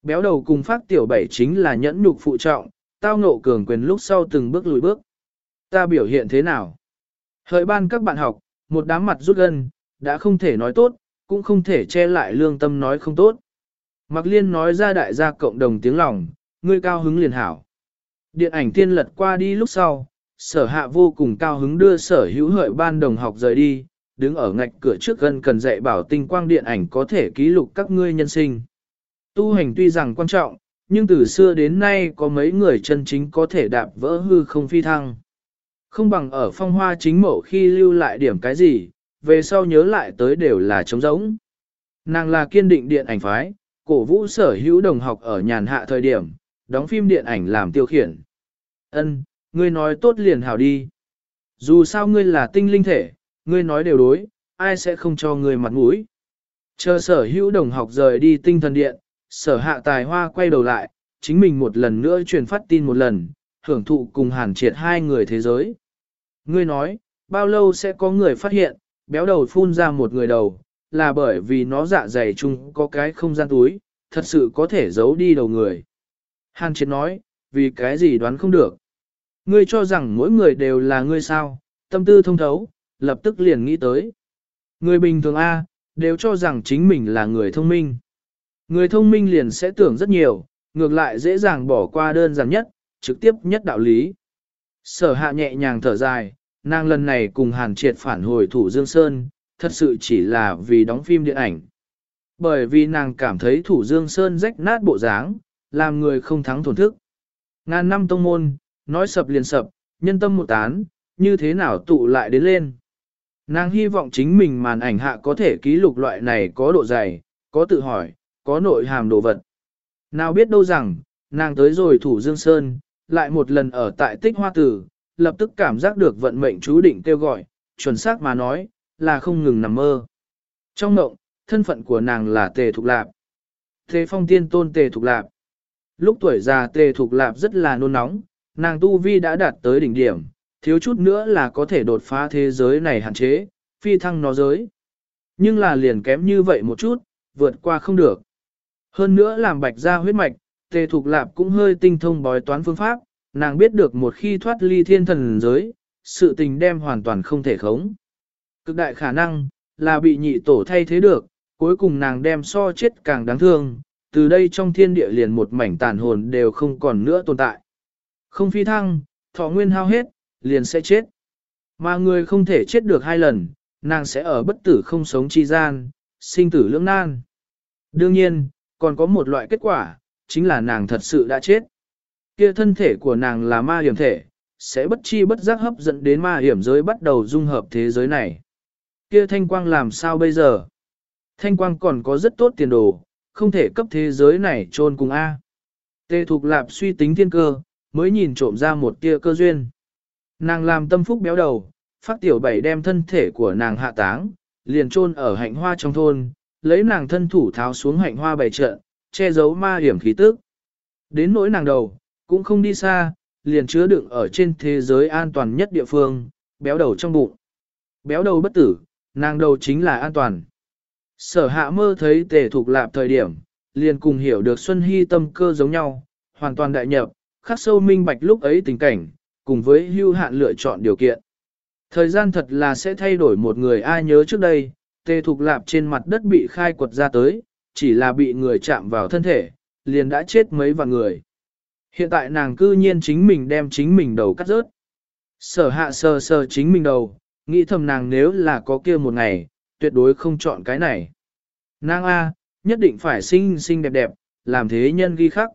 Béo đầu cùng phát tiểu bảy chính là nhẫn nhục phụ trọng, tao ngộ cường quyền lúc sau từng bước lùi bước. Ta biểu hiện thế nào? Hợi ban các bạn học, một đám mặt rút gân, đã không thể nói tốt, cũng không thể che lại lương tâm nói không tốt. Mạc Liên nói ra đại gia cộng đồng tiếng lòng, ngươi cao hứng liền hảo. Điện ảnh tiên lật qua đi lúc sau, sở hạ vô cùng cao hứng đưa sở hữu hợi ban đồng học rời đi, đứng ở ngạch cửa trước gần cần dạy bảo tinh quang điện ảnh có thể ký lục các ngươi nhân sinh. Tu hành tuy rằng quan trọng, nhưng từ xưa đến nay có mấy người chân chính có thể đạp vỡ hư không phi thăng. Không bằng ở phong hoa chính mẫu khi lưu lại điểm cái gì, về sau nhớ lại tới đều là trống rỗng. Nàng là kiên định điện ảnh phái, cổ vũ sở hữu đồng học ở nhàn hạ thời điểm, đóng phim điện ảnh làm tiêu khiển. Ân, ngươi nói tốt liền hảo đi. Dù sao ngươi là tinh linh thể, ngươi nói đều đối, ai sẽ không cho ngươi mặt mũi. Chờ sở hữu đồng học rời đi tinh thần điện, sở hạ tài hoa quay đầu lại, chính mình một lần nữa truyền phát tin một lần, hưởng thụ cùng hàn triệt hai người thế giới. Ngươi nói, bao lâu sẽ có người phát hiện, béo đầu phun ra một người đầu, là bởi vì nó dạ dày chung có cái không gian túi, thật sự có thể giấu đi đầu người. Hàn triệt nói, vì cái gì đoán không được. Ngươi cho rằng mỗi người đều là ngươi sao, tâm tư thông thấu, lập tức liền nghĩ tới. Người bình thường A, đều cho rằng chính mình là người thông minh. Người thông minh liền sẽ tưởng rất nhiều, ngược lại dễ dàng bỏ qua đơn giản nhất, trực tiếp nhất đạo lý. Sở hạ nhẹ nhàng thở dài, nàng lần này cùng hàn triệt phản hồi thủ Dương Sơn, thật sự chỉ là vì đóng phim điện ảnh. Bởi vì nàng cảm thấy thủ Dương Sơn rách nát bộ dáng, làm người không thắng thổn thức. Ngàn năm tông môn, nói sập liền sập, nhân tâm một tán, như thế nào tụ lại đến lên. Nàng hy vọng chính mình màn ảnh hạ có thể ký lục loại này có độ dày, có tự hỏi, có nội hàm đồ vật. Nào biết đâu rằng, nàng tới rồi thủ Dương Sơn, lại một lần ở tại tích hoa tử, lập tức cảm giác được vận mệnh chú định kêu gọi, chuẩn xác mà nói, là không ngừng nằm mơ. Trong mộng, thân phận của nàng là Tề Thục Lạp. Thế phong tiên tôn Tề Thục Lạp. Lúc tuổi già Tề Thục Lạp rất là nôn nóng, nàng tu vi đã đạt tới đỉnh điểm, thiếu chút nữa là có thể đột phá thế giới này hạn chế, phi thăng nó giới. Nhưng là liền kém như vậy một chút, vượt qua không được. Hơn nữa làm bạch ra huyết mạch, Tề Thục Lạp cũng hơi tinh thông bói toán phương pháp, nàng biết được một khi thoát ly thiên thần giới, sự tình đem hoàn toàn không thể khống. Cực đại khả năng, là bị nhị tổ thay thế được, cuối cùng nàng đem so chết càng đáng thương, từ đây trong thiên địa liền một mảnh tàn hồn đều không còn nữa tồn tại. Không phi thăng, thọ nguyên hao hết, liền sẽ chết. Mà người không thể chết được hai lần, nàng sẽ ở bất tử không sống chi gian, sinh tử lưỡng nan. Đương nhiên, còn có một loại kết quả, chính là nàng thật sự đã chết. Kia thân thể của nàng là ma hiểm thể, sẽ bất chi bất giác hấp dẫn đến ma hiểm giới bắt đầu dung hợp thế giới này. Kia thanh quang làm sao bây giờ? Thanh quang còn có rất tốt tiền đồ, không thể cấp thế giới này trôn cùng A. Tê Thục Lạp suy tính thiên cơ, mới nhìn trộm ra một tia cơ duyên. Nàng làm tâm phúc béo đầu, phát tiểu bảy đem thân thể của nàng hạ táng, liền trôn ở hạnh hoa trong thôn, lấy nàng thân thủ tháo xuống hạnh hoa bảy trận, che giấu ma hiểm khí tức. Đến nỗi nàng đầu, cũng không đi xa, liền chứa đựng ở trên thế giới an toàn nhất địa phương, béo đầu trong bụng. Béo đầu bất tử, nàng đầu chính là an toàn. Sở hạ mơ thấy tề thuộc lạp thời điểm, liền cùng hiểu được Xuân Hy tâm cơ giống nhau, hoàn toàn đại nhập, khắc sâu minh bạch lúc ấy tình cảnh, cùng với hưu hạn lựa chọn điều kiện. Thời gian thật là sẽ thay đổi một người ai nhớ trước đây, tề thuộc lạp trên mặt đất bị khai quật ra tới, chỉ là bị người chạm vào thân thể, liền đã chết mấy vạn người. Hiện tại nàng cư nhiên chính mình đem chính mình đầu cắt rớt. Sở hạ sờ sờ chính mình đầu, nghĩ thầm nàng nếu là có kia một ngày, tuyệt đối không chọn cái này. Nàng A, nhất định phải xinh xinh đẹp đẹp, làm thế nhân ghi khắc.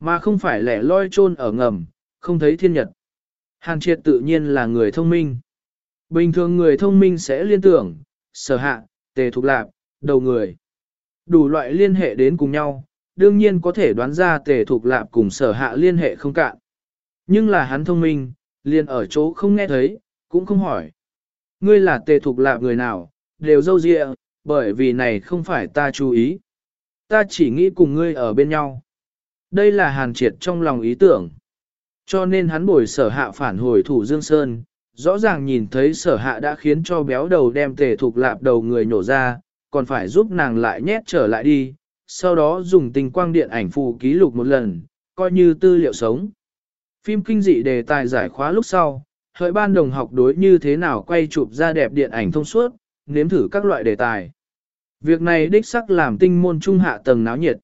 Mà không phải lẻ loi chôn ở ngầm, không thấy thiên nhật. Hàn triệt tự nhiên là người thông minh. Bình thường người thông minh sẽ liên tưởng, sở hạ, tề thục lạp, đầu người. Đủ loại liên hệ đến cùng nhau, đương nhiên có thể đoán ra tề thục lạp cùng sở hạ liên hệ không cạn. Nhưng là hắn thông minh, liền ở chỗ không nghe thấy, cũng không hỏi. Ngươi là tề thục lạp người nào, đều dâu dịa, bởi vì này không phải ta chú ý. Ta chỉ nghĩ cùng ngươi ở bên nhau. Đây là hàn triệt trong lòng ý tưởng. Cho nên hắn bồi sở hạ phản hồi thủ Dương Sơn, rõ ràng nhìn thấy sở hạ đã khiến cho béo đầu đem tề thục lạp đầu người nổ ra, còn phải giúp nàng lại nhét trở lại đi, sau đó dùng tình quang điện ảnh phù ký lục một lần, coi như tư liệu sống. Phim kinh dị đề tài giải khóa lúc sau, hợi ban đồng học đối như thế nào quay chụp ra đẹp điện ảnh thông suốt, nếm thử các loại đề tài. Việc này đích sắc làm tinh môn trung hạ tầng náo nhiệt.